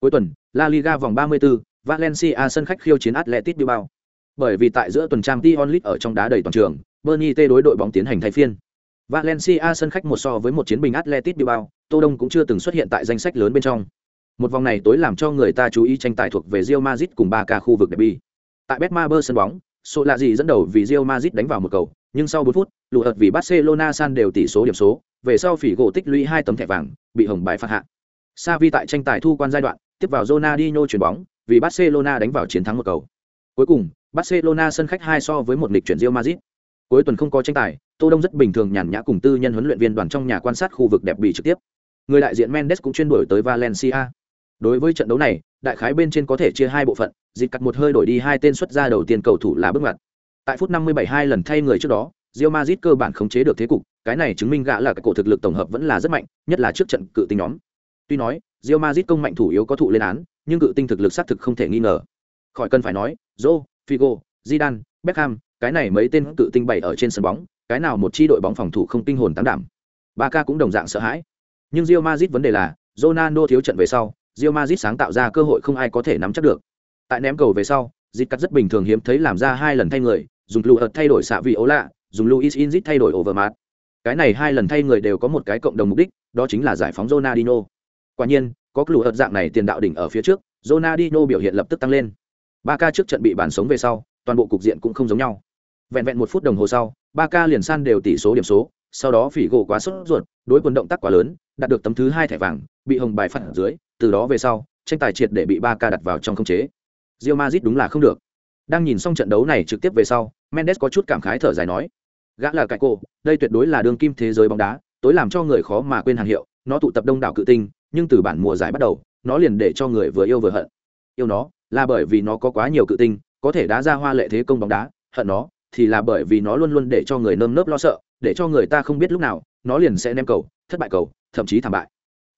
Cuối tuần, La Liga vòng 34, Valencia sân khách khiêu chiến Atletico Bilbao. Bởi vì tại giữa tuần trang Dion League ở trong đá đầy toàn trường, Bernie T đối đội bóng tiến hành thay phiên. Valencia sân khách một so với một chiến bình Atletico Bilbao, Tô Đông cũng chưa từng xuất hiện tại danh sách lớn bên trong. Một vòng này tối làm cho người ta chú ý tranh tài thuộc về Real Madrid cùng Barca khu vực derby. Tại Betmaber sân bóng, số lạ gì dẫn đầu vì Real Madrid đánh vào một cầu, nhưng sau 4 phút, lùi ợt vì Barcelona san đều tỷ số điểm số, về sau phỉ gỗ tích lũy hai tấm thẻ vàng, bị hồng bài phạt hạ. Xavi tại tranh tài thu quan giai đoạn, tiếp vào Ronaldinho chuyển bóng, vì Barcelona đánh vào chiến thắng một cầu. Cuối cùng, Barcelona sân khách hai so với một lịch chuyển Real Madrid. Cuối tuần không có tranh tài, Tô Đông rất bình thường nhàn nhã cùng tư nhân huấn luyện viên đoàn trong nhà quan sát khu vực đẹp bị trực tiếp. Người đại diện Mendes cũng chuyên đổi tới Valencia. Đối với trận đấu này, đại khái bên trên có thể chia hai bộ phận, dịch cắt một hơi đổi đi hai tên xuất ra đầu tiên cầu thủ là bước ngoặt. Tại phút 57 hai lần thay người trước đó, Real Madrid cơ bản khống chế được thế cục, cái này chứng minh gã là cái cổ thực lực tổng hợp vẫn là rất mạnh, nhất là trước trận cự tinh nhóm. Tuy nói, Real Madrid công mạnh thủ yếu có thụ lên án, nhưng cự tinh thực lực xác thực không thể nghi ngờ. Khỏi cần phải nói, Zô, Figo, Zidane, Beckham, cái này mấy tên cự tinh bày ở trên sân bóng, cái nào một chi đội bóng phòng thủ không tinh hồn tám đảm. Barca cũng đồng dạng sợ hãi. Nhưng Real Madrid vấn đề là, Ronaldo thiếu trận về sau, Real Madrid sáng tạo ra cơ hội không ai có thể nắm chắc được. Tại ném cầu về sau, Dịch cắt rất bình thường hiếm thấy làm ra hai lần thay người, dùng lụ thay đổi xạ vị ố lạ, dùng Luis Inzit thay đổi Overmars. Cái này hai lần thay người đều có một cái cộng đồng mục đích, đó chính là giải phóng Ronaldinho. Quả nhiên, có lụ dạng này tiền đạo đỉnh ở phía trước, Ronaldinho biểu hiện lập tức tăng lên. Ba ca trước trận bị bàn sống về sau, toàn bộ cục diện cũng không giống nhau. Vẹn vẹn một phút đồng hồ sau, ba ca liền san đều tỷ số điểm số, sau đó phỉ gỗ quá sốt ruột, đối quân động tác quá lớn, đạt được tấm thứ hai thẻ vàng, bị hồng bài phạt ở dưới, từ đó về sau, tranh tài triệt để bị ba ca đặt vào trong khống chế. Real Madrid đúng là không được. Đang nhìn xong trận đấu này trực tiếp về sau, Mendes có chút cảm khái thở dài nói: "Gã là cãi cô, đây tuyệt đối là đường kim thế giới bóng đá, tối làm cho người khó mà quên hàng hiệu, nó tụ tập đông đảo cự tinh, nhưng từ bản mùa giải bắt đầu, nó liền để cho người vừa yêu vừa hận. Yêu nó là bởi vì nó có quá nhiều cự tinh, có thể đá ra hoa lệ thế công bóng đá, hận nó thì là bởi vì nó luôn luôn để cho người nơm nớp lo sợ, để cho người ta không biết lúc nào nó liền sẽ ném cầu, thất bại cầu, thậm chí thảm bại.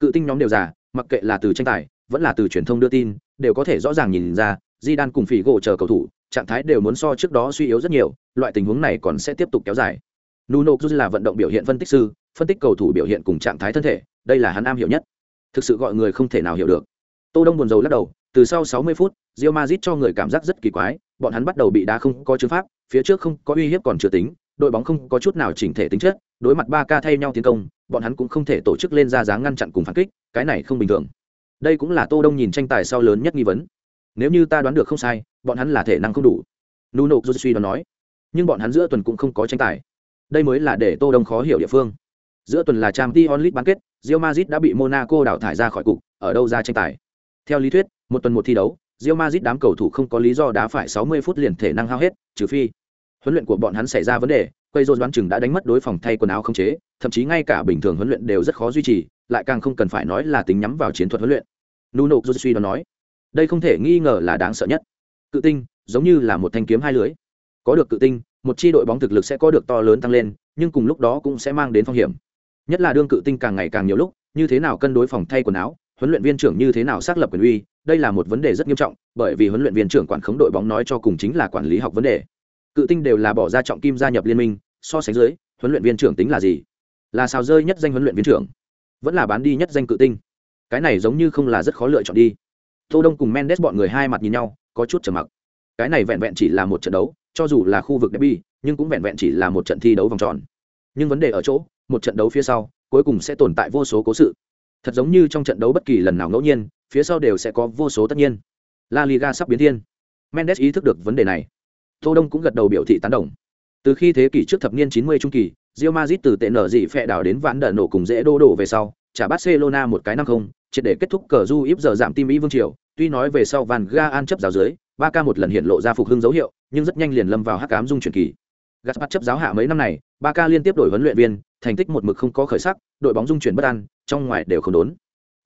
Cự tinh nhóm đều già, mặc kệ là từ tranh tài, vẫn là từ truyền thông đưa tin, đều có thể rõ ràng nhìn ra, Di Đan cùng Phỉ gỗ chờ cầu thủ, trạng thái đều muốn so trước đó suy yếu rất nhiều, loại tình huống này còn sẽ tiếp tục kéo dài. Nuno Cruz là vận động biểu hiện phân tích sư, phân tích cầu thủ biểu hiện cùng trạng thái thân thể, đây là hắn am hiểu nhất. Thực sự gọi người không thể nào hiểu được. Tô Đông buồn rầu lắc đầu, từ sau 60 phút, Real Madrid cho người cảm giác rất kỳ quái, bọn hắn bắt đầu bị đá không có chứng pháp, phía trước không có uy hiếp còn chưa tính, đội bóng không có chút nào chỉnh thể tính chất, đối mặt 3K thay nhau tiến công, bọn hắn cũng không thể tổ chức lên ra dáng ngăn chặn cùng phản kích, cái này không bình thường. Đây cũng là Tô Đông nhìn tranh tài sau lớn nhất nghi vấn. Nếu như ta đoán được không sai, bọn hắn là thể năng không đủ. Nuno Josui đó nói. Nhưng bọn hắn giữa tuần cũng không có tranh tài. Đây mới là để Tô Đông khó hiểu địa phương. Giữa tuần là Champions League bán kết, Real Madrid đã bị Monaco đảo thải ra khỏi cục, ở đâu ra tranh tài. Theo lý thuyết, một tuần một thi đấu, Real Madrid đám cầu thủ không có lý do đá phải 60 phút liền thể năng hao hết, trừ phi huấn luyện của bọn hắn xảy ra vấn đề, quay rồi đoán chừng đã đánh mất đối phòng thay quần áo không chế, thậm chí ngay cả bình thường huấn luyện đều rất khó duy trì, lại càng không cần phải nói là tính nhắm vào chiến thuật huấn luyện. Nuno Josué đó nói, đây không thể nghi ngờ là đáng sợ nhất. Cự tinh, giống như là một thanh kiếm hai lưỡi. Có được cự tinh, một chi đội bóng thực lực sẽ có được to lớn tăng lên, nhưng cùng lúc đó cũng sẽ mang đến phong hiểm. Nhất là đương cự tinh càng ngày càng nhiều lúc, như thế nào cân đối phòng thay quần áo, huấn luyện viên trưởng như thế nào xác lập quyền uy, đây là một vấn đề rất nghiêm trọng, bởi vì huấn luyện viên trưởng quản khống đội bóng nói cho cùng chính là quản lý học vấn đề. Cự tinh đều là bỏ ra trọng kim gia nhập liên minh, so sánh dưới, huấn luyện viên trưởng tính là gì? Là sao rơi nhất danh huấn luyện viên trưởng, vẫn là bán đi nhất danh cự tinh. Cái này giống như không là rất khó lựa chọn đi. Tô Đông cùng Mendes bọn người hai mặt nhìn nhau, có chút trầm mặc. Cái này vẹn vẹn chỉ là một trận đấu, cho dù là khu vực derby, nhưng cũng vẹn vẹn chỉ là một trận thi đấu vòng tròn. Nhưng vấn đề ở chỗ, một trận đấu phía sau, cuối cùng sẽ tồn tại vô số cố sự. Thật giống như trong trận đấu bất kỳ lần nào ngẫu nhiên, phía sau đều sẽ có vô số tất nhiên. La Liga sắp biến thiên. Mendes ý thức được vấn đề này. Tô Đông cũng gật đầu biểu thị tán đồng. Từ khi thế kỷ trước thập niên 90 trung kỳ, Real Madrid từ tệ nở dị phệ đảo đến vãn đợn nổ cùng dễ đô đổ về sau, trả Barcelona một cái năm không, triệt để kết thúc cờ du íp giờ giảm tim ý vương triều, tuy nói về sau Van Gaal chấp giáo dưới, ba ca một lần hiện lộ ra phục hưng dấu hiệu, nhưng rất nhanh liền lâm vào hắc ám dung chuyển kỳ. Gaspar chấp giáo hạ mấy năm này, Barca liên tiếp đổi huấn luyện viên, thành tích một mực không có khởi sắc, đội bóng dung chuyển bất an, trong ngoài đều không đốn.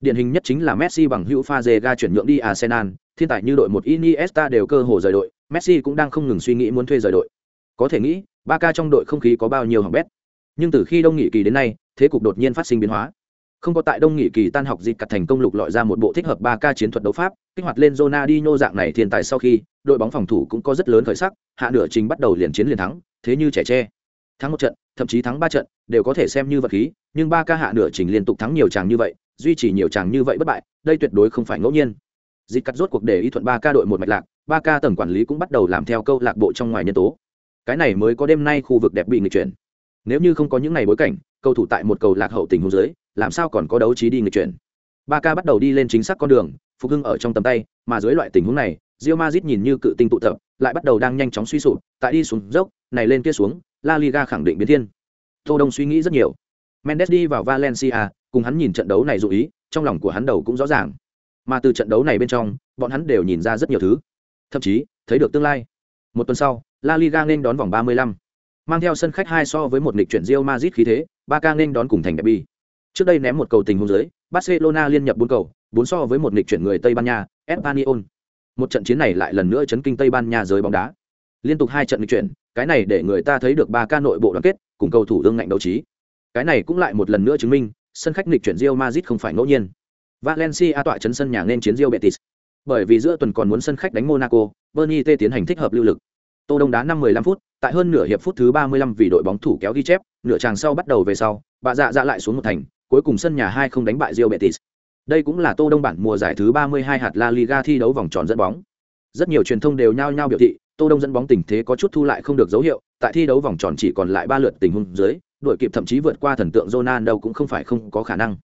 Điển hình nhất chính là Messi bằng hữu pha chuyển nhượng đi Arsenal, thiên tài như đội một Iniesta đều cơ hồ rời đội, Messi cũng đang không ngừng suy nghĩ muốn thuê rời đội. Có thể nghĩ, Barca trong đội không khí có bao nhiêu hỏng bét. Nhưng từ khi đông nghỉ kỳ đến nay, thế cục đột nhiên phát sinh biến hóa. Không có tại đông nghỉ kỳ tan học dịch cắt thành công lục lọi ra một bộ thích hợp Barca chiến thuật đấu pháp, kích hoạt lên Ronaldinho dạng này thiên tài sau khi, đội bóng phòng thủ cũng có rất lớn khởi sắc, hạ nửa trình bắt đầu liền chiến liền thắng, thế như trẻ tre. Thắng một trận, thậm chí thắng ba trận, đều có thể xem như vật khí, nhưng Barca hạ nửa trình liên tục thắng nhiều chàng như vậy, duy trì nhiều chàng như vậy bất bại, đây tuyệt đối không phải ngẫu nhiên. Dịch cắt rốt cuộc để ý thuận ba ca đội một mạch lạc, ba ca tầng quản lý cũng bắt đầu làm theo câu lạc bộ trong ngoài nhân tố. Cái này mới có đêm nay khu vực đẹp bị nghịch chuyển. Nếu như không có những ngày bối cảnh, cầu thủ tại một cầu lạc hậu tình huống dưới, làm sao còn có đấu trí đi nghịch chuyển. Ba ca bắt đầu đi lên chính xác con đường, phục hưng ở trong tầm tay, mà dưới loại tình huống này, Real Madrid nhìn như cự tinh tụ tập, lại bắt đầu đang nhanh chóng suy sụp, tại đi xuống dốc, này lên kia xuống, La Liga khẳng định biến thiên. Tô Đông suy nghĩ rất nhiều. Mendes đi vào Valencia, cùng hắn nhìn trận đấu này dụ ý, trong lòng của hắn đầu cũng rõ ràng. Mà từ trận đấu này bên trong, bọn hắn đều nhìn ra rất nhiều thứ, thậm chí thấy được tương lai. Một tuần sau, La Liga nên đón vòng 35. Mang theo sân khách hai so với một nghịch chuyển Real Madrid khí thế, Barca nên đón cùng thành derby. Trước đây ném một cầu tình huống dưới, Barcelona liên nhập bốn cầu, bốn so với một nghịch chuyển người Tây Ban Nha, Espanyol. Một trận chiến này lại lần nữa chấn kinh Tây Ban Nha giới bóng đá. liên tục hai trận lịch chuyển cái này để người ta thấy được Barca nội bộ đoàn kết cùng cầu thủ đương ngạnh đấu trí cái này cũng lại một lần nữa chứng minh sân khách nghịch chuyển Real Madrid không phải ngẫu nhiên Valencia tọa chấn sân nhà nên chiến Real Betis bởi vì giữa tuần còn muốn sân khách đánh Monaco Bernie T tiến hành thích hợp lưu lực Tô Đông đá 5-15 phút, tại hơn nửa hiệp phút thứ 35 vì đội bóng thủ kéo ghi chép, nửa chàng sau bắt đầu về sau, bà dạ dạ lại xuống một thành, cuối cùng sân nhà hai không đánh bại Real Betis. Đây cũng là Tô Đông bản mùa giải thứ 32 hạt La Liga thi đấu vòng tròn dẫn bóng. Rất nhiều truyền thông đều nhao nhao biểu thị, Tô Đông dẫn bóng tình thế có chút thu lại không được dấu hiệu, tại thi đấu vòng tròn chỉ còn lại 3 lượt tình huống dưới, đội kịp thậm chí vượt qua thần tượng Ronaldo cũng không phải không có khả năng.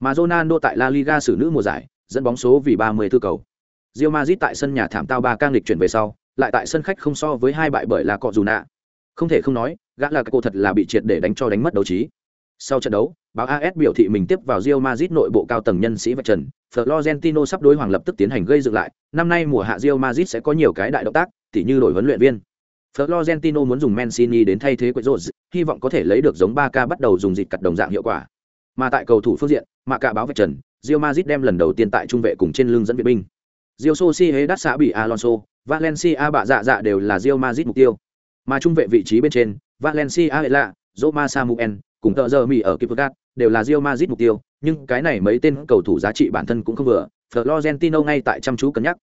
Mà Ronaldo tại La Liga xử nữ mùa giải, dẫn bóng số vì 30 thư cầu. Real Madrid tại sân nhà thảm tao 3 cang lịch chuyển về sau, lại tại sân khách không so với hai bại bởi là cọ dù nạ không thể không nói gã là cô thật là bị triệt để đánh cho đánh mất đấu trí. Sau trận đấu báo as biểu thị mình tiếp vào Real Madrid nội bộ cao tầng nhân sĩ vạch trần. Florentino sắp đối hoàng lập tức tiến hành gây dựng lại. Năm nay mùa hạ Real Madrid sẽ có nhiều cái đại động tác tỉ như đổi huấn luyện viên florentino muốn dùng mancini đến thay thế quậy hy vọng có thể lấy được giống 3K bắt đầu dùng dịch cắt đồng dạng hiệu quả mà tại cầu thủ phương diện mà cả báo vạch trần Real Madrid đem lần đầu tiên tại trung vệ cùng trên lưng dẫn viện binh Real Sociedad đắt xã bị alonso Valencia bạ dạ dạ đều là Real Madrid mục tiêu. Mà trung vệ vị trí bên trên, Valencia Ela, Roma Samuel, cùng tờ giờ Mỹ ở Kipurgat, đều là Real Madrid mục tiêu, nhưng cái này mấy tên cầu thủ giá trị bản thân cũng không vừa, Florentino ngay tại chăm chú cân nhắc.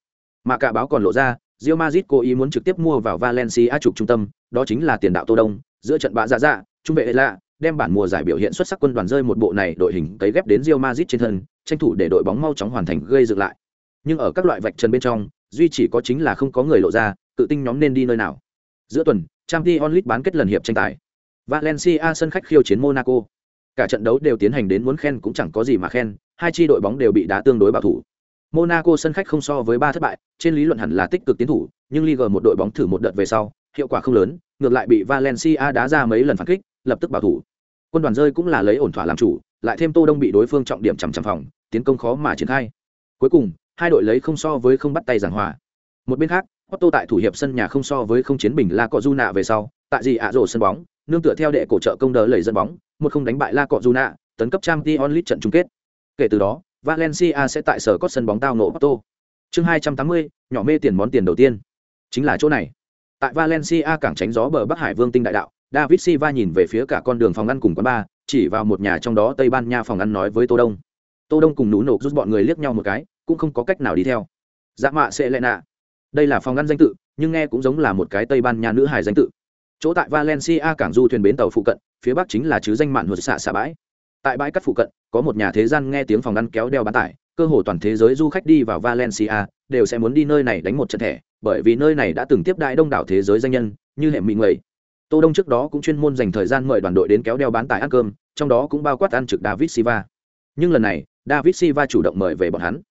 Mà cả báo còn lộ ra, Real Madrid cố ý muốn trực tiếp mua vào Valencia trục trung tâm, đó chính là tiền đạo Tô Đông, giữa trận bạ dạ dạ, trung vệ Ela đem bản mùa giải biểu hiện xuất sắc quân đoàn rơi một bộ này đội hình cấy ghép đến Real Madrid trên thân, tranh thủ để đội bóng mau chóng hoàn thành gây dựng lại. Nhưng ở các loại vạch trần bên trong, duy chỉ có chính là không có người lộ ra tự tinh nhóm nên đi nơi nào. Giữa tuần Champions League bán kết lần hiệp tranh tài. Valencia sân khách khiêu chiến monaco. Cả trận đấu đều tiến hành đến muốn khen cũng chẳng có gì mà khen hai chi đội bóng đều bị đá tương đối bảo thủ monaco sân khách không so với ba thất bại trên lý luận hẳn là tích cực tiến thủ nhưng liga một đội bóng thử một đợt về sau hiệu quả không lớn ngược lại bị valencia đá ra mấy lần phản kích lập tức bảo thủ. Quân đoàn rơi cũng là lấy ổn thỏa làm chủ lại thêm tô đông bị đối phương trọng điểm chằm chằm phòng tiến công khó mà triển khai. Cuối cùng hai đội lấy không so với không bắt tay giảng hòa. Một bên khác Otto tại thủ hiệp sân nhà không so với không chiến bình La Cọ Du về sau, tại gì ạ rổ sân bóng, nương tựa theo đệ cổ trợ công đỡ lẩy dẫn bóng, một không đánh bại La Cọ Du tấn cấp Champions League trận chung kết. Kể từ đó, Valencia sẽ tại sở có sân bóng tao nổ Porto. Chương 280, nhỏ mê tiền món tiền đầu tiên. Chính là chỗ này. Tại Valencia cảng tránh gió bờ Bắc Hải Vương tinh đại đạo, David Silva nhìn về phía cả con đường phòng ăn cùng quán bar, chỉ vào một nhà trong đó Tây Ban Nha phòng ăn nói với Tô Đông. Tô Đông cùng nú nổ rút bọn người liếc nhau một cái, cũng không có cách nào đi theo dạ mạ sẽ lệ nạ đây là phòng ăn danh tự nhưng nghe cũng giống là một cái tây ban nha nữ hài danh tự chỗ tại valencia cảng du thuyền bến tàu phụ cận phía bắc chính là chứ danh mạn hụt xạ xạ bãi tại bãi cắt phụ cận, có một nhà thế gian nghe tiếng phòng ngăn kéo đeo bán tải, cơ hồ toàn thế giới du khách đi vào valencia đều sẽ muốn đi nơi này đánh một trận thẻ, bởi vì nơi này đã từng tiếp đại đông đảo thế giới danh nhân, như hệ mỹ người. Tô đông trước đó cũng chuyên môn dành thời gian mời đoàn đội đến kéo đeo bán tải ăn cơm, trong đó cũng bao quát ăn trực david siva nhưng lần này, david siva chủ động mời về bọn hắn.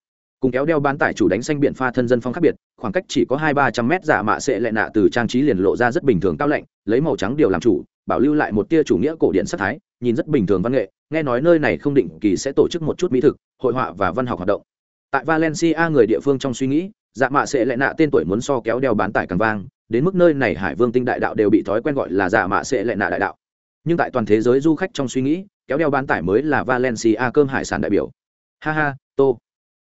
Cùng kéo đeo bán tải chủ đánh xanh biển pha thân dân phong khác biệt, khoảng cách chỉ có hai ba trăm mét giả mạ sẽ lệ nạ từ trang trí liền lộ ra rất bình thường cao lạnh, lấy màu trắng điều làm chủ, bảo lưu lại một tia chủ nghĩa cổ điển sắc thái, nhìn rất bình thường văn nghệ nghe nói nơi này không định kỳ sẽ tổ chức một chút mỹ thực hội họa và văn học hoạt động. Tại valencia người địa phương trong suy nghĩ dạ mạ sẽ lệ nạ tên tuổi muốn so kéo đeo bán tải càng vang đến mức nơi này hải vương tinh đại đạo đều bị thói quen gọi là dạ mạ sẽ lệ nạ đại đạo. Nhưng tại toàn thế giới du khách trong suy nghĩ kéo đeo bán tải mới là valencia cơm hải sản đại biểu. Ha ha tô.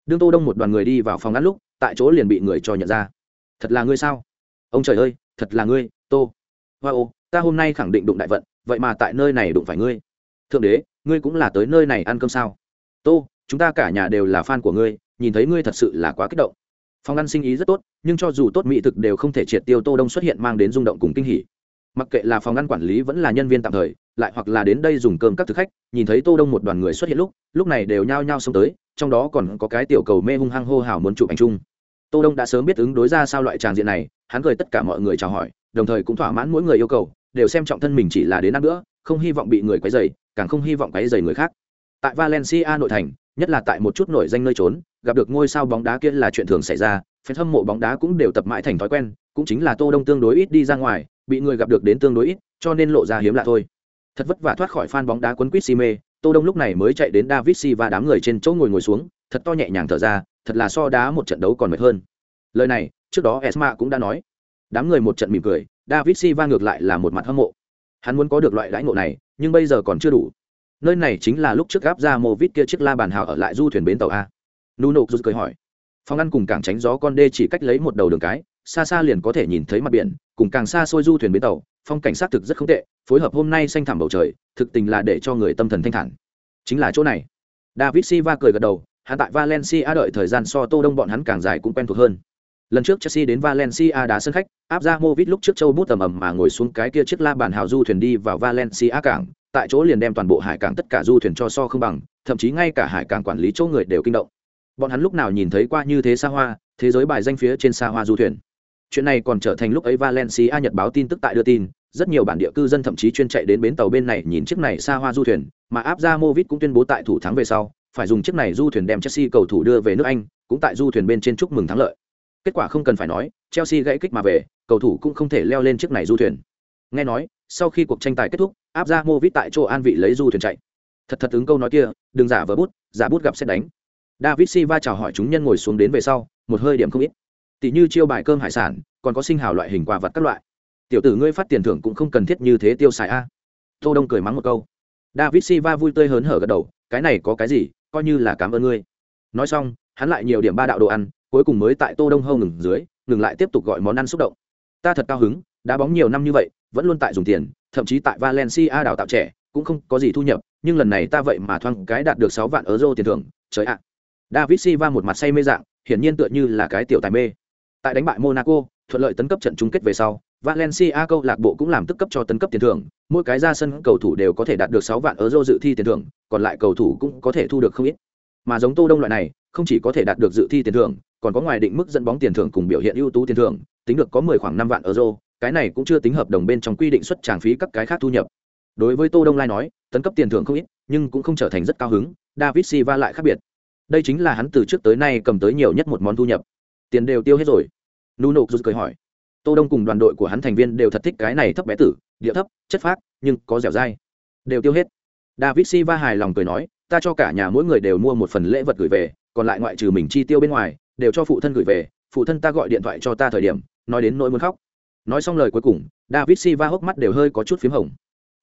Đương tô đông một đoàn người đi vào phòng ăn lúc tại chỗ liền bị người cho nhận ra. Thật là ngươi sao? Ông trời ơi thật là ngươi tô. Hoa、wow, ô ta hôm nay khẳng định đụng đại vận vậy mà tại nơi này đụng phải ngươi thượng đế, ngươi cũng là tới nơi này ăn cơm sao? Tô, chúng ta cả nhà đều là fan của ngươi, nhìn thấy ngươi thật sự là quá kích động. Phòng ăn sinh ý rất tốt, nhưng cho dù tốt mỹ thực đều không thể triệt tiêu tô đông xuất hiện mang đến rung động cùng kinh hỉ. Mặc kệ là phòng ăn quản lý vẫn là nhân viên tạm thời, lại hoặc là đến đây dùng cơm các thực khách, nhìn thấy tô đông một đoàn người xuất hiện lúc lúc này đều nhao nhao xông tới, trong đó còn có cái tiểu cầu mê hung hăng hô hào muốn chụp ảnh chung. Tô đông đã sớm biết ứng đối ra sao loại tràng diện này, hắn cười tất cả mọi người chào hỏi, đồng thời cũng thỏa mãn mỗi người yêu cầu đều xem trọng thân mình chỉ là đến ăn nữa, không hy vọng bị người quấy rầy càng không hy vọng quấy rầy người khác. Tại valencia nội thành nhất là tại một chút nổi danh nơi trốn gặp được ngôi sao bóng đá kia là chuyện thường xảy ra phen hâm mộ bóng đá cũng đều tập mãi thành thói quen cũng chính là tô đông tương đối ít đi ra ngoài bị người gặp được đến tương đối ít cho nên lộ ra hiếm lạ thôi. Thật vất vả thoát khỏi fan bóng đá quấn quýt si mê tô đông lúc này mới chạy đến david si và đám người trên chỗ ngồi ngồi xuống thật to nhẹ nhàng thở ra thật là so đá một trận đấu còn mệt hơn. Lời này trước đó esma cũng đã nói. Đám người một trận mỉm cười david silva ngược lại là một mặt hâm mộ. Hắn muốn có được loại đãi ngộ này, nhưng bây giờ còn chưa đủ. Nơi này chính là lúc trước gáp ra mô vít kia chiếc la bàn hào ở lại du thuyền bến tàu a. Nuno rút cười hỏi. Phòng ăn cùng cảng tránh gió con đê chỉ cách lấy một đầu đường cái, xa xa liền có thể nhìn thấy mặt biển, cùng càng xa xôi du thuyền bến tàu, phong cảnh sát thực rất không tệ, phối hợp hôm nay xanh thẳm bầu trời, thực tình là để cho người tâm thần thanh thản. Chính là chỗ này. David silva cười gật đầu, hắn tại valencia đợi thời gian so tô đông bọn hắn càng dài cũng quen thuộc hơn lần trước chelsea đến valencia đá sân khách, áp ra movit lúc trước châu bút tầm ầm mà ngồi xuống cái kia chiếc la bàn hào du thuyền đi vào valencia cảng. Tại chỗ liền đem toàn bộ hải cảng tất cả du thuyền cho so không bằng, thậm chí ngay cả hải cảng quản lý chỗ người đều kinh động. Bọn hắn lúc nào nhìn thấy qua như thế xa hoa, thế giới bài danh phía trên xa hoa du thuyền. Chuyện này còn trở thành lúc ấy valencia nhật báo tin tức tại đưa tin, rất nhiều bản địa cư dân thậm chí chuyên chạy đến bến tàu bên này nhìn chiếc này xa hoa du thuyền, mà áp ra movit cũng tuyên bố tại thủ thắng về sau, phải dùng chiếc này du thuyền đem chelsea cầu thủ đưa về nước anh, cũng tại du thuyền bên trên chúc mừng thắng lợi kết quả không cần phải nói, chelsea gãy kích mà về, cầu thủ cũng không thể leo lên chiếc này du thuyền. Nghe nói, sau khi cuộc tranh tài kết thúc áp ra movit tại chỗ an vị lấy du thuyền chạy. Thật thật ứng câu nói kia, đừng giả vờ bút, giả bút gặp xét đánh. David silva chào hỏi chúng nhân ngồi xuống đến về sau, một hơi điểm không ít. Tỷ như chiêu bài cơm hải sản, còn có sinh hào loại hình quà vật các loại. Tiểu tử ngươi phát tiền thưởng cũng không cần thiết như thế tiêu xài a. Tô đông cười mắng một câu. David silva vui tươi hớn hở gật đầu, cái này có cái gì, coi như là cảm ơn ngươi. Nói xong, hắn lại nhiều điểm ba đạo đồ ăn cuối cùng mới tại tô đông hâu ngừng dưới, ngừng lại tiếp tục gọi món ăn xúc động. Ta thật cao hứng, đá bóng nhiều năm như vậy, vẫn luôn tại dùng tiền, thậm chí tại valencia đào tạo trẻ, cũng không có gì thu nhập, nhưng lần này ta vậy mà thoang cái đạt được sáu vạn euro tiền thưởng, trời ạ. David silva một mặt say mê dạng, hiển nhiên tựa như là cái tiểu tài mê. Tại đánh bại monaco, thuận lợi tấn cấp trận chung kết về sau, valencia câu lạc bộ cũng làm tức cấp cho tấn cấp tiền thưởng, mỗi cái ra sân cầu thủ đều có thể đạt được sáu vạn euro dự thi tiền thưởng, còn lại cầu thủ cũng có thể thu được không ít. Mà giống tô đông loại này, không chỉ có thể đạt được dự thi tiền thưởng còn có ngoài định mức dẫn bóng tiền thưởng cùng biểu hiện ưu tú tiền thưởng, tính được có mười khoảng năm vạn euro, cái này cũng chưa tính hợp đồng bên trong quy định xuất tràng phí các cái khác thu nhập. Đối với tô đông lai nói, tấn cấp tiền thưởng không ít, nhưng cũng không trở thành rất cao hứng, david silva lại khác biệt. Đây chính là hắn từ trước tới nay cầm tới nhiều nhất một món thu nhập. Tiền đều tiêu hết rồi. Nuno rụt cười hỏi. Tô đông cùng đoàn đội của hắn thành viên đều thật thích cái này thấp bé tử, địa thấp, chất phác, nhưng có dẻo dai. Đều tiêu hết. David silva hài lòng cười nói, ta cho cả nhà mỗi người đều mua một phần lễ vật gửi về, còn lại ngoại trừ mình chi tiêu bên ngoài đều cho phụ thân gửi về, phụ thân ta gọi điện thoại cho ta thời điểm, nói đến nỗi muốn khóc. Nói xong lời cuối cùng, david silva hốc mắt đều hơi có chút p h í m hồng.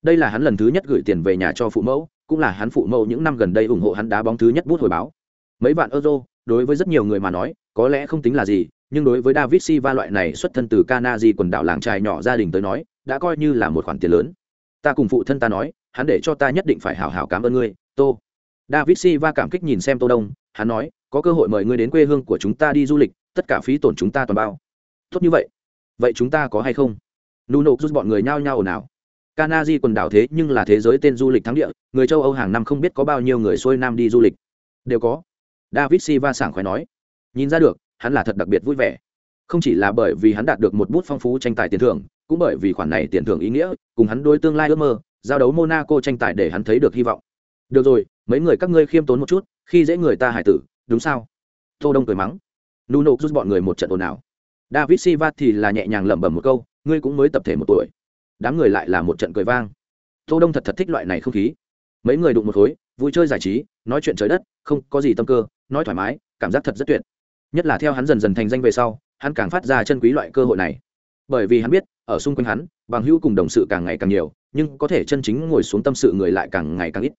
Đây là hắn lần thứ nhất gửi tiền về nhà cho phụ mẫu, cũng là hắn phụ mẫu những năm gần đây ủng hộ hắn đá bóng thứ nhất bút hồi báo. Mấy vạn euro, đối với rất nhiều người mà nói, có lẽ không tính là gì, nhưng đối với david silva loại này xuất thân từ canadi quần đảo làng trài nhỏ gia đình tới nói, đã coi như là một khoản tiền lớn. Ta cùng phụ thân ta nói, hắn để cho ta nhất định phải hào hào cảm ơn ngươi, tô. David silva cảm kích nhìn xem tô đông, hắn nói có cơ hội mời ngươi đến quê hương của chúng ta đi du lịch tất cả phí tổn chúng ta toàn bao tốt như vậy vậy chúng ta có hay không nụ nụ rút bọn người nhao nhao ồn ào kanaji quần đảo thế nhưng là thế giới tên du lịch thắng địa, người châu Âu hàng năm không biết có bao nhiêu người xuôi nam đi du lịch. Đều có. David siva sảng khoái nói. Nhìn ra được, hắn là thật đặc biệt vui vẻ. Không chỉ là bởi vì hắn đạt được một bút phong phú tranh tài tiền thưởng, cũng bởi vì khoản này tiền thưởng ý nghĩa, cùng hắn đối tương lai ước mơ, giao đấu Monaco tranh tài để hắn thấy được hy vọng. Được rồi, mấy người các ngươi khiêm tốn một chút, khi dễ người ta hải tử, đúng sao? Tô Đông cười mắng. Nuno rút bọn người một trận ồn ào. David siva thì là nhẹ nhàng lẩm bẩm một câu, ngươi cũng mới tập thể một tuổi. Đám người lại là một trận cười vang. Tô đông thật thật thích loại này không khí. Mấy người đụng một khối, vui chơi giải trí, nói chuyện trời đất, không có gì tâm cơ, nói thoải mái, cảm giác thật rất tuyệt. Nhất là theo hắn dần dần thành danh về sau, hắn càng phát ra chân quý loại cơ hội này. Bởi vì hắn biết, ở xung quanh hắn, bằng hữu cùng đồng sự càng ngày càng nhiều, nhưng có thể chân chính ngồi xuống tâm sự người lại càng ngày càng ít.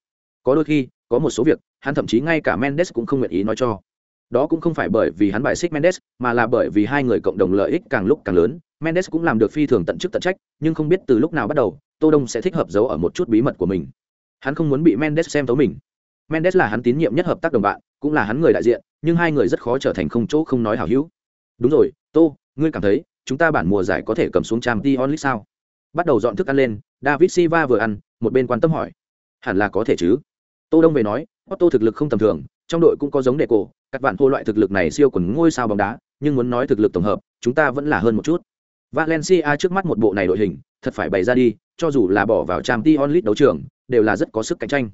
Có đôi khi, có một số việc hắn thậm chí ngay cả mendes cũng không nguyện ý nói cho. Đó cũng không phải bởi vì hắn bài xích mendes, mà là bởi vì hai người cộng đồng lợi ích càng lúc càng lớn. Mendes cũng làm được phi thường tận chức tận trách, nhưng không biết từ lúc nào bắt đầu, tô đông sẽ thích hợp giấu ở một chút bí mật của mình. Hắn không muốn bị mendes xem thấu mình. Mendes là hắn tín nhiệm nhất hợp tác đồng bạn, cũng là hắn người đại diện, nhưng hai người rất khó trở thành không chỗ không nói hảo hữu. Đúng rồi, tô, ngươi cảm thấy chúng ta bản mùa giải có thể cầm xuống trang t onlit sao? Bắt đầu dọn thức ăn lên, david silva vừa ăn, một bên quan tâm hỏi. Hẳn là có thể chứ tô đông về nói, otto thực lực không tầm thường, trong đội cũng có giống đệ cổ các bạn hô loại thực lực này siêu quần ngôi sao bóng đá, nhưng muốn nói thực lực tổng hợp, chúng ta vẫn là hơn một chút. Valencia trước mắt một bộ này đội hình, thật phải bày ra đi, cho dù là bỏ vào trang t onlit đấu trường, đều là rất có sức cạnh tranh.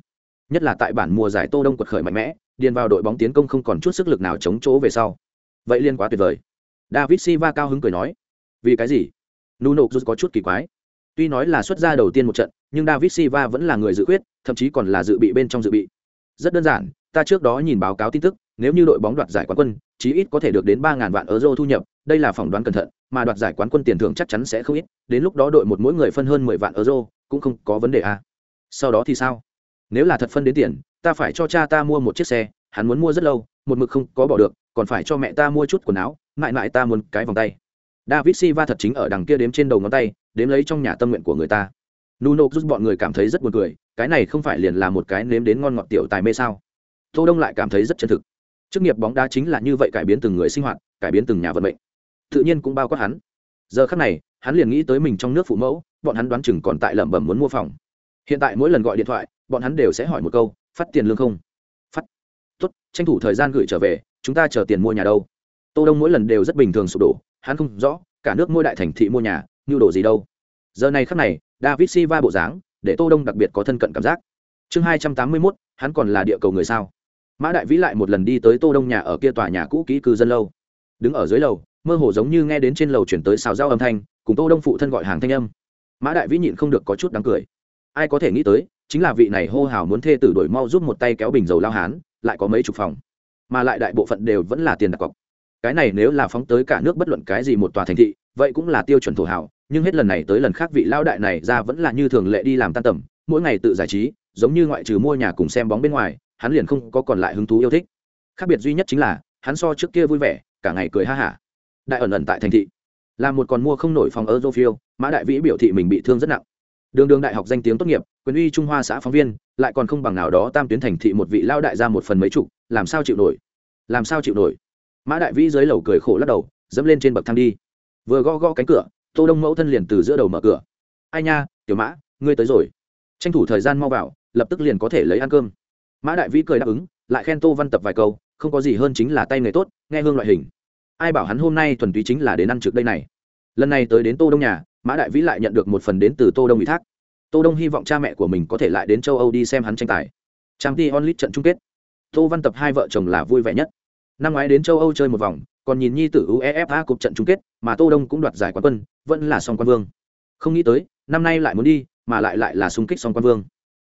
Nhất là tại bản mùa giải tô đông quật khởi mạnh mẽ, điền vào đội bóng tiến công không còn chút sức lực nào chống chỗ về sau. Vậy liên quá tuyệt vời. David silva cao hứng cười nói, vì cái gì? Nuno có chút kỳ quái. Tuy nói là xuất ra đầu tiên một trận nhưng david silva vẫn là người dự quyết thậm chí còn là dự bị bên trong dự bị. Rất đơn giản, ta trước đó nhìn báo cáo tin tức, nếu như đội bóng đoạt giải quán quân, chí ít có thể được đến ba ngàn vạn euro thu nhập, đây là phỏng đoán cẩn thận, mà đoạt giải quán quân tiền thưởng chắc chắn sẽ không ít, đến lúc đó đội một mỗi người phân hơn mười vạn euro, cũng không có vấn đề à. sau đó thì sao? Nếu là thật phân đến tiền, ta phải cho cha ta mua một chiếc xe, hắn muốn mua rất lâu, một mực không có bỏ được, còn phải cho mẹ ta mua chút quần áo, mãi mãi ta muốn cái vòng tay. David silva thật chính ở đằng kia đếm trên đầu ngón tay, đếm lấy trong nhà tâm nguyện của người ta nuno giúp bọn người cảm thấy rất buồn cười, cái này không phải liền là một cái nếm đến ngon ngọt tiểu tài mê sao? Tô đông lại cảm thấy rất chân thực. Chức nghiệp bóng đá chính là như vậy cải biến từng người sinh hoạt, cải biến từng nhà vận mệnh. Tự nhiên cũng bao quát hắn. Giờ khắc này, hắn liền nghĩ tới mình trong nước phụ mẫu, bọn hắn đoán chừng còn tại lẩm bẩm muốn mua phòng. Hiện tại mỗi lần gọi điện thoại, bọn hắn đều sẽ hỏi một câu, phát tiền lương không? Phát. Tốt, tranh thủ thời gian gửi trở về, chúng ta chờ tiền mua nhà đâu? Tô đông mỗi lần đều rất bình thường sụp đổ, hắn không rõ, cả nước mua đại thành thị mua nhà, nhu đồ gì đâu. Giờ này khắc này david silva bộ dáng để tô đông đặc biệt có thân cận cảm giác. Chương hai trăm tám mươi 281, hắn còn là địa cầu người sao? Mã đại vĩ lại một lần đi tới tô đông nhà ở kia tòa nhà cũ kỹ cư dân lâu. Đứng ở dưới lầu mơ hồ giống như nghe đến trên lầu chuyển tới xào giao âm thanh cùng tô đông phụ thân gọi hàng thanh âm. Mã đại vĩ nhịn không được có chút đáng cười. Ai có thể nghĩ tới chính là vị này hô hào muốn thê tử đổi mau giúp một tay kéo bình dầu lao hán lại có mấy chục phòng. Mà lại đại bộ phận đều vẫn là tiền đặt cọc. Cái này nếu là phóng tới cả nước bất luận cái gì một tòa thành thị vậy cũng là tiêu chuẩn thổ hào nhưng hết lần này tới lần khác vị lão đại này ra vẫn là như thường lệ đi làm tan tầm mỗi ngày tự giải trí giống như ngoại trừ mua nhà cùng xem bóng bên ngoài hắn liền không có còn lại hứng thú yêu thích khác biệt duy nhất chính là hắn so trước kia vui vẻ cả ngày cười ha hả đại ẩn ẩn tại thành thị là một còn mua không nổi phòng ở Zofio, Mã Đại Vĩ biểu thị mình bị thương rất nặng. Đường đường đại học danh tiếng tốt nghiệp, quyền uy Trung Hoa xã phóng viên, lại còn không bằng nào đó tam tuyến thành thị một vị lao đại ra một phần mấy chục, làm sao chịu nổi? Làm sao chịu nổi? Mã Đại Vĩ dưới lầu cười khổ lắc đầu, dẫm lên trên bậc thang đi. Vừa gõ gõ cánh cửa, Tô Đông mẫu thân liền từ giữa đầu mở cửa. "Ai nha, tiểu Mã, ngươi tới rồi." Tranh thủ thời gian mau vào, lập tức liền có thể lấy ăn cơm. Mã Đại Vĩ cười đáp ứng, lại khen Tô Văn tập vài câu, không có gì hơn chính là tay nghề tốt, nghe hương loại hình ai bảo hắn hôm nay thuần túy chính là đến ăn trực đây này lần này tới đến tô đông nhà mã đại vĩ lại nhận được một phần đến từ tô đông ủy thác tô đông hy vọng cha mẹ của mình có thể lại đến châu âu đi xem hắn tranh tài trang t onlit trận chung kết tô văn tập hai vợ chồng là vui vẻ nhất năm ngoái đến châu âu chơi một vòng còn nhìn nhi tử uefa cục trận chung kết, mà tô đông cũng đoạt giải quán quân, vẫn là song quan vương. Không nghĩ tới, năm nay lại muốn đi, mà lại lại là xung kích song quan vương.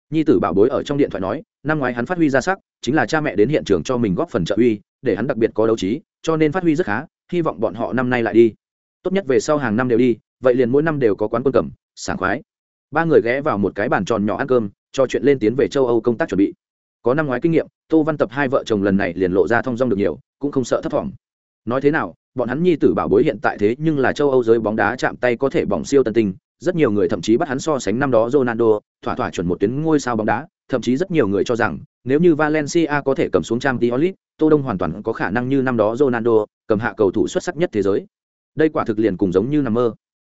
Nhi tử bảo bối ở trong điện thoại nói, năm ngoái hắn phát huy ra sắc, chính là cha mẹ đến hiện trường cho mình góp phần trợ uy, để hắn đặc biệt có đấu trí, cho nên phát huy rất khá, hy vọng bọn họ năm nay lại đi. Tốt nhất về sau hàng năm đều đi, vậy liền mỗi năm đều có quán quân cẩm sảng khoái. Ba người ghé vào một cái bàn tròn nhỏ ăn cơm cho chuyện lên tiến về châu âu công tác chuẩn bị. Có năm ngoái kinh nghiệm, tô văn tập hai vợ chồng lần này liền lộ ra thong dong được nhiều, cũng không sợ thất vọng nói thế nào bọn hắn nhi tử bảo bối hiện tại thế nhưng là châu âu giới bóng đá chạm tay có thể bỏng siêu tân tinh rất nhiều người thậm chí bắt hắn so sánh năm đó Ronaldo, thỏa thỏa chuẩn một tuyến ngôi sao bóng đá, thậm chí rất nhiều người cho rằng nếu như Valencia có thể cầm xuống Champions League, Tô Đông hoàn toàn có khả năng như năm đó Ronaldo, cầm hạ cầu thủ xuất sắc nhất thế giới. Đây quả thực liền cùng giống như nằm mơ.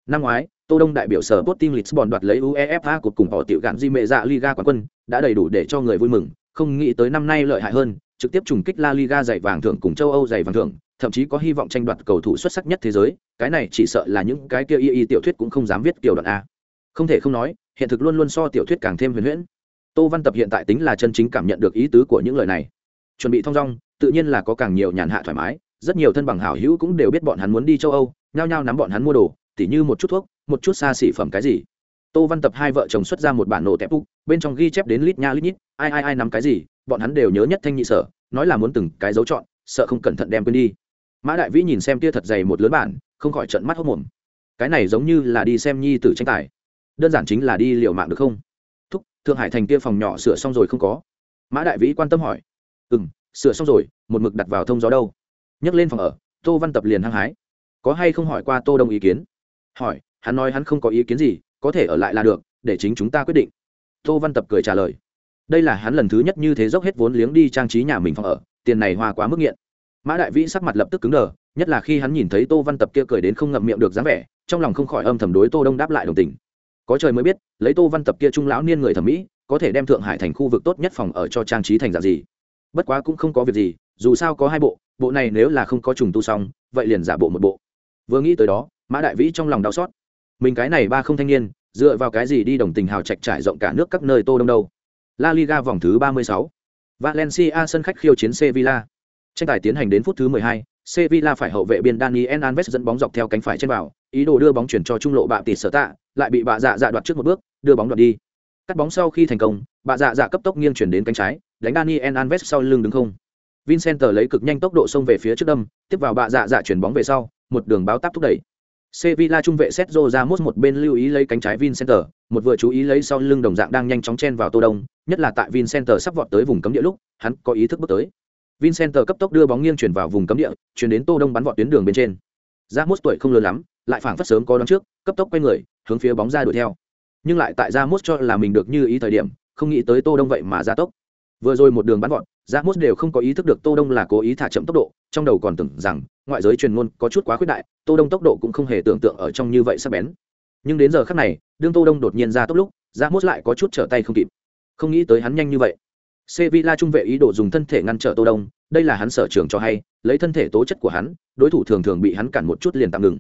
Năm ngoái, Tô Đông đại biểu sở Sporting Lisbon đoạt lấy UEFA cuộc cùng họ tiểu gạn di mệ dạ Liga quán quân, đã đầy đủ để cho người vui mừng, không nghĩ tới năm nay lợi hại hơn, trực tiếp trùng kích La Liga giày vàng thưởng cùng châu Âu giày vàng thưởng, thậm chí có hy vọng tranh đoạt cầu thủ xuất sắc nhất thế giới, cái này chỉ sợ là những cái kia y y tiểu thuyết cũng không dám viết kiểu đoạn a. Không thể không nói, hiện thực luôn luôn so tiểu thuyết càng thêm huyền huyễn. Tô Văn Tập hiện tại tính là chân chính cảm nhận được ý tứ của những lời này. Chuẩn bị thông dong, tự nhiên là có càng nhiều nhàn hạ thoải mái, rất nhiều thân bằng hảo hữu cũng đều biết bọn hắn muốn đi châu Âu, nhao nhao nắm bọn hắn mua đồ, tỉ như một chút thuốc, một chút xa xỉ phẩm cái gì. Tô Văn Tập hai vợ chồng xuất ra một bản nổ tẹp úc, bên trong ghi chép đến lít nha lít nhít, ai ai ai nắm cái gì, bọn hắn đều nhớ nhất thanh nhị sở, nói là muốn từng cái dấu chọn, sợ không cẩn thận đem quên đi mã đại vĩ nhìn xem tia thật dày một lớn bản, không khỏi trận mắt hốc mồm cái này giống như là đi xem nhi tử tranh tài. Đơn giản chính là đi liều mạng được không? Thúc, thượng hải thành kia phòng nhỏ sửa xong rồi không có? Mã đại vĩ quan tâm hỏi. Ừ m sửa xong rồi, một mực đặt vào thông gió đâu? Nhấc lên phòng ở, tô văn tập liền hăng hái. Có hay không hỏi qua tô đông ý kiến? Hỏi, hắn nói hắn không có ý kiến gì, có thể ở lại là được, để chính chúng ta quyết định. Tô văn tập cười trả lời. Đây là hắn lần thứ nhất như thế dốc hết vốn liếng đi trang trí nhà mình phòng ở, tiền này hoa quá mức nghiện mã đại vĩ sắc mặt lập tức cứng đờ, nhất là khi hắn nhìn thấy tô văn tập kia cười đến không ngậm miệng được dáng vẻ, trong lòng không khỏi âm thầm đối tô đông đáp lại đồng tình. Có trời mới biết, lấy tô văn tập kia trung lão niên người thẩm mỹ, có thể đem thượng hải thành khu vực tốt nhất phòng ở cho trang trí thành dạng gì. Bất quá cũng không có việc gì, dù sao có hai bộ bộ này nếu là không có trùng tu xong, vậy liền giả bộ một bộ. Vừa nghĩ tới đó, mã đại vĩ trong lòng đau xót. Mình cái này ba không thanh niên, dựa vào cái gì đi đồng tình hào trạch trải rộng cả nước các nơi tô đông đâu? La liga vòng thứ ba mươi sáu. Valencia sân khách khiêu chiến sevilla tranh tài tiến hành đến phút thứ 12, Sevilla phải hậu vệ biên Daniel Alves dẫn bóng dọc theo cánh phải trên vào, ý đồ đưa bóng chuyển cho trung lộ bạ tỷ sở tạ, lại bị bạ dạ dạ đoạt trước một bước, đưa bóng đoạt đi. Cắt bóng sau khi thành công, bạ dạ dạ cấp tốc nghiêng chuyển đến cánh trái, đánh Daniel Alves sau lưng đứng không. Vincent lấy cực nhanh tốc độ xông về phía trước đâm, tiếp vào bạ dạ dạ chuyển bóng về sau, một đường báo táp thúc đẩy. Sevilla trung vệ Sergio Ramos một bên lưu ý lấy cánh trái Vincent, một vừa chú ý lấy sau lưng đồng dạng đang nhanh chóng chen vào Tô Đông, nhất là tại Vincent sắp vọt tới vùng cấm địa lúc, hắn có ý thức bước tới. Vincent cấp tốc đưa bóng nghiêng chuyển vào vùng cấm địa, chuyển đến Tô Đông bắn vọt tuyến đường bên trên. ra mốt tuổi không lớn lắm lại phảng phất sớm có đón trước cấp tốc quay người hướng phía bóng ra đuổi theo. Nhưng lại tại ra mốt cho là mình được như ý thời điểm không nghĩ tới tô đông vậy mà ra tốc. Vừa rồi một đường bắn vọt, ra mốt đều không có ý thức được tô đông là cố ý thả chậm tốc độ trong đầu còn tưởng rằng ngoại giới truyền ngôn có chút quá khuyết đại tô đông tốc độ cũng không hề tưởng tượng ở trong như vậy sắc bén. Nhưng đến giờ khắc này đương tô đông đột nhiên ra tốc lúc ra mốt lại có chút trở tay không kịp. Không nghĩ tới hắn nhanh như vậy. Sevilla trung vệ ý đồ dùng thân thể ngăn trở Tô Đông, đây là hắn sở trường cho hay, lấy thân thể tố chất của hắn, đối thủ thường thường bị hắn cản một chút liền tạm ngừng.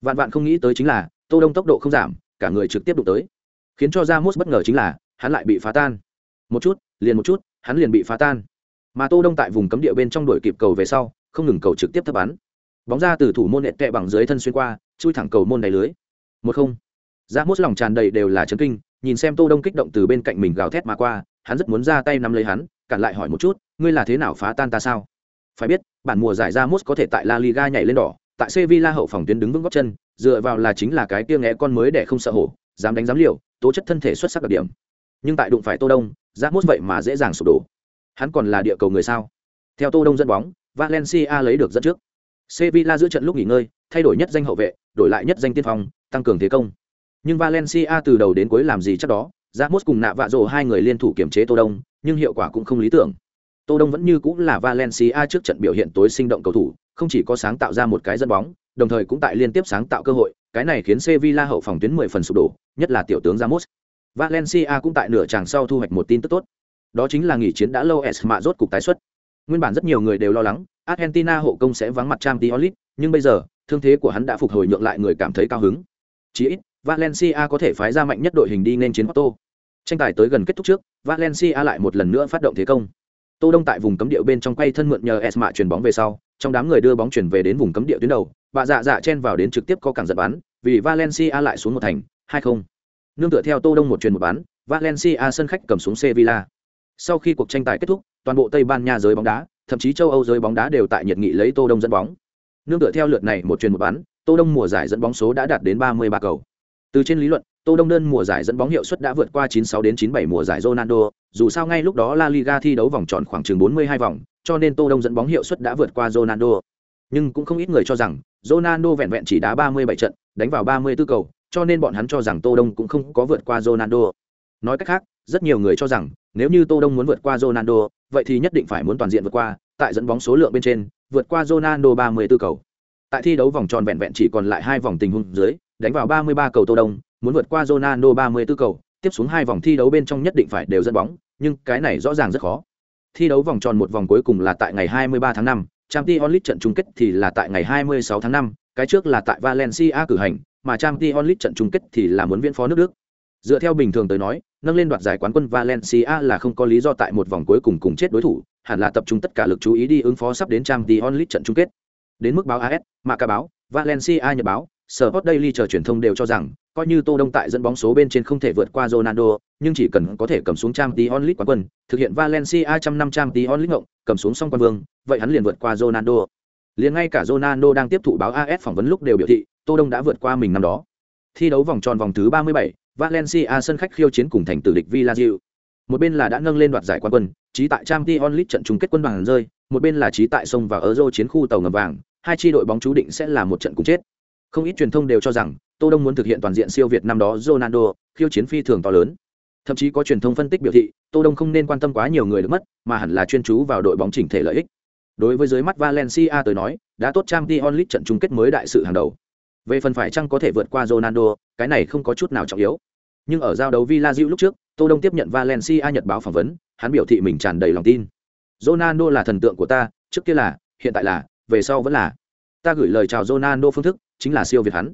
Vạn vạn không nghĩ tới chính là, Tô Đông tốc độ không giảm, cả người trực tiếp đụng tới. Khiến cho Ramos bất ngờ chính là, hắn lại bị phá tan. Một chút, liền một chút, hắn liền bị phá tan. Mà Tô Đông tại vùng cấm địa bên trong đuổi kịp cầu về sau, không ngừng cầu trực tiếp thấp bắn. Bóng ra từ thủ môn nện tệ bằng dưới thân xuyên qua, chui thẳng cầu môn đầy lưới. Một không. Ramos lòng tràn đầy đều là chấn kinh, nhìn xem Tô Đông kích động từ bên cạnh mình gào thét mà qua, hắn rất muốn ra tay nắm lấy hắn, cản lại hỏi một chút, ngươi là thế nào phá tan ta sao? Phải biết, bản mùa giải ra mốt có thể tại la liga nhảy lên đỏ, tại sevilla hậu phòng tuyến đứng vững góc chân, dựa vào là chính là cái kia nghé con mới để không sợ hổ, dám đánh dám liều, tố chất thân thể xuất sắc đặc điểm. Nhưng tại đụng phải tô đông ra mốt vậy mà dễ dàng sụp đổ. Hắn còn là địa cầu người sao? Theo tô đông dẫn bóng, valencia lấy được dẫn trước. Sevilla giữa trận lúc nghỉ ngơi, thay đổi nhất danh hậu vệ, đổi lại nhất danh tiên phong, tăng cường thế công. Nhưng valencia từ đầu đến cuối làm gì chắc đó Giác Mốt cùng nạ vạ rộ hai người liên thủ kiểm chế Tô Đông, nhưng hiệu quả cũng không lý tưởng. Tô Đông vẫn như cũng là Valencia trước trận biểu hiện tối sinh động cầu thủ, không chỉ có sáng tạo ra một cái dẫn bóng, đồng thời cũng tại liên tiếp sáng tạo cơ hội, cái này khiến Sevilla hậu phòng tuyến 10 phần sụp đổ, nhất là tiểu tướng Ramos. Valencia cũng tại nửa tràng sau thu hoạch một tin tức tốt. Đó chính là nghỉ chiến đã lâu Esma rốt cục tái xuất. Nguyên bản rất nhiều người đều lo lắng, Argentina hộ công sẽ vắng mặt Trang League, nhưng bây giờ, thương thế của hắn đã phục hồi nhượng lại người cảm thấy cao hứng. Chỉ ít, Valencia có thể phái ra mạnh nhất đội hình đi nên chiến Porto. Tranh tài tới gần kết thúc trước, Valencia lại một lần nữa phát động thế công. Tô Đông tại vùng cấm địa bên trong quay thân mượn nhờ Esma chuyển bóng về sau, trong đám người đưa bóng chuyển về đến vùng cấm địa tuyến đầu, bà dạ dạ chen vào đến trực tiếp có cản giật bắn, vì Valencia lại xuống một thành, 2-0. Nương tựa theo Tô Đông một truyền một bán, Valencia sân khách cầm xuống Sevilla. Sau khi cuộc tranh tài kết thúc, toàn bộ Tây Ban Nha giới bóng đá, thậm chí châu Âu giới bóng đá đều tại nhiệt nghị lấy Tô Đông dẫn bóng. Nương tựa theo lượt này một truyền một bán, Tô Đông mùa giải dẫn bóng số đã đạt đến 33 cầu. Từ trên lý luận, Tô Đông đơn mùa giải dẫn bóng hiệu suất đã vượt qua 96 đến 97 mùa giải Ronaldo, dù sao ngay lúc đó La Liga thi đấu vòng tròn khoảng chừng 42 vòng, cho nên Tô Đông dẫn bóng hiệu suất đã vượt qua Ronaldo. Nhưng cũng không ít người cho rằng Ronaldo vẹn vẹn chỉ đá 37 trận, đánh vào 34 cầu, cho nên bọn hắn cho rằng Tô Đông cũng không có vượt qua Ronaldo. Nói cách khác, rất nhiều người cho rằng nếu như Tô Đông muốn vượt qua Ronaldo, vậy thì nhất định phải muốn toàn diện vượt qua, tại dẫn bóng số lượng bên trên, vượt qua Ronaldo 34 cầu. Tại thi đấu vòng tròn vẹn vẹn chỉ còn lại hai vòng tình huống dưới, đánh vào 33 cầu Tô Đông, muốn vượt qua Ronaldo 34 cầu, tiếp xuống hai vòng thi đấu bên trong nhất định phải đều dẫn bóng, nhưng cái này rõ ràng rất khó. Thi đấu vòng tròn một vòng cuối cùng là tại ngày 23 tháng 5, Champions League trận chung kết thì là tại ngày 26 tháng 5, cái trước là tại Valencia cử hành, mà Champions League trận chung kết thì là muốn viễn phó nước Đức. Dựa theo bình thường tới nói, nâng lên đoạt giải quán quân Valencia là không có lý do tại một vòng cuối cùng cùng chết đối thủ, hẳn là tập trung tất cả lực chú ý đi ứng phó sắp đến Champions League trận chung kết. Đến mức báo AS, mà cả báo, Valencia nhật báo, Sport Daily chờ truyền thông đều cho rằng, coi như Tô Đông tại dẫn bóng số bên trên không thể vượt qua Ronaldo, nhưng chỉ cần có thể cầm xuống Champions League quán quân, thực hiện Valencia trăm năm Champions League ngộng, cầm xuống xong quân vương, vậy hắn liền vượt qua Ronaldo. Liền ngay cả Ronaldo đang tiếp thụ báo AS phỏng vấn lúc đều biểu thị, Tô Đông đã vượt qua mình năm đó. Thi đấu vòng tròn vòng thứ 37, Valencia sân khách khiêu chiến cùng thành tử địch Villarreal. Một bên là đã nâng lên đoạt giải quán quân, trí tại Champions League trận chung kết quân bằng rơi, một bên là trí tại sông và Euro chiến khu tàu ngầm vàng, hai chi đội bóng chú định sẽ là một trận cùng chết. Không ít truyền thông đều cho rằng, Tô Đông muốn thực hiện toàn diện siêu việt năm đó Ronaldo, khiêu chiến phi thường to lớn. Thậm chí có truyền thông phân tích biểu thị, Tô Đông không nên quan tâm quá nhiều người được mất, mà hẳn là chuyên chú vào đội bóng chỉnh thể lợi ích. Đối với dưới mắt Valencia tới nói, đã tốt trang t onlit trận chung kết mới đại sự hàng đầu. Về phần phải chăng có thể vượt qua Ronaldo, cái này không có chút nào trọng yếu. Nhưng ở giao đấu Villa lúc trước, Tô Đông tiếp nhận Valencia nhật báo phỏng vấn, hắn biểu thị mình tràn đầy lòng tin. Ronaldo là thần tượng của ta, trước kia là, hiện tại là, về sau vẫn là. Ta gửi lời chào Ronaldo phương thức, chính là siêu việt hắn.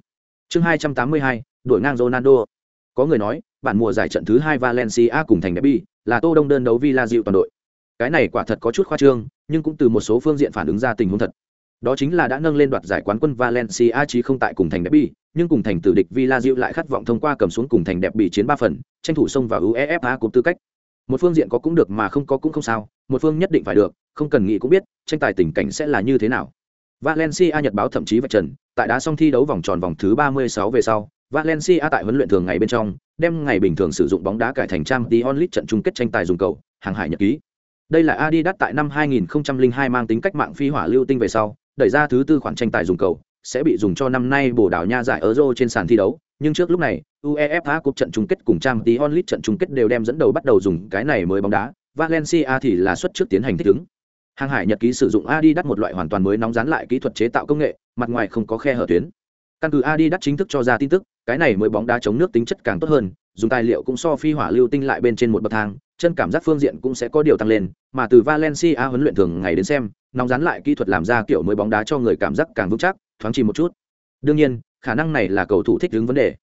Chương 282, đổi ngang Ronaldo. Có người nói, bản mùa giải trận thứ hai Valencia cùng thành derby là Tô Đông đơn đấu Villa dịu toàn đội. Cái này quả thật có chút khoa trương, nhưng cũng từ một số phương diện phản ứng ra tình huống thật. Đó chính là đã nâng lên đoạt giải quán quân Valencia chí không tại cùng thành derby, nhưng cùng thành tử địch Villa dịu lại khát vọng thông qua cầm xuống cùng thành đẹp bị chiến ba phần, tranh thủ xông vào UEFA cùng tư cách. Một phương diện có cũng được mà không có cũng không sao, một phương nhất định phải được, không cần nghĩ cũng biết, tranh tài tình cảnh sẽ là như thế nào. Valencia Nhật báo thậm chí vạch trần, tại đá xong thi đấu vòng tròn vòng thứ 36 về sau, Valencia tại huấn luyện thường ngày bên trong, đem ngày bình thường sử dụng bóng đá cải thành trang Dion League trận chung kết tranh tài dùng cầu, hàng hải nhật ký. Đây là Adidas tại năm 2002 mang tính cách mạng phi hỏa lưu tinh về sau, đẩy ra thứ tư khoản tranh tài dùng cầu, sẽ bị dùng cho năm nay bổ đảo nha giải Euro trên sàn thi đấu, nhưng trước lúc này, UEFA Cup trận chung kết cùng trang Dion League trận chung kết đều đem dẫn đầu bắt đầu dùng cái này mới bóng đá, Valencia thì là xuất trước tiến hành thích ứng. Hàng Hải Nhật ký sử dụng Adidas một loại hoàn toàn mới nóng dán lại kỹ thuật chế tạo công nghệ, mặt ngoài không có khe hở tuyến. Căn cứ Adidas chính thức cho ra tin tức, cái này mới bóng đá chống nước tính chất càng tốt hơn, dùng tài liệu cũng so phi hỏa lưu tinh lại bên trên một bậc thang, chân cảm giác phương diện cũng sẽ có điều tăng lên, mà từ Valencia huấn luyện thường ngày đến xem, nóng dán lại kỹ thuật làm ra kiểu mới bóng đá cho người cảm giác càng vững chắc, thoáng chỉ một chút. Đương nhiên, khả năng này là cầu thủ thích đứng vấn đề.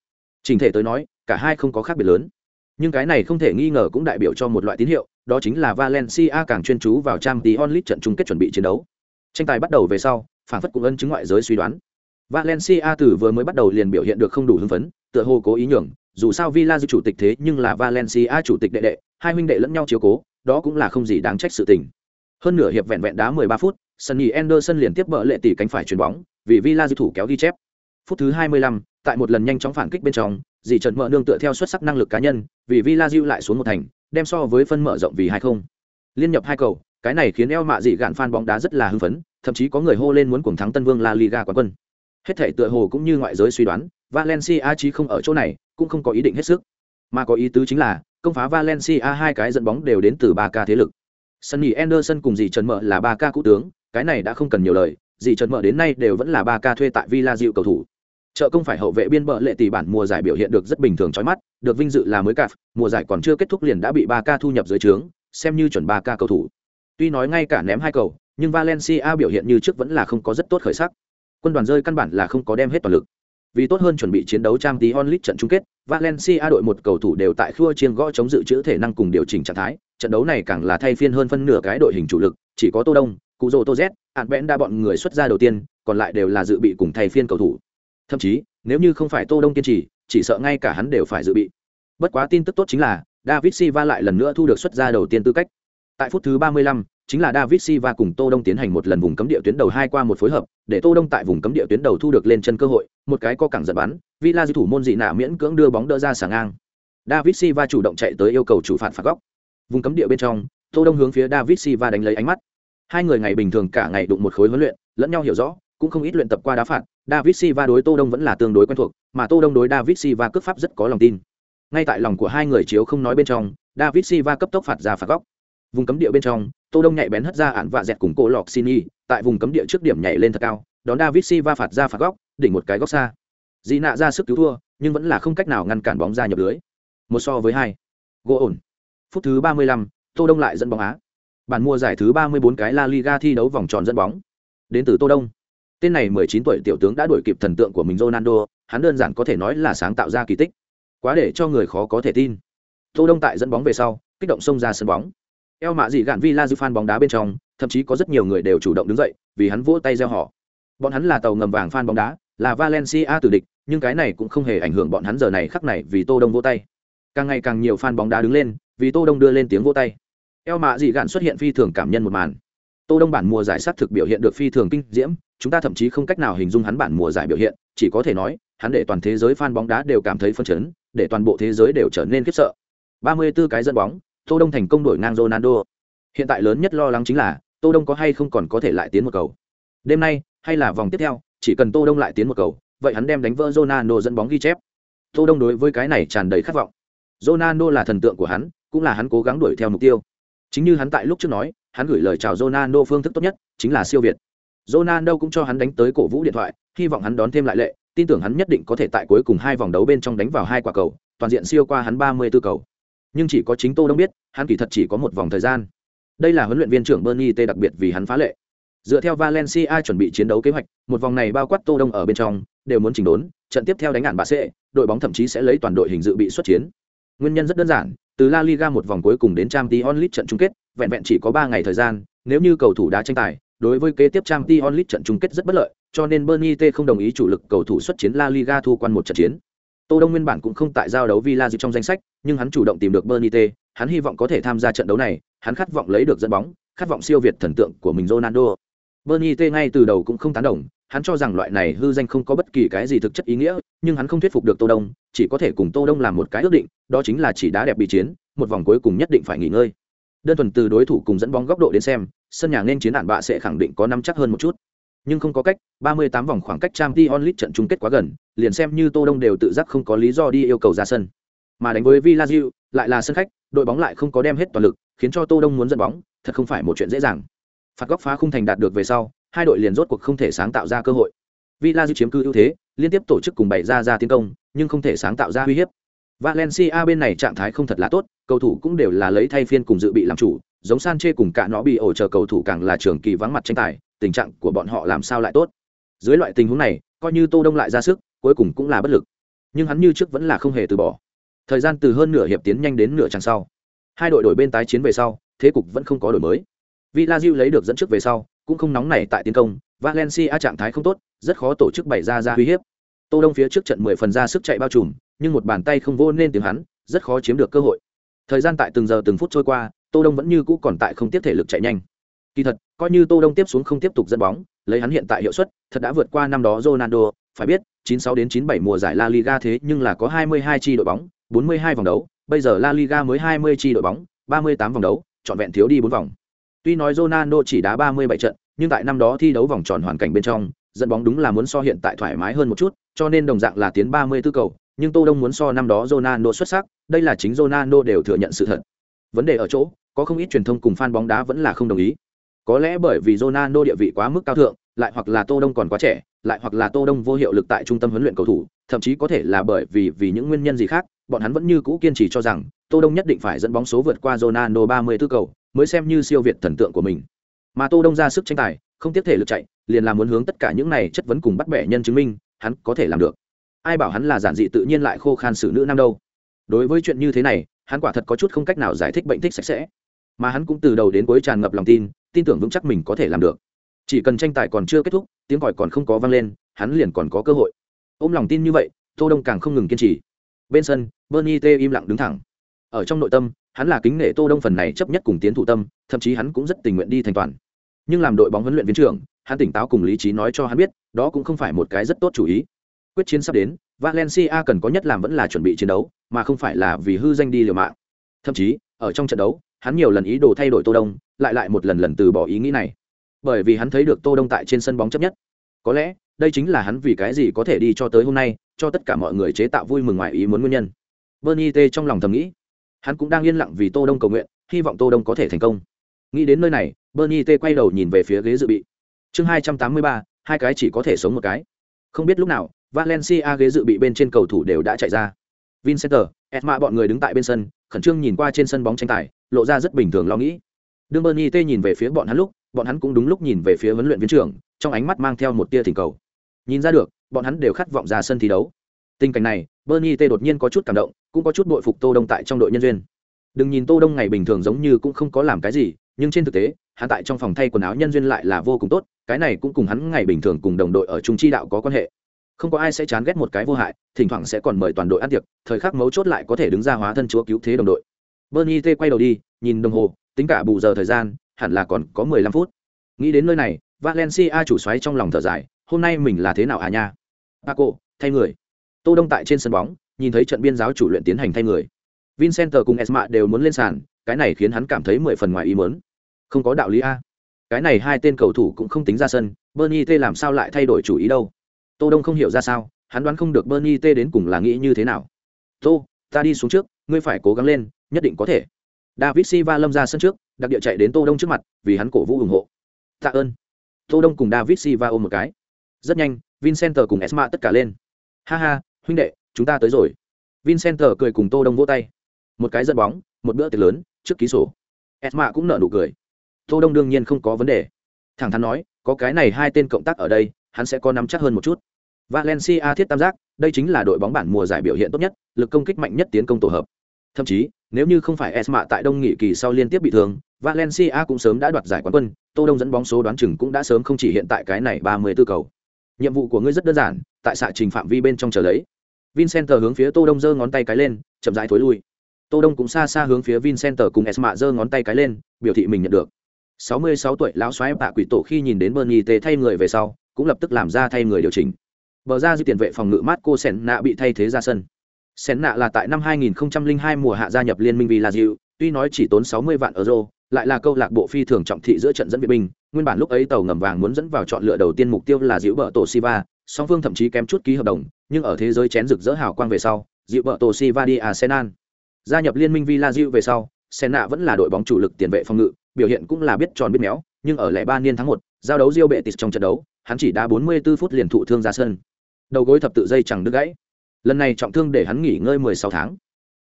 Trình thể tới nói, cả hai không có khác biệt lớn. Nhưng cái này không thể nghi ngờ cũng đại biểu cho một loại tín hiệu, đó chính là Valencia càng chuyên chú vào Champions League trận chung kết chuẩn bị chiến đấu. Tranh tài bắt đầu về sau, phản phất cũng ân chứng ngoại giới suy đoán. Valencia từ vừa mới bắt đầu liền biểu hiện được không đủ hứng phấn, tựa hồ cố ý nhường, dù sao Villa chủ tịch thế nhưng là Valencia chủ tịch đệ đệ, hai huynh đệ lẫn nhau chiếu cố, đó cũng là không gì đáng trách sự tình. Hơn nửa hiệp vẹn vẹn đá 13 phút, Sunny Anderson liền tiếp bỡ lệ tỷ cánh phải chuyền bóng, vì Villa thủ kéo ghi chép. Phút thứ 25, tại một lần nhanh chóng phản kích bên trong, dì Trần Mở nương tựa theo xuất sắc năng lực cá nhân, vì Villa lại xuống một thành, đem so với phân mở rộng vì 2-0. Liên nhập hai cầu, cái này khiến eo mạ dị gạn fan bóng đá rất là hưng phấn, thậm chí có người hô lên muốn cùng thắng Tân Vương La Liga quán quân. Hết thể tựa hồ cũng như ngoại giới suy đoán, Valencia chí không ở chỗ này, cũng không có ý định hết sức, mà có ý tứ chính là công phá Valencia hai cái dẫn bóng đều đến từ ba ca thế lực. Sunny Anderson cùng dì Trần Mở là ba ca cũ tướng, cái này đã không cần nhiều lời, dì Trần Mở đến nay đều vẫn là ba ca thuê tại Villa diệu cầu thủ. Trợ công phải hậu vệ biên bờ lệ tỷ bản mùa giải biểu hiện được rất bình thường chói mắt, được vinh dự là mới cạp, mùa giải còn chưa kết thúc liền đã bị 3K thu nhập dưới trướng, xem như chuẩn 3K cầu thủ. Tuy nói ngay cả ném hai cầu, nhưng Valencia biểu hiện như trước vẫn là không có rất tốt khởi sắc. Quân đoàn rơi căn bản là không có đem hết toàn lực. Vì tốt hơn chuẩn bị chiến đấu trang tí onlit trận chung kết, Valencia đội một cầu thủ đều tại khua chiêng gõ chống dự trữ thể năng cùng điều chỉnh trạng thái, trận đấu này càng là thay phiên hơn phân nửa cái đội hình chủ lực, chỉ có Tô Đông, Cú Tô Z, Ản Bẽn đa bọn người xuất ra đầu tiên, còn lại đều là dự bị cùng thay phiên cầu thủ. Thậm chí, nếu như không phải Tô Đông kiên trì, chỉ sợ ngay cả hắn đều phải dự bị. Bất quá tin tức tốt chính là, David Silva lại lần nữa thu được xuất ra đầu tiên tư cách. Tại phút thứ 35, chính là David Silva cùng Tô Đông tiến hành một lần vùng cấm địa tuyến đầu hai qua một phối hợp, để Tô Đông tại vùng cấm địa tuyến đầu thu được lên chân cơ hội, một cái có cẳng giật bắn, Villa thủ môn dị nạ miễn cưỡng đưa bóng đỡ ra sàng ngang. David Silva chủ động chạy tới yêu cầu chủ phạt phạt góc. Vùng cấm địa bên trong, Tô Đông hướng phía David Silva đánh lấy ánh mắt. Hai người ngày bình thường cả ngày đụng một khối huấn luyện, lẫn nhau hiểu rõ, cũng không ít luyện tập qua đá phạt. David Silva đối Tô Đông vẫn là tương đối quen thuộc, mà Tô Đông đối David Silva cướp pháp rất có lòng tin. Ngay tại lòng của hai người chiếu không nói bên trong, David Silva cấp tốc phạt ra phạt góc. Vùng cấm địa bên trong, Tô Đông nhạy bén hất ra ản vạ dẹt cùng cô lọc Sini, tại vùng cấm địa trước điểm nhảy lên thật cao, đón David Silva phạt ra phạt góc, đỉnh một cái góc xa. Dị nạ ra sức cứu thua, nhưng vẫn là không cách nào ngăn cản bóng ra nhập lưới. Một so với hai. Gỗ ổn. Phút thứ 35, Tô Đông lại dẫn bóng á. Bản mua giải thứ 34 cái La Liga thi đấu vòng tròn dẫn bóng. Đến từ Tô Đông. Tên này 19 tuổi tiểu tướng đã đuổi kịp thần tượng của mình Ronaldo, hắn đơn giản có thể nói là sáng tạo ra kỳ tích. Quá để cho người khó có thể tin. Tô Đông tại dẫn bóng về sau, kích động xông ra sân bóng. Eo mạ gì gạn Villa fan bóng đá bên trong, thậm chí có rất nhiều người đều chủ động đứng dậy, vì hắn vỗ tay reo hò. Bọn hắn là tàu ngầm vàng fan bóng đá, là Valencia tử địch, nhưng cái này cũng không hề ảnh hưởng bọn hắn giờ này khắc này vì Tô Đông vỗ tay. Càng ngày càng nhiều fan bóng đá đứng lên, vì Tô Đông đưa lên tiếng vỗ tay. Eo mạ gì gạn xuất hiện phi thường cảm nhân một màn. Tô Đông bản mùa giải sát thực biểu hiện được phi thường kinh diễm, chúng ta thậm chí không cách nào hình dung hắn bản mùa giải biểu hiện, chỉ có thể nói, hắn để toàn thế giới fan bóng đá đều cảm thấy phấn chấn, để toàn bộ thế giới đều trở nên khiếp sợ. 34 cái dẫn bóng, Tô Đông thành công đổi ngang Ronaldo. Hiện tại lớn nhất lo lắng chính là, Tô Đông có hay không còn có thể lại tiến một cầu. Đêm nay, hay là vòng tiếp theo, chỉ cần Tô Đông lại tiến một cầu, vậy hắn đem đánh vỡ Ronaldo dẫn bóng ghi chép. Tô Đông đối với cái này tràn đầy khát vọng. Ronaldo là thần tượng của hắn, cũng là hắn cố gắng đuổi theo mục tiêu. Chính như hắn tại lúc trước nói, hắn gửi lời chào Ronaldo phương thức tốt nhất chính là siêu việt. Ronaldo cũng cho hắn đánh tới cổ vũ điện thoại, hy vọng hắn đón thêm lại lệ, tin tưởng hắn nhất định có thể tại cuối cùng hai vòng đấu bên trong đánh vào hai quả cầu, toàn diện siêu qua hắn 34 cầu. Nhưng chỉ có chính Tô Đông biết, hắn kỳ thật chỉ có một vòng thời gian. Đây là huấn luyện viên trưởng Bernie T đặc biệt vì hắn phá lệ. Dựa theo Valencia chuẩn bị chiến đấu kế hoạch, một vòng này bao quát Tô Đông ở bên trong, đều muốn chỉnh đốn, trận tiếp theo đánh ngạn bà sẽ, đội bóng thậm chí sẽ lấy toàn đội hình dự bị xuất chiến. Nguyên nhân rất đơn giản, từ La Liga một vòng cuối cùng đến Champions League trận chung kết, vẹn vẹn chỉ có 3 ngày thời gian, nếu như cầu thủ đá tranh tài, đối với kế tiếp Champions League trận chung kết rất bất lợi, cho nên Bernie T không đồng ý chủ lực cầu thủ xuất chiến La Liga thu quan một trận chiến. Tô Đông nguyên bản cũng không tại giao đấu Villa trong danh sách, nhưng hắn chủ động tìm được Bernie T, hắn hy vọng có thể tham gia trận đấu này, hắn khát vọng lấy được dẫn bóng, khát vọng siêu việt thần tượng của mình Ronaldo. Bernie T ngay từ đầu cũng không tán đồng, hắn cho rằng loại này hư danh không có bất kỳ cái gì thực chất ý nghĩa, nhưng hắn không thuyết phục được Tô Đông, chỉ có thể cùng Tô Đông làm một cái ước định, đó chính là chỉ đá đẹp bị chiến, một vòng cuối cùng nhất định phải nghỉ ngơi. Đơn thuần từ đối thủ cùng dẫn bóng góc độ đến xem, sân nhà nên chiến đạn bạ sẽ khẳng định có năm chắc hơn một chút. nhưng không có cách 38 vòng khoảng cách trang t onlit trận chung kết quá gần liền xem như tô đông đều tự giác không có lý do đi yêu cầu ra sân mà đánh với villa lại là sân khách đội bóng lại không có đem hết toàn lực khiến cho tô đông muốn dẫn bóng thật không phải một chuyện dễ dàng phạt góc phá khung thành đạt được về sau hai đội liền rốt cuộc không thể sáng tạo ra cơ hội villa chiếm cứ ưu thế liên tiếp tổ chức cùng bày ra ra tiến công nhưng không thể sáng tạo ra uy hiếp valencia bên này trạng thái không thật là tốt cầu thủ cũng đều là lấy thay phiên cùng dự bị làm chủ giống Sanche cùng cả nó bị ổ chờ cầu thủ càng là trường kỳ vắng mặt tranh tài, tình trạng của bọn họ làm sao lại tốt. Dưới loại tình huống này, coi như Tô Đông lại ra sức, cuối cùng cũng là bất lực. Nhưng hắn như trước vẫn là không hề từ bỏ. Thời gian từ hơn nửa hiệp tiến nhanh đến nửa chặng sau. Hai đội đổi bên tái chiến về sau, thế cục vẫn không có đổi mới. Villarreal lấy được dẫn trước về sau, cũng không nóng nảy tại tiến công, Valencia trạng thái không tốt, rất khó tổ chức bày ra ra uy hiếp. Tô Đông phía trước trận 10 phần ra sức chạy bao trùm, nhưng một bàn tay không vô nên tiếng hắn, rất khó chiếm được cơ hội. Thời gian tại từng giờ từng phút trôi qua, Tô Đông vẫn như cũ còn tại không tiếp thể lực chạy nhanh. Kỳ thật, coi như Tô Đông tiếp xuống không tiếp tục dẫn bóng, lấy hắn hiện tại hiệu suất, thật đã vượt qua năm đó Ronaldo, phải biết, 96 đến 97 mùa giải La Liga thế nhưng là có 22 chi đội bóng, 42 vòng đấu, bây giờ La Liga mới 20 chi đội bóng, 38 vòng đấu, chọn vẹn thiếu đi 4 vòng. Tuy nói Ronaldo chỉ đá 37 trận, nhưng tại năm đó thi đấu vòng tròn hoàn cảnh bên trong, dẫn bóng đúng là muốn so hiện tại thoải mái hơn một chút, cho nên đồng dạng là tiến 34 cầu, nhưng Tô Đông muốn so năm đó Ronaldo xuất sắc, đây là chính Ronaldo đều thừa nhận sự thật. Vấn đề ở chỗ, có không ít truyền thông cùng fan bóng đá vẫn là không đồng ý. Có lẽ bởi vì Ronaldo địa vị quá mức cao thượng, lại hoặc là Tô Đông còn quá trẻ, lại hoặc là Tô Đông vô hiệu lực tại trung tâm huấn luyện cầu thủ, thậm chí có thể là bởi vì vì những nguyên nhân gì khác, bọn hắn vẫn như cũ kiên trì cho rằng Tô Đông nhất định phải dẫn bóng số vượt qua Ronaldo 34 cầu, mới xem như siêu việt thần tượng của mình. Mà Tô Đông ra sức tranh tài, không tiếp thể lực chạy, liền là muốn hướng tất cả những này chất vấn cùng bắt bẻ nhân chứng minh, hắn có thể làm được. Ai bảo hắn là giản dị tự nhiên lại khô khan xử nữ nam đâu. Đối với chuyện như thế này, hắn quả thật có chút không cách nào giải thích bệnh thích sạch sẽ mà hắn cũng từ đầu đến cuối tràn ngập lòng tin tin tưởng vững chắc mình có thể làm được chỉ cần tranh tài còn chưa kết thúc tiếng còi còn không có vang lên hắn liền còn có cơ hội ôm lòng tin như vậy tô đông càng không ngừng kiên trì bên sân bernie t im lặng đứng thẳng ở trong nội tâm hắn là kính nể tô đông phần này chấp nhất cùng tiến thủ tâm, thậm chí hắn cũng rất tình nguyện đi thành toàn. Nhưng làm đội bóng huấn luyện viên trưởng, hắn tỉnh táo cùng lý trí nói cho hắn biết, đó cũng không phải một cái rất tốt chủ ý. Quyết chiến sắp đến, valencia cần có nhất làm vẫn là chuẩn bị chiến đấu, mà không phải là vì hư danh đi liều mạng. Thậm chí, ở trong trận đấu, hắn nhiều lần ý đồ thay đổi tô đông, lại lại một lần lần từ bỏ ý nghĩ này. Bởi vì hắn thấy được tô đông tại trên sân bóng chấp nhất. Có lẽ, đây chính là hắn vì cái gì có thể đi cho tới hôm nay, cho tất cả mọi người chế tạo vui mừng ngoài ý muốn nguyên nhân. Bernie t trong lòng thầm nghĩ hắn cũng đang yên lặng vì tô đông cầu nguyện, hy vọng tô đông có thể thành công. Nghĩ đến nơi này, bernie t quay đầu nhìn về phía ghế dự bị. Chương hai trăm tám mươi ba, hai cái chỉ có thể sống một cái. Không biết lúc nào, valencia ghế dự bị bên trên cầu thủ đều đã chạy ra. Vincenter edma bọn người đứng tại bên sân, khẩn trương nhìn qua trên sân bóng tranh tài, lộ ra rất bình thường lo nghĩ. Đương bernie t nhìn về phía bọn hắn lúc, bọn hắn cũng đúng lúc nhìn về phía huấn luyện viên trưởng, trong ánh mắt mang theo một tia thỉnh cầu. Nhìn ra được, bọn hắn đều khát vọng ra sân thi đấu. Tình cảnh này, bernie t đột nhiên có chút cảm động cũng có chút bội phục tô đông tại trong đội nhân duyên. Đừng nhìn tô đông ngày bình thường giống như cũng không có làm cái gì, nhưng trên thực tế, hắn tại trong phòng thay quần áo nhân duyên lại là vô cùng tốt, cái này cũng cùng hắn ngày bình thường cùng đồng đội ở trung chi đạo có quan hệ. Không có ai sẽ chán ghét một cái vô hại, thỉnh thoảng sẽ còn mời toàn đội ăn tiệc, thời khắc mấu chốt lại có thể đứng ra hóa thân chúa cứu thế đồng đội. Bernie t quay đầu đi, nhìn đồng hồ, tính cả bù giờ thời gian, hẳn là còn có mười lăm phút. Nghĩ đến nơi này, valencia chủ xoáy trong lòng thở dài, hôm nay mình là thế nào à nha? Paco, thay người. Tô đông tại trên sân bóng nhìn thấy trận biên giáo chủ luyện tiến hành thay người. Vincent cùng esma đều muốn lên sàn, cái này khiến hắn cảm thấy mười phần ngoài ý muốn. Không có đạo lý a. Cái này hai tên cầu thủ cũng không tính ra sân, bernie t làm sao lại thay đổi chủ ý đâu? Tô đông không hiểu ra sao, hắn đoán không được bernie t đến cùng là nghĩ như thế nào. Tô, ta đi xuống trước, ngươi phải cố gắng lên, nhất định có thể. David silva lâm ra sân trước, đặc địa chạy đến tô đông trước mặt, vì hắn cổ vũ ủng hộ. Tạ ơn. Tô đông cùng david silva ôm một cái. Rất nhanh vincenter cùng esma tất cả lên. Ha ha, huynh đệ chúng ta tới rồi. Vincent cười cùng tô đông vỗ tay. Một cái dẫn bóng, một bữa tiệc lớn, trước ký sổ. Esma cũng nở nụ cười. Tô đông đương nhiên không có vấn đề. Thẳng thắn nói, có cái này hai tên cộng tác ở đây, hắn sẽ có nắm chắc hơn một chút. Valencia thiết tam giác, đây chính là đội bóng bản mùa giải biểu hiện tốt nhất, lực công kích mạnh nhất tiến công tổ hợp. Thậm chí, nếu như không phải esma tại đông nghị kỳ sau liên tiếp bị thương, valencia cũng sớm đã đoạt giải quán quân, tô đông dẫn bóng số đoán chừng cũng đã sớm không chỉ hiện tại cái này ba mươi 34 cầu. Nhiệm vụ của ngươi rất đơn giản, tại xạ trình phạm vi bên trong chờ lấy vincent hướng phía tô đông giơ ngón tay cái lên, chậm rãi thối lui. Tô đông cũng xa xa hướng phía vincent cùng esma giơ ngón tay cái lên, biểu thị mình nhận được. 66 tuổi lão xoáy bạ quỷ tổ khi nhìn đến bernie tê thay người về sau, cũng lập tức làm ra thay người điều chỉnh. Bờ ra di tiền vệ phòng ngự mát cô sen nạ bị thay thế ra sân. Sen nạ là tại năm 2002 mùa hạ gia nhập liên minh vì là dịu tuy nói chỉ tốn 60 vạn euro, lại là câu lạc bộ phi thường trọng thị giữa trận dẫn viện binh, nguyên bản lúc ấy tàu ngầm vàng muốn dẫn vào chọn lựa đầu tiên mục tiêu là dịu bờ tổ siva song phương thậm chí kém chút ký hợp đồng nhưng ở thế giới chén rực rỡ hào quang về sau dịu vợ tổ siva đi arsenal gia nhập liên minh villa dịu về sau senna vẫn là đội bóng chủ lực tiền vệ phòng ngự biểu hiện cũng là biết tròn biết méo nhưng ở lẻ ba niên tháng một giao đấu diêu bệ tịt trong trận đấu, hắn chỉ đá 44 phút liền thụ thương ra sân. Đầu gối thập tự dây chẳng đứt gãy. Lần này trọng thương để hắn nghỉ ngơi 16 tháng.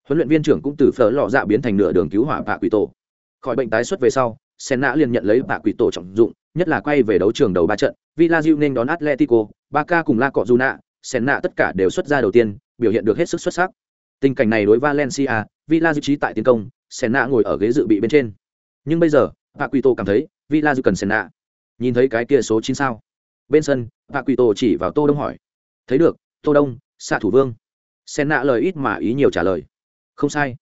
Huấn luyện viên trưởng cũng từ phở lọ dạ biến thành nửa đường cứu hỏa Bạ Quỷ Tổ. Khỏi bệnh tái xuất về sau, Senna liền nhận lấy Bạ Quỷ Tổ trọng dụng, nhất là quay về đấu trường đầu ba trận, Villa nên đón Atletico, Barca cùng La Cọjuna, Senna tất cả đều xuất ra đầu tiên, biểu hiện được hết sức xuất sắc. Tình cảnh này đối Valencia, Villa trí tại tiến công, Senna ngồi ở ghế dự bị bên trên. Nhưng bây giờ, Paquito cảm thấy, Villa cần Senna nhìn thấy cái kia số chín sao bên sân Paquito chỉ vào tô đông hỏi thấy được tô đông xạ thủ vương Senna lời ít mà ý nhiều trả lời không sai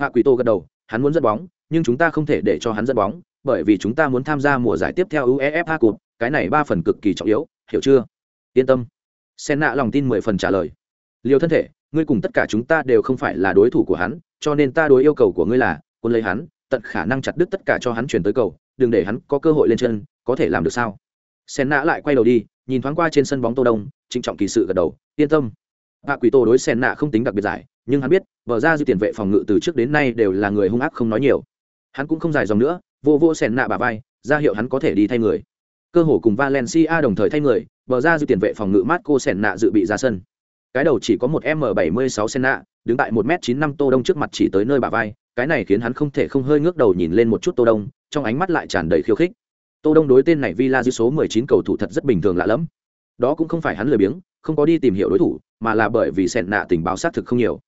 Paquito gật đầu hắn muốn dẫn bóng nhưng chúng ta không thể để cho hắn dẫn bóng bởi vì chúng ta muốn tham gia mùa giải tiếp theo uefa Cup cái này ba phần cực kỳ trọng yếu, hiểu chưa? Yên tâm. Sen nạ lòng tin mười phần trả lời. Liều thân thể, ngươi cùng tất cả chúng ta đều không phải là đối thủ của hắn, cho nên ta đối yêu cầu của ngươi là, quân lấy hắn, tận khả năng chặt đứt tất cả cho hắn chuyển tới cầu, đừng để hắn có cơ hội lên chân, có thể làm được sao? Sen nạ lại quay đầu đi, nhìn thoáng qua trên sân bóng tô đông, trịnh trọng kỳ sự gật đầu, yên tâm. Hạ quỷ tô đối sen nạ không tính đặc biệt giải, nhưng hắn biết vợ ra dư tiền vệ phòng ngự từ trước đến nay đều là người hung ác không nói nhiều. Hắn cũng không dài dòng nữa, vô vô sen nạ bà vai, ra hiệu hắn có thể đi thay người cơ hồ cùng valencia đồng thời thay người, bờ ra dư tiền vệ phòng ngự marco Senna dự bị ra sân. Cái đầu chỉ có một m bảy mươi sáu sen nạ đứng tại một m chín năm tô đông trước mặt chỉ tới nơi bả vai, cái này khiến hắn không thể không hơi ngước đầu nhìn lên một chút tô đông, trong ánh mắt lại tràn đầy khiêu khích. Tô đông đối tên này villa dư số 19 cầu thủ thật rất bình thường lạ lắm. đó cũng không phải hắn lười biếng, không có đi tìm hiểu đối thủ, mà là bởi vì Senna nạ tình báo sát thực không nhiều.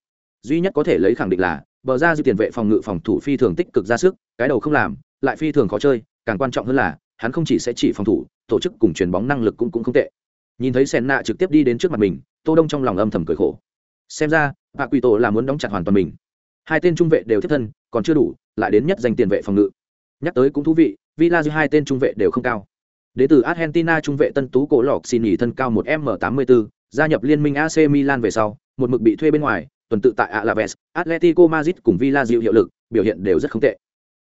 Duy nhất có thể lấy khẳng định là, bờ ra dư tiền vệ phòng ngự phòng thủ phi thường tích cực ra sức, cái đầu không làm, lại phi thường khó chơi, càng quan trọng hơn là hắn không chỉ sẽ chỉ phòng thủ tổ chức cùng truyền bóng năng lực cũng cũng không tệ nhìn thấy sen nạ trực tiếp đi đến trước mặt mình tô đông trong lòng âm thầm cười khổ xem ra bà quỷ tổ là muốn đóng chặt hoàn toàn mình hai tên trung vệ đều thiết thân còn chưa đủ lại đến nhất danh tiền vệ phòng ngự nhắc tới cũng thú vị Villa hai tên trung vệ đều không cao. Đến từ Argentina trung vệ Tân Tú Cổ Lọc xin nghỉ thân cao 1m84, gia nhập liên minh AC Milan về sau, một mực bị thuê bên ngoài, tuần tự tại Alaves, Atletico Madrid cùng Villa dịu hiệu lực, biểu hiện đều rất không tệ.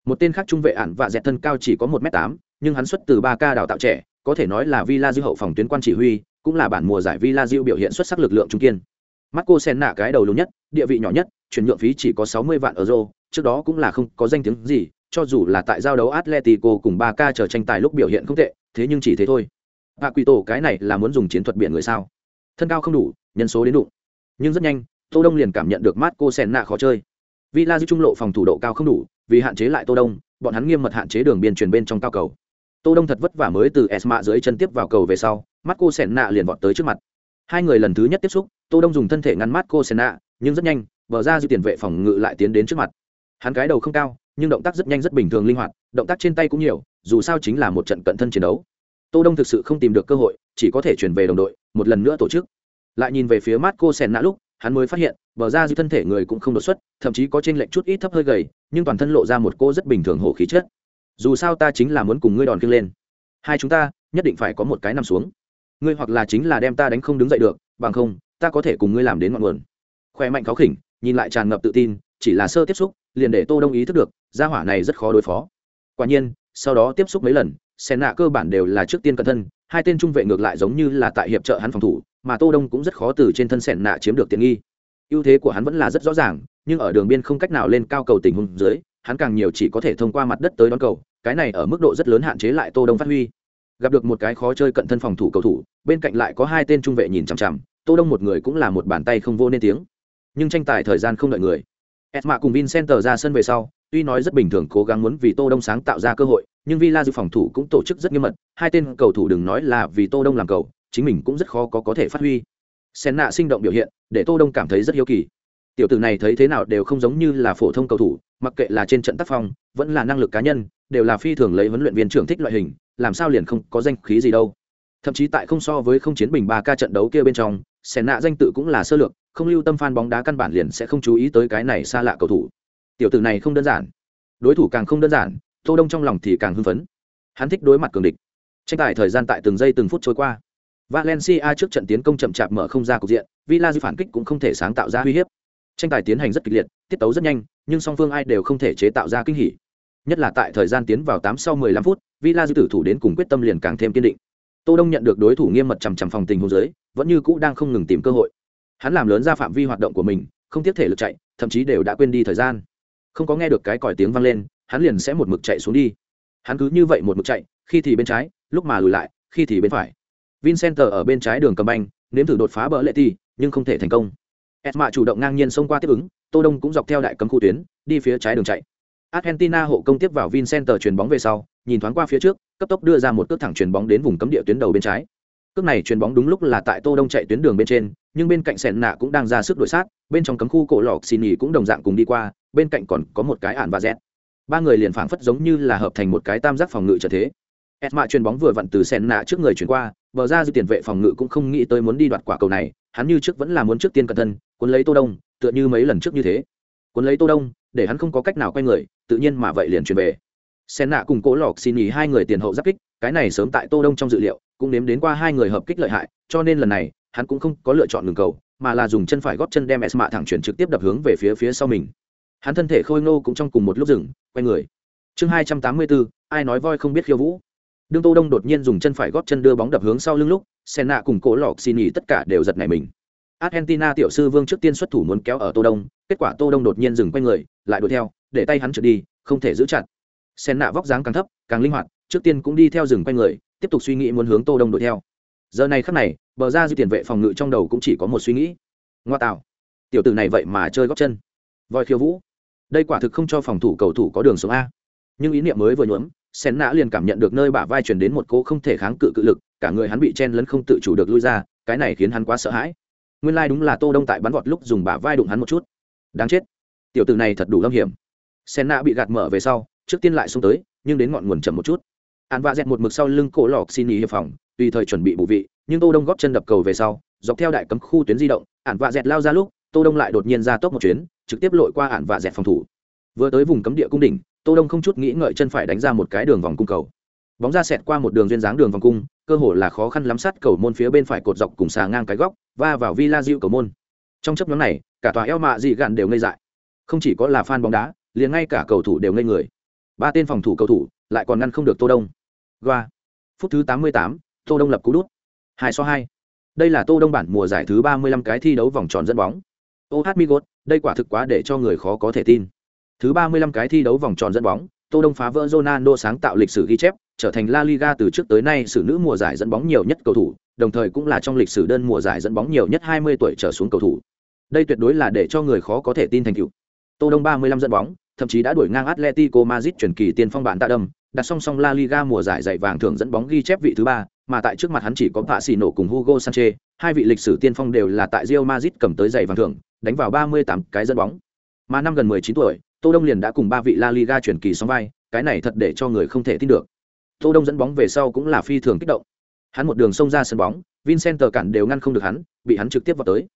Một tên khác trung vệ ản và dẹt thân cao chỉ có 1m8, nhưng hắn xuất từ 3K đào tạo trẻ, có thể nói là Villa dịu hậu phòng tuyến quan chỉ huy, cũng là bản mùa giải Villa dịu biểu hiện xuất sắc lực lượng trung kiên. Marco Senna cái đầu lớn nhất, địa vị nhỏ nhất, chuyển nhượng phí chỉ có 60 vạn euro, trước đó cũng là không có danh tiếng gì, cho dù là tại giao đấu Atletico cùng Barca chờ tranh tài lúc biểu hiện không tệ, thế nhưng chỉ thế thôi. và Quỷ Tổ cái này là muốn dùng chiến thuật biển người sao? Thân cao không đủ, nhân số đến đủ. Nhưng rất nhanh, Tô Đông liền cảm nhận được Marco Senna khó chơi. Villa giữ trung lộ phòng thủ độ cao không đủ, vì hạn chế lại Tô Đông, bọn hắn nghiêm mật hạn chế đường biên truyền bên trong cao cầu. Tô Đông thật vất vả mới từ Esma dưới chân tiếp vào cầu về sau, mắt cô Senna liền vọt tới trước mặt. Hai người lần thứ nhất tiếp xúc, Tô Đông dùng thân thể ngăn mắt cô Senna, nhưng rất nhanh, bờ ra dư tiền vệ phòng ngự lại tiến đến trước mặt. Hắn cái đầu không cao, nhưng động tác rất nhanh rất bình thường linh hoạt động tác trên tay cũng nhiều dù sao chính là một trận cận thân chiến đấu tô đông thực sự không tìm được cơ hội chỉ có thể chuyển về đồng đội một lần nữa tổ chức lại nhìn về phía mắt cô Senna lúc hắn mới phát hiện bờ ra dư thân thể người cũng không đột xuất thậm chí có trên lệnh chút ít thấp hơi gầy nhưng toàn thân lộ ra một cô rất bình thường hổ khí chất dù sao ta chính là muốn cùng ngươi đòn kiêng lên. Hai chúng ta, nhất định phải có một cái nằm xuống. Ngươi hoặc là chính là đem ta đánh không đứng dậy được, bằng không, ta có thể cùng ngươi làm đến ngọn nguồn. Khoe mạnh khó khỉnh, nhìn lại tràn ngập tự tin, chỉ là sơ tiếp xúc, liền để tô đông ý thức được, gia hỏa này rất khó đối phó. Quả nhiên, sau đó tiếp xúc mấy lần, sen nạ cơ bản đều là trước tiên cẩn thân, hai tên trung vệ ngược lại giống như là tại hiệp trợ hắn phòng thủ, mà tô đông cũng rất khó từ trên thân sen nạ chiếm được tiện nghi. Ưu thế của hắn vẫn là rất rõ ràng, nhưng ở đường biên không cách nào lên cao cầu tình huống dưới, hắn càng nhiều chỉ có thể thông qua mặt đất tới đón cầu cái này ở mức độ rất lớn hạn chế lại tô đông phát huy gặp được một cái khó chơi cận thân phòng thủ cầu thủ bên cạnh lại có hai tên trung vệ nhìn chằm chằm tô đông một người cũng là một bàn tay không vô nên tiếng nhưng tranh tài thời gian không đợi người Esma cùng Vincenter ra sân về sau, tuy nói rất bình thường cố gắng muốn vì Tô Đông sáng tạo ra cơ hội, nhưng Villa dự phòng thủ cũng tổ chức rất nghiêm mật, hai tên cầu thủ đừng nói là vì Tô Đông làm cầu, chính mình cũng rất khó có có thể phát huy. Senna sinh động biểu hiện, để Tô Đông cảm thấy rất hiếu kỳ. Tiểu tử này thấy thế nào đều không giống như là phổ thông cầu thủ, mặc kệ là trên trận tác phong, vẫn là năng lực cá nhân, đều là phi thường lấy huấn luyện viên trưởng thích loại hình, làm sao liền không có danh khí gì đâu. Thậm chí tại không so với không chiến bình 3 ca trận đấu kia bên trong, Senna danh tự cũng là sơ lược, không lưu tâm fan bóng đá căn bản liền sẽ không chú ý tới cái này xa lạ cầu thủ. Tiểu tử này không đơn giản. Đối thủ càng không đơn giản, Tô Đông trong lòng thì càng hưng phấn. Hắn thích đối mặt cường địch. Tranh tài thời gian tại từng giây từng phút trôi qua. Valencia trước trận tiến công chậm chạp mở không ra cục diện, Villa phản kích cũng không thể sáng tạo ra uy hiếp. Tranh tài tiến hành rất kịch liệt, tiết tấu rất nhanh, nhưng song phương ai đều không thể chế tạo ra kinh hỉ nhất là tại thời gian tiến vào tám sau 15 phút villa dư tử thủ đến cùng quyết tâm liền càng thêm kiên định. Tô đông nhận được đối thủ nghiêm mật chằm chằm phòng tình huống dưới, vẫn như cũ đang không ngừng tìm cơ hội. Hắn làm lớn ra phạm vi hoạt động của mình, không tiếp thể lực chạy, thậm chí đều đã quên đi thời gian. Không có nghe được cái còi tiếng vang lên, hắn liền sẽ một mực chạy xuống đi. Hắn cứ như vậy một mực chạy, khi thì bên trái, lúc mà lùi lại, khi thì bên phải. Vincent ở bên trái đường cầm banh, nếm thử đột phá bờ lệ ti, nhưng không thể thành công. Esma chủ động ngang nhiên xông qua tiếp ứng, tô đông cũng dọc theo đại cấm khu tuyến, đi phía trái đường chạy argentina hộ công tiếp vào Vincenter chuyền bóng về sau nhìn thoáng qua phía trước cấp tốc đưa ra một cước thẳng chuyền bóng đến vùng cấm địa tuyến đầu bên trái. Cước này chuyền bóng đúng lúc là tại tô đông chạy tuyến đường bên trên nhưng bên cạnh sẹn nạ cũng đang ra sức đuổi sát bên trong cấm khu cổ lọc xì nhì cũng đồng dạng cùng đi qua bên cạnh còn có một cái ản và dẹt ba người liền phảng phất giống như là hợp thành một cái tam giác phòng ngự trở thế. Esma chuyền bóng vừa vặn từ sen nạ trước người chuyển qua, bờ ra dư tiền vệ phòng ngự cũng không nghĩ tới muốn đi đoạt quả cầu này, hắn như trước vẫn là muốn trước tiên cẩn thân, cuốn lấy Tô Đông, tựa như mấy lần trước như thế. Cuốn lấy Tô Đông, để hắn không có cách nào quay người, tự nhiên mà vậy liền chuyển về. Sen nạ cùng Cố lọc xin ý hai người tiền hậu giáp kích, cái này sớm tại Tô Đông trong dự liệu, cũng nếm đến qua hai người hợp kích lợi hại, cho nên lần này, hắn cũng không có lựa chọn ngừng cầu, mà là dùng chân phải góp chân đem Esma thẳng chuyển trực tiếp đập hướng về phía phía sau mình. Hắn thân thể khôi ngô cũng trong cùng một lúc dừng, quay người. Chương hai trăm tám mươi bốn, ai nói voi không biết khiêu vũ đương tô đông đột nhiên dùng chân phải góp chân đưa bóng đập hướng sau lưng lúc senna cùng cố lọc xin nghỉ tất cả đều giật nảy mình argentina tiểu sư vương trước tiên xuất thủ muốn kéo ở tô đông kết quả tô đông đột nhiên dừng quay người, lại đuổi theo, để tay hắn trượt đi, không thể giữ chặt. Senna vóc dáng càng thấp, càng linh hoạt, trước tiên cũng đi theo dừng quay người, tiếp tục suy nghĩ muốn hướng tô đông đuổi theo. Giờ này khắc này, bờ ra dư tiền vệ phòng ngự trong đầu cũng chỉ có một suy nghĩ. Ngoa tạo. Tiểu tử này vậy mà chơi góc chân. Voi khiêu vũ. Đây quả thực không cho phòng thủ cầu thủ có đường xuống a. Nhưng ý niệm mới vừa nhuốm, sen nã liền cảm nhận được nơi bả vai chuyển đến một cỗ không thể kháng cự cự lực, cả người hắn bị chen lấn không tự chủ được lui ra, cái này khiến hắn quá sợ hãi. Nguyên lai đúng là tô đông tại bắn vọt lúc dùng bả vai đụng hắn một chút đáng chết. Tiểu t ử này thật đủ lâm hiểm. Sen nạ bị gạt mở về sau, trước tiên lại xuống tới, nhưng đến ngọn nguồn chậm một chút. An vạ dẹt một mực sau lưng cổ lọc xin ý hiệp phòng, tùy thời chuẩn bị bù vị, nhưng tô đông góp chân đập cầu về sau, dọc theo đại cấm khu tuyến di động ản vạ dẹt lao ra lúc, tô đông lại đột nhiên ra tốc một chuyến, trực tiếp lội qua ản vạ dẹt phòng thủ. Vừa tới vùng cấm địa cung đỉnh, tô đông không chút nghĩ ngợi chân phải đánh ra một cái đường vòng cung cầu. Bóng ra xẹt qua một đường duyên dáng đường vòng cung, cơ hồ là khó khăn lắm sát cầu môn phía bên phải cột dọc cùng xà ngang cái góc và vào villa diệu cầu môn trong chấp nhóm này cả tòa eo mạ dị gạn đều ngây dại. Không chỉ có là fan bóng đá liền ngay cả cầu thủ đều ngây người. Ba tên phòng thủ cầu thủ lại còn ngăn không được tô đông. Goa. Phút thứ 88, tô đông lập cú đút. Hai so hai. Đây là tô đông bản mùa giải thứ 35 cái thi đấu vòng tròn dẫn bóng. Oh migot đây quả thực quá để cho người khó có thể tin. Thứ 35 cái thi đấu vòng tròn dẫn bóng, Tô Đông phá vỡ Ronaldo sáng tạo lịch sử ghi chép, trở thành La Liga từ trước tới nay xử nữ mùa giải dẫn bóng nhiều nhất cầu thủ, đồng thời cũng là trong lịch sử đơn mùa giải dẫn bóng nhiều nhất 20 tuổi trở xuống cầu thủ. Đây tuyệt đối là để cho người khó có thể tin thành tựu. Tô Đông 35 dẫn bóng, thậm chí đã đuổi ngang Atletico Madrid chuyển kỳ tiên phong bản tạ đâm, đặt song song La Liga mùa giải giải vàng thưởng dẫn bóng ghi chép vị thứ ba, mà tại trước mặt hắn chỉ có Pacino cùng Hugo Sanchez, hai vị lịch sử tiên phong đều là tại Real Madrid cầm tới giải vàng thưởng, đánh vào 38 cái dẫn bóng. Mà năm gần 19 tuổi, Tô Đông liền đã cùng ba vị La Liga chuyển kỳ song vai, cái này thật để cho người không thể tin được. Tô Đông dẫn bóng về sau cũng là phi thường kích động. Hắn một đường xông ra sân bóng, Vincent cản đều ngăn không được hắn, bị hắn trực tiếp vào tới.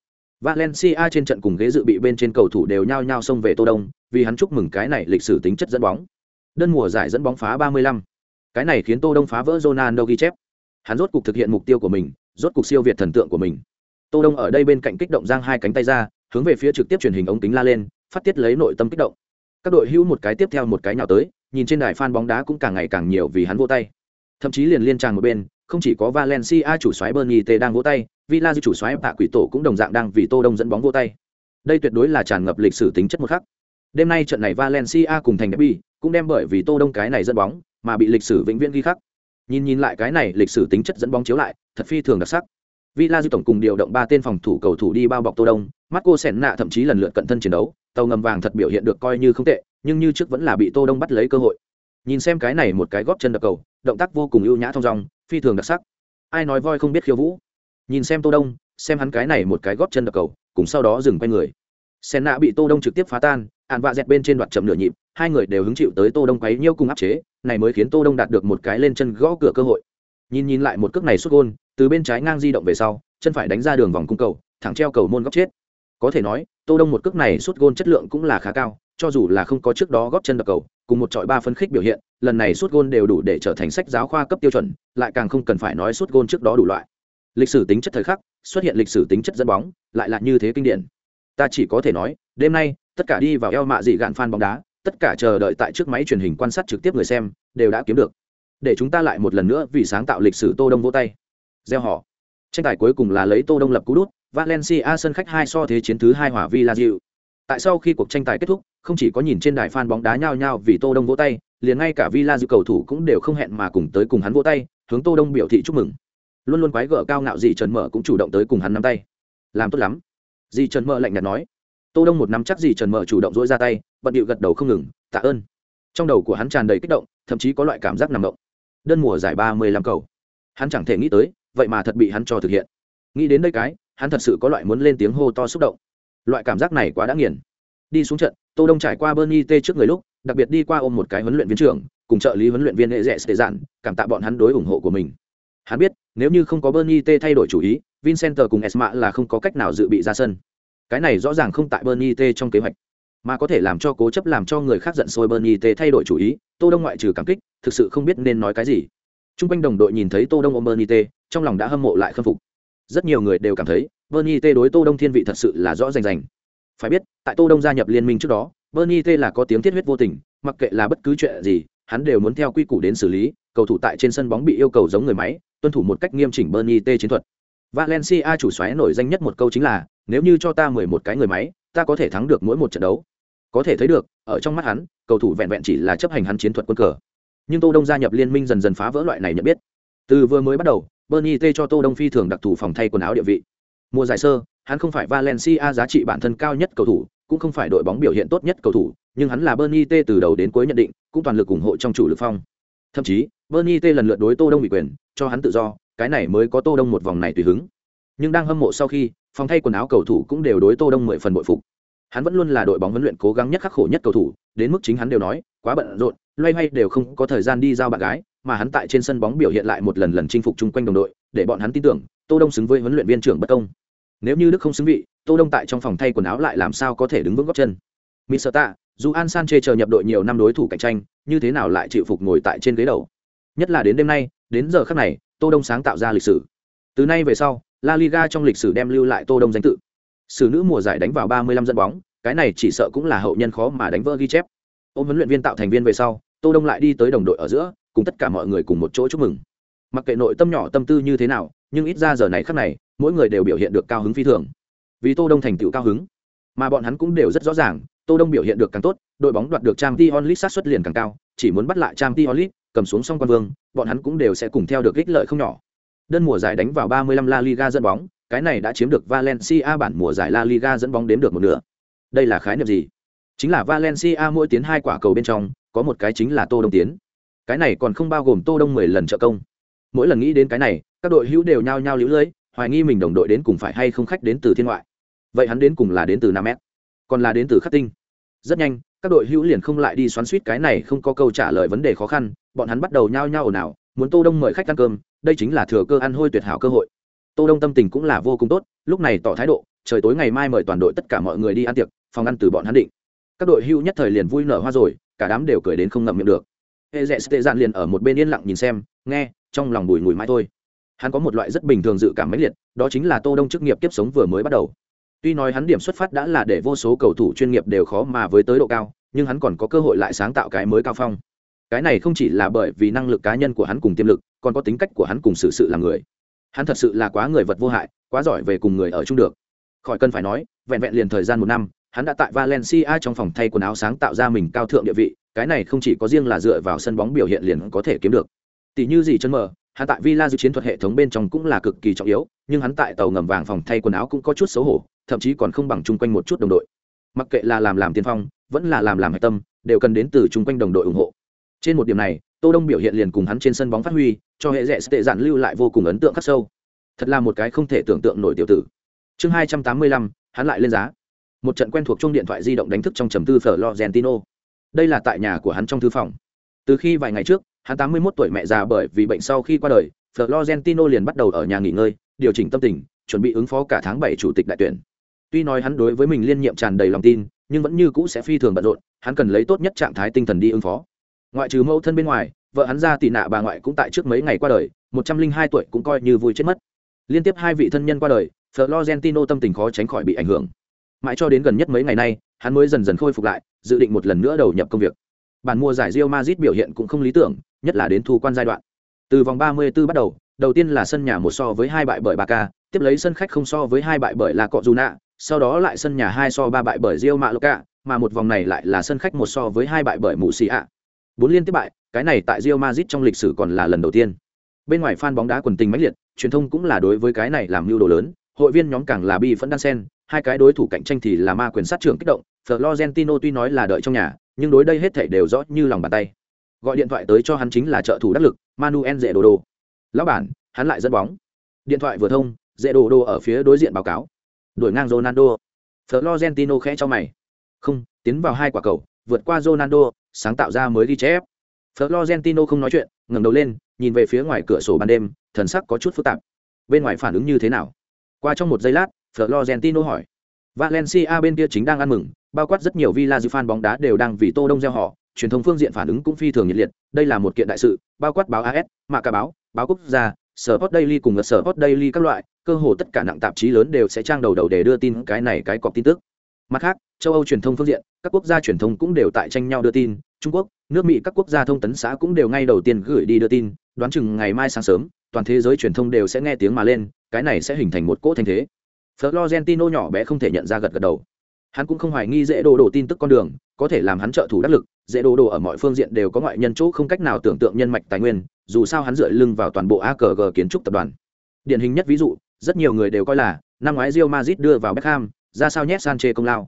Valencia trên trận cùng ghế dự bị bên trên cầu thủ đều nhao nhao xông về Tô Đông, vì hắn chúc mừng cái này lịch sử tính chất dẫn bóng. Đơn mùa giải dẫn bóng phá 35. Cái này khiến Tô Đông phá vỡ Ronaldo ghi chép. Hắn rốt cục thực hiện mục tiêu của mình, rốt cục siêu việt thần tượng của mình. Tô Đông ở đây bên cạnh kích động giang hai cánh tay ra, hướng về phía trực tiếp truyền hình ống kính la lên, phát tiết lấy nội tâm kích động các đội hữu một cái tiếp theo một cái nhào tới nhìn trên đài fan bóng đá cũng càng ngày càng nhiều vì hắn vỗ tay thậm chí liền liên tràng một bên không chỉ có valencia chủ soái bernie t đang vỗ tay villa chủ soái tạ quỷ tổ cũng đồng dạng đang vì tô đông dẫn bóng vỗ tay. Đây tuyệt đối là tràn ngập lịch sử tính chất một khắc. Đêm nay trận này valencia cùng thành derby cũng đem bởi vì tô đông cái này dẫn bóng mà bị lịch sử vĩnh viễn ghi khắc. Nhìn nhìn lại cái này lịch sử tính chất dẫn bóng chiếu lại thật phi thường đặc sắc. Villa Dư tổng cùng điều động ba tên phòng thủ cầu thủ đi bao bọc Tô Đông, Marco Senna thậm chí lần lượt cận thân chiến đấu, tàu ngầm vàng thật biểu hiện được coi như không tệ, nhưng như trước vẫn là bị Tô Đông bắt lấy cơ hội. Nhìn xem cái này một cái góp chân đập cầu, động tác vô cùng ưu nhã thông dong, phi thường đặc sắc. Ai nói voi không biết khiêu vũ? Nhìn xem Tô Đông, xem hắn cái này một cái góp chân đập cầu, cùng sau đó dừng quay người. Senna bị Tô Đông trực tiếp phá tan, ạn vạ dẹt bên trên đoạt chậm nửa nhịp, hai người đều hứng chịu tới Tô Đông quấy nhiêu cùng áp chế, này mới khiến Tô Đông đạt được một cái lên chân gõ cửa cơ hội. Nhìn nhìn lại một cước này sút gôn, từ bên trái ngang di động về sau, chân phải đánh ra đường vòng cung cầu, thẳng treo cầu môn góc chết. Có thể nói, Tô Đông một cước này sút gôn chất lượng cũng là khá cao, cho dù là không có trước đó góp chân đập cầu, cùng một trọi ba phân khích biểu hiện, lần này suốt gôn đều đủ để trở thành sách giáo khoa cấp tiêu chuẩn, lại càng không cần phải nói suốt gôn trước đó đủ loại. Lịch sử tính chất thời khắc, xuất hiện lịch sử tính chất dẫn bóng, lại là như thế kinh điển. Ta chỉ có thể nói, đêm nay, tất cả đi vào eo mạ dị gạn phan bóng đá, tất cả chờ đợi tại trước máy truyền hình quan sát trực tiếp người xem đều đã kiếm được để chúng ta lại một lần nữa vì sáng tạo lịch sử tô đông vỗ tay gieo họ tranh tài cuối cùng là lấy tô đông lập cú đút valencia sân khách hai so thế chiến thứ hai hỏa villa diệu tại sau khi cuộc tranh tài kết thúc, không chỉ có nhìn trên đài fan bóng đá nhao nhao vì tô đông vỗ tay, liền ngay cả villa dự cầu thủ cũng đều không hẹn mà cùng tới cùng hắn vỗ tay, hướng tô đông biểu thị chúc mừng. Luôn luôn quái gở cao ngạo gì trần mở cũng chủ động tới cùng hắn nắm tay. Làm tốt lắm. Dị trần mở lạnh nhạt nói. Tô đông một nắm chắc gì trần mở chủ động rũa ra tay, bận điệu gật đầu không ngừng, tạ ơn. Trong đầu của hắn tràn đầy kích động, thậm chí có loại cảm giác nằm động. Đơn mùa giải ba mươi lăm cầu. Hắn chẳng thể nghĩ tới, vậy mà thật bị hắn cho thực hiện. Nghĩ đến đây cái, hắn thật sự có loại muốn lên tiếng hô to xúc động loại cảm giác này quá đã nghiền. Đi xuống trận tô đông trải qua bernie t trước người lúc đặc biệt đi qua ôm một cái huấn luyện viên trưởng cùng trợ lý huấn luyện viên hệ rẽ sệ dạn cảm tạ bọn hắn đối ủng hộ của mình. Hắn biết nếu như không có bernie t thay đổi chủ ý vincent cùng esma là không có cách nào dự bị ra sân. Cái này rõ ràng không tại bernie t trong kế hoạch mà có thể làm cho cố chấp làm cho người khác giận sôi bernie t thay đổi chủ ý tô đông ngoại trừ cảm kích thực sự không biết nên nói cái gì. Trung quanh đồng đội nhìn thấy Tô Đông ôm Bernie T, trong lòng đã hâm mộ lại khâm phục. Rất nhiều người đều cảm thấy, Bernie T đối Tô Đông thiên vị thật sự là rõ rành rành. Phải biết, tại Tô Đông gia nhập liên minh trước đó, Bernie T là có tiếng thiết huyết vô tình, mặc kệ là bất cứ chuyện gì, hắn đều muốn theo quy củ đến xử lý, cầu thủ tại trên sân bóng bị yêu cầu giống người máy, tuân thủ một cách nghiêm chỉnh Bernie T chiến thuật. Valencia chủ xoáy nổi danh nhất một câu chính là, nếu như cho ta 11 cái người máy, ta có thể thắng được mỗi một trận đấu. Có thể thấy được, ở trong mắt hắn, cầu thủ vẹn vẹn chỉ là chấp hành hắn chiến thuật quân cờ nhưng tô đông gia nhập liên minh dần dần phá vỡ loại này nhận biết từ vừa mới bắt đầu bernie t cho tô đông phi thường đặc thù phòng thay quần áo địa vị mùa giải sơ, hắn không phải valencia giá trị bản thân cao nhất cầu thủ, cũng không phải đội bóng biểu hiện tốt nhất cầu thủ, nhưng hắn là bernie t từ đầu đến cuối nhận định, cũng toàn lực ủng hộ trong chủ lực phong. Thậm chí bernie t lần lượt đối tô đông bị quyền, cho hắn tự do, cái này mới có tô đông một vòng này tùy hứng. Nhưng đang hâm mộ sau khi, phòng thay quần áo cầu thủ cũng đều đối tô đông mười phần bội phục. Hắn vẫn luôn là đội bóng huấn luyện cố gắng nhất khắc khổ nhất cầu thủ, đến mức chính hắn đều nói, quá bận rộn, loay hoay đều không có thời gian đi giao bạn gái, mà hắn tại trên sân bóng biểu hiện lại một lần lần chinh phục chung quanh đồng đội, để bọn hắn tin tưởng, tô đông xứng với huấn luyện viên trưởng bất công nếu như đức không xứng vị, tô đông tại trong phòng thay quần áo lại làm sao có thể đứng vững góc chân? Misata dù an sanche chờ nhập đội nhiều năm đối thủ cạnh tranh, như thế nào lại chịu phục ngồi tại trên ghế đầu? Nhất là đến đêm nay, đến giờ khắc này, tô đông sáng tạo ra lịch sử. Từ nay về sau, la liga trong lịch sử đem lưu lại tô đông danh tự. Sử nữ mùa giải đánh vào 35 dẫn bóng, cái này chỉ sợ cũng là hậu nhân khó mà đánh vỡ ghi chép. Ôm huấn luyện viên tạo thành viên về sau, tô đông lại đi tới đồng đội ở giữa, cùng tất cả mọi người cùng một chỗ chúc mừng mặc kệ nội tâm nhỏ tâm tư như thế nào, nhưng ít ra giờ này khắc này, mỗi người đều biểu hiện được cao hứng phi thường. Vì tô đông thành tựu cao hứng, mà bọn hắn cũng đều rất rõ ràng, tô đông biểu hiện được càng tốt, đội bóng đoạt được trang t onlit sát xuất liền càng cao, chỉ muốn bắt lại trang t onlit cầm xuống song quan vương, bọn hắn cũng đều sẽ cùng theo được ích lợi không nhỏ. Đơn mùa giải đánh vào 35 La Liga dẫn bóng, cái này đã chiếm được Valencia bản mùa giải La Liga dẫn bóng đếm được một nửa. Đây là khái niệm gì? Chính là valencia mỗi tiến hai quả cầu bên trong, có một cái chính là tô đông tiến. Cái này còn không bao gồm tô đông mười lần trợ công mỗi lần nghĩ đến cái này, các đội hữu đều nhao nhao lũ lưỡi hoài nghi mình đồng đội đến cùng phải hay không khách đến từ thiên ngoại. Vậy hắn đến cùng là đến từ nam mét, còn là đến từ khắc tinh. Rất nhanh, các đội hữu liền không lại đi xoắn suýt cái này không có câu trả lời vấn đề khó khăn, bọn hắn bắt đầu nhao nhao ồn ào, muốn tô đông mời khách ăn cơm, đây chính là thừa cơ ăn hôi tuyệt hảo cơ hội. Tô đông tâm tình cũng là vô cùng tốt, lúc này tỏ thái độ, trời tối ngày mai mời toàn đội tất cả mọi người đi ăn tiệc, phòng ăn từ bọn hắn định. Các đội hưu nhất thời liền vui nở hoa rồi, cả đám đều cười đến không ngậm miệng được. Hệ rẽ tệ dạn liền ở một bên yên lặng nhìn xem, nghe trong lòng bùi ngùi mãi thôi. Hắn có một loại rất bình thường dự cảm mãnh liệt đó chính là tô đông chức nghiệp kiếp sống vừa mới bắt đầu. Tuy nói hắn điểm xuất phát đã là để vô số cầu thủ chuyên nghiệp đều khó mà với tới độ cao nhưng hắn còn có cơ hội lại sáng tạo cái mới cao phong. Cái này không chỉ là bởi vì năng lực cá nhân của hắn cùng tiềm lực còn có tính cách của hắn cùng sự sự là người. Hắn thật sự là quá người vật vô hại quá giỏi về cùng người ở chung được. Khỏi cần phải nói vẹn vẹn liền thời gian một năm hắn đã tại Valencia trong phòng thay quần áo sáng tạo ra mình cao thượng địa vị, cái này không chỉ có riêng là dựa vào sân bóng biểu hiện liền có thể kiếm được. Tỷ như gì chân mở, hắn tại Villa dự chiến thuật hệ thống bên trong cũng là cực kỳ trọng yếu, nhưng hắn tại tàu ngầm vàng phòng thay quần áo cũng có chút xấu hổ, thậm chí còn không bằng chung quanh một chút đồng đội. Mặc kệ là làm làm tiên phong, vẫn là làm làm hệ tâm, đều cần đến từ chung quanh đồng đội ủng hộ. Trên một điểm này, Tô Đông biểu hiện liền cùng hắn trên sân bóng phát huy, cho hệ rẻ tệ giản lưu lại vô cùng ấn tượng khắc sâu. Thật là một cái không thể tưởng tượng nổi tiểu tử. Chương 285, hắn lại lên giá một trận quen thuộc chung điện thoại di động đánh thức trong trầm tư florentino đây là tại nhà của hắn trong thư phòng từ khi vài ngày trước hắn 81 tuổi mẹ già bởi vì bệnh sau khi qua đời, florentino liền bắt đầu ở nhà nghỉ ngơi, điều chỉnh tâm tình, chuẩn bị ứng phó cả tháng 7 chủ tịch đại tuyển. Tuy nói hắn đối với mình liên nhiệm tràn đầy lòng tin, nhưng vẫn như cũ sẽ phi thường bận rộn, hắn cần lấy tốt nhất trạng thái tinh thần đi ứng phó. Ngoại trừ mẫu thân bên ngoài, vợ hắn ra tỷ nạ bà ngoại cũng tại trước mấy ngày qua đời 102 tuổi cũng coi như vui chết mất. Liên tiếp hai vị thân nhân qua đời, florentino tâm tình khó tránh khỏi bị ảnh hưởng. Mãi cho đến gần nhất mấy ngày nay, hắn mới dần dần khôi phục lại, dự định một lần nữa đầu nhập công việc bản mua giải Real Madrid biểu hiện cũng không lý tưởng nhất là đến thu quan giai đoạn. Từ vòng 34 bắt đầu đầu tiên là sân nhà một so với hai bại bởi Barca tiếp lấy sân khách không so với hai bại bởi La Cọjuna, sau đó lại sân nhà hai so ba bại bởi Real Mallorca mà một vòng này lại là sân khách một so với hai bại bởi Murcia bốn liên tiếp bại cái này tại Real Madrid trong lịch sử còn là lần đầu tiên. Bên ngoài fan bóng đá quần tình mãnh liệt truyền thông cũng là đối với cái này làm mưu đồ lớn hội viên nhóm càng là bi phẫn đan sen hai cái đối thủ cạnh tranh thì là ma quyền sát trưởng kích động florentino tuy nói là đợi trong nhà nhưng đối đây hết thảy đều rõ như lòng bàn tay. Gọi điện thoại tới cho hắn chính là trợ thủ đắc lực, manuel dễ đồ đồ. Lão bản, hắn lại dẫn bóng. Điện thoại vừa thông dễ đồ đồ ở phía đối diện báo cáo. Đuổi ngang ronaldo. Florentino khẽ cho mày. Không, tiến vào hai quả cầu, vượt qua ronaldo, sáng tạo ra mới ghi chép. Florentino không nói chuyện, ngẩng đầu lên, nhìn về phía ngoài cửa sổ ban đêm, thần sắc có chút phức tạp. Bên ngoài phản ứng như thế nào? Qua trong một giây lát, florentino hỏi. Valencia bên kia chính đang ăn mừng bao quát rất nhiều villa fan bóng đá đều đang vì tô đông gieo họ truyền thông phương diện phản ứng cũng phi thường nhiệt liệt đây là một kiện đại sự bao quát báo as mạ cả báo báo quốc gia Sport Daily cùng ngật Sport Daily các loại, cơ hồ tất cả nặng tạp chí lớn đều sẽ trang đầu đầu để đưa tin cái này cái cọc tin tức. Mặt khác, châu Âu truyền thông phương diện, các quốc gia truyền thông cũng đều tại tranh nhau đưa tin, Trung Quốc, nước Mỹ các quốc gia thông tấn xã cũng đều ngay đầu tiên gửi đi đưa tin, đoán chừng ngày mai sáng sớm, toàn thế giới truyền thông đều sẽ nghe tiếng mà lên, cái này sẽ hình thành một cỗ thành thế. Florentino nhỏ bé không thể nhận ra gật gật đầu. Hắn cũng không hoài nghi dễ đồ đồ tin tức con đường, có thể làm hắn trợ thủ đắc lực, dễ đồ đồ ở mọi phương diện đều có ngoại nhân chỗ không cách nào tưởng tượng nhân mạch tài nguyên, dù sao hắn dựa lưng vào toàn bộ AKG kiến trúc tập đoàn. Điển hình nhất ví dụ, rất nhiều người đều coi là năm ngoái Real Madrid đưa vào Beckham, ra sao nhét sanche công lao.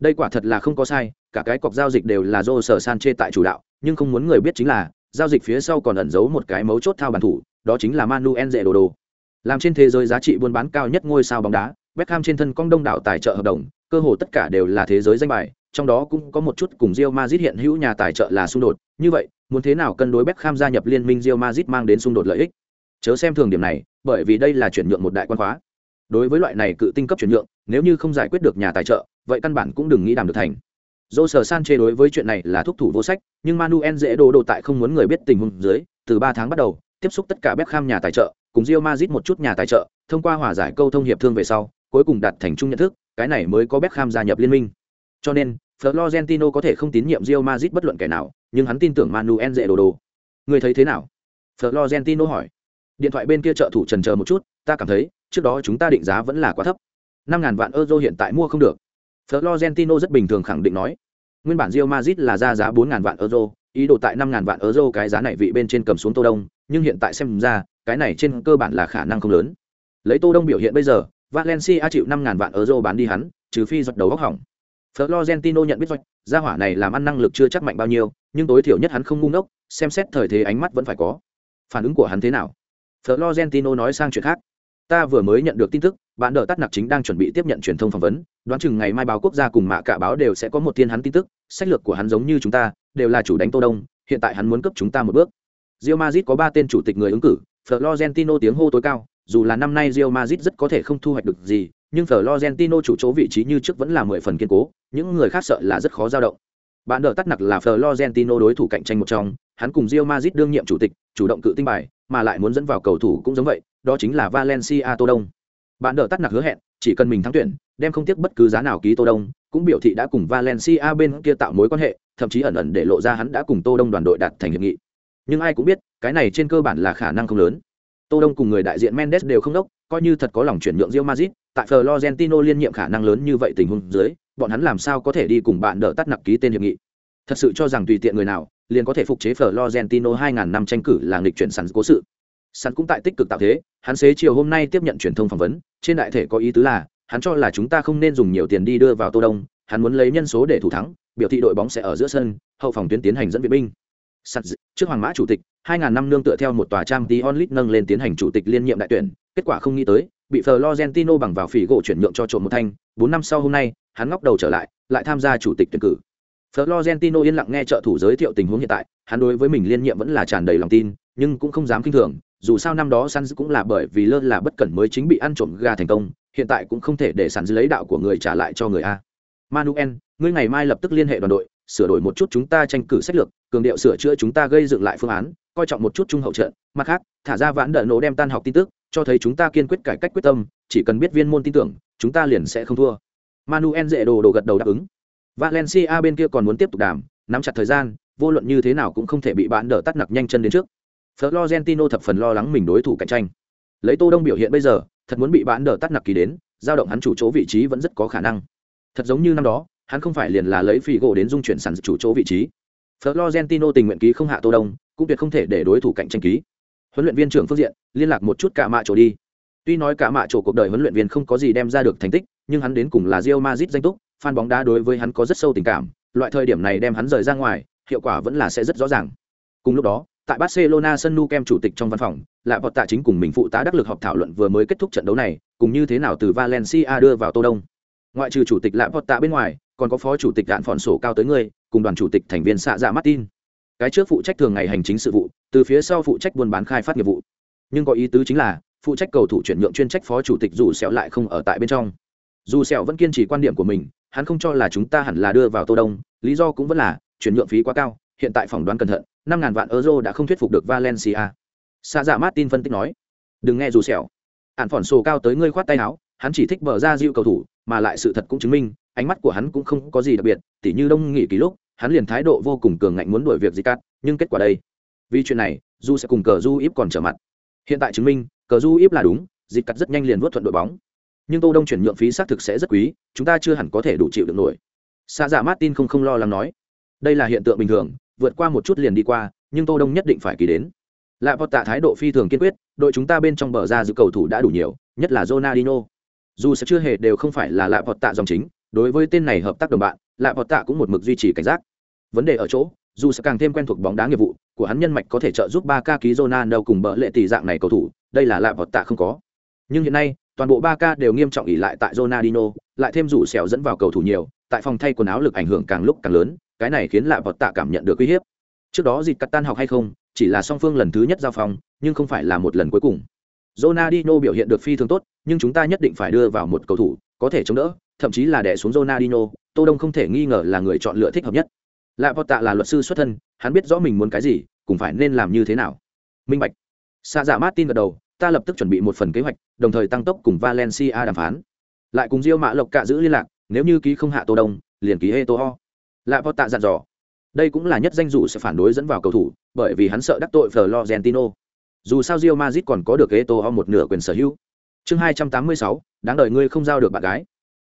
Đây quả thật là không có sai, cả cái cọc giao dịch đều là do sở sanche tại chủ đạo, nhưng không muốn người biết chính là, giao dịch phía sau còn ẩn giấu một cái mấu chốt thao bản thủ, đó chính là Manuel Dễ Đồ Đồ. Làm trên thế giới giá trị buôn bán cao nhất ngôi sao bóng đá, Beckham trên thân cong đông đảo tài trợ hợp đồng, cơ hồ tất cả đều là thế giới danh bài, trong đó cũng có một chút cùng Real Madrid hiện hữu nhà tài trợ là xung đột, như vậy, muốn thế nào cân đối Beckham gia nhập liên minh Real Madrid mang đến xung đột lợi ích. Chớ xem thường điểm này, bởi vì đây là chuyển nhượng một đại quan khóa. Đối với loại này cự tinh cấp chuyển nhượng, nếu như không giải quyết được nhà tài trợ, vậy căn bản cũng đừng nghĩ làm được thành. Jose Sanchez đối với chuyện này là thúc thủ vô sách, nhưng Manuel dễ đồ đồ tại không muốn người biết tình huống dưới, từ 3 tháng bắt đầu, tiếp xúc tất cả Beckham nhà tài trợ, cùng Real Madrid một chút nhà tài trợ, thông qua hòa giải câu thông hiệp thương về sau, cuối cùng đạt thành chung nhận thức, cái này mới có Beckham gia nhập liên minh. Cho nên, Florentino có thể không tín nhiệm Real Madrid bất luận kẻ nào, nhưng hắn tin tưởng Manuel dễ đồ đồ. Người thấy thế nào? Florentino hỏi. Điện thoại bên kia trợ thủ trần chờ một chút, ta cảm thấy, trước đó chúng ta định giá vẫn là quá thấp. 5000 vạn euro hiện tại mua không được. Florentino rất bình thường khẳng định nói. Nguyên bản Real Madrid là ra giá 4000 vạn euro, ý đồ tại 5000 vạn euro cái giá này vị bên trên cầm xuống Tô Đông, nhưng hiện tại xem ra, cái này trên cơ bản là khả năng không lớn. Lấy Tô Đông biểu hiện bây giờ, Valencia chịu 5000 vạn euro bán đi hắn, trừ phi giật đầu góc hỏng. Florentino nhận biết doanh, gia hỏa này làm ăn năng lực chưa chắc mạnh bao nhiêu, nhưng tối thiểu nhất hắn không ngu ngốc, xem xét thời thế ánh mắt vẫn phải có. Phản ứng của hắn thế nào? Florentino nói sang chuyện khác. Ta vừa mới nhận được tin tức, bạn đỡ tắt nặc chính đang chuẩn bị tiếp nhận truyền thông phỏng vấn, đoán chừng ngày mai báo quốc gia cùng mạ cả báo đều sẽ có một thiên hắn tin tức, sách lược của hắn giống như chúng ta, đều là chủ đánh Tô Đông, hiện tại hắn muốn cấp chúng ta một bước. Real Madrid có ba tên chủ tịch người ứng cử, Florentino tiếng hô tối cao, dù là năm nay Real Madrid rất có thể không thu hoạch được gì, nhưng Florentino chủ chỗ vị trí như trước vẫn là mười phần kiên cố, những người khác sợ là rất khó dao động. Bạn đỡ tắt nặc là Florentino đối thủ cạnh tranh một trong, hắn cùng Real Madrid đương nhiệm chủ tịch, chủ động cự tinh bài, mà lại muốn dẫn vào cầu thủ cũng giống vậy, đó chính là Valencia Tô Đông. Bạn đỡ tắt nặc hứa hẹn, chỉ cần mình thắng tuyển, đem không tiếc bất cứ giá nào ký Tô Đông, cũng biểu thị đã cùng Valencia bên kia tạo mối quan hệ, thậm chí ẩn ẩn để lộ ra hắn đã cùng Tô Đông đoàn đội đạt thành hiệp nghị. Nhưng ai cũng biết, cái này trên cơ bản là khả năng không lớn. Tô Đông cùng người đại diện Mendes đều không đốc, coi như thật có lòng chuyển nhượng Real Madrid, tại Florentino liên nhiệm khả năng lớn như vậy tình huống dưới, bọn hắn làm sao có thể đi cùng bạn đỡ tắt nặc ký tên hiệp nghị. Thật sự cho rằng tùy tiện người nào, liền có thể phục chế Florentino 2000 năm tranh cử là nghịch chuyển sẵn cố sự. Sẵn cũng tại tích cực tạo thế, hắn xế chiều hôm nay tiếp nhận truyền thông phỏng vấn, trên đại thể có ý tứ là, hắn cho là chúng ta không nên dùng nhiều tiền đi đưa vào Tô Đông, hắn muốn lấy nhân số để thủ thắng, biểu thị đội bóng sẽ ở giữa sân, hậu phòng tuyến tiến hành dẫn viện binh. Sẵn trước Hoàng Mã chủ tịch, 2000 năm nương tựa theo một tòa trang tí onlit nâng lên tiến hành chủ tịch liên nhiệm đại tuyển, kết quả không nghĩ tới, bị Florentino bằng vào phỉ gỗ chuyển nhượng cho trộm một thanh, 4 năm sau hôm nay, hắn ngóc đầu trở lại, lại tham gia chủ tịch tuyển cử. Florentino yên lặng nghe trợ thủ giới thiệu tình huống hiện tại, hắn đối với mình liên nhiệm vẫn là tràn đầy lòng tin, nhưng cũng không dám kinh thường, dù sao năm đó Suns cũng là bởi vì lơ là bất cẩn mới chính bị ăn trộm gà thành công, hiện tại cũng không thể để Suns lấy đạo của người trả lại cho người a. Manuel, ngươi ngày mai lập tức liên hệ đoàn đội, sửa đổi một chút chúng ta tranh cử sách lược, cường điệu sửa chữa chúng ta gây dựng lại phương án, coi trọng một chút trung hậu trận, mặt khác, thả ra vãn đỡ nổ đem tan học tin tức, cho thấy chúng ta kiên quyết cải cách quyết tâm, chỉ cần biết viên môn tin tưởng, chúng ta liền sẽ không thua. Manuel dễ đồ đồ gật đầu đáp ứng. Valencia bên kia còn muốn tiếp tục đàm nắm chặt thời gian vô luận như thế nào cũng không thể bị bạn đỡ tắt nặc nhanh chân đến trước. Florentino thập phần lo lắng mình đối thủ cạnh tranh. Lấy tô đông biểu hiện bây giờ thật muốn bị bạn đỡ tắt nặc kỳ đến giao động hắn chủ chỗ vị trí vẫn rất có khả năng. Thật giống như năm đó hắn không phải liền là lấy phi gỗ đến dung chuyển sẵn chủ chỗ vị trí. Florentino tình nguyện ký không hạ tô đông, cũng tuyệt không thể để đối thủ cạnh tranh ký. Huấn luyện viên trưởng phương diện, liên lạc một chút cả mạ chỗ đi. Tuy nói cả mạ chỗ cuộc đời huấn luyện viên không có gì đem ra được thành tích, nhưng hắn đến cùng là Real Madrid danh túc, fan bóng đá đối với hắn có rất sâu tình cảm, loại thời điểm này đem hắn rời ra ngoài, hiệu quả vẫn là sẽ rất rõ ràng. Cùng lúc đó, tại barcelona sân nu kem chủ tịch trong văn phòng, là vọt tạ chính cùng mình phụ tá đắc lực họp thảo luận vừa mới kết thúc trận đấu này, cùng như thế nào từ valencia đưa vào tô đông. Ngoại trừ chủ tịch Lạ vọt tạ bên ngoài còn có phó chủ tịch đạn phòn sổ cao tới người cùng đoàn chủ tịch thành viên xạ dạ martin. Cái trước phụ trách thường ngày hành chính sự vụ, từ phía sau phụ trách buôn bán khai phát nghiệp vụ. Nhưng có ý tứ chính là, phụ trách cầu thủ chuyển nhượng chuyên trách phó chủ tịch dù sẹo lại không ở tại bên trong. Dù sẹo vẫn kiên trì quan điểm của mình, hắn không cho là chúng ta hẳn là đưa vào tô đông, lý do cũng vẫn là, chuyển nhượng phí quá cao, hiện tại phỏng đoán cẩn thận, năm ngàn vạn euro đã không thuyết phục được valencia. Xa dạ martin phân tích nói, đừng nghe dù sẹo. Ản phỏn sổ cao tới ngươi khoát tay áo, hắn chỉ thích bờ ra dịu cầu thủ, mà lại sự thật cũng chứng minh ánh mắt của hắn cũng không có gì đặc biệt, tỉ như đông nghị ký lúc, hắn liền thái độ vô cùng cường ngạnh muốn đuổi việc gì cắt, nhưng kết quả đây. Vì chuyện này, du sẽ cùng cờ du íp còn trở mặt. Hiện tại chứng minh, cờ du íp là đúng dịp cắt rất nhanh liền vớt thuận đội bóng. Nhưng tô đông chuyển nhượng phí xác thực sẽ rất quý, chúng ta chưa hẳn có thể đủ chịu được nổi. Xa dạ martin không không lo lắng nói. Đây là hiện tượng bình thường, vượt qua một chút liền đi qua, nhưng tô đông nhất định phải kỳ đến. Lạ vọt tạ thái độ phi thường kiên quyết, đội chúng ta bên trong bờ ra giữ cầu thủ đã đủ nhiều, nhất là Ronaldinho. Dù sẽ chưa hề đều không phải là Lạ vọt tạ dòng chính đối với tên này hợp tác đồng bạn lại vọt tạ cũng một mực duy trì cảnh giác. Vấn đề ở chỗ, dù sẽ càng thêm quen thuộc bóng đá nghiệp vụ, của hắn nhân mạch có thể trợ giúp ba ca ký Ronaldo cùng bỡ lệ tỷ dạng này cầu thủ, đây là lại vọt tạ không có. Nhưng hiện nay, toàn bộ ba ca đều nghiêm trọng ỉ lại tại Ronaldinho, lại thêm rủ xẻo dẫn vào cầu thủ nhiều, tại phòng thay quần áo lực ảnh hưởng càng lúc càng lớn, cái này khiến lại vọt tạ cảm nhận được uy hiếp. Trước đó dịp cắt tan học hay không, chỉ là song phương lần thứ nhất giao phòng, nhưng không phải là một lần cuối cùng. Ronaldinho biểu hiện được phi thường tốt, nhưng chúng ta nhất định phải đưa vào một cầu thủ, có thể chống đỡ thậm chí là đè xuống Ronaldinho tô đông không thể nghi ngờ là người chọn lựa thích hợp nhất lại vọt tạ là luật sư xuất thân hắn biết rõ mình muốn cái gì cũng phải nên làm như thế nào minh bạch xa dạ martin gật đầu ta lập tức chuẩn bị một phần kế hoạch đồng thời tăng tốc cùng valencia đàm phán lại cùng diêu mã lộc cạ giữ liên lạc nếu như ký không hạ tô đông liền ký Eto'o. tô lại tạ dặn dò đây cũng là nhất danh dụ sẽ phản đối dẫn vào cầu thủ bởi vì hắn sợ đắc tội florentino dù sao Real Madrid còn có được Eto'o một nửa quyền sở hữu. Chương 286, đáng đợi ngươi không giao được bạn gái.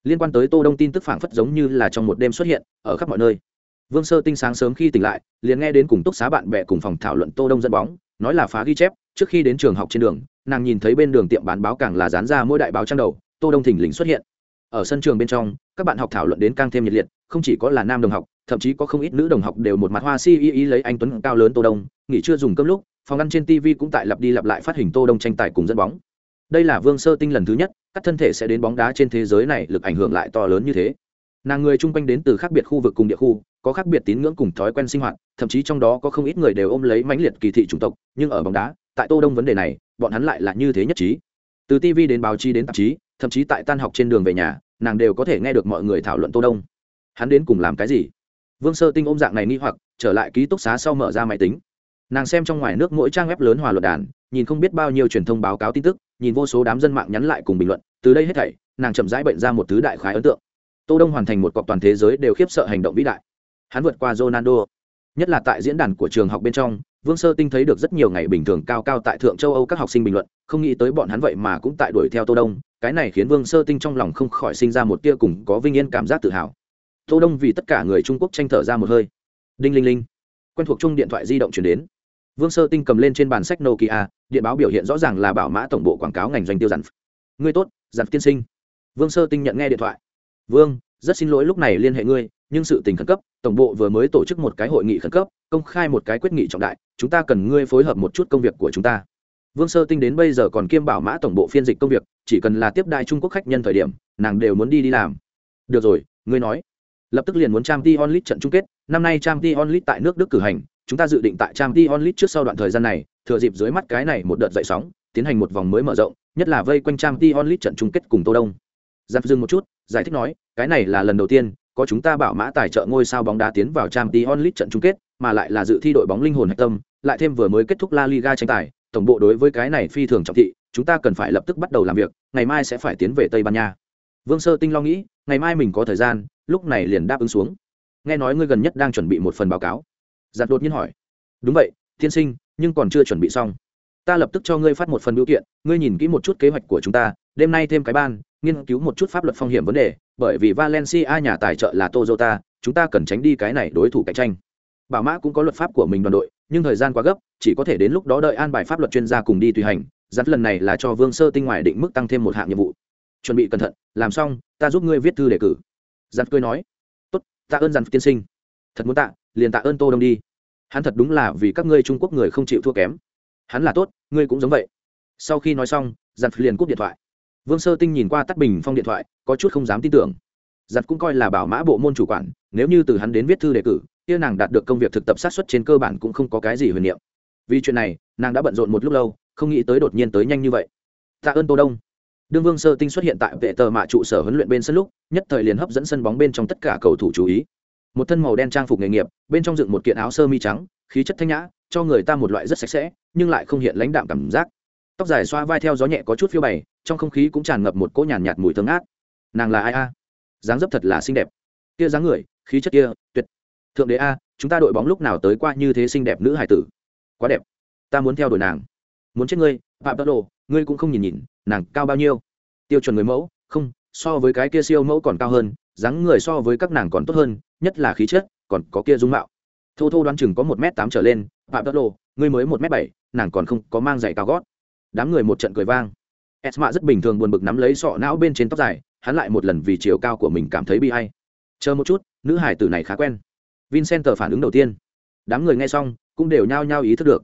Liên quan tới Tô Đông tin tức phảng phất giống như là trong một đêm xuất hiện ở khắp mọi nơi. Vương Sơ Tinh sáng sớm khi tỉnh lại, liền nghe đến cùng túc xá bạn bè cùng phòng thảo luận Tô Đông dẫn bóng, nói là phá ghi chép, trước khi đến trường học trên đường, nàng nhìn thấy bên đường tiệm bán báo càng là dán ra mỗi đại báo trang đầu, Tô Đông thỉnh lình xuất hiện. Ở sân trường bên trong, các bạn học thảo luận đến càng thêm nhiệt liệt, không chỉ có là nam đồng học, thậm chí có không ít nữ đồng học đều một mặt hoa si y y lấy anh tuấn cao lớn Tô Đông, nghỉ trưa dùng cơm lúc, phòng ăn trên tv cũng tại lặp đi lặp lại phát hình tô đông tranh tài cùng dẫn bóng đây là vương sơ tinh lần thứ nhất các thân thể sẽ đến bóng đá trên thế giới này lực ảnh hưởng lại to lớn như thế. Nàng người chung quanh đến từ khác biệt khu vực cùng địa khu, có khác biệt tín ngưỡng cùng thói quen sinh hoạt, thậm chí trong đó có không ít người đều ôm lấy mãnh liệt kỳ thị chủng tộc, nhưng ở bóng đá, tại tô đông vấn đề này, bọn hắn lại là như thế nhất trí. Từ tv đến báo chí đến tạp chí, thậm chí tại tan học trên đường về nhà, nàng đều có thể nghe được mọi người thảo luận tô đông. Hắn đến cùng làm cái gì? Vương sơ tinh ôm dạng này nghi hoặc, trở lại ký túc xá sau mở ra máy tính. Nàng xem trong ngoài nước mỗi trang web lớn hòa luật đàn, nhìn không biết bao nhiêu truyền thông báo cáo tin tức, nhìn vô số đám dân mạng nhắn lại cùng bình luận từ đây hết thảy, nàng chậm rãi bệnh ra một thứ đại khái ấn tượng. Tô đông hoàn thành một cọc toàn thế giới đều khiếp sợ hành động vĩ đại. Hắn vượt qua ronaldo, nhất là tại diễn đàn của trường học bên trong, vương sơ tinh thấy được rất nhiều ngày bình thường cao cao tại thượng châu âu các học sinh bình luận, không nghĩ tới bọn hắn vậy mà cũng tại đuổi theo tô đông, cái này khiến vương sơ tinh trong lòng không khỏi sinh ra một tia cùng có vinh yên cảm giác tự hào. Tô đông vì tất cả người trung quốc tranh thở ra một hơi. Đinh linh linh. Quen thuộc chung điện thoại di động chuyển đến. Vương sơ tinh cầm lên trên bàn sách nokia, điện báo biểu hiện rõ ràng là bảo mã tổng bộ quảng cáo ngành doanh tiêu dặn ngươi tốt Giản tiên sinh. Vương sơ tinh nhận nghe điện thoại. Vương, rất xin lỗi lúc này liên hệ ngươi, nhưng sự tình khẩn cấp, tổng bộ vừa mới tổ chức một cái hội nghị khẩn cấp, công khai một cái quyết nghị trọng đại, chúng ta cần ngươi phối hợp một chút công việc của chúng ta. Vương sơ tinh đến bây giờ còn kiêm bảo mã tổng bộ phiên dịch công việc, chỉ cần là tiếp đại trung quốc khách nhân thời điểm, nàng đều muốn đi đi làm. Được rồi, ngươi nói. Lập tức liền muốn trang t onlit trận chung kết, năm nay trang t onlit tại nước đức cử hành, chúng ta dự định tại trang t onlit trước sau đoạn thời gian này, thừa dịp dưới mắt cái này một đợt dậy sóng, tiến hành một vòng mới mở rộng nhất là vây quanh trang t onlit trận chung kết cùng tô đông. Giáp dừng một chút, giải thích nói, cái này là lần đầu tiên, có chúng ta bảo mã tài trợ ngôi sao bóng đá tiến vào trang t onlit trận chung kết, mà lại là dự thi đội bóng linh hồn hạch tâm, lại thêm vừa mới kết thúc la liga tranh tài, tổng bộ đối với cái này phi thường trọng thị, chúng ta cần phải lập tức bắt đầu làm việc, ngày mai sẽ phải tiến về tây ban nha. Vương sơ tinh lo nghĩ, ngày mai mình có thời gian, lúc này liền đáp ứng xuống. Nghe nói ngươi gần nhất đang chuẩn bị một phần báo cáo. Giặt đột nhiên hỏi. Đúng vậy, tiên sinh, nhưng còn chưa chuẩn bị xong ta lập tức cho ngươi phát một phần biểu kiện, ngươi nhìn kỹ một chút kế hoạch của chúng ta, đêm nay thêm cái ban, nghiên cứu một chút pháp luật phong hiểm vấn đề, bởi vì valencia nhà tài trợ là toyota, chúng ta cần tránh đi cái này đối thủ cạnh tranh. Bảo mã cũng có luật pháp của mình đoàn đội, nhưng thời gian quá gấp, chỉ có thể đến lúc đó đợi an bài pháp luật chuyên gia cùng đi tùy hành dắt lần này là cho vương sơ tinh ngoài định mức tăng thêm một hạng nhiệm vụ. Chuẩn bị cẩn thận, làm xong, ta giúp ngươi viết thư đề cử. Dắt cười nói. Tốt, tạ ơn dặn tiên sinh. Thật muốn tạ, liền tạ ơn tô đông đi. Hắn thật đúng là vì các ngươi trung quốc người không chịu thua kém hắn là tốt, ngươi cũng giống vậy. Sau khi nói xong, giặt liền cúp điện thoại. Vương sơ tinh nhìn qua tắt bình phong điện thoại, có chút không dám tin tưởng. Giặt cũng coi là bảo mã bộ môn chủ quản, nếu như từ hắn đến viết thư đề cử, kia nàng đạt được công việc thực tập sát xuất trên cơ bản cũng không có cái gì huyền niệm. Vì chuyện này, nàng đã bận rộn một lúc lâu, không nghĩ tới đột nhiên tới nhanh như vậy. Tạ ơn tô đông. Đương vương sơ tinh xuất hiện tại vệ tờ mạ trụ sở huấn luyện bên sân lúc, nhất thời liền hấp dẫn sân bóng bên trong tất cả cầu thủ chú ý. Một thân màu đen trang phục nghề nghiệp, bên trong dựng một kiện áo sơ mi trắng, khí chất thanh nhã cho người ta một loại rất sạch sẽ nhưng lại không hiện lãnh đạm cảm giác. Tóc dài xoa vai theo gió nhẹ có chút phiêu bày trong không khí cũng tràn ngập một cỗ nhàn nhạt, nhạt mùi thơm ngát. Nàng là ai a? Dáng dấp thật là xinh đẹp. Kia dáng người khí chất kia tuyệt. Thượng đế a chúng ta đội bóng lúc nào tới qua như thế xinh đẹp nữ hải tử? Quá đẹp. Ta muốn theo đuổi nàng. Muốn chết ngươi phạm tất đồ ngươi cũng không nhìn nhìn nàng cao bao nhiêu? Tiêu chuẩn người mẫu không so với cái kia siêu mẫu còn cao hơn dáng người so với các nàng còn tốt hơn nhất là khí chất còn có kia dung mạo. Thô thô đoán chừng có một m tám trở lên phạm tốc lộ ngươi mới một m bảy, nàng còn không có mang giày cao gót. Đám người một trận cười vang. Esma rất bình thường buồn bực nắm lấy sọ não bên trên tóc dài, hắn lại một lần vì chiều cao của mình cảm thấy bi hay chờ một chút, nữ hải tử này khá quen. Vincent phản ứng đầu tiên. Đám người nghe xong, cũng đều nhao nhao ý thức được.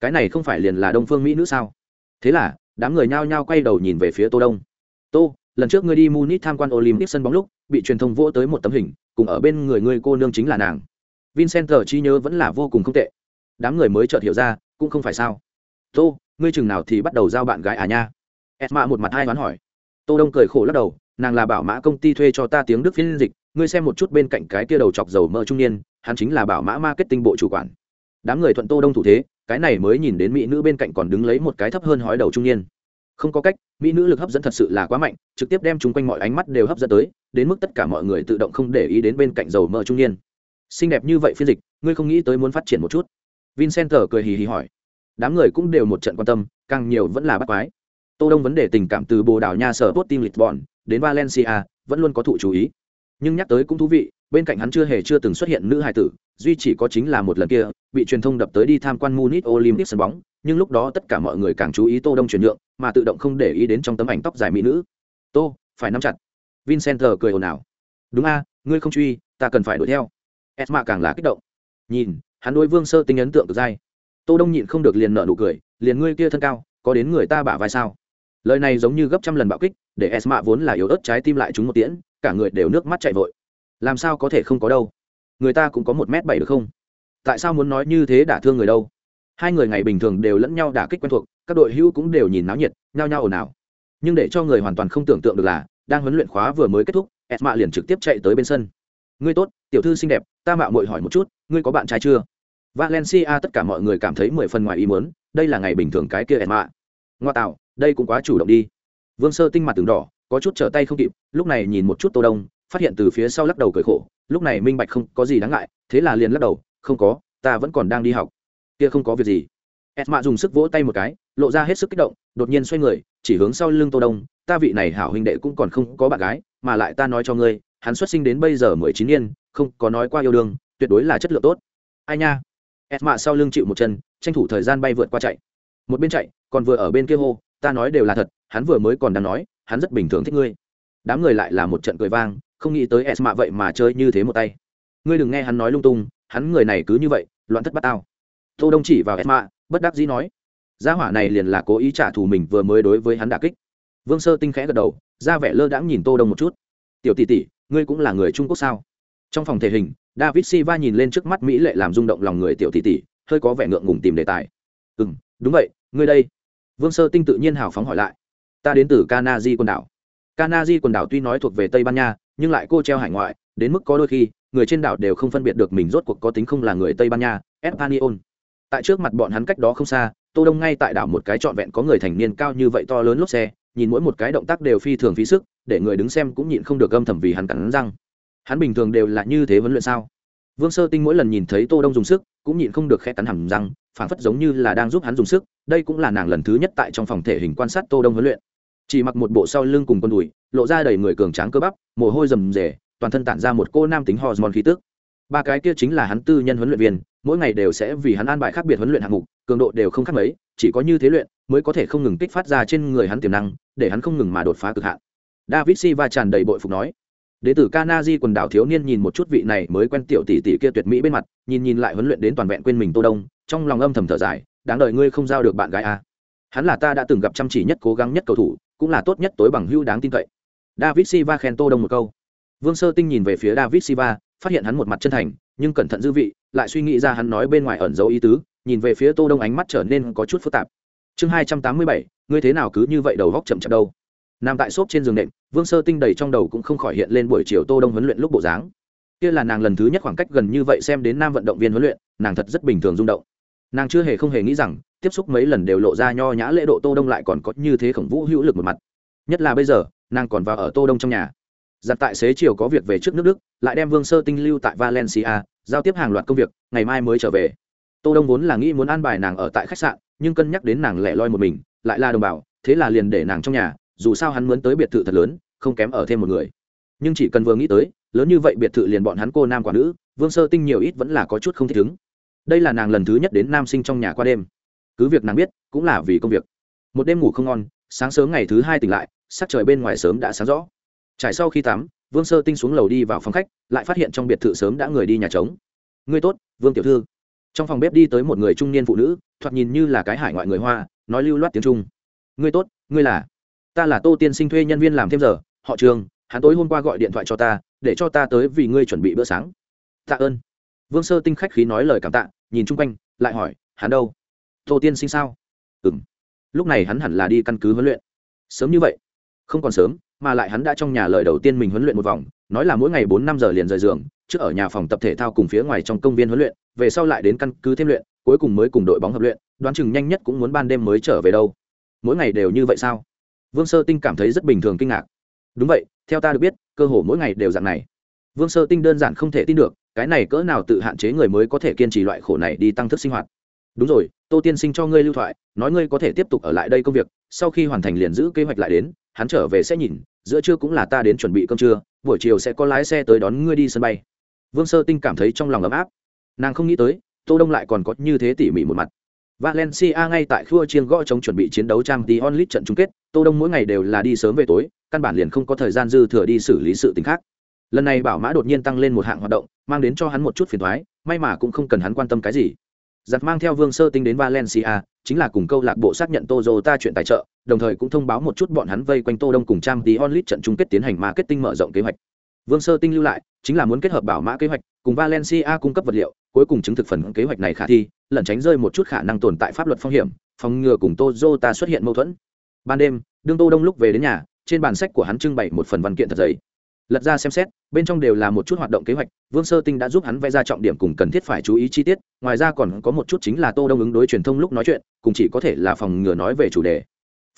Cái này không phải liền là đông phương mỹ nữ sao? Thế là, đám người nhao nhao quay đầu nhìn về phía tô đông. Tô, lần trước ngươi đi munich tham quan olympic sân bóng lúc, bị truyền thông vỗ tới một tấm hình, cùng ở bên người ngươi cô nương chính là nàng. Vincent chi nhớ vẫn là vô cùng không tệ đám người mới chợt hiểu ra, cũng không phải sao. Tô, ngươi chừng nào thì bắt đầu giao bạn gái à nha? Esma một mặt hai đoán hỏi. Tô đông cười khổ lắc đầu, nàng là bảo mã công ty thuê cho ta tiếng đức phiên dịch, ngươi xem một chút bên cạnh cái kia đầu chọc dầu mỡ trung niên, hắn chính là bảo mã marketing bộ chủ quản. Đám người thuận tô đông thủ thế, cái này mới nhìn đến mỹ nữ bên cạnh còn đứng lấy một cái thấp hơn hói đầu trung niên. Không có cách, mỹ nữ lực hấp dẫn thật sự là quá mạnh, trực tiếp đem chúng quanh mọi ánh mắt đều hấp dẫn tới, đến mức tất cả mọi người tự động không để ý đến bên cạnh dầu mỡ trung niên. Xinh đẹp như vậy phiên dịch, ngươi không nghĩ tới muốn phát triển một chút vincent cười hì hì hỏi. Đám người cũng đều một trận quan tâm, càng nhiều vẫn là bắt quái. Tô đông vấn đề tình cảm từ bồ đào nha sở tốt team lisbon đến valencia vẫn luôn có thụ chú ý. Nhưng nhắc tới cũng thú vị, bên cạnh hắn chưa hề chưa từng xuất hiện nữ hài tử, duy chỉ có chính là một lần kia, bị truyền thông đập tới đi tham quan munich olympic sân bóng, nhưng lúc đó tất cả mọi người càng chú ý tô đông chuyển nhượng, mà tự động không để ý đến trong tấm ảnh tóc dài mỹ nữ. Tô, phải nắm chặt. Vincent cười ồn ào. Đúng a, ngươi không truy, ta cần phải đuổi theo. Esma càng là kích động. Nhìn hắn đối vương sơ tinh ấn tượng cực dai. Tô đông nhịn không được liền nở nụ cười, liền ngươi kia thân cao, có đến người ta bả vai sao? Lời này giống như gấp trăm lần bạo kích, để esma vốn là yếu ớt trái tim lại chúng một tiễn, cả người đều nước mắt chạy vội. Làm sao có thể không có đâu? Người ta cũng có một m bảy được không? Tại sao muốn nói như thế đả thương người đâu? Hai người ngày bình thường đều lẫn nhau đả kích quen thuộc, các đội hữu cũng đều nhìn náo nhiệt, nhao nhao ồn ào. Nhưng để cho người hoàn toàn không tưởng tượng được là, đang huấn luyện khóa vừa mới kết thúc, esma liền trực tiếp chạy tới bên sân. Ngươi tốt, tiểu thư xinh đẹp, ta mạo muội hỏi một chút, ngươi có bạn trai chưa? Valencia, tất cả mọi người cảm thấy mười phần ngoài ý muốn, đây là ngày bình thường cái kia Emma. ngoa tạo, đây cũng quá chủ động đi. Vương sơ tinh mặt từng đỏ, có chút trở tay không kịp, lúc này nhìn một chút tô đông, phát hiện từ phía sau lắc đầu cười khổ, lúc này minh bạch không có gì đáng ngại, thế là liền lắc đầu, không có, ta vẫn còn đang đi học. Kia không có việc gì. Esma dùng sức vỗ tay một cái, lộ ra hết sức kích động, đột nhiên xoay người, chỉ hướng sau lưng tô đông, ta vị này hảo huynh đệ cũng còn không có bạn gái, mà lại ta nói cho ngươi, hắn xuất sinh đến bây giờ mười chín niên, không có nói qua yêu đương, tuyệt đối là chất lượng tốt. Ai nha? Esma sau lưng chịu một chân, tranh thủ thời gian bay vượt qua chạy. Một bên chạy, còn vừa ở bên kia hô, ta nói đều là thật, hắn vừa mới còn đang nói, hắn rất bình thường thích ngươi. Đám người lại là một trận cười vang, không nghĩ tới esma vậy mà chơi như thế một tay. Ngươi đừng nghe hắn nói lung tung, hắn người này cứ như vậy, loạn thất bát tao. Tô đông chỉ vào esma bất đắc dĩ nói, gia hỏa này liền là cố ý trả thù mình vừa mới đối với hắn đả kích. Vương sơ tinh khẽ gật đầu, ra vẻ lơ đãng nhìn tô đông một chút. Tiểu tỷ tỷ, ngươi cũng là người trung quốc sao? Trong phòng thể hình david silva nhìn lên trước mắt mỹ lệ làm rung động lòng người tiểu tỷ tỷ, hơi có vẻ ngượng ngùng tìm đề tài. Ừ đúng vậy, ngươi đây. Vương sơ tinh tự nhiên hào phóng hỏi lại. Ta đến từ kanaji quần đảo. Kanaji quần đảo tuy nói thuộc về tây ban nha, nhưng lại cô treo hải ngoại, đến mức có đôi khi, người trên đảo đều không phân biệt được mình rốt cuộc có tính không là người tây ban nha espanyol tại trước mặt bọn hắn cách đó không xa, tô đông ngay tại đảo một cái trọn vẹn có người thành niên cao như vậy to lớn lốp xe, nhìn mỗi một cái động tác đều phi thường phí sức, để người đứng xem cũng nhịn không được âm thầm vì hắn cắn răng hắn bình thường đều là như thế vấn luyện sao? Vương sơ tinh mỗi lần nhìn thấy tô đông dùng sức cũng nhịn không được khẽ cắn hầm rằng, phảng phất giống như là đang giúp hắn dùng sức. Đây cũng là nàng lần thứ nhất tại trong phòng thể hình quan sát tô đông huấn luyện. Chỉ mặc một bộ sau lưng cùng con đùi lộ ra đầy người cường tráng cơ bắp mồ hôi rầm rề toàn thân tản ra một cô nam tính hormone khí tức. Ba cái kia chính là hắn tư nhân huấn luyện viên mỗi ngày đều sẽ vì hắn an bài khác biệt huấn luyện hạng mục cường độ đều không khác mấy chỉ có như thế luyện mới có thể không ngừng kích phát ra trên người hắn tiềm năng để hắn không ngừng mà đột phá cực hạn. David silva tràn đầy bội phục nói đế tử kanaji quần đảo thiếu niên nhìn một chút vị này mới quen tiểu tỷ tỷ kia tuyệt mỹ bên mặt, nhìn nhìn lại huấn luyện đến toàn vẹn quên mình tô đông, trong lòng âm thầm thở dài, đáng đợi ngươi không giao được bạn gái a à. hắn là ta đã từng gặp chăm chỉ nhất cố gắng nhất cầu thủ, cũng là tốt nhất tối bằng hưu đáng tin cậy. David silva khen tô đông một câu. Vương sơ tinh nhìn về phía david silva, phát hiện hắn một mặt chân thành, nhưng cẩn thận dư vị, lại suy nghĩ ra hắn nói bên ngoài ẩn dấu ý tứ, nhìn về phía tô đông ánh mắt trở nên có chút phức tạp. Chương hai trăm tám mươi bảy, ngươi thế nào cứ như vậy đầu góc chậm chậm đâu? Nằm tại xốp trên giường nệm, vương sơ tinh đầy trong đầu cũng không khỏi hiện lên buổi chiều tô đông huấn luyện lúc bộ dáng. Kia là nàng lần thứ nhất khoảng cách gần như vậy xem đến nam vận động viên huấn luyện, nàng thật rất bình thường rung động. Nàng chưa hề không hề nghĩ rằng, tiếp xúc mấy lần đều lộ ra nho nhã lễ độ tô đông lại còn có như thế khổng vũ hữu lực một mặt. Nhất là bây giờ, nàng còn vào ở tô đông trong nhà. Giặt tại xế chiều có việc về trước nước đức, lại đem vương sơ tinh lưu tại valencia, giao tiếp hàng loạt công việc, ngày mai mới trở về. Tô đông vốn là nghĩ muốn an bài nàng ở tại khách sạn, nhưng cân nhắc đến nàng lẻ loi một mình, lại là đồng bào, thế là liền để nàng trong nhà dù sao hắn muốn tới biệt thự thật lớn, không kém ở thêm một người. Nhưng chỉ cần vừa nghĩ tới, lớn như vậy biệt thự liền bọn hắn cô nam quả nữ, vương sơ tinh nhiều ít vẫn là có chút không thích ứng. Đây là nàng lần thứ nhất đến nam sinh trong nhà qua đêm. Cứ việc nàng biết, cũng là vì công việc. Một đêm ngủ không ngon, sáng sớm ngày thứ hai tỉnh lại, sắc trời bên ngoài sớm đã sáng rõ. Trải sau khi tắm, vương sơ tinh xuống lầu đi vào phòng khách, lại phát hiện trong biệt thự sớm đã người đi nhà trống. Ngươi tốt, vương tiểu thư. Trong phòng bếp đi tới một người trung niên phụ nữ, thoạt nhìn như là cái hải ngoại người hoa, nói lưu loát tiếng trung. Ngươi tốt, ngươi là? Ta là tô tiên sinh thuê nhân viên làm thêm giờ, họ trường, hắn tối hôm qua gọi điện thoại cho ta, để cho ta tới vì ngươi chuẩn bị bữa sáng. Tạ ơn. Vương sơ tinh khách khí nói lời cảm tạ, nhìn chung quanh, lại hỏi, hắn đâu? Tô tiên sinh sao? Ừ m lúc này hắn hẳn là đi căn cứ huấn luyện. Sớm như vậy. Không còn sớm, mà lại hắn đã trong nhà lời đầu tiên mình huấn luyện một vòng, nói là mỗi ngày bốn năm giờ liền rời giường, trước ở nhà phòng tập thể thao cùng phía ngoài trong công viên huấn luyện, về sau lại đến căn cứ thêm luyện, cuối cùng mới cùng đội bóng hợp luyện, đoán chừng nhanh nhất cũng muốn ban đêm mới trở về đâu. Mỗi ngày đều như vậy sao? Vương sơ tinh cảm thấy rất bình thường kinh ngạc. Đúng vậy, theo ta được biết, cơ hồ mỗi ngày đều dạng này. Vương sơ tinh đơn giản không thể tin được, cái này cỡ nào tự hạn chế người mới có thể kiên trì loại khổ này đi tăng thức sinh hoạt. Đúng rồi, tô tiên sinh cho ngươi lưu thoại, nói ngươi có thể tiếp tục ở lại đây công việc, sau khi hoàn thành liền giữ kế hoạch lại đến, hắn trở về sẽ nhìn, giữa trưa cũng là ta đến chuẩn bị cơm trưa, buổi chiều sẽ có lái xe tới đón ngươi đi sân bay. Vương sơ tinh cảm thấy trong lòng ấm áp. Nàng không nghĩ tới, tô đông lại còn có như thế tỉ mỉ một mặt valencia ngay tại khua chiên gõ chống chuẩn bị chiến đấu trang tí trận chung kết. Tô đông mỗi ngày đều là đi sớm về tối, căn bản liền không có thời gian dư thừa đi xử lý sự tình khác. Lần này bảo mã đột nhiên tăng lên một hạng hoạt động, mang đến cho hắn một chút phiền toái, may mà cũng không cần hắn quan tâm cái gì. Giặt mang theo vương sơ tinh đến valencia, chính là cùng câu lạc bộ xác nhận Toyota chuyện tài trợ, đồng thời cũng thông báo một chút bọn hắn vây quanh tô đông cùng trang tí trận chung kết tiến hành marketing mở rộng kế hoạch. Vương sơ tinh lưu lại, chính là muốn kết hợp bảo mã kế hoạch, cùng valencia cung cấp vật liệu cuối cùng chứng thực phần kế hoạch này khả thi, lẩn tránh rơi một chút khả năng tồn tại pháp luật phong hiểm, phòng ngừa cùng Toyota xuất hiện mâu thuẫn. Ban đêm, đương tô đông lúc về đến nhà, trên bàn sách của hắn trưng bày một phần văn kiện thật dày. Lật ra xem xét, bên trong đều là một chút hoạt động kế hoạch, vương sơ tinh đã giúp hắn vẽ ra trọng điểm cùng cần thiết phải chú ý chi tiết, ngoài ra còn có một chút chính là tô đông ứng đối truyền thông lúc nói chuyện, cùng chỉ có thể là phòng ngừa nói về chủ đề.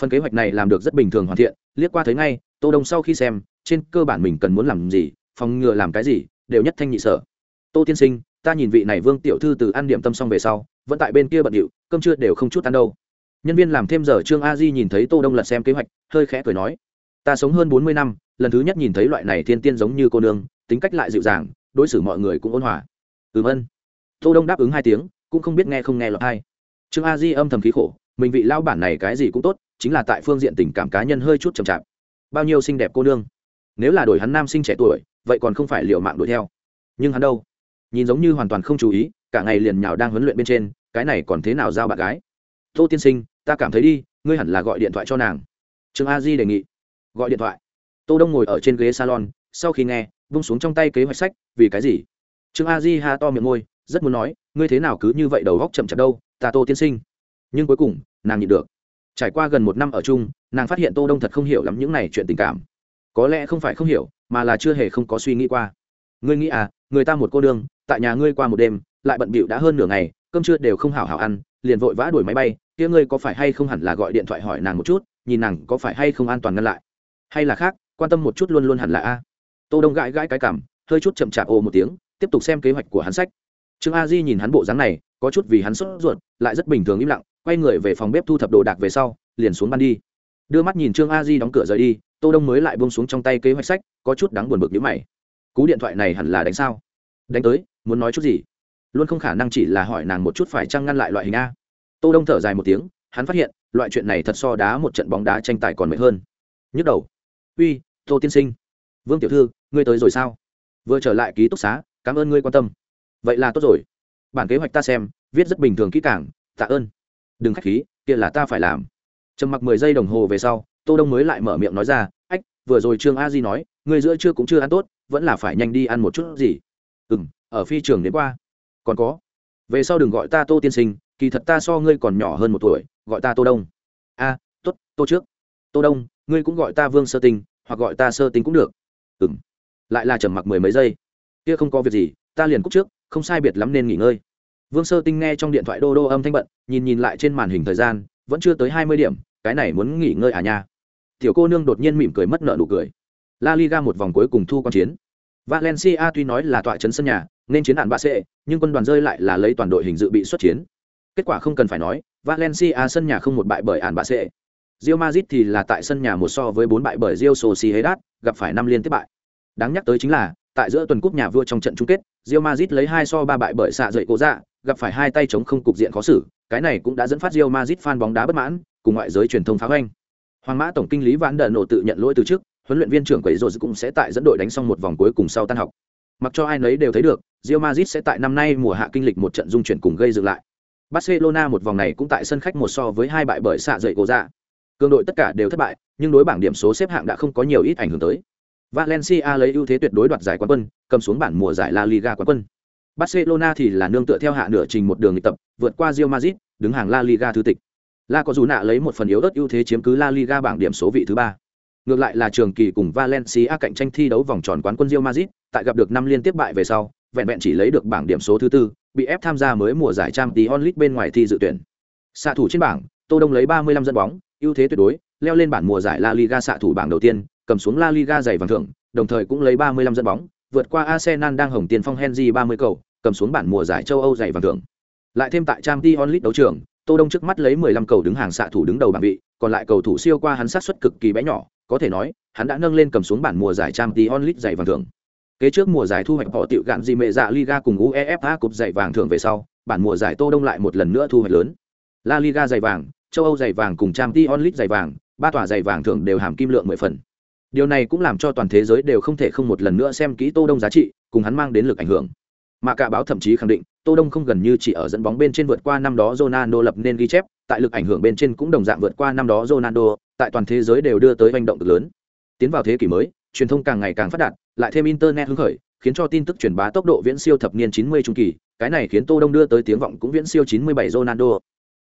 Phần kế hoạch này làm được rất bình thường hoàn thiện, liếc qua thấy ngay, tô đông sau khi xem, trên cơ bản mình cần muốn làm gì, phòng ngừa làm cái gì, đều nhất thanh nhị sở. Tô tiên sinh ta nhìn vị này vương tiểu thư từ ăn điểm tâm xong về sau, vẫn tại bên kia bận điệu, cơm trưa đều không chút ăn đâu. Nhân viên làm thêm giờ trương a di nhìn thấy tô đông lật xem kế hoạch, hơi khẽ cười nói, ta sống hơn bốn mươi năm, lần thứ nhất nhìn thấy loại này thiên tiên giống như cô nương, tính cách lại dịu dàng, đối xử mọi người cũng ôn hòa. Ừm ân. Tô đông đáp ứng hai tiếng, cũng không biết nghe không nghe lọt hay trương a di âm thầm khí khổ, mình vị lao bản này cái gì cũng tốt, chính là tại phương diện tình cảm cá nhân hơi chút chậm chạp. Bao nhiêu xinh đẹp cô nương. Nếu là đổi hắn nam sinh trẻ tuổi, vậy còn không phải liệu mạng đuổi theo. Nhưng hắn đâu? Nhìn giống như hoàn toàn không chú ý, cả ngày liền nhào đang huấn luyện bên trên, cái này còn thế nào giao bạn gái? Tô tiên sinh, ta cảm thấy đi, ngươi hẳn là gọi điện thoại cho nàng. Trương a di đề nghị. Gọi điện thoại. Tô đông ngồi ở trên ghế salon, sau khi nghe, vung xuống trong tay kế hoạch sách, vì cái gì? Trương a di ha to miệng môi, rất muốn nói, ngươi thế nào cứ như vậy đầu góc chậm chạp đâu, ta tô tiên sinh. Nhưng cuối cùng, nàng nhịn được. Trải qua gần một năm ở chung, nàng phát hiện tô đông thật không hiểu lắm những này chuyện tình cảm. Có lẽ không phải không hiểu, mà là chưa hề không có suy nghĩ qua. Ngươi nghĩ à người ta một cô đương tại nhà ngươi qua một đêm, lại bận bịu đã hơn nửa ngày, cơm trưa đều không hảo hảo ăn, liền vội vã đuổi máy bay, kia ngươi có phải hay không hẳn là gọi điện thoại hỏi nàng một chút, nhìn nàng có phải hay không an toàn ngăn lại? Hay là khác, quan tâm một chút luôn luôn hẳn là a. Tô đông gãi gãi cái cảm, hơi chút chậm chạp ồ một tiếng, tiếp tục xem kế hoạch của hắn sách. Trương a di nhìn hắn bộ dáng này, có chút vì hắn sốt ruột, lại rất bình thường im lặng, quay người về phòng bếp thu thập đồ đạc về sau, liền xuống ban đi. Đưa mắt nhìn trương a di đóng cửa rời đi, tô đông mới lại buông xuống trong tay kế hoạch sách, có chút đáng buồn bực nhíu mày. Cú điện thoại này hẳn là đánh sao? Đánh tới, muốn nói chút gì? Luôn không khả năng chỉ là hỏi nàng một chút phải chăng ngăn lại loại hình a. Tô đông thở dài một tiếng, hắn phát hiện, loại chuyện này thật so đá một trận bóng đá tranh tài còn mệt hơn. Nhức đầu. Uy, tô tiên sinh, vương tiểu thư, ngươi tới rồi sao? Vừa trở lại ký túc xá, cảm ơn ngươi quan tâm. Vậy là tốt rồi. Bản kế hoạch ta xem, viết rất bình thường kỹ càng, tạ ơn. Đừng khách khí, kia là ta phải làm. Trầm mặc mười giây đồng hồ về sau, tô đông mới lại mở miệng nói ra, ách, vừa rồi trương a di nói người giữa chưa cũng chưa ăn tốt, vẫn là phải nhanh đi ăn một chút gì ừ m ở phi trường đến qua. Còn có. Về sau đừng gọi ta tô tiên sinh kỳ thật ta so ngươi còn nhỏ hơn một tuổi gọi ta tô đông. A à, t ố t tô trước. Tô đông ngươi cũng gọi ta vương sơ tinh hoặc gọi ta sơ tinh cũng được. Ừ m lại là trầm mặc mười mấy giây. Kia không có việc gì ta liền cúc trước không sai biệt lắm nên nghỉ ngơi. Vương sơ tinh nghe trong điện thoại đô đô âm thanh bận nhìn nhìn lại trên màn hình thời gian vẫn chưa tới hai mươi điểm cái này muốn nghỉ ngơi à nha. Tiểu cô nương đột nhiên mỉm cười mất nợ nụ cười. La liga một vòng cuối cùng thu q chiến valencia tuy nói là tọa trấn sân nhà nên chiến hạn bạ sẽ, nhưng quân đoàn rơi lại là lấy toàn đội hình dự bị xuất chiến kết quả không cần phải nói valencia sân nhà không một bại bởi hạn bạ sẽ. Real Madrid thì là tại sân nhà một so với bốn bại bởi Real Sociedad, gặp phải năm liên tiếp bại. Đáng nhắc tới chính là, tại giữa tuần cúp nhà vua trong trận chung kết, Real Madrid lấy hai so ba bại bởi xạ dậy cố dạ, gặp phải hai tay chống không cục diện khó xử, cái này cũng đã dẫn phát Real Madrid fan bóng đá bất mãn, cùng ngoại giới truyền thông phá hoành. Hoàng Mã tổng kinh lý Vãn Đận nổ tự nhận lỗi từ trước, huấn luyện viên trưởng quấy rồi cũng sẽ tại dẫn đội đánh xong một vòng cuối cùng sau tan học. Mặc cho ai nấy đều thấy được, Real Madrid sẽ tại năm nay mùa hạ kinh lịch một trận dung chuyển cùng gây dựng lại. Barcelona một vòng này cũng tại sân khách một so với hai bại bởi xạ dậy cổ ra. Dạ. Cường đội tất cả đều thất bại, nhưng đối bảng điểm số xếp hạng đã không có nhiều ít ảnh hưởng tới. Valencia lấy ưu thế tuyệt đối đoạt giải quán quân, cầm xuống bảng mùa giải La Liga quán quân. Barcelona thì là nương tựa theo hạ nửa trình một đường nghịch tập, vượt qua Real Madrid, đứng hàng La Liga thứ tịch. La có dù nạ lấy một phần yếu ớt ưu thế chiếm cứ La Liga bảng điểm số vị thứ ba. Ngược lại là trường kỳ cùng Valencia cạnh tranh thi đấu vòng tròn quán quân Real Madrid, tại gặp được năm liên tiếp bại về sau, vẹn vẹn chỉ lấy được bảng điểm số thứ tư, bị ép tham gia mới mùa giải Champions League bên ngoài thi dự tuyển. Xạ thủ trên bảng, Tô Đông lấy 35 dẫn bóng, ưu thế tuyệt đối, leo lên bảng mùa giải La Liga xạ thủ bảng đầu tiên, cầm xuống La Liga giày vàng thưởng, đồng thời cũng lấy 35 dẫn bóng, vượt qua Arsenal đang hồng tiền phong Henry 30 cầu, cầm xuống bảng mùa giải châu Âu giày vàng thưởng. Lại thêm tại Champions League đấu trường, Tô Đông trước mắt lấy 15 cầu đứng hàng xạ thủ đứng đầu bảng vị, còn lại cầu thủ siêu qua hắn sát suất cực kỳ bé nhỏ, có thể nói, hắn đã nâng lên cầm xuống bản mùa giải Champions League giày vàng thưởng. Kế trước mùa giải thu hoạch họ tiểu gạn gì mẹ dạ Liga cùng UEFA cúp giày vàng thưởng về sau, bản mùa giải Tô Đông lại một lần nữa thu hoạch lớn. La Liga giày vàng, châu Âu giày vàng cùng Champions League giày vàng, ba tòa giày vàng thưởng đều hàm kim lượng 10 phần. Điều này cũng làm cho toàn thế giới đều không thể không một lần nữa xem kỹ Tô Đông giá trị, cùng hắn mang đến lực ảnh hưởng. Mà cả báo thậm chí khẳng định, Tô Đông không gần như chỉ ở dẫn bóng bên trên vượt qua năm đó Ronaldo lập nên ghi chép, tại lực ảnh hưởng bên trên cũng đồng dạng vượt qua năm đó Ronaldo, tại toàn thế giới đều đưa tới hành động cực lớn. Tiến vào thế kỷ mới, truyền thông càng ngày càng phát đạt, lại thêm internet hứng khởi, khiến cho tin tức truyền bá tốc độ viễn siêu thập niên 90 trung kỳ, cái này khiến Tô Đông đưa tới tiếng vọng cũng viễn siêu 97 Ronaldo.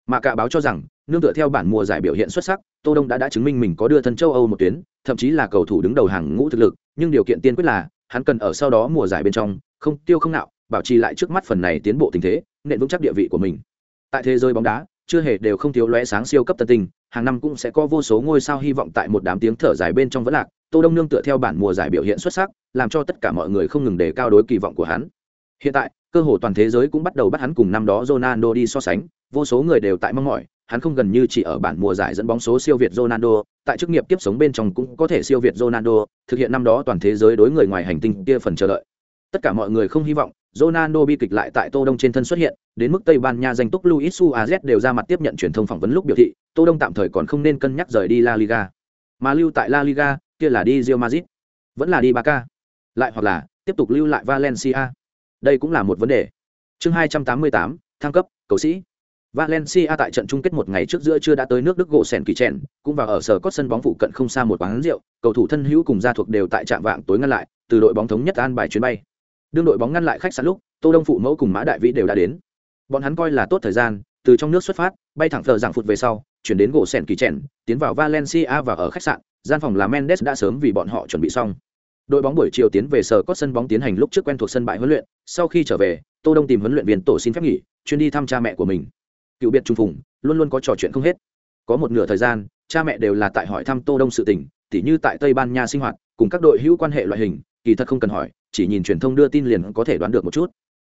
Mà cả báo cho rằng, nương tựa theo bản mùa giải biểu hiện xuất sắc, Tô Đông đã đã chứng minh mình có đưa thân châu Âu một tuyến, thậm chí là cầu thủ đứng đầu hàng ngũ thực lực, nhưng điều kiện tiên quyết là hắn cần ở sau đó mùa giải bên trong, không tiêu không nạo, bảo trì lại trước mắt phần này tiến bộ tình thế nện vững chắc địa vị của mình tại thế giới bóng đá chưa hề đều không thiếu lóe sáng siêu cấp tân tinh hàng năm cũng sẽ có vô số ngôi sao hy vọng tại một đám tiếng thở dài bên trong vẫn lạc tô đông nương tựa theo bản mùa giải biểu hiện xuất sắc làm cho tất cả mọi người không ngừng đề cao đối kỳ vọng của hắn hiện tại cơ hồ toàn thế giới cũng bắt đầu bắt hắn cùng năm đó Ronaldo đi so sánh vô số người đều tại mong mỏi hắn không gần như chỉ ở bản mùa giải dẫn bóng số siêu việt Ronaldo, tại chức nghiệp tiếp sống bên trong cũng có thể siêu việt Ronaldo, thực hiện năm đó toàn thế giới đối người ngoài hành tinh kia phần chờ đợi. Tất cả mọi người không hy vọng Ronaldo bi kịch lại tại Tô Đông trên thân xuất hiện, đến mức Tây Ban Nha danh túc Luis Suarez đều ra mặt tiếp nhận truyền thông phỏng vấn lúc biểu thị, Tô Đông tạm thời còn không nên cân nhắc rời đi La Liga. Mà lưu tại La Liga, kia là đi Real Madrid, vẫn là đi Barca, lại hoặc là tiếp tục lưu lại Valencia. Đây cũng là một vấn đề. Chương 288, thăng cấp, cầu sĩ. Valencia tại trận chung kết một ngày trước giữa chưa đã tới nước Đức gỗ sèn kỳ chèn, cũng vào ở sở cốt sân bóng phụ cận không xa một quán rượu, cầu thủ thân hữu cùng gia thuộc đều tại trạm vạng tối ngăn lại, từ đội bóng thống nhất an bài chuyến bay đương đội bóng ngăn lại khách sạn lúc, tô đông phụ mẫu cùng mã đại vĩ đều đã đến. Bọn hắn coi là tốt thời gian, từ trong nước xuất phát, bay thẳng thờ giảng phụt về sau, chuyển đến gỗ sèn kỳ trẻn tiến vào valencia và ở khách sạn, gian phòng là mendes đã sớm vì bọn họ chuẩn bị xong. Đội bóng buổi chiều tiến về sở cốt sân bóng tiến hành lúc trước quen thuộc sân bãi huấn luyện, sau khi trở về, tô đông tìm huấn luyện viên tổ xin phép nghỉ, chuyên đi thăm cha mẹ của mình. Cựu biệt trung phùng, luôn luôn có trò chuyện không hết. Có một nửa thời gian, cha mẹ đều là tại hỏi thăm tô đông sự tình, tỉ như tại tây ban nha sinh hoạt, cùng các đội hữu quan hệ loại hình, kỳ thật không cần hỏi chỉ nhìn truyền thông đưa tin liền có thể đoán được một chút.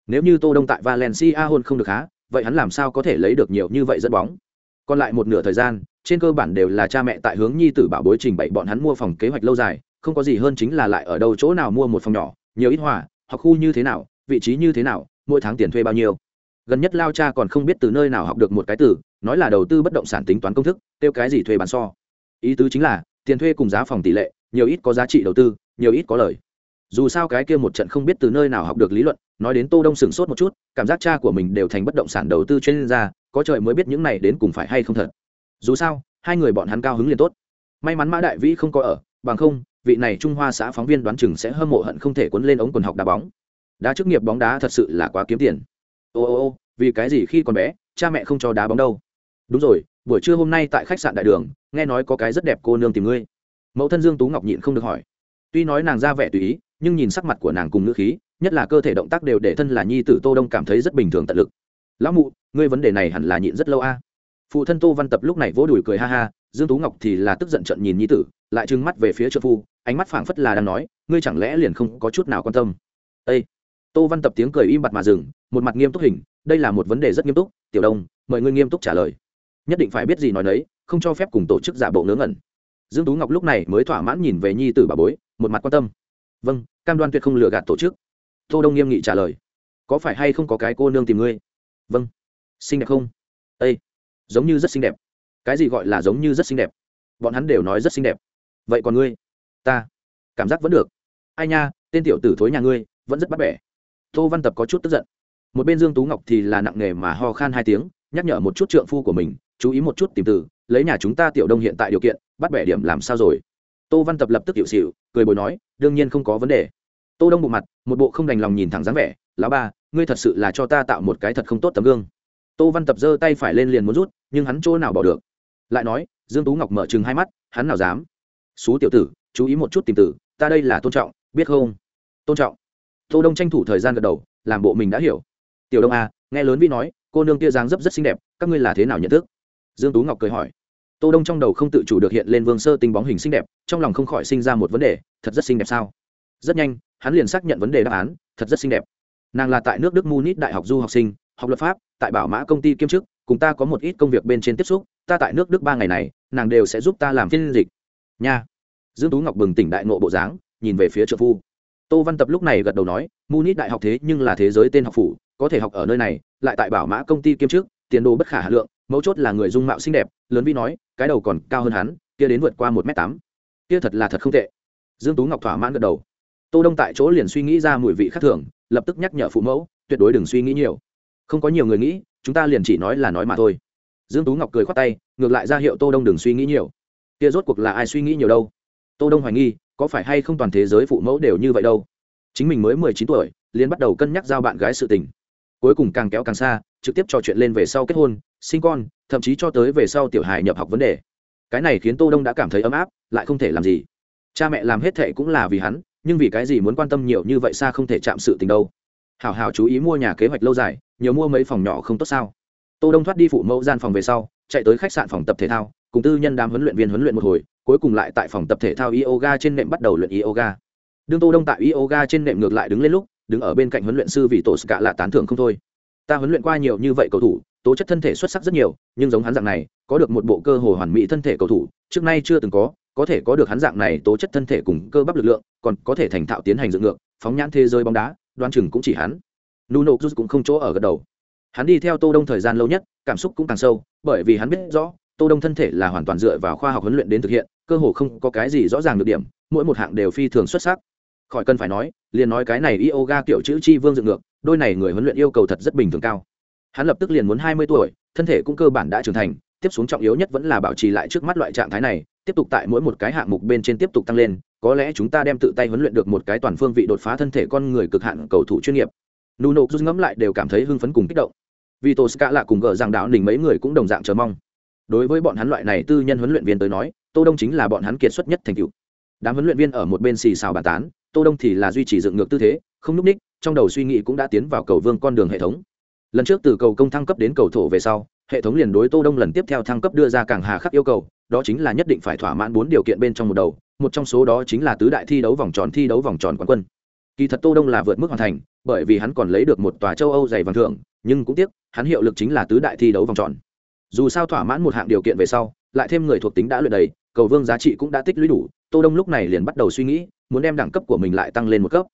Nếu như tô đông tại valencia hôn không được há, vậy hắn làm sao có thể lấy được nhiều như vậy dẫn bóng? Còn lại một nửa thời gian, trên cơ bản đều là cha mẹ tại hướng nhi tử bảo bối trình bày bọn hắn mua phòng kế hoạch lâu dài, không có gì hơn chính là lại ở đâu chỗ nào mua một phòng nhỏ, nhiều ít hòa, hoặc khu như thế nào, vị trí như thế nào, mỗi tháng tiền thuê bao nhiêu. Gần nhất lao cha còn không biết từ nơi nào học được một cái từ, nói là đầu tư bất động sản tính toán công thức tiêu cái gì thuê bán so. Ý tứ chính là, tiền thuê cùng giá phòng tỷ lệ, nhiều ít có giá trị đầu tư, nhiều ít có lời dù sao cái kia một trận không biết từ nơi nào học được lý luận, nói đến tô đông sửng sốt một chút, cảm giác cha của mình đều thành bất động sản đầu tư chuyên gia, có trời mới biết những này đến cùng phải hay không thật. Dù sao, hai người bọn hắn cao hứng liền tốt. May mắn mã đại vĩ không có ở, bằng không, vị này trung hoa xã phóng viên đoán chừng sẽ hâm mộ hận không thể cuốn lên ống quần học đá bóng. Đá chức nghiệp bóng đá thật sự là quá kiếm tiền. Ô ô ô, vì cái gì khi còn bé, cha mẹ không cho đá bóng đâu? Đúng rồi, buổi trưa hôm nay tại khách sạn đại đường, nghe nói có cái rất đẹp cô nương tìm ngươi. Mẫu thân dương tú ngọc nhịn không được hỏi. Tuy nói nàng ra vẻ tùy ý nhưng nhìn sắc mặt của nàng cùng ngữ khí, nhất là cơ thể động tác đều để thân là nhi tử tô đông cảm thấy rất bình thường tận lực. Lão mụ, ngươi vấn đề này hẳn là nhịn rất lâu a. Phụ thân tô văn tập lúc này vỗ đùi cười ha ha, dương tú ngọc thì là tức giận trận nhìn nhi tử, lại trừng mắt về phía trợ phu, ánh mắt phảng phất là đang nói, ngươi chẳng lẽ liền không có chút nào quan tâm? Ê! tô văn tập tiếng cười im bặt mà dừng, một mặt nghiêm túc hình, đây là một vấn đề rất nghiêm túc, tiểu đông mời ngươi nghiêm túc trả lời. Nhất định phải biết gì nói đấy không cho phép cùng tổ chức giả bộ ngớ ngẩn. Dương tú ngọc lúc này mới thỏa mãn nhìn về nhi tử bà bối, một mặt quan tâm. Vâng cam đoan tuyệt không lừa gạt tổ chức. Tô đông nghiêm nghị trả lời. Có phải hay không có cái cô nương tìm ngươi? Vâng. Xinh đẹp không? Ây giống như rất xinh đẹp. Cái gì gọi là giống như rất xinh đẹp? Bọn hắn đều nói rất xinh đẹp. Vậy còn ngươi? Ta. Cảm giác vẫn được. Ai nha, tên tiểu tử thối nhà ngươi, vẫn rất bắt bẻ. Tô văn tập có chút tức giận. Một bên dương tú ngọc thì là nặng nghề mà ho khan hai tiếng, nhắc nhở một chút trượng phu của mình, chú ý một chút tìm từ, lấy nhà chúng ta tiểu đông hiện tại điều kiện, bắt bẻ điểm làm sao rồi? Tô văn tập lập tức hiệu xịu cười bồi nói đương nhiên không có vấn đề. Tô đông bộ mặt một bộ không đành lòng nhìn thẳng dáng vẻ lão ba ngươi thật sự là cho ta tạo một cái thật không tốt tấm gương. Tô văn tập giơ tay phải lên liền muốn rút nhưng hắn chỗ nào bỏ được? Lại nói dương tú ngọc mở chừng hai mắt hắn nào dám? Xú tiểu tử chú ý một chút tìm tử ta đây là tôn trọng biết không? Tôn trọng. Tô đông tranh thủ thời gian gật đầu làm bộ mình đã hiểu. Tiểu đông a à, nghe lớn vi nói cô nương kia dáng dấp rất xinh đẹp các ngươi là thế nào nhận thức? Dương tú ngọc cười hỏi tô đông trong đầu không tự chủ được hiện lên vương sơ tinh bóng hình xinh đẹp, trong lòng không khỏi sinh ra một vấn đề, thật rất xinh đẹp sao? Rất nhanh, hắn liền xác nhận vấn đề đáp án, thật rất xinh đẹp. Nàng là tại nước đức munich đại học du học sinh, học luật pháp, tại bảo mã công ty kiêm chức, cùng ta có một ít công việc bên trên tiếp xúc, ta tại nước đức ba ngày này, nàng đều sẽ giúp ta làm phiên dịch. Nha. Dương tú ngọc bừng tỉnh đại ngộ bộ dáng, nhìn về phía trợ phu. Tô văn tập lúc này gật đầu nói, munich đại học thế nhưng là thế giới tên học phủ, có thể học ở nơi này, lại tại bảo mã công ty kiêm chức, tiền đồ bất khả hà lượng mấu chốt là người dung mạo xinh đẹp, lớn vi nói, cái đầu còn cao hơn hắn, kia đến vượt qua một m tám. Kia thật là thật không tệ. Dương tú ngọc thỏa mãn gật đầu. Tô đông tại chỗ liền suy nghĩ ra mùi vị khác thường, lập tức nhắc nhở phụ mẫu, tuyệt đối đừng suy nghĩ nhiều. Không có nhiều người nghĩ, chúng ta liền chỉ nói là nói mà thôi. Dương tú ngọc cười khoát tay, ngược lại ra hiệu tô đông đừng suy nghĩ nhiều. Kia rốt cuộc là ai suy nghĩ nhiều đâu? Tô đông hoài nghi, có phải hay không toàn thế giới phụ mẫu đều như vậy đâu? Chính mình mới mười chín tuổi, liền bắt đầu cân nhắc giao bạn gái sự tình cuối cùng càng kéo càng xa, trực tiếp trò chuyện lên về sau kết hôn, sinh con, thậm chí cho tới về sau tiểu hài nhập học vấn đề. Cái này khiến tô đông đã cảm thấy ấm áp, lại không thể làm gì. Cha mẹ làm hết thệ cũng là vì hắn, nhưng vì cái gì muốn quan tâm nhiều như vậy xa không thể chạm sự tình đâu. Hảo hảo chú ý mua nhà kế hoạch lâu dài, nhiều mua mấy phòng nhỏ không tốt sao. Tô đông thoát đi phụ mẫu gian phòng về sau, chạy tới khách sạn phòng tập thể thao, cùng tư nhân đám huấn luyện viên huấn luyện một hồi, cuối cùng lại tại phòng tập thể thao yoga trên nệm bắt đầu luyện yoga. Đương tô đông tại yoga trên nệm ngược lại đứng lên lúc đứng ở bên cạnh huấn luyện sư vì tổ cả là tán thưởng không thôi. Ta huấn luyện qua nhiều như vậy cầu thủ, tố chất thân thể xuất sắc rất nhiều, nhưng giống hắn dạng này, có được một bộ cơ hồ hoàn mỹ thân thể cầu thủ, trước nay chưa từng có có thể có được hắn dạng này tố chất thân thể cùng cơ bắp lực lượng, còn có thể thành thạo tiến hành dựng ngược, phóng nhãn thế giới bóng đá, đoan chừng cũng chỉ hắn. Nuno cruz cũng không chỗ ở gật đầu. Hắn đi theo tô đông thời gian lâu nhất, cảm xúc cũng càng sâu, bởi vì hắn biết rõ, tô đông thân thể là hoàn toàn dựa vào khoa học huấn luyện đến thực hiện, cơ hồ không có cái gì rõ ràng được điểm, mỗi một hạng đều phi thường xuất sắc khỏi cần phải nói, liền nói cái này yoga kiểu chữ chi vương dựng ngược, đôi này người huấn luyện yêu cầu thật rất bình thường cao. Hắn lập tức liền muốn hai mươi tuổi, thân thể cũng cơ bản đã trưởng thành, tiếp xuống trọng yếu nhất vẫn là bảo trì lại trước mắt loại trạng thái này, tiếp tục tại mỗi một cái hạng mục bên trên tiếp tục tăng lên, có lẽ chúng ta đem tự tay huấn luyện được một cái toàn phương vị đột phá thân thể con người cực hạn cầu thủ chuyên nghiệp. Nuno rút ngẫm lại đều cảm thấy hưng phấn cùng kích động. Vì tổ ska là cùng gờ rằng đạo đình mấy người cũng đồng dạng chờ mong. Đối với bọn hắn loại này tư nhân huấn luyện viên tới nói, tô đông chính là bọn hắn kiệt xuất nhất thành tựu. Đám huấn luyện viên ở một bên xì xào bàn tán tô đông thì là duy trì dựng ngược tư thế không núp ních trong đầu suy nghĩ cũng đã tiến vào cầu vương con đường hệ thống lần trước từ cầu công thăng cấp đến cầu thổ về sau hệ thống liền đối tô đông lần tiếp theo thăng cấp đưa ra càng hà khắc yêu cầu đó chính là nhất định phải thỏa mãn bốn điều kiện bên trong một đầu một trong số đó chính là tứ đại thi đấu vòng tròn thi đấu vòng tròn quán quân Kỳ thật Tô Đông là vượt mức hoàn thành, bởi vì hắn còn lấy được một tòa châu Âu dày vàng thưởng, nhưng cũng tiếc, hắn hiệu lực chính là tứ đại thi đấu vòng tròn. Dù sao thỏa mãn một hạng điều kiện về sau, lại thêm người thuộc tính đã luyện đầy, cầu vương giá trị cũng đã tích lũy đủ, Tô Đông lúc này liền bắt đầu suy nghĩ, muốn đem đẳng cấp của mình lại tăng lên một cấp.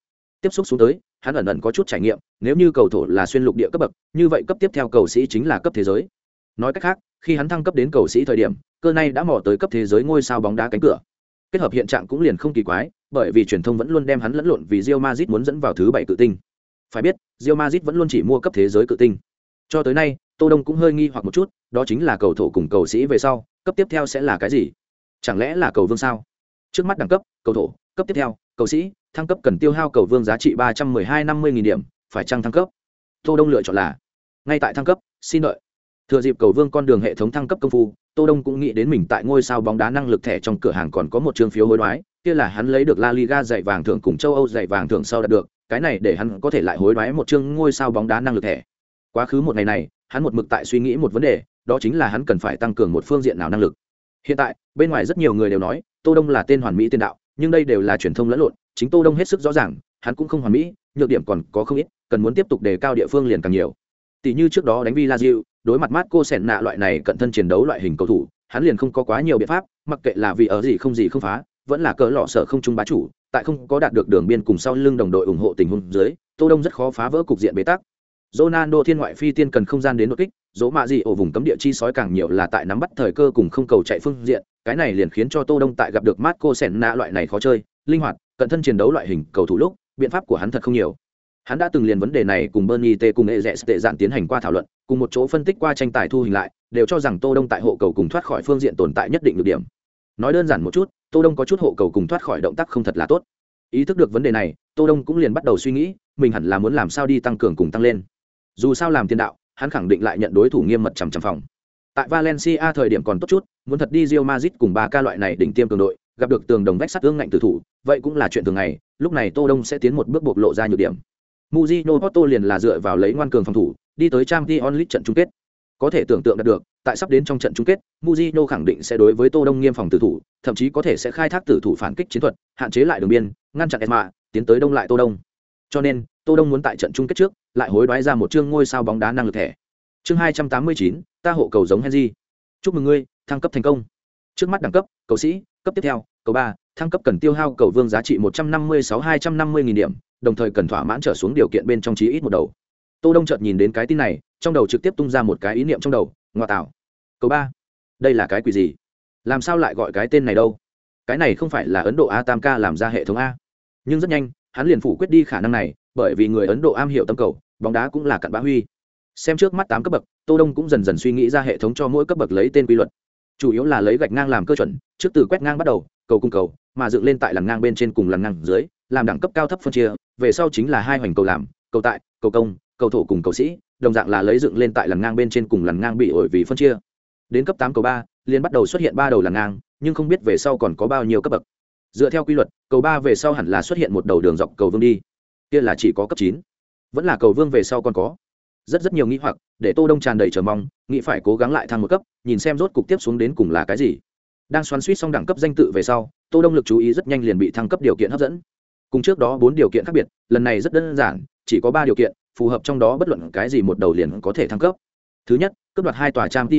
Tiếp xúc xuống tới, hắn ẩn ẩn có chút trải nghiệm, nếu như cầu thổ là xuyên lục địa cấp bậc, như vậy cấp tiếp theo cầu sĩ chính là cấp thế giới. Nói cách khác, khi hắn thăng cấp đến cầu sĩ thời điểm, cơ này đã mò tới cấp thế giới ngôi sao bóng đá cánh cửa. Kết hợp hiện trạng cũng liền không kỳ quái, bởi vì truyền thông vẫn luôn đem hắn lẫn lộn vì Real Madrid muốn dẫn vào thứ bảy cự tinh. Phải biết, Real Madrid vẫn luôn chỉ mua cấp thế giới cự tinh. Cho tới nay, Tô Đông cũng hơi nghi hoặc một chút, đó chính là cầu thủ cùng cầu sĩ về sau, cấp tiếp theo sẽ là cái gì? Chẳng lẽ là cầu vương sao? Trước mắt đẳng cấp, cầu thủ, cấp tiếp theo, cầu sĩ, thăng cấp cần tiêu hao cầu vương giá trị ba trăm mười hai năm mươi nghìn điểm, phải trăng thăng cấp? Tô Đông lựa chọn là ngay tại thăng cấp, xin đợi. Thừa dịp cầu vương con đường hệ thống thăng cấp công phu, Tô Đông cũng nghĩ đến mình tại ngôi sao bóng đá năng lực thẻ trong cửa hàng còn có một trương phiếu hối đoái, kia là hắn lấy được La Liga giày vàng thưởng cùng châu Âu giày vàng thưởng sau đạt được, cái này để hắn có thể lại hối đoái một chương ngôi sao bóng đá năng lực thẻ. Quá khứ một ngày này, hắn một mực tại suy nghĩ một vấn đề, đó chính là hắn cần phải tăng cường một phương diện nào năng lực. Hiện tại, bên ngoài rất nhiều người đều nói, Tô Đông là tên hoàn mỹ tiên đạo, nhưng đây đều là truyền thông lẫn lộn, chính Tô Đông hết sức rõ ràng, hắn cũng không hoàn mỹ, nhược điểm còn có không ít, cần muốn tiếp tục đề cao địa phương liền càng nhiều. Tỷ như trước đó đánh vi la Diệu, đối mặt Marco nạ loại này cận thân chiến đấu loại hình cầu thủ, hắn liền không có quá nhiều biện pháp, mặc kệ là vì ở gì không gì không phá, vẫn là cỡ lọ sở không trung bá chủ, tại không có đạt được đường biên cùng sau lưng đồng đội ủng hộ tình huống dưới, Tô Đông rất khó phá vỡ cục diện bế tắc. Ronaldo thiên ngoại phi tiên cần không gian đến đột kích, dỗ mạ gì ở vùng cấm địa chi sói càng nhiều là tại nắm bắt thời cơ cùng không cầu chạy phương diện, cái này liền khiến cho Tô Đông tại gặp được Marco Senna loại này khó chơi, linh hoạt, cận thân chiến đấu loại hình cầu thủ lúc, biện pháp của hắn thật không nhiều. Hắn đã từng liền vấn đề này cùng Bernie T cùng Eze tệ dạn tiến hành qua thảo luận, cùng một chỗ phân tích qua tranh tài thu hình lại, đều cho rằng Tô Đông tại hộ cầu cùng thoát khỏi phương diện tồn tại nhất định được điểm. Nói đơn giản một chút, Tô Đông có chút hộ cầu cùng thoát khỏi động tác không thật là tốt. Ý thức được vấn đề này, Tô Đông cũng liền bắt đầu suy nghĩ, mình hẳn là muốn làm sao đi tăng cường cùng tăng lên. Dù sao làm tiền đạo, hắn khẳng định lại nhận đối thủ nghiêm mật chằm chằm phòng. Tại Valencia thời điểm còn tốt chút, muốn thật đi Real Madrid cùng ba ca loại này đỉnh tiêm cường đội, gặp được tường đồng vách sắt ương ngạnh tử thủ, vậy cũng là chuyện thường ngày, lúc này Tô Đông sẽ tiến một bước bộc lộ ra nhược điểm. Mujino Porto liền là dựa vào lấy ngoan cường phòng thủ, đi tới Champions League trận chung kết. Có thể tưởng tượng được, tại sắp đến trong trận chung kết, Mujino khẳng định sẽ đối với Tô Đông nghiêm phòng tử thủ, thậm chí có thể sẽ khai thác tử thủ phản kích chiến thuật, hạn chế lại đường biên, ngăn chặn Esma, tiến tới đông lại Tô Đông. Cho nên, Tô Đông muốn tại trận chung kết trước, lại hối đoái ra một chương ngôi sao bóng đá năng lực thẻ. Chương 289, ta hộ cầu giống Henry. Chúc mừng ngươi, thăng cấp thành công. Trước mắt đẳng cấp, cầu sĩ, cấp tiếp theo, cầu 3, thăng cấp cần tiêu hao cầu vương giá trị 156 250 000 điểm, đồng thời cần thỏa mãn trở xuống điều kiện bên trong chí ít một đầu tô đông chợt nhìn đến cái tin này trong đầu trực tiếp tung ra một cái ý niệm trong đầu ngoa tạo cầu ba đây là cái quỷ gì làm sao lại gọi cái tên này đâu cái này không phải là ấn độ a tam ca làm ra hệ thống a nhưng rất nhanh hắn liền phủ quyết đi khả năng này bởi vì người ấn độ am hiểu tâm cầu bóng đá cũng là cặn bá huy. Xem trước mắt tám cấp bậc, tô đông cũng dần dần suy nghĩ ra hệ thống cho mỗi cấp bậc lấy tên quy luật. Chủ yếu là lấy gạch ngang làm cơ chuẩn, trước từ quét ngang bắt đầu, cầu cung cầu, mà dựng lên tại làn ngang bên trên cùng làn ngang dưới, làm đẳng cấp cao thấp phân chia, về sau chính là hai hoành cầu làm, cầu tại, cầu công, cầu thủ cùng cầu sĩ, đồng dạng là lấy dựng lên tại làn ngang bên trên cùng làn ngang bị ổi vì phân chia. Đến cấp tám, cầu ba, liền bắt đầu xuất hiện ba đầu làn ngang, nhưng không biết về sau còn có bao nhiêu cấp bậc. Dựa theo quy luật, cầu ba về sau hẳn là xuất hiện một đầu đường dọc cầu vương đi. Kia là chỉ có cấp chín vẫn là cầu vương về sau còn có. Rất rất nhiều nghĩ hoặc, để tô đông tràn đầy chờ mong, nghĩ phải cố gắng lại thăng một cấp, nhìn xem rốt cục tiếp xuống đến cùng là cái gì. Đang xoắn suýt xong đẳng cấp danh tự về sau, tô đông lực chú ý rất nhanh liền bị thăng cấp điều kiện hấp dẫn. Cùng trước đó bốn điều kiện khác biệt, lần này rất đơn giản, chỉ có ba điều kiện, phù hợp trong đó bất luận cái gì một đầu liền có thể thăng cấp. Thứ nhất cấp đoạt hai tòa trang t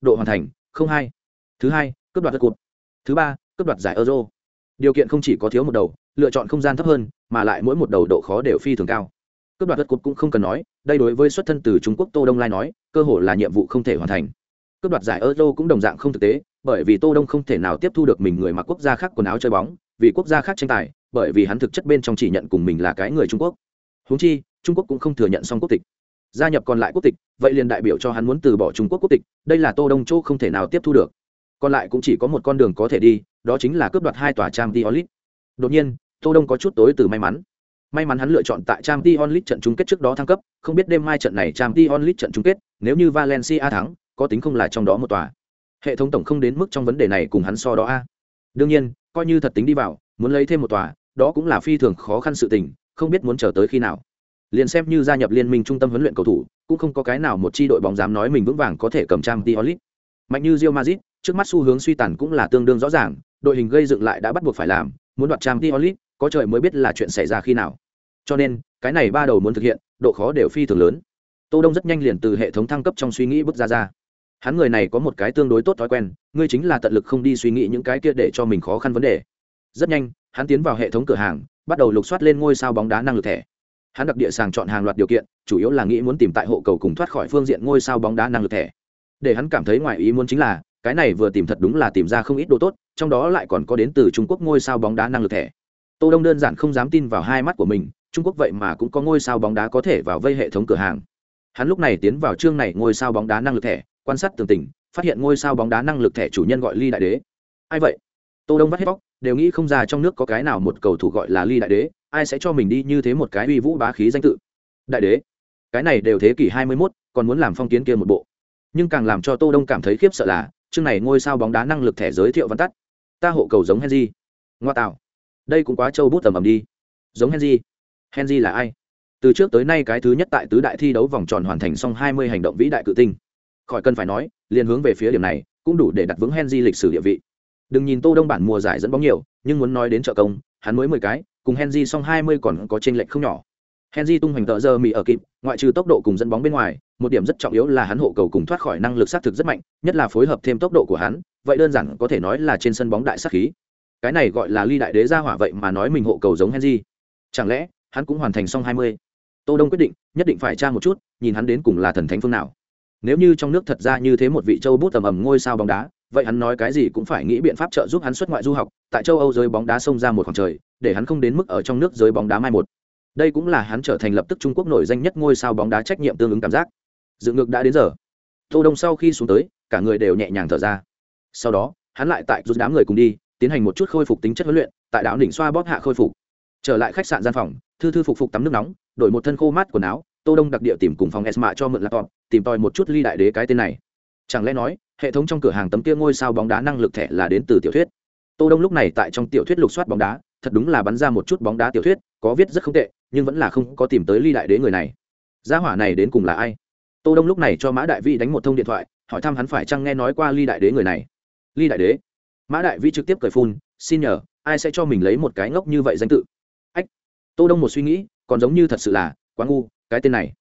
độ hoàn thành, không hai. Thứ hai cấp đoạt đất cụt thứ ba cấp đoạt giải euro. Điều kiện không chỉ có thiếu một đầu, lựa chọn không gian thấp hơn, mà lại mỗi một đầu độ khó đều phi thường cao cướp đoạt đất cột cũng không cần nói, đây đối với xuất thân từ trung quốc tô đông lai nói, cơ hội là nhiệm vụ không thể hoàn thành. Cướp đoạt giải euro cũng đồng dạng không thực tế, bởi vì tô đông không thể nào tiếp thu được mình người mặc quốc gia khác quần áo chơi bóng, vì quốc gia khác tranh tài, bởi vì hắn thực chất bên trong chỉ nhận cùng mình là cái người trung quốc. Huống chi, trung quốc cũng không thừa nhận xong quốc tịch. Gia nhập còn lại quốc tịch, vậy liền đại biểu cho hắn muốn từ bỏ trung quốc quốc tịch, đây là tô đông châu không thể nào tiếp thu được. Còn lại cũng chỉ có một con đường có thể đi, đó chính là cướp đoạt hai tòa trang t đột nhiên, tô đông có chút tối từ may mắn may mắn hắn lựa chọn tại trang t trận chung kết trước đó thăng cấp không biết đêm mai trận này trang t trận chung kết nếu như valencia thắng có tính không là trong đó một tòa. Hệ thống tổng không đến mức trong vấn đề này cùng hắn so đó a. Đương nhiên coi như thật tính đi vào muốn lấy thêm một tòa đó cũng là phi thường khó khăn sự tình không biết muốn chờ tới khi nào. Liền xem như gia nhập liên minh trung tâm huấn luyện cầu thủ cũng không có cái nào một chi đội bóng dám nói mình vững vàng có thể cầm Champions League. mạnh như Real Madrid trước mắt xu hướng suy tàn cũng là tương đương rõ ràng đội hình gây dựng lại đã bắt buộc phải làm muốn đoạt Champions League, có trời mới biết là chuyện xảy ra khi nào cho nên, cái này ba đầu muốn thực hiện, độ khó đều phi thường lớn. Tô đông rất nhanh liền từ hệ thống thăng cấp trong suy nghĩ bước ra ra. Hắn người này có một cái tương đối tốt thói quen, ngươi chính là tận lực không đi suy nghĩ những cái kia để cho mình khó khăn vấn đề. Rất nhanh, hắn tiến vào hệ thống cửa hàng, bắt đầu lục soát lên ngôi sao bóng đá năng lực thẻ. Hắn đặc địa sàng chọn hàng loạt điều kiện, chủ yếu là nghĩ muốn tìm tại hộ cầu cùng thoát khỏi phương diện ngôi sao bóng đá năng lực thẻ. Để hắn cảm thấy ngoài ý muốn chính là, cái này vừa tìm thật đúng là tìm ra không ít đồ tốt, trong đó lại còn có đến từ trung quốc ngôi sao bóng đá năng lực thẻ. Tô đông đơn giản không dám tin vào hai mắt của mình trung quốc vậy mà cũng có ngôi sao bóng đá có thể vào vây hệ thống cửa hàng. Hắn lúc này tiến vào chương này ngôi sao bóng đá năng lực thẻ quan sát tường tình phát hiện ngôi sao bóng đá năng lực thẻ chủ nhân gọi ly đại đế. Ai vậy? Tô đông vắt hết bóc đều nghĩ không ra trong nước có cái nào một cầu thủ gọi là ly đại đế ai sẽ cho mình đi như thế một cái uy vũ bá khí danh tự. Đại đế. Cái này đều thế kỷ 21, còn muốn làm phong kiến kia một bộ. Nhưng càng làm cho tô đông cảm thấy khiếp sợ là chương này ngôi sao bóng đá năng lực thẻ giới thiệu văn tắt. Ta hộ cầu giống henry. Ngoa tạo. Đây cũng quá trâu bút tầm ầm đi. Giống henry henry là ai? Từ trước tới nay cái thứ nhất tại tứ đại thi đấu vòng tròn hoàn thành xong 20 hành động vĩ đại cự tinh. Khỏi cần phải nói, liền hướng về phía điểm này, cũng đủ để đặt vững henry lịch sử địa vị. Đừng nhìn tô đông bản mùa giải dẫn bóng nhiều, nhưng muốn nói đến trợ công, hắn mới mười cái, cùng henry xong 20 còn có chênh lệch không nhỏ. Henry tung hoành tợ giờ mì ở kịp, ngoại trừ tốc độ cùng dẫn bóng bên ngoài, một điểm rất trọng yếu là hắn hộ cầu cùng thoát khỏi năng lực sát thực rất mạnh, nhất là phối hợp thêm tốc độ của hắn, vậy đơn giản có thể nói là trên sân bóng đại sát khí. Cái này gọi là ly đại đế gia hỏa vậy mà nói mình hộ cầu giống henry. Chẳng lẽ hắn cũng hoàn thành xong 20? tô đông quyết định, nhất định phải tra một chút, nhìn hắn đến cùng là thần thánh phương nào. Nếu như trong nước thật ra như thế một vị châu bút tầm ầm ngôi sao bóng đá, vậy hắn nói cái gì cũng phải nghĩ biện pháp trợ giúp hắn xuất ngoại du học, tại châu âu giới bóng đá xông ra một khoảng trời, để hắn không đến mức ở trong nước giới bóng đá mai một. Đây cũng là hắn trở thành lập tức trung quốc nổi danh nhất ngôi sao bóng đá trách nhiệm tương ứng cảm giác. Dự ngược đã đến giờ. Tô đông sau khi xuống tới, cả người đều nhẹ nhàng thở ra. Sau đó, hắn lại tại rút đám người cùng đi, tiến hành một chút khôi phục tính chất huấn luyện, tại đảo đỉnh xoa bóp hạ khôi phục trở lại khách sạn gian phòng, thư thư phục phục tắm nước nóng, đổi một thân khô mát quần áo, tô đông đặc địa tìm cùng phòng esma cho mượn laptop, tìm tòi một chút ly đại đế cái tên này. Chẳng lẽ nói, hệ thống trong cửa hàng tấm kia ngôi sao bóng đá năng lực thẻ là đến từ tiểu thuyết? Tô đông lúc này tại trong tiểu thuyết lục soát bóng đá, thật đúng là bắn ra một chút bóng đá tiểu thuyết, có viết rất không tệ, nhưng vẫn là không có tìm tới ly đại đế người này. Gia hỏa này đến cùng là ai? Tô đông lúc này cho mã đại vi đánh một thông điện thoại, hỏi thăm hắn phải chăng nghe nói qua ly đại đế người này. Ly đại đế? Mã đại vi trực tiếp cười phun, xin nhờ, ai sẽ cho mình lấy một cái ngốc như vậy danh tự? Tô đông một suy nghĩ, còn giống như thật sự là, quá ngu, cái tên này.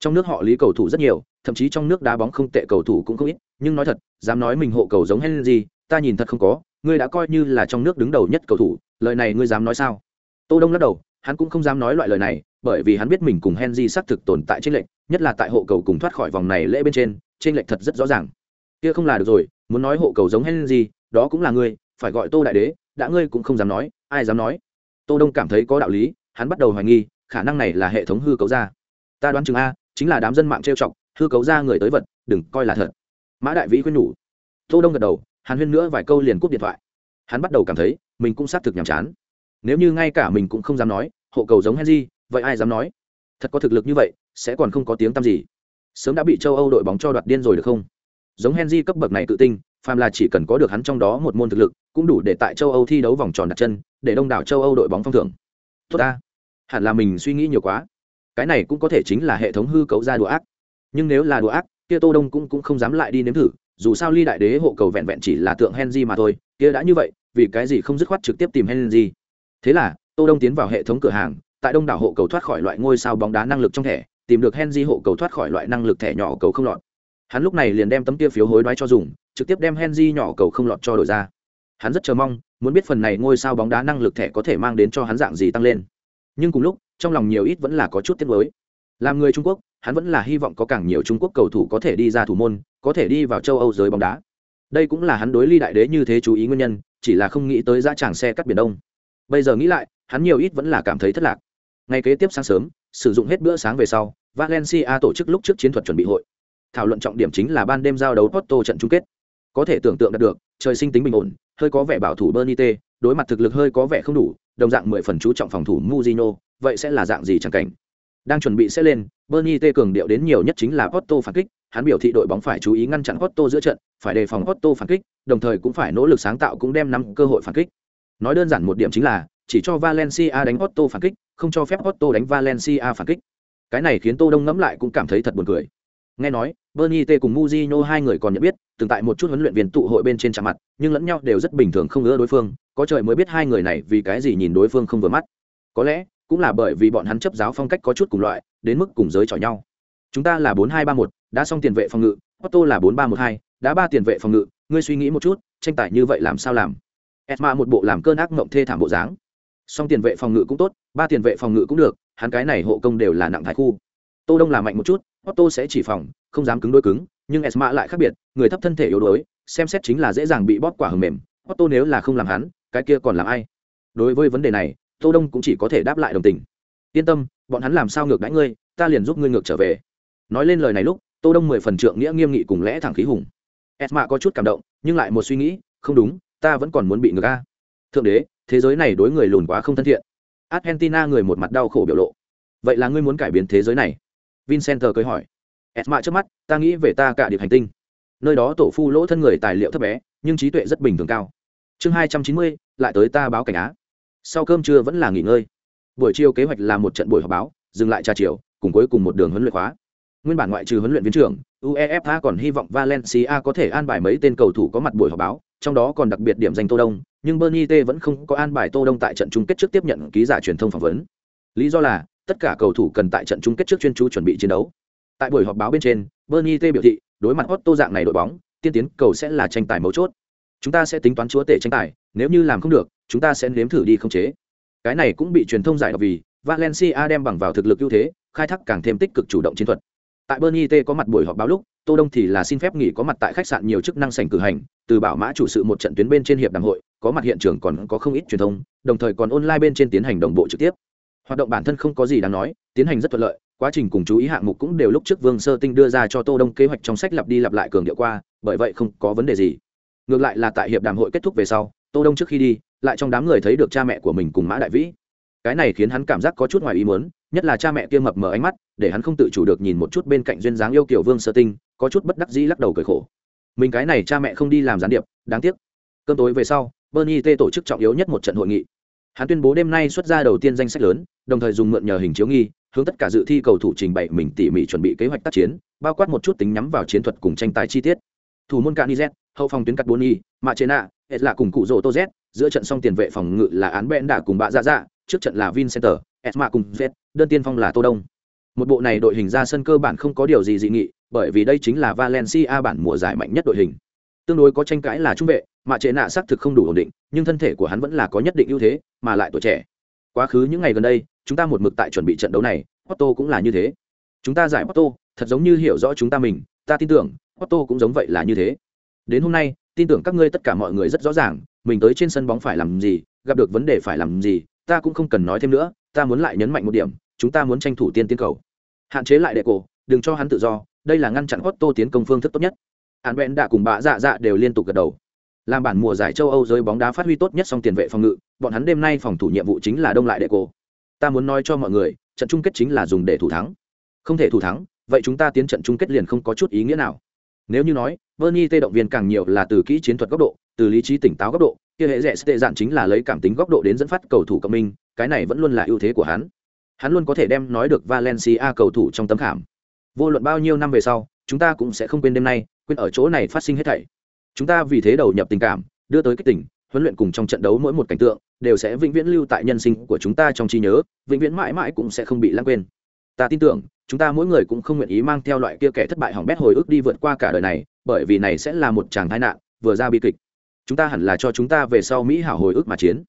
Trong nước họ lý cầu thủ rất nhiều, thậm chí trong nước đá bóng không tệ cầu thủ cũng không ít, nhưng nói thật, dám nói mình hộ cầu giống hay gì ta nhìn thật không có, ngươi đã coi như là trong nước đứng đầu nhất cầu thủ, lời này ngươi dám nói sao? Tô đông lắc đầu, hắn cũng không dám nói loại lời này, bởi vì hắn biết mình cùng henry xác thực tồn tại trên lệnh nhất là tại hộ cầu cùng thoát khỏi vòng này lễ bên trên trên lệnh thật rất rõ ràng. Kia không là được rồi, muốn nói hộ cầu giống henry, đó cũng là ngươi, phải gọi tô đại đế, đã ngươi cũng không dám nói, ai dám nói? Tô đông cảm thấy có đạo lý hắn bắt đầu hoài nghi, khả năng này là hệ thống hư cấu ra ta đoán chừng a, chính là đám dân mạng trêu chọc, hư cấu ra người tới vật, đừng coi là thật. Mã đại vĩ khuyên nhủ. Tô đông gật đầu hắn huyên nữa vài câu liền cúp điện thoại. Hắn bắt đầu cảm thấy, mình cũng xác thực nhàm chán. Nếu như ngay cả mình cũng không dám nói, hộ cầu giống henry, vậy ai dám nói? Thật có thực lực như vậy, sẽ còn không có tiếng tăm gì. Sớm đã bị châu âu đội bóng cho đoạt điên rồi được không? Giống henry cấp bậc này tự tinh phàm là chỉ cần có được hắn trong đó một môn thực lực, cũng đủ để tại châu âu thi đấu vòng tròn đặt chân, để đông đảo châu âu đội bóng phong thưởng tốt ta. Hẳn là mình suy nghĩ nhiều quá. Cái này cũng có thể chính là hệ thống hư cấu ra đùa ác. Nhưng nếu là đùa ác, kia tô đông cũng cũng không dám lại đi nếm thử, dù sao ly đại đế hộ cầu vẹn vẹn chỉ là tượng henry mà thôi, kia đã như vậy, vì cái gì không dứt khoát trực tiếp tìm henry? Thế là, tô đông tiến vào hệ thống cửa hàng, tại đông đảo hộ cầu thoát khỏi loại ngôi sao bóng đá năng lực trong thẻ, tìm được henry hộ cầu thoát khỏi loại năng lực thẻ nhỏ cầu không lọt. Hắn lúc này liền đem tấm kia phiếu hối đoái cho dùng, trực tiếp đem henry nhỏ cầu không lọt cho đổi ra hắn rất chờ mong, muốn biết phần này ngôi sao bóng đá năng lực thẻ có thể mang đến cho hắn dạng gì tăng lên. Nhưng cùng lúc, trong lòng nhiều ít vẫn là có chút tiếc nuối. Làm người trung quốc, hắn vẫn là hy vọng có càng nhiều trung quốc cầu thủ có thể đi ra thủ môn, có thể đi vào châu âu giới bóng đá. Đây cũng là hắn đối ly đại đế như thế chú ý nguyên nhân, chỉ là không nghĩ tới ra tràng xe cắt biển đông. Bây giờ nghĩ lại, hắn nhiều ít vẫn là cảm thấy thất lạc. Ngay kế tiếp sáng sớm, sử dụng hết bữa sáng về sau, valencia tổ chức lúc trước chiến thuật chuẩn bị hội. Thảo luận trọng điểm chính là ban đêm giao đấu porto trận chung kết. Có thể tưởng tượng đạt được, trời sinh tính bình ổn hơi có vẻ bảo thủ bernite đối mặt thực lực hơi có vẻ không đủ đồng dạng mười phần chú trọng phòng thủ Mujino, vậy sẽ là dạng gì chẳng cảnh? Đang chuẩn bị sẽ lên Bernite t cường điệu đến nhiều nhất chính là otto phản kích hắn biểu thị đội bóng phải chú ý ngăn chặn otto giữa trận phải đề phòng otto phản kích đồng thời cũng phải nỗ lực sáng tạo cũng đem nắm cơ hội phản kích. Nói đơn giản một điểm chính là chỉ cho valencia đánh otto phản kích không cho phép otto đánh valencia phản kích. Cái này khiến tô đông ngẫm lại cũng cảm thấy thật buồn cười. Nghe nói bernie t cùng Mujino hai người còn nhận biết, từng tại một chút huấn luyện viên tụ hội bên trên chạm mặt, nhưng lẫn nhau đều rất bình thường không ưa đối phương, có trời mới biết hai người này vì cái gì nhìn đối phương không vừa mắt. Có lẽ, cũng là bởi vì bọn hắn chấp giáo phong cách có chút cùng loại, đến mức cùng giới chọi nhau. Chúng ta là bốn hai ba một, đã xong tiền vệ phòng ngự otto là bốn ba một hai, đã ba tiền vệ phòng ngự, ngươi suy nghĩ một chút, tranh tài như vậy làm sao làm? Esma một bộ làm cơn ác mộng thê thảm bộ dáng. Song tiền vệ phòng ngự cũng tốt, ba tiền vệ phòng ngự cũng được, hắn cái này hộ công đều là nặng thái khu. Tô đông là mạnh một chút otto sẽ chỉ phòng, không dám cứng đối cứng, nhưng esma lại khác biệt, người thấp thân thể yếu đuối, xem xét chính là dễ dàng bị bóp quả hờ mềm otto nếu là không làm hắn, cái kia còn làm ai? Đối với vấn đề này, tô đông cũng chỉ có thể đáp lại đồng tình. Yên tâm, bọn hắn làm sao ngược đãi ngươi, ta liền giúp ngươi ngược trở về. Nói lên lời này lúc, tô đông mười phần trượng nghĩa nghiêm nghị cùng lẽ thẳng khí hùng. Esma có chút cảm động, nhưng lại một suy nghĩ, không đúng, ta vẫn còn muốn bị ngược a. Thượng đế, thế giới này đối người lùn quá không thân thiện. Argentina người một mặt đau khổ biểu lộ. Vậy là ngươi muốn cải biến thế giới này vincent cười hỏi. Esma trước mắt, ta nghĩ về ta cả điệp hành tinh. Nơi đó tổ phu lỗ thân người tài liệu thấp bé, nhưng trí tuệ rất bình thường cao. Chương hai trăm chín mươi, lại tới ta báo cảnh á. Sau cơm trưa vẫn là nghỉ ngơi. Buổi chiều kế hoạch là một trận buổi họp báo, dừng lại trà chiều, cùng cuối cùng một đường huấn luyện khóa. Nguyên bản ngoại trừ huấn luyện viên trưởng, uefa còn hy vọng valencia có thể an bài mấy tên cầu thủ có mặt buổi họp báo, trong đó còn đặc biệt điểm danh tô đông, nhưng bernie t vẫn không có an bài tô đông tại trận chung kết trước tiếp nhận ký giả truyền thông phỏng vấn. Lý do là tất cả cầu thủ cần tại trận chung kết trước chuyên chú chuẩn bị chiến đấu. Tại buổi họp báo bên trên, bernie t biểu thị, đối mặt Otto dạng này đội bóng, tiên tiến cầu sẽ là tranh tài mấu chốt. Chúng ta sẽ tính toán chúa tể tranh tài, nếu như làm không được, chúng ta sẽ nếm thử đi không chế. Cái này cũng bị truyền thông giải đọc vì valencia đem bằng vào thực lực ưu thế, khai thác càng thêm tích cực chủ động chiến thuật. Tại bernie t có mặt buổi họp báo lúc, tô đông thì là xin phép nghỉ có mặt tại khách sạn nhiều chức năng sảnh cử hành, từ bảo mã chủ sự một trận tuyến bên trên hiệp đàm hội, có mặt hiện trường còn có không ít truyền thông, đồng thời còn online bên trên tiến hành đồng bộ trực tiếp hoạt động bản thân không có gì đáng nói, tiến hành rất thuận lợi, quá trình cùng chú ý hạng mục cũng đều lúc trước vương sơ tinh đưa ra cho tô đông kế hoạch trong sách lặp đi lặp lại cường điệu qua, bởi vậy không có vấn đề gì. Ngược lại là tại hiệp đàm hội kết thúc về sau, tô đông trước khi đi, lại trong đám người thấy được cha mẹ của mình cùng mã đại vĩ. Cái này khiến hắn cảm giác có chút ngoài ý muốn, nhất là cha mẹ kia mập mờ ánh mắt, để hắn không tự chủ được nhìn một chút bên cạnh duyên dáng yêu kiểu vương sơ tinh, có chút bất đắc dĩ lắc đầu cười khổ. Mình cái này cha mẹ không đi làm gián điệp, đáng tiếc. Cơn tối về sau, bernie t tổ chức trọng yếu nhất một trận hội nghị hắn tuyên bố đêm nay xuất ra đầu tiên danh sách lớn, đồng thời dùng mượn nhờ hình chiếu nghi, hướng tất cả dự thi cầu thủ trình bày mình tỉ mỉ chuẩn bị kế hoạch tác chiến, bao quát một chút tính nhắm vào chiến thuật cùng tranh tài chi tiết. Thủ môn cani z, hậu phòng tuyến cắt bốn y, mạ chế nạ hết là cùng cụ rỗ tô z, giữa trận xong tiền vệ phòng ngự là án bẽn đả cùng bạ dạ dạ trước trận là vincenter esma cùng z, đơn tiên phong là tô đông. Một bộ này đội hình ra sân cơ bản không có điều gì dị nghị, bởi vì đây chính là valencia bản mùa giải mạnh nhất đội hình. Tương đối có tranh cãi là trung vệ mạ chế nạ xác thực không đủ ổn định, nhưng thân thể của hắn vẫn là có nhất định ưu thế, mà lại tuổi trẻ. Quá khứ những ngày gần đây, chúng ta một mực tại chuẩn bị trận đấu này otto cũng là như thế. Chúng ta giải otto thật giống như hiểu rõ chúng ta mình, ta tin tưởng otto cũng giống vậy là như thế. Đến hôm nay, tin tưởng các ngươi tất cả mọi người rất rõ ràng, mình tới trên sân bóng phải làm gì, gặp được vấn đề phải làm gì, ta cũng không cần nói thêm nữa, ta muốn lại nhấn mạnh một điểm, chúng ta muốn tranh thủ tiên tiến cầu. Hạn chế lại đệ cổ, đừng cho hắn tự do, đây là ngăn chặn otto tiến công phương thức tốt nhất. Hạn vẹn đã cùng bạ dạ dạ đều liên tục gật đầu làm bản mùa giải châu âu giới bóng đá phát huy tốt nhất song tiền vệ phòng ngự, bọn hắn đêm nay phòng thủ nhiệm vụ chính là đông lại đệ cổ. Ta muốn nói cho mọi người, trận chung kết chính là dùng để thủ thắng. Không thể thủ thắng, vậy chúng ta tiến trận chung kết liền không có chút ý nghĩa nào. Nếu như nói, bernie tê động viên càng nhiều là từ kỹ chiến thuật góc độ, từ lý trí tỉnh táo góc độ, kia hệ rẽ tệ dạn chính là lấy cảm tính góc độ đến dẫn phát cầu thủ cộng minh, cái này vẫn luôn là ưu thế của hắn. Hắn luôn có thể đem nói được valencia cầu thủ trong tấm khảm. Vô luận bao nhiêu năm về sau, chúng ta cũng sẽ không quên đêm nay, quên ở chỗ này phát sinh hết thảy chúng ta vì thế đầu nhập tình cảm, đưa tới cái tỉnh huấn luyện cùng trong trận đấu mỗi một cảnh tượng, đều sẽ vĩnh viễn lưu tại nhân sinh của chúng ta trong trí nhớ, vĩnh viễn mãi mãi cũng sẽ không bị lãng quên. Ta tin tưởng, chúng ta mỗi người cũng không nguyện ý mang theo loại kia kẻ thất bại hỏng bét hồi ức đi vượt qua cả đời này, bởi vì này sẽ là một chàng tai nạn, vừa ra bi kịch. Chúng ta hẳn là cho chúng ta về sau mỹ hảo hồi ức mà chiến.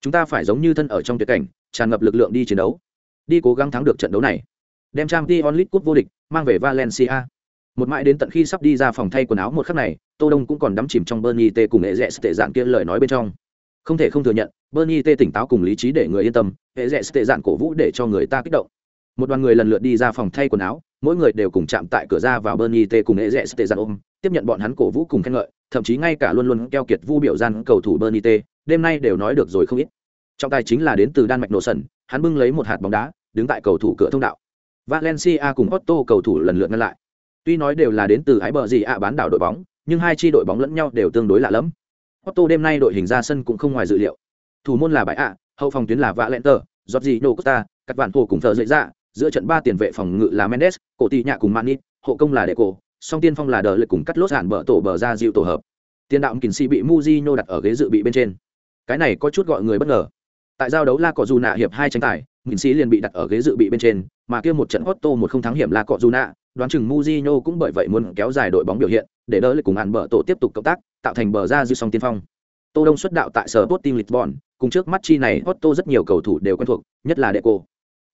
Chúng ta phải giống như thân ở trong tuyệt cảnh, tràn ngập lực lượng đi chiến đấu. Đi cố gắng thắng được trận đấu này. Đem trang t onlit cúp vô địch, mang về valencia một mãi đến tận khi sắp đi ra phòng thay quần áo một khắc này, tô đông cũng còn đắm chìm trong bernie t cùng hệ rẽ tệ dạn kia lời nói bên trong. Không thể không thừa nhận, bernie t tỉnh táo cùng lý trí để người yên tâm hệ rẽ tệ dạn cổ vũ để cho người ta kích động. Một đoàn người lần lượt đi ra phòng thay quần áo, mỗi người đều cùng chạm tại cửa ra vào bernie t cùng hệ rẽ tệ dạn ôm, tiếp nhận bọn hắn cổ vũ cùng khen ngợi, thậm chí ngay cả luôn luôn keo kiệt vu biểu gian cầu thủ bernie t, đêm nay đều nói được rồi không ít. Trọng tài chính là đến từ đan mạch nổ sần hắn bưng lấy một hạt bóng đá, đứng tại cầu thủ cửa thông đạo. Valencia cùng otto cầu thủ lần lượt ngăn lại tuy nói đều là đến từ ái bờ gì ạ bán đảo đội bóng nhưng hai chi đội bóng lẫn nhau đều tương đối lạ lẫm. Otto đêm nay đội hình ra sân cũng không ngoài dự liệu. Thủ môn là bãi ạ hậu phòng tuyến là vạ lẹn tờ giọt gì nô costa cắt vạn hồ cùng thợ dậy ra dạ, giữa trận ba tiền vệ phòng ngự là mendes cổ tị nhạ cùng manit hộ công là đệ cổ song tiên phong là đờ lực cùng cắt lốt hạn bờ tổ bờ ra dịu tổ hợp. Tiền đạo kình sĩ bị muzino đặt ở ghế dự bị bên trên. Cái này có chút gọi người bất ngờ. Tại giao đấu la cọ dù nạ hiệp hai tranh tài Nghị sĩ liền bị đặt ở ghế dự bị bên trên, mà kia một trận Otto một không thắng hiểm là cọ Juna, đoán chừng Mujino cũng bởi vậy muốn kéo dài đội bóng biểu hiện, để đỡ lại cùng ăn bờ tổ tiếp tục cộng tác, tạo thành bờ ra dư song tiên phong. Tô Đông xuất đạo tại sở Sporting Lisbon, cùng trước mắt chi này Otto rất nhiều cầu thủ đều quen thuộc, nhất là Deco.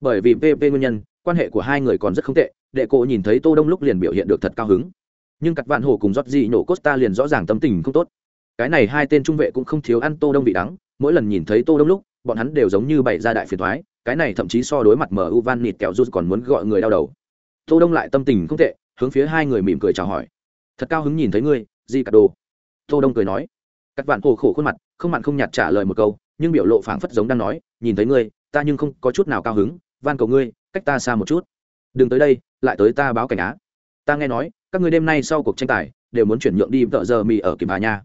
Bởi vì PP nguyên nhân, quan hệ của hai người còn rất không tệ, Deco nhìn thấy Tô Đông lúc liền biểu hiện được thật cao hứng. Nhưng cặt vạn hổ cùng Jordi nổ Costa liền rõ ràng tâm tình không tốt. Cái này hai tên trung vệ cũng không thiếu ăn Tô Đông vị đắng, mỗi lần nhìn thấy Tô Đông lúc, bọn hắn đều giống như bày ra đại phiền toái, cái này thậm chí so đối mặt MU Van Nịt kẹo rút còn muốn gọi người đau đầu. Tô Đông lại tâm tình không tệ, hướng phía hai người mỉm cười chào hỏi. Thật cao hứng nhìn thấy ngươi, Di cắt Đồ. Tô Đông cười nói. Các bạn khổ khổ khuôn mặt, không mặn không nhạt trả lời một câu, nhưng biểu lộ phảng phất giống đang nói, nhìn thấy ngươi, ta nhưng không có chút nào cao hứng, van cầu ngươi, cách ta xa một chút. Đừng tới đây, lại tới ta báo cảnh á. Ta nghe nói, các ngươi đêm nay sau cuộc tranh tài, đều muốn chuyển nhượng đi vợ giờ mì ở Kim Hà nha.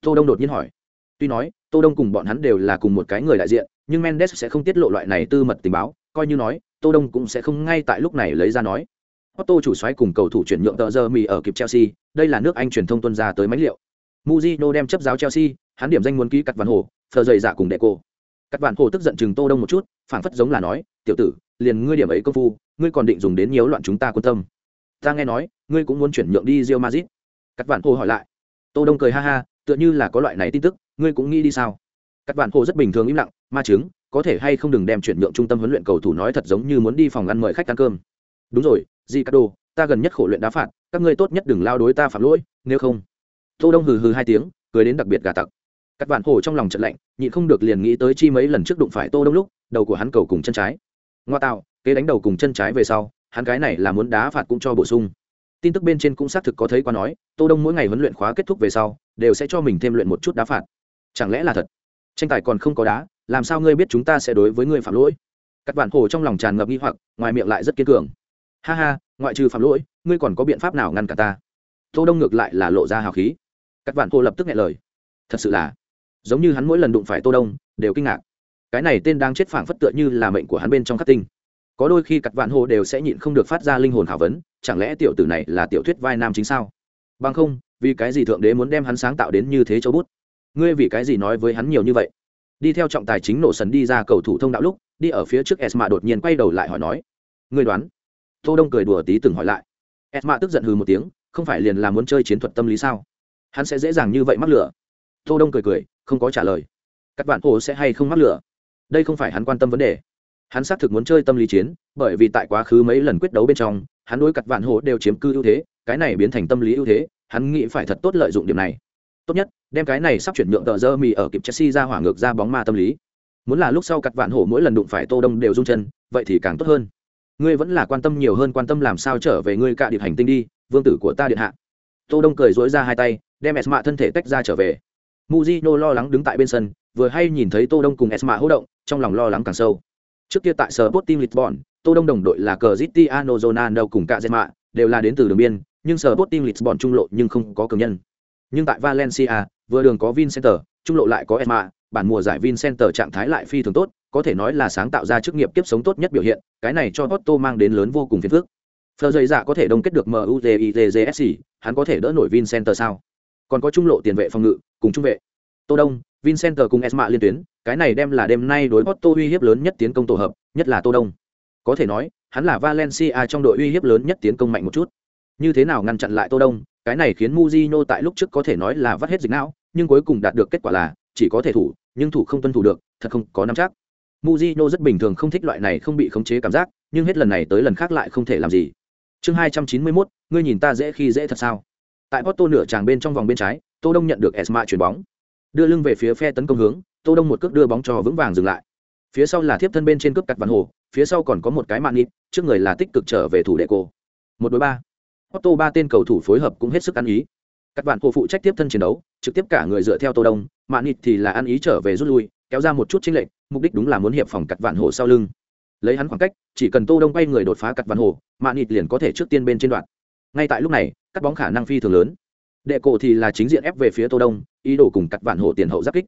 Tô Đông đột nhiên hỏi. Tuy nói, Tô Đông cùng bọn hắn đều là cùng một cái người đại diện, nhưng Mendes sẽ không tiết lộ loại này tư mật tình báo, coi như nói, Tô Đông cũng sẽ không ngay tại lúc này lấy ra nói. Otto chủ xoáy cùng cầu thủ chuyển nhượng tờ giờ mì ở kịp Chelsea, đây là nước Anh truyền thông tuân ra tới máy liệu. Mujino đem chấp giáo Chelsea, hắn điểm danh muốn ký cắt vạn hồ, phờ dày dạ cùng đệ cô. Cắt vạn hồ tức giận chừng Tô Đông một chút, phảng phất giống là nói, tiểu tử, liền ngươi điểm ấy công phu, ngươi còn định dùng đến nhiễu loạn chúng ta quân tâm. Ta nghe nói, ngươi cũng muốn chuyển nhượng đi Real Madrid. Cắt vạn hồ hỏi lại. Tô Đông cười ha ha, tựa như là có loại này tin tức, ngươi cũng nghĩ đi sao? Cắt vạn hồ rất bình thường im lặng, ma chứng, có thể hay không đừng đem chuyển nhượng trung tâm huấn luyện cầu thủ nói thật giống như muốn đi phòng ăn mời khách ăn cơm. Đúng rồi, di cắt đồ ta gần nhất khổ luyện đá phạt, các ngươi tốt nhất đừng lao đối ta phạm lỗi, nếu không. Tô Đông hừ hừ hai tiếng, cười đến đặc biệt gà tặc. Cắt vạn hồ trong lòng trận lạnh, nhịn không được liền nghĩ tới chi mấy lần trước đụng phải Tô Đông lúc, đầu của hắn cầu cùng chân trái. Ngoa tạo, kế đánh đầu cùng chân trái về sau, hắn cái này là muốn đá phạt cũng cho bổ sung. Tin tức bên trên cũng xác thực có thấy qua nói, Tô Đông mỗi ngày huấn luyện khóa kết thúc về sau, đều sẽ cho mình thêm luyện một chút đá phạt. Chẳng lẽ là thật? Tranh tài còn không có đá, làm sao ngươi biết chúng ta sẽ đối với ngươi phạm lỗi? Cắt vạn hồ trong lòng tràn ngập nghi hoặc, ngoài miệng lại rất kiên cường. Ha ha, ngoại trừ phạm lỗi, ngươi còn có biện pháp nào ngăn cả ta? Tô Đông ngược lại là lộ ra hào khí. các bạn cô lập tức nghe lời. Thật sự là, giống như hắn mỗi lần đụng phải Tô Đông, đều kinh ngạc. Cái này tên đang chết phảng phất tựa như là mệnh của hắn bên trong khắc tinh có đôi khi cặt vạn hồ đều sẽ nhịn không được phát ra linh hồn hảo vấn chẳng lẽ tiểu tử này là tiểu thuyết vai nam chính sao bằng không vì cái gì thượng đế muốn đem hắn sáng tạo đến như thế châu bút ngươi vì cái gì nói với hắn nhiều như vậy đi theo trọng tài chính nổ sần đi ra cầu thủ thông đạo lúc đi ở phía trước esma đột nhiên quay đầu lại hỏi nói ngươi đoán tô đông cười đùa tí từng hỏi lại. Esma tức giận hừ một tiếng, không phải liền là muốn chơi chiến thuật tâm lý sao? Hắn sẽ dễ dàng như vậy mắc lửa. Tô đông cười cười, không có trả lời. Các bạn hồ sẽ hay không mắc lửa? Đây không phải hắn quan tâm vấn đề. Hắn xác thực muốn chơi tâm lý chiến, bởi vì tại quá khứ mấy lần quyết đấu bên trong, hắn đối cặt vạn hồ đều chiếm cư ưu thế, cái này biến thành tâm lý ưu thế, hắn nghĩ phải thật tốt lợi dụng điểm này. Tốt nhất, đem cái này sắp chuyển nhượng tờ rơ mì ở kịp chelsea ra hỏa ngược ra bóng ma tâm lý. Muốn là lúc sau cặt vạn hổ mỗi lần đụng phải tô đông đều rung chân, vậy thì càng tốt hơn ngươi vẫn là quan tâm nhiều hơn quan tâm làm sao trở về ngươi cạ điệp hành tinh đi vương tử của ta điện hạ. Tô đông cười dối ra hai tay đem esma thân thể tách ra trở về. Muzino lo lắng đứng tại bên sân vừa hay nhìn thấy tô đông cùng esma hỗ động trong lòng lo lắng càng sâu. Trước kia tại Sở Botim Lisbon, Tô Đông đồng đội là Cristiano zonano cùng cạ Zema, đều là đến từ đường biên, nhưng Sở Botim Lisbon trung lộ nhưng không có cường nhân. Nhưng tại Valencia, vừa đường có Vincenter, trung lộ lại có Esma, bản mùa giải Vincenter trạng thái lại phi thường tốt, có thể nói là sáng tạo ra chức nghiệp kiếp sống tốt nhất biểu hiện, cái này cho Otto mang đến lớn vô cùng phiền phức. Phờ dày dạ có thể đồng kết được MUZITZSC, hắn có thể đỡ nổi Vincenter sao? Còn có trung lộ tiền vệ phòng ngự, cùng trung vệ. Tô Đông, Vincenter cùng Esma liên tuyến, cái này đem là đêm nay đối Otto uy hiếp lớn nhất tiến công tổ hợp, nhất là Tô Đông. Có thể nói, hắn là Valencia trong đội uy hiếp lớn nhất tiến công mạnh một chút. Như thế nào ngăn chặn lại Tô Đông, cái này khiến Mujino tại lúc trước có thể nói là vắt hết dịch não, nhưng cuối cùng đạt được kết quả là chỉ có thể thủ, nhưng thủ không tuân thủ được, thật không có nắm chắc. Mujino rất bình thường không thích loại này không bị khống chế cảm giác, nhưng hết lần này tới lần khác lại không thể làm gì. Chương 291, ngươi nhìn ta dễ khi dễ thật sao? Tại Porto nửa tràng bên trong vòng bên trái, Tô Đông nhận được Esma chuyển bóng. Đưa lưng về phía phe tấn công hướng tô đông một cước đưa bóng cho vững vàng dừng lại. Phía sau là thiếp thân bên trên cướp cắt vạn hồ phía sau còn có một cái mạng nít trước người là tích cực trở về thủ đệ cô. Một đối ba. Porto ba tên cầu thủ phối hợp cũng hết sức ăn ý. Các bạn cô phụ trách tiếp thân chiến đấu trực tiếp cả người dựa theo tô đông mạng nít thì là ăn ý trở về rút lui kéo ra một chút chênh lệch, mục đích đúng là muốn hiệp phòng cặt vạn hồ sau lưng. Lấy hắn khoảng cách, chỉ cần tô đông quay người đột phá cặt vạn hồ, Mạn nít liền có thể trước tiên bên trên đoạn. Ngay tại lúc này, cắt bóng khả năng phi thường lớn. Đệ cổ thì là chính diện ép về phía tô đông, ý đồ cùng cặt vạn hồ tiền hậu giáp kích.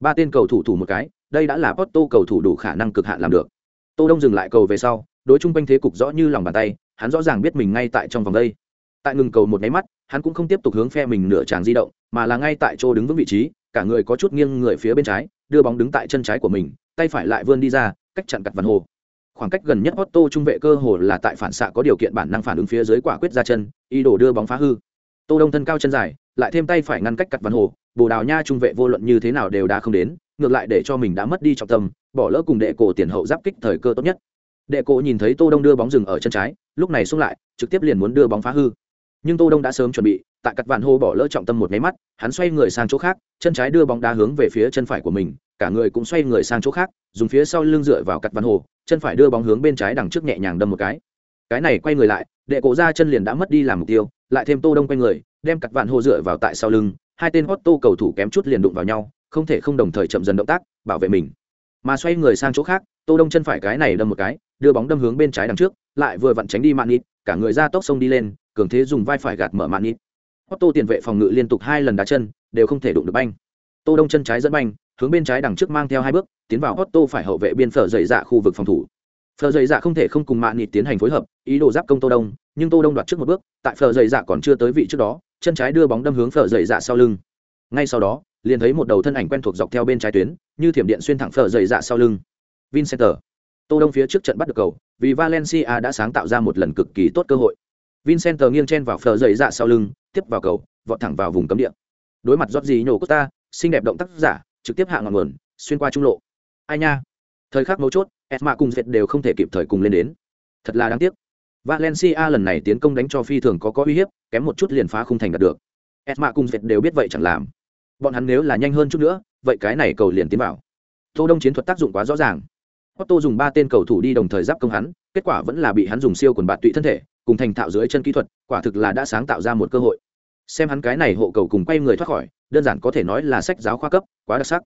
Ba tên cầu thủ thủ một cái, đây đã là Porto cầu thủ đủ khả năng cực hạn làm được. Tô đông dừng lại cầu về sau, đối trung quanh thế cục rõ như lòng bàn tay, hắn rõ ràng biết mình ngay tại trong vòng đây. Tại ngừng cầu một máy mắt, hắn cũng không tiếp tục hướng phe mình nửa tràng di động, mà là ngay tại chỗ đứng vững vị trí, cả người có chút nghiêng người phía bên trái đưa bóng đứng tại chân trái của mình, tay phải lại vươn đi ra, cách chặn cặt văn hồ. Khoảng cách gần nhất Otto trung vệ cơ hồ là tại phản xạ có điều kiện bản năng phản ứng phía dưới quả quyết ra chân, ý đồ đưa bóng phá hư. Tô đông thân cao chân dài, lại thêm tay phải ngăn cách cắt văn hồ, bồ đào nha trung vệ vô luận như thế nào đều đã không đến, ngược lại để cho mình đã mất đi trọng tâm, bỏ lỡ cùng đệ cổ tiền hậu giáp kích thời cơ tốt nhất. Đệ cổ nhìn thấy tô đông đưa bóng dừng ở chân trái, lúc này xung lại, trực tiếp liền muốn đưa bóng phá hư. Nhưng tô đông đã sớm chuẩn bị, tại cắt vạn hô bỏ lỡ trọng tâm một máy mắt, hắn xoay người sang chỗ khác, chân trái đưa bóng đá hướng về phía chân phải của mình cả người cũng xoay người sang chỗ khác dùng phía sau lưng dựa vào cặt văn hồ chân phải đưa bóng hướng bên trái đằng trước nhẹ nhàng đâm một cái. Cái này quay người lại đệ cổ ra chân liền đã mất đi làm mục tiêu lại thêm tô đông quay người đem cặt vạn hồ dựa vào tại sau lưng hai tên hot tô cầu thủ kém chút liền đụng vào nhau không thể không đồng thời chậm dần động tác bảo vệ mình. Mà xoay người sang chỗ khác tô đông chân phải cái này đâm một cái đưa bóng đâm hướng bên trái đằng trước lại vừa vặn tránh đi mạn nít cả người ra tốc sông đi lên cường thế dùng vai phải gạt mở mạn nít Otto tiền vệ phòng ngự liên tục hai lần đá chân, đều không thể đụng được banh. Tô Đông chân trái dẫn banh, hướng bên trái đằng trước mang theo hai bước, tiến vào Otto phải hậu vệ biên phở dày dạ khu vực phòng thủ. Phở dày dạ không thể không cùng mạ Nịt tiến hành phối hợp, ý đồ giáp công Tô Đông, nhưng Tô Đông đoạt trước một bước, tại phở dày dạ còn chưa tới vị trước đó, chân trái đưa bóng đâm hướng phở dày dạ sau lưng. Ngay sau đó, liền thấy một đầu thân ảnh quen thuộc dọc theo bên trái tuyến, như thiểm điện xuyên thẳng phở dày dạ sau lưng. Vincenter. Tô Đông phía trước trận bắt được cầu, vì Valencia đã sáng tạo ra một lần cực kỳ tốt cơ hội. Vincenter nghiêng chen vào phở dày dạ sau lưng, tiếp vào cầu, vọt thẳng vào vùng cấm địa. Đối mặt giọt gì nhổ Costa, xinh đẹp động tác giả, trực tiếp hạ ngọn nguồn, xuyên qua trung lộ. Ai nha. Thời khắc mấu chốt, Esma cùng dệt đều không thể kịp thời cùng lên đến. Thật là đáng tiếc. Valencia lần này tiến công đánh cho phi thường có có uy hiếp, kém một chút liền phá không thành đạt được. Esma cùng dệt đều biết vậy chẳng làm. Bọn hắn nếu là nhanh hơn chút nữa, vậy cái này cầu liền tiến vào. Tô Đông chiến thuật tác dụng quá rõ ràng. Otto dùng ba tên cầu thủ đi đồng thời giáp công hắn, kết quả vẫn là bị hắn dùng siêu quần bạt tụy thân thể, cùng thành thạo dưới chân kỹ thuật, quả thực là đã sáng tạo ra một cơ hội. Xem hắn cái này hộ cầu cùng quay người thoát khỏi, đơn giản có thể nói là sách giáo khoa cấp, quá đặc sắc.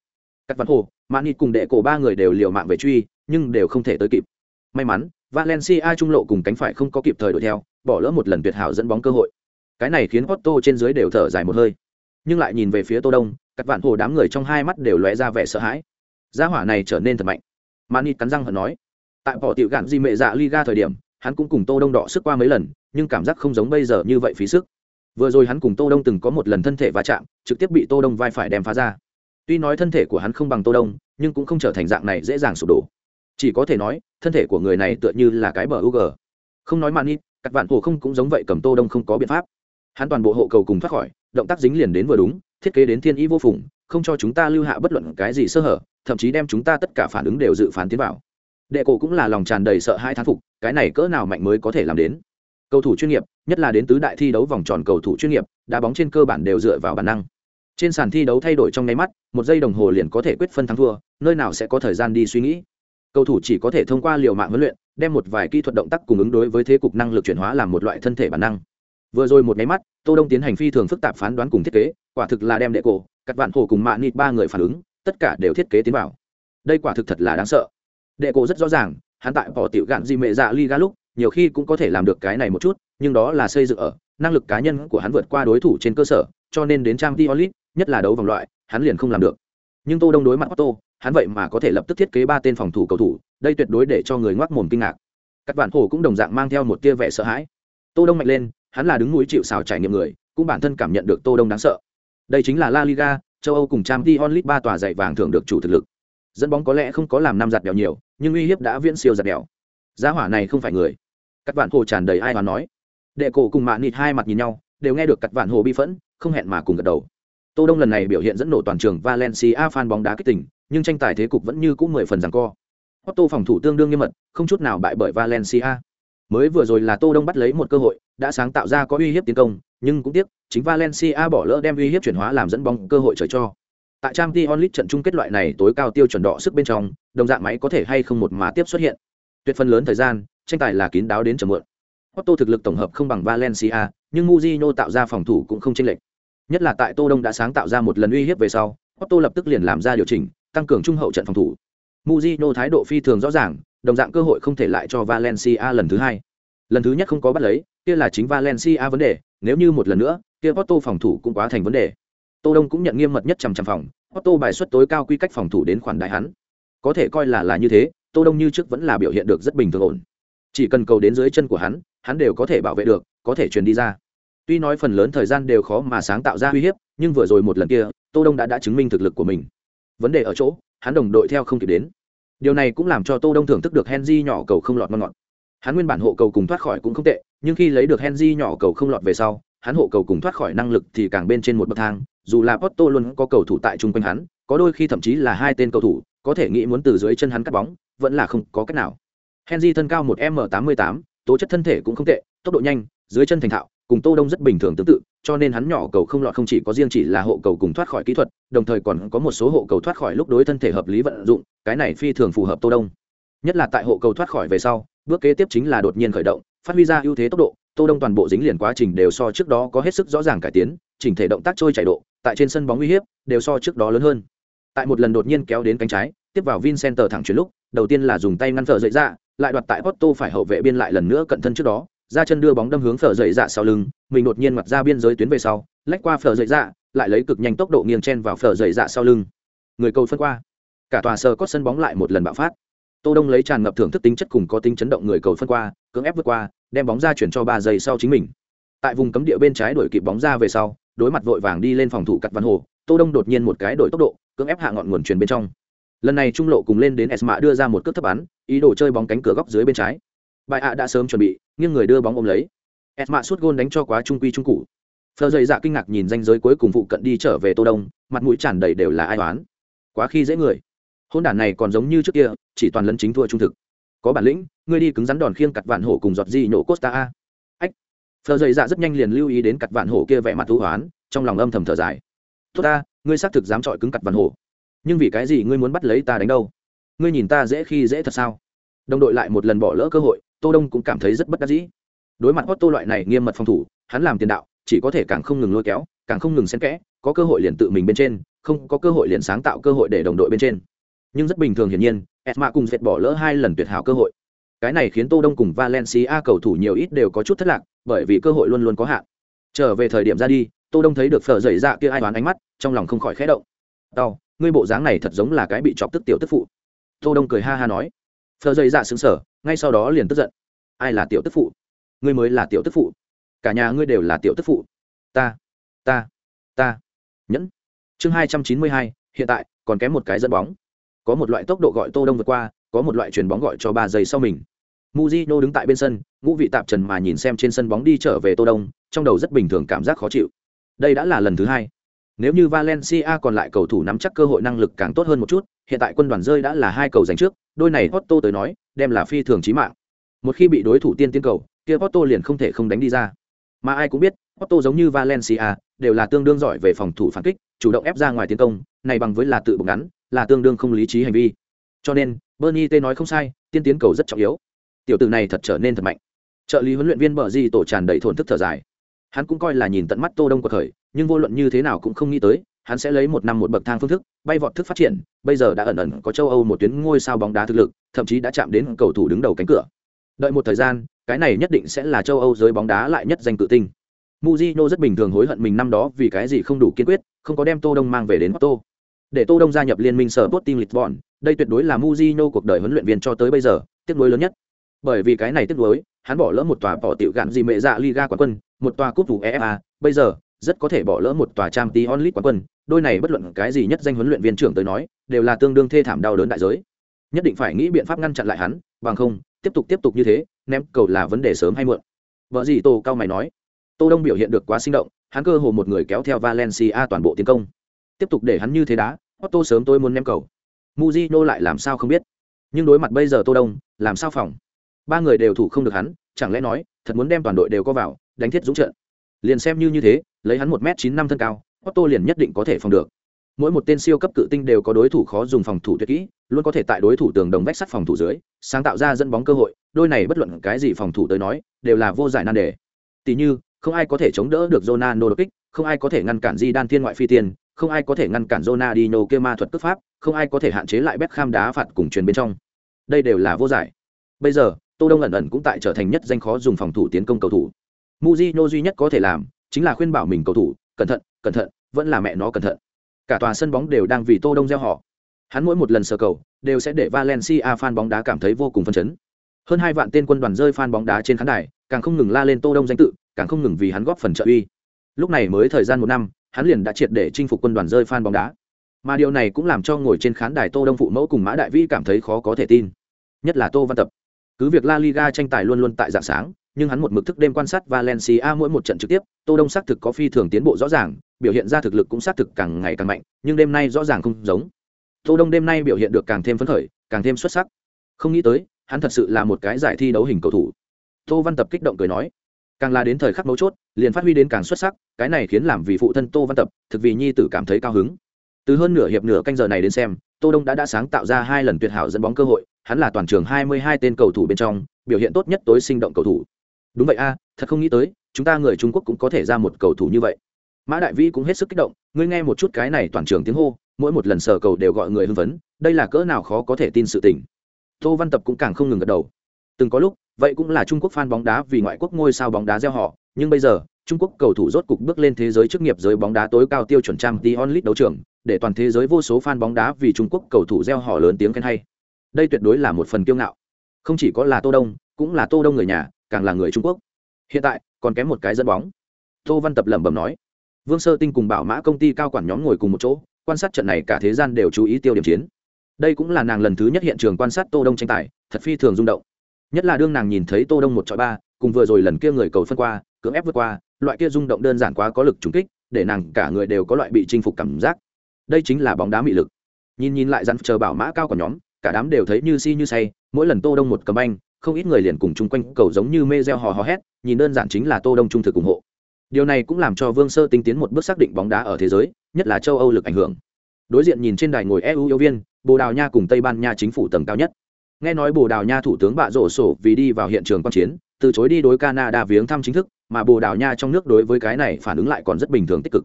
Các văn hồ, Mani cùng đệ cổ ba người đều liều mạng về truy, nhưng đều không thể tới kịp. May mắn, Valencia trung lộ cùng cánh phải không có kịp thời đuổi theo, bỏ lỡ một lần tuyệt hảo dẫn bóng cơ hội. Cái này khiến Otto trên dưới đều thở dài một hơi. Nhưng lại nhìn về phía Tô Đông, các vạn hồ đám người trong hai mắt đều lóe ra vẻ sợ hãi. Gia hỏa này trở nên thật mạnh. Mani cắn răng hận nói. Tại bỏ tiểu gạn gì mẹ dạ Liga thời điểm, hắn cũng cùng Tô Đông đỏ sức qua mấy lần, nhưng cảm giác không giống bây giờ như vậy phí sức. Vừa rồi hắn cùng Tô Đông từng có một lần thân thể va chạm, trực tiếp bị Tô Đông vai phải đem phá ra. Tuy nói thân thể của hắn không bằng Tô Đông, nhưng cũng không trở thành dạng này dễ dàng sụp đổ. Chỉ có thể nói, thân thể của người này tựa như là cái bờ g Không nói Mani, các bạn hồ không cũng giống vậy cầm Tô Đông không có biện pháp. Hắn toàn bộ hộ cầu cùng thoát khỏi, động tác dính liền đến vừa đúng, thiết kế đến thiên ý vô phùng, không cho chúng ta lưu hạ bất luận cái gì sơ hở, thậm chí đem chúng ta tất cả phản ứng đều dự phán tiến vào đệ cổ cũng là lòng tràn đầy sợ hai thán phục cái này cỡ nào mạnh mới có thể làm đến cầu thủ chuyên nghiệp, nhất là đến tứ đại thi đấu vòng tròn cầu thủ chuyên nghiệp, đá bóng trên cơ bản đều dựa vào bản năng. Trên sàn thi đấu thay đổi trong nháy mắt, một giây đồng hồ liền có thể quyết phân thắng thua, nơi nào sẽ có thời gian đi suy nghĩ. Cầu thủ chỉ có thể thông qua liều mạng huấn luyện, đem một vài kỹ thuật động tác cùng ứng đối với thế cục năng lực chuyển hóa làm một loại thân thể bản năng. Vừa rồi một nháy mắt, tô đông tiến hành phi thường phức tạp phán đoán cùng thiết kế, quả thực là đem đệ cổ, cắt vạn hồ cùng mạ nịt ba người phản ứng, tất cả đều thiết kế tiến vào. Đây quả thực thật là đáng sợ. Đệ cổ rất rõ ràng, hắn tại bỏ tiểu gạn di mệ dạ liga lúc nhiều khi cũng có thể làm được cái này một chút, nhưng đó là xây dựng ở năng lực cá nhân của hắn vượt qua đối thủ trên cơ sở, cho nên đến trang t onlit nhất là đấu vòng loại, hắn liền không làm được. Nhưng tô đông đối mặt otto, hắn vậy mà có thể lập tức thiết kế ba tên phòng thủ cầu thủ, đây tuyệt đối để cho người ngoác mồm kinh ngạc. Các bạn hồ cũng đồng dạng mang theo một tia vẻ sợ hãi. Tô đông mạnh lên, hắn là đứng núi chịu sào trải nghiệm người, cũng bản thân cảm nhận được tô đông đáng sợ. Đây chính là la liga, châu âu cùng trang t onlit ba tòa dạy vàng thường được chủ thực lực. Dẫn bóng có lẽ không có làm năm giặt bèo nhiều, nhưng uy hiếp đã viễn siêu giặt bèo. Giá hỏa này không phải người cắt vạn hồ tràn đầy ai mà nói. Đệ cổ cùng mạ nịt hai mặt nhìn nhau, đều nghe được cắt vạn hồ bi phẫn, không hẹn mà cùng gật đầu. Tô đông lần này biểu hiện dẫn nổ toàn trường valencia fan bóng đá kích tỉnh nhưng tranh tài thế cục vẫn như cũ mười phần rằng co. Otto phòng thủ tương đương nghiêm mật, không chút nào bại bởi valencia. Mới vừa rồi là tô đông bắt lấy một cơ hội, đã sáng tạo ra có uy hiếp tiến công, nhưng cũng tiếc, chính valencia bỏ lỡ đem uy hiếp chuyển hóa làm dẫn bóng cơ hội trời cho. Tại trang t trận chung kết loại này tối cao tiêu chuẩn đỏ sức bên trong, đồng dạng máy có thể hay không một má tiếp xuất hiện. Tuyệt phân lớn thời gian tranh tài là kín đáo đến chậm muộn Otto thực lực tổng hợp không bằng Valencia, nhưng Mourinho tạo ra phòng thủ cũng không chênh lệch. Nhất là tại Tô Đông đã sáng tạo ra một lần uy hiếp về sau, Otto lập tức liền làm ra điều chỉnh, tăng cường trung hậu trận phòng thủ. Mourinho thái độ phi thường rõ ràng, đồng dạng cơ hội không thể lại cho Valencia lần thứ hai. Lần thứ nhất không có bắt lấy, kia là chính Valencia vấn đề, nếu như một lần nữa, kia Otto phòng thủ cũng quá thành vấn đề tô đông cũng nhận nghiêm mật nhất trầm trầm phòng otto bài xuất tối cao quy cách phòng thủ đến khoản đại hắn có thể coi là là như thế tô đông như trước vẫn là biểu hiện được rất bình thường ổn chỉ cần cầu đến dưới chân của hắn hắn đều có thể bảo vệ được có thể truyền đi ra tuy nói phần lớn thời gian đều khó mà sáng tạo ra uy hiếp nhưng vừa rồi một lần kia tô đông đã đã chứng minh thực lực của mình vấn đề ở chỗ hắn đồng đội theo không kịp đến Điều này cũng làm cho Tô Đông thưởng thức được Henry nhỏ cầu không lọt ngon ngọt. Hắn nguyên bản hộ cầu cùng thoát khỏi cũng không tệ, nhưng khi lấy được Henry nhỏ cầu không lọt về sau, hắn hộ cầu cùng thoát khỏi năng lực thì càng bên trên một bậc thang, dù là Porto luôn có cầu thủ tại trung quanh hắn, có đôi khi thậm chí là hai tên cầu thủ, có thể nghĩ muốn từ dưới chân hắn cắt bóng, vẫn là không có cách nào. Henry thân cao một m 88 tố chất thân thể cũng không tệ, tốc độ nhanh, dưới chân thành thạo, cùng Tô Đông rất bình thường tương tự, cho nên hắn nhỏ cầu không lọt không chỉ có riêng chỉ là hộ cầu cùng thoát khỏi kỹ thuật, đồng thời còn có một số hộ cầu thoát khỏi lúc đối thân thể hợp lý vận dụng, cái này phi thường phù hợp Tô Đông. Nhất là tại hộ cầu thoát khỏi về sau, bước kế tiếp chính là đột nhiên khởi động, phát huy ra ưu thế tốc độ, Tô Đông toàn bộ dính liền quá trình đều so trước đó có hết sức rõ ràng cải tiến, chỉnh thể động tác trôi chảy độ, tại trên sân bóng uy hiếp đều so trước đó lớn hơn. Tại một lần đột nhiên kéo đến cánh trái, tiếp vào Vincenter thẳng chuyển lúc, đầu tiên là dùng tay ngăn phở dậy ra, lại đoạt tại Otto phải hậu vệ biên lại lần nữa cận thân trước đó, ra chân đưa bóng đâm hướng phở dậy dạ sau lưng mình đột nhiên mặt ra biên giới tuyến về sau lách qua phở dậy dạ lại lấy cực nhanh tốc độ nghiêng chen vào phở dậy dạ sau lưng. Người cầu phân qua. Cả tòa sờ có sân bóng lại một lần bạo phát. Tô đông lấy tràn ngập thưởng thức tính chất cùng có tính chấn động người cầu phân qua cưỡng ép vượt qua đem bóng ra chuyển cho 3 giây sau chính mình. Tại vùng cấm địa bên trái đổi kịp bóng ra về sau đối mặt vội vàng đi lên phòng thủ cắt văn hồ tô đông đột nhiên một cái đổi tốc độ cưỡng ép hạ ngọn nguồn truyền bên trong lần này trung lộ cùng lên đến esma đưa ra một cước thấp bắn ý đồ chơi bóng cánh cửa góc dưới bên trái. Bài ạ đã sớm chuẩn bị nghiêng người đưa bóng ôm lấy. Esma suốt gôn đánh cho quá trung quy trung cụ phờ dày dạ kinh ngạc nhìn danh giới cuối cùng phụ cận đi trở về tô đông mặt mũi tràn đầy đều là ai đoán, quá khi dễ người. Hôn đản này còn giống như trước kia chỉ toàn lấn chính thua trung thực. Có bản lĩnh ngươi đi cứng rắn đòn khiêng cặt vạn hổ cùng giọt di nhổ costa a. Ách. Phờ dày dạ rất nhanh liền lưu ý đến cặt vạn hổ kia vẻ mặt thú hoán trong lòng âm thầm thở dài. Tốt ta ngươi xác thực dám chọi cứng cặt vạn hổ nhưng vì cái gì ngươi muốn bắt lấy ta đánh đâu? Ngươi nhìn ta dễ khi dễ thật sao? Đồng đội lại một lần bỏ lỡ cơ hội, tô đông cũng cảm thấy rất bất đắc dĩ. Đối mặt otto loại này nghiêm mật phòng thủ, hắn làm tiền đạo, chỉ có thể càng không ngừng lôi kéo, càng không ngừng xen kẽ, có cơ hội liền tự mình bên trên, không có cơ hội liền sáng tạo cơ hội để đồng đội bên trên. Nhưng rất bình thường hiển nhiên, esma cùng dệt bỏ lỡ hai lần tuyệt hảo cơ hội. Cái này khiến tô đông cùng valencia cầu thủ nhiều ít đều có chút thất lạc, bởi vì cơ hội luôn luôn có hạn. Trở về thời điểm ra đi, tô đông thấy được phở dậy dạ kia ai đoán ánh mắt, trong lòng không khỏi khẽ động. Đau ngươi bộ dáng này thật giống là cái bị chọc tức tiểu tức phụ. Tô đông cười ha ha nói. Phờ dây dạ xứng sờ ngay sau đó liền tức giận. Ai là tiểu tức phụ? Ngươi mới là tiểu tức phụ. Cả nhà ngươi đều là tiểu tức phụ. Ta ta ta. Nhẫn. Chương hai trăm chín mươi hai hiện tại còn kém một cái dẫn bóng. Có một loại tốc độ gọi tô đông vượt qua có một loại chuyền bóng gọi cho ba giây sau mình. Muzino đứng tại bên sân, ngũ vị tạp trần mà nhìn xem trên sân bóng đi trở về Tô Đông, trong đầu rất bình thường cảm giác khó chịu. Đây đã là lần thứ hai. Nếu như Valencia còn lại cầu thủ nắm chắc cơ hội năng lực càng tốt hơn một chút, hiện tại quân đoàn rơi đã là hai cầu giành trước, đôi này Porto tới nói, đem là phi thường chí mạng. Một khi bị đối thủ tiên tiến cầu, kia Porto liền không thể không đánh đi ra. Mà ai cũng biết, Porto giống như Valencia, đều là tương đương giỏi về phòng thủ phản kích, chủ động ép ra ngoài tiến công, này bằng với là tự bộc ngắn, là tương đương không lý trí hành vi. Cho nên, Bernie T nói không sai, tiên tiến cầu rất trọng yếu. Tiểu tử này thật trở nên thật mạnh. Trợ lý huấn luyện viên Bở Di tổ tràn đầy thốn thức thở dài. Hắn cũng coi là nhìn tận mắt Tô Đông của khởi, nhưng vô luận như thế nào cũng không nghĩ tới, hắn sẽ lấy một năm một bậc thang phương thức, bay vọt thức phát triển, bây giờ đã ẩn ẩn có châu Âu một tuyến ngôi sao bóng đá thực lực, thậm chí đã chạm đến cầu thủ đứng đầu cánh cửa. Đợi một thời gian, cái này nhất định sẽ là châu Âu giới bóng đá lại nhất danh tự tinh. muzino rất bình thường hối hận mình năm đó vì cái gì không đủ kiên quyết, không có đem Tô Đông mang về đến Porto. Để Tô Đông gia nhập liên minh sở Sporting Lisbon, đây tuyệt đối là muzino cuộc đời huấn luyện viên cho tới bây giờ, tiếc nuối lớn nhất. Bởi vì cái này tiếc nuối, hắn bỏ lỡ một tòa bỏ tiểu gạn gì mẹ dạ Liga quán quân, một tòa cúp UEFA, bây giờ rất có thể bỏ lỡ một tòa trang tí onlit quán quân, đôi này bất luận cái gì nhất danh huấn luyện viên trưởng tới nói, đều là tương đương thê thảm đau đớn đại giới. Nhất định phải nghĩ biện pháp ngăn chặn lại hắn, bằng không, tiếp tục tiếp tục như thế, ném cầu là vấn đề sớm hay muộn. Vợ gì tô cao mày nói. Tô đông biểu hiện được quá sinh động hắn cơ hồ một người kéo theo valencia toàn bộ tiến công. Tiếp tục để hắn như thế đá otto sớm tôi muốn ném cầu. Muzino lại làm sao không biết. Nhưng đối mặt bây giờ tô đông làm sao phòng? Ba người đều thủ không được hắn chẳng lẽ nói thật muốn đem toàn đội đều có vào đánh thiết dũng trận? Liền xem như như thế, lấy hắn một m chín năm thân cao, otto liền nhất định có thể phòng được. Mỗi một tên siêu cấp cự tinh đều có đối thủ khó dùng phòng thủ tuyệt kỹ, luôn có thể tại đối thủ tường đồng vách sắt phòng thủ dưới, sáng tạo ra dẫn bóng cơ hội, đôi này bất luận cái gì phòng thủ tới nói, đều là vô giải nan đề. Tỉ như, không ai có thể chống đỡ được Ronaldo đột kích, không ai có thể ngăn cản di đan thiên ngoại phi tiền, không ai có thể ngăn cản Ronaldinho kia ma thuật cướp pháp, không ai có thể hạn chế lại Beckham đá phạt cùng truyền bên trong. Đây đều là vô giải. Bây giờ, tô đông ẩn ẩn cũng tại trở thành nhất danh khó dùng phòng thủ tiến công cầu thủ. Mujino duy nhất có thể làm chính là khuyên bảo mình cầu thủ, cẩn thận cẩn thận, vẫn là mẹ nó cẩn thận. Cả tòa sân bóng đều đang vì tô đông gieo họ. Hắn mỗi một lần sờ cầu đều sẽ để valencia fan bóng đá cảm thấy vô cùng phấn chấn. Hơn hai vạn tên quân đoàn rơi fan bóng đá trên khán đài, càng không ngừng la lên tô đông danh tự, càng không ngừng vì hắn góp phần trợ uy. Lúc này mới thời gian một năm, hắn liền đã triệt để chinh phục quân đoàn rơi fan bóng đá. Mà điều này cũng làm cho ngồi trên khán đài tô đông phụ mẫu cùng mã đại vĩ cảm thấy khó có thể tin. Nhất là tô văn tập. Cứ việc la liga tranh tài luôn luôn tại dạng sáng nhưng hắn một mực thức đêm quan sát valencia mỗi một trận trực tiếp, tô đông xác thực có phi thường tiến bộ rõ ràng, biểu hiện ra thực lực cũng xác thực càng ngày càng mạnh, nhưng đêm nay rõ ràng không giống. Tô đông đêm nay biểu hiện được càng thêm phấn khởi, càng thêm xuất sắc. Không nghĩ tới, hắn thật sự là một cái giải thi đấu hình cầu thủ. Tô văn tập kích động cười nói, càng là đến thời khắc mấu chốt, liền phát huy đến càng xuất sắc, cái này khiến làm vì phụ thân tô văn tập, thực vì nhi tử cảm thấy cao hứng. Từ hơn nửa hiệp nửa canh giờ này đến xem, tô đông đã đã sáng tạo ra hai lần tuyệt hảo dẫn bóng cơ hội, hắn là toàn trường 22 tên cầu thủ bên trong, biểu hiện tốt nhất tối sinh động cầu thủ đúng vậy a, thật không nghĩ tới, chúng ta người trung quốc cũng có thể ra một cầu thủ như vậy. Mã đại vĩ cũng hết sức kích động, ngươi nghe một chút cái này toàn trường tiếng hô, mỗi một lần sờ cầu đều gọi người hưng phấn, đây là cỡ nào khó có thể tin sự tình. Tô văn tập cũng càng không ngừng gật đầu. Từng có lúc, vậy cũng là trung quốc fan bóng đá vì ngoại quốc ngôi sao bóng đá gieo họ, nhưng bây giờ, trung quốc cầu thủ rốt cục bước lên thế giới chức nghiệp giới bóng đá tối cao tiêu chuẩn trang t onlit đấu trường, để toàn thế giới vô số fan bóng đá vì trung quốc cầu thủ gieo họ lớn tiếng khen hay. Đây tuyệt đối là một phần kiêu ngạo. Không chỉ có là tô đông, cũng là tô đông người nhà càng là người trung quốc. Hiện tại, còn kém một cái dẫn bóng. Tô văn tập lẩm bẩm nói. Vương sơ tinh cùng bảo mã công ty cao quản nhóm ngồi cùng một chỗ, quan sát trận này cả thế gian đều chú ý tiêu điểm chiến. Đây cũng là nàng lần thứ nhất hiện trường quan sát tô đông tranh tài, thật phi thường rung động. Nhất là đương nàng nhìn thấy tô đông một trọi ba, cùng vừa rồi lần kia người cầu phân qua, cưỡng ép vượt qua, loại kia rung động đơn giản quá có lực trùng kích, để nàng cả người đều có loại bị chinh phục cảm giác. Đây chính là bóng đá mị lực. Nhìn nhìn lại dặn chờ bảo mã cao của nhóm, cả đám đều thấy như si như say, mỗi lần tô đông một cầm anh không ít người liền cùng chung quanh cầu giống như mê reo hò hò hét, nhìn đơn giản chính là tô đông trung thực ủng hộ. Điều này cũng làm cho vương sơ tinh tiến một bước xác định bóng đá ở thế giới, nhất là châu âu lực ảnh hưởng. Đối diện nhìn trên đài ngồi eu yêu viên, bồ đào nha cùng tây ban nha chính phủ tầng cao nhất. Nghe nói bồ đào nha thủ tướng bạ rổ sổ vì đi vào hiện trường quan chiến, từ chối đi đối canada viếng thăm chính thức, mà bồ đào nha trong nước đối với cái này phản ứng lại còn rất bình thường tích cực.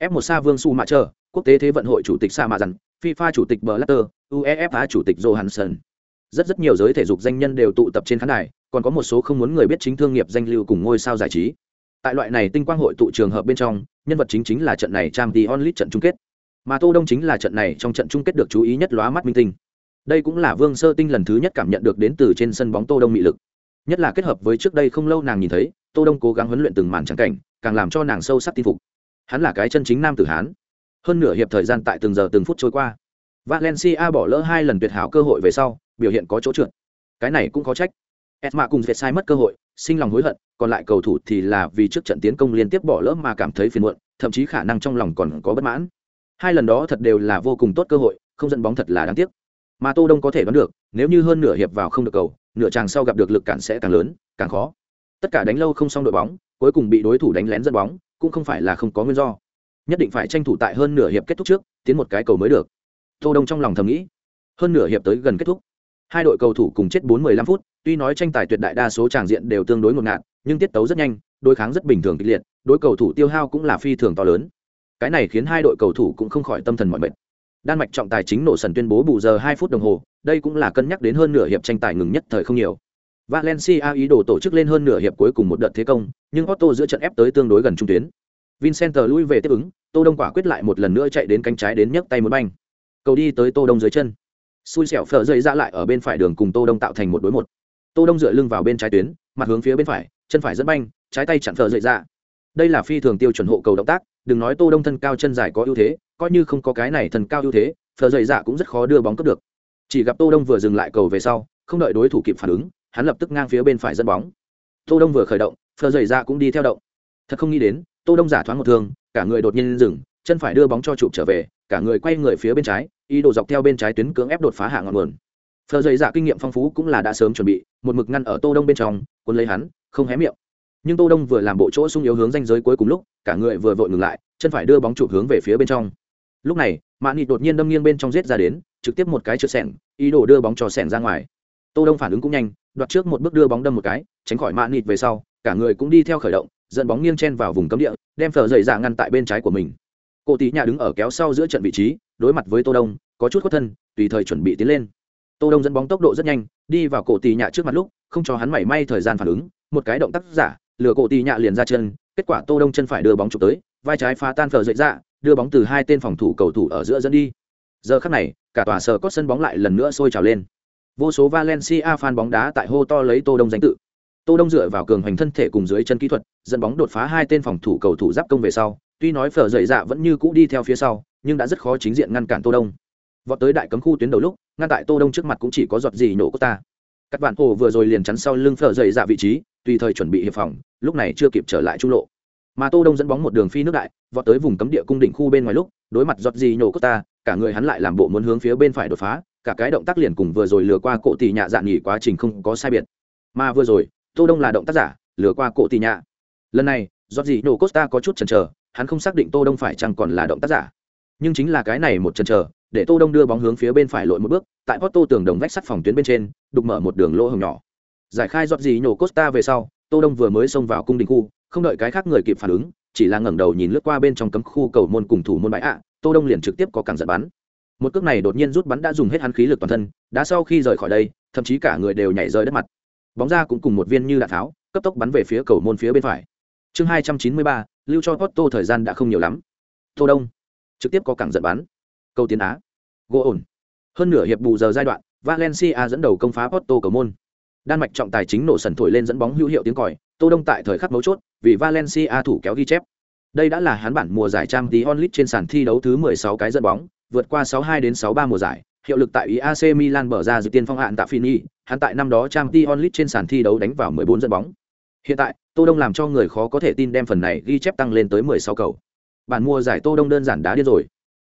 F 1 sa vương su mạ trơ quốc tế thế vận hội chủ tịch sa mạ dặn, fifa chủ tịch blatter, uefa chủ tịch johansson rất rất nhiều giới thể dục danh nhân đều tụ tập trên khán đài, còn có một số không muốn người biết chính thương nghiệp danh lưu cùng ngôi sao giải trí. Tại loại này tinh quang hội tụ trường hợp bên trong, nhân vật chính chính là trận này trang t onlit trận chung kết. Mà tô đông chính là trận này trong trận chung kết được chú ý nhất lóa mắt minh tinh. Đây cũng là vương sơ tinh lần thứ nhất cảm nhận được đến từ trên sân bóng tô đông mị lực. Nhất là kết hợp với trước đây không lâu nàng nhìn thấy, tô đông cố gắng huấn luyện từng màn trắng cảnh, càng làm cho nàng sâu sắc tin phục. Hắn là cái chân chính nam tử hán. Hơn nửa hiệp thời gian tại từng giờ từng phút trôi qua. Valencia bỏ lỡ hai lần tuyệt hảo cơ hội về sau biểu hiện có chỗ trượt. Cái này cũng có trách. Esma cùng việt sai mất cơ hội, sinh lòng hối hận, còn lại cầu thủ thì là vì trước trận tiến công liên tiếp bỏ lỡ mà cảm thấy phiền muộn, thậm chí khả năng trong lòng còn có bất mãn. Hai lần đó thật đều là vô cùng tốt cơ hội, không dẫn bóng thật là đáng tiếc. Mà tô đông có thể đoán được, nếu như hơn nửa hiệp vào không được cầu, nửa chàng sau gặp được lực cản sẽ càng lớn, càng khó. Tất cả đánh lâu không xong đội bóng, cuối cùng bị đối thủ đánh lén dẫn bóng, cũng không phải là không có nguyên do. Nhất định phải tranh thủ tại hơn nửa hiệp kết thúc trước, tiến một cái cầu mới được. Tô đông trong lòng thầm nghĩ, hơn nửa hiệp tới gần kết thúc hai đội cầu thủ cùng chết bốn mười lăm phút, tuy nói tranh tài tuyệt đại đa số tràng diện đều tương đối ngột ngạt, nhưng tiết tấu rất nhanh, đối kháng rất bình thường kịch liệt, đối cầu thủ tiêu hao cũng là phi thường to lớn. Cái này khiến hai đội cầu thủ cũng không khỏi tâm thần mỏi mệt. Đan mạch trọng tài chính nổ sần tuyên bố bù giờ 2 phút đồng hồ, đây cũng là cân nhắc đến hơn nửa hiệp tranh tài ngừng nhất thời không nhiều. Valencia ý đồ tổ chức lên hơn nửa hiệp cuối cùng một đợt thế công, nhưng otto giữa trận ép tới tương đối gần trung tuyến. Vincent lui về tiếp ứng, tô đông quả quyết lại một lần nữa chạy đến cánh trái đến nhấc tay muốn banh. Cầu đi tới tô đông dưới chân xui xẻo phở dậy ra lại ở bên phải đường cùng tô đông tạo thành một đối một. Tô đông dựa lưng vào bên trái tuyến, mặt hướng phía bên phải, chân phải dẫn banh, trái tay chặn phở dậy ra. Đây là phi thường tiêu chuẩn hộ cầu động tác, đừng nói tô đông thân cao chân dài có ưu thế, coi như không có cái này thần cao ưu thế, phở dậy ra cũng rất khó đưa bóng cướp được. Chỉ gặp tô đông vừa dừng lại cầu về sau, không đợi đối thủ kịp phản ứng, hắn lập tức ngang phía bên phải dẫn bóng. Tô đông vừa khởi động, phở dậy ra cũng đi theo động. Thật không nghĩ đến, tô đông giả thoáng một thương, cả người đột nhiên dừng, chân phải đưa bóng cho chụp trở về, cả người quay người phía bên trái ý đồ dọc theo bên trái tuyến cưỡng ép đột phá hạ ngọn nguồn. Phờ dày dạ kinh nghiệm phong phú cũng là đã sớm chuẩn bị một mực ngăn ở tô đông bên trong cuốn lấy hắn không hé miệng. Nhưng tô đông vừa làm bộ chỗ sung yếu hướng danh giới cuối cùng lúc cả người vừa vội ngừng lại chân phải đưa bóng chụp hướng về phía bên trong. Lúc này mạn nịt đột nhiên đâm nghiêng bên trong giết ra đến trực tiếp một cái trượt sẹn, ý đồ đưa bóng cho sẹn ra ngoài. Tô đông phản ứng cũng nhanh đoạt trước một bước đưa bóng đâm một cái tránh khỏi mạn nịt về sau cả người cũng đi theo khởi động dẫn bóng nghiêng chen vào vùng cấm địa đem phờ dày dạ ngăn tại bên trái của mình cô tí nhà đứng ở kéo sau giữa trận vị trí, đối mặt với tô đông, có chút khuất thân, tùy thời chuẩn bị tiến lên. Tô đông dẫn bóng tốc độ rất nhanh, đi vào cổ tì nhạ trước mặt lúc, không cho hắn mảy may thời gian phản ứng, một cái động tác giả, lừa cổ tì nhạ liền ra chân, kết quả tô đông chân phải đưa bóng chụp tới, vai trái phá tan phờ dậy ra đưa bóng từ hai tên phòng thủ cầu thủ ở giữa dẫn đi. Giờ khắc này, cả tòa sở cốt sân bóng lại lần nữa sôi trào lên. Vô số valencia fan bóng đá tại hô to lấy tô đông danh tự. Tô đông dựa vào cường hoành thân thể cùng dưới chân kỹ thuật, dẫn bóng đột phá hai tên phòng thủ cầu thủ giáp công về sau tuy nói phở dậy dạ vẫn như cũ đi theo phía sau nhưng đã rất khó chính diện ngăn cản tô đông. Vọt tới đại cấm khu tuyến đầu lúc ngăn tại tô đông trước mặt cũng chỉ có giọt gì nổ ta. các bạn hồ vừa rồi liền chắn sau lưng phở dậy dạ vị trí tùy thời chuẩn bị hiệp phòng lúc này chưa kịp trở lại trung lộ. Mà tô đông dẫn bóng một đường phi nước đại vọt tới vùng cấm địa cung đỉnh khu bên ngoài lúc đối mặt giọt gì nổ ta, cả người hắn lại làm bộ muốn hướng phía bên phải đột phá cả cái động tác liền cùng vừa rồi lừa qua cổ tỷ nhạ dạn nghỉ quá trình không có sai biệt. Mà vừa rồi tô đông là động tác giả lừa qua cổ tỷ nhạ. Lần này giọt gì nổ costa có chút chần chờ hắn không xác định tô đông phải chăng còn là động tác giả. Nhưng chính là cái này một chần chờ, để tô đông đưa bóng hướng phía bên phải lội một bước, tại Porto tường đồng vách sắt phòng tuyến bên trên, đục mở một đường lỗ hồng nhỏ. Giải khai giọt gì nhổ costa về sau, tô đông vừa mới xông vào cung đình khu, không đợi cái khác người kịp phản ứng, chỉ là ngẩng đầu nhìn lướt qua bên trong cấm khu cầu môn cùng thủ môn bãi ạ, tô đông liền trực tiếp có càng giật bắn. Một cước này đột nhiên rút bắn đã dùng hết hắn khí lực toàn thân, đã sau khi rời khỏi đây, thậm chí cả người đều nhảy rơi đất mặt. Bóng ra cũng cùng một viên như đạn tháo, cấp tốc bắn về phía cầu môn phía bên phải chương hai trăm chín mươi ba lưu cho Porto thời gian đã không nhiều lắm. Tô đông trực tiếp có cảng giận bắn. Câu tiến á. Gỗ ổn. Hơn nửa hiệp bù giờ giai đoạn valencia dẫn đầu công phá Porto cầu môn. Đan mạch trọng tài chính nổ sần thổi lên dẫn bóng hữu hiệu tiếng còi. Tô đông tại thời khắc mấu chốt vì valencia thủ kéo ghi chép. Đây đã là hắn bản mùa giải trang tí onlit trên sàn thi đấu thứ 16 cái dẫn bóng vượt qua 62 đến 63 mùa giải. Hiệu lực tại AC Milan mở ra dự tiên phong hạn tạ Fini, hắn tại năm đó trang tí onlit trên sàn thi đấu đánh vào 14 dẫn bóng. Hiện tại tô đông làm cho người khó có thể tin đem phần này ghi chép tăng lên tới 16 cầu. Bản mùa giải tô đông đơn giản đá điên rồi.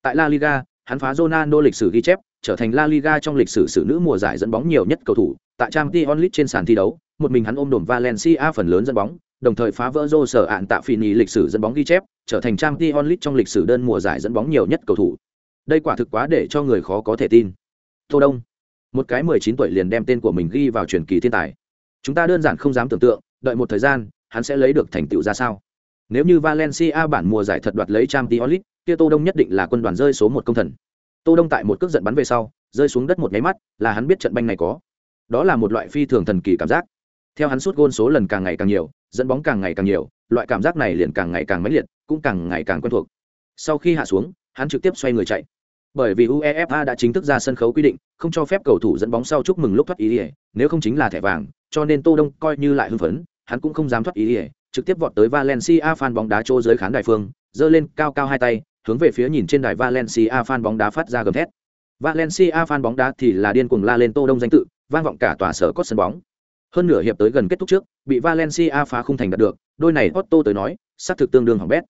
Tại La Liga, hắn phá Ronaldo lịch sử ghi chép, trở thành La Liga trong lịch sử sử nữ mùa giải dẫn bóng nhiều nhất cầu thủ. Tại trang Champions League trên sàn thi đấu, một mình hắn ôm đồn Valencia phần lớn dẫn bóng, đồng thời phá vỡ rô sở ạn tạ phỉ lịch sử dẫn bóng ghi chép, trở thành trang Champions League trong lịch sử đơn mùa giải dẫn bóng nhiều nhất cầu thủ. Đây quả thực quá để cho người khó có thể tin. Tô đông, một cái 19 tuổi liền đem tên của mình ghi vào truyền kỳ thiên tài. Chúng ta đơn giản không dám tưởng tượng đợi một thời gian hắn sẽ lấy được thành tựu ra sao nếu như Valencia bản mùa giải thật đoạt lấy Champions League, kia Tô Đông nhất định là quân đoàn rơi số một công thần. Tô Đông tại một cước giận bắn về sau, rơi xuống đất một cái mắt, là hắn biết trận banh này có. Đó là một loại phi thường thần kỳ cảm giác. Theo hắn sút gôn số lần càng ngày càng nhiều, dẫn bóng càng ngày càng nhiều, loại cảm giác này liền càng ngày càng mãnh liệt, cũng càng ngày càng quen thuộc. Sau khi hạ xuống, hắn trực tiếp xoay người chạy. Bởi vì UEFA đã chính thức ra sân khấu quy định, không cho phép cầu thủ dẫn bóng sau chúc mừng lúc thoát ý, nếu không chính là thẻ vàng, cho nên Tô Đông coi như lại hưng phấn, hắn cũng không dám thoát ý, trực tiếp vọt tới Valencia fan bóng đá chỗ dưới khán đài phương, giơ lên cao cao hai tay, hướng về phía nhìn trên đài Valencia fan bóng đá phát ra gầm thét. Valencia fan bóng đá thì là điên cuồng la lên Tô Đông danh tự, vang vọng cả tòa sở cốt sân bóng. Hơn nửa hiệp tới gần kết thúc trước, bị Valencia phá khung thành đạt được, đôi này Otto tới nói, sát thực tương đương hỏng bét.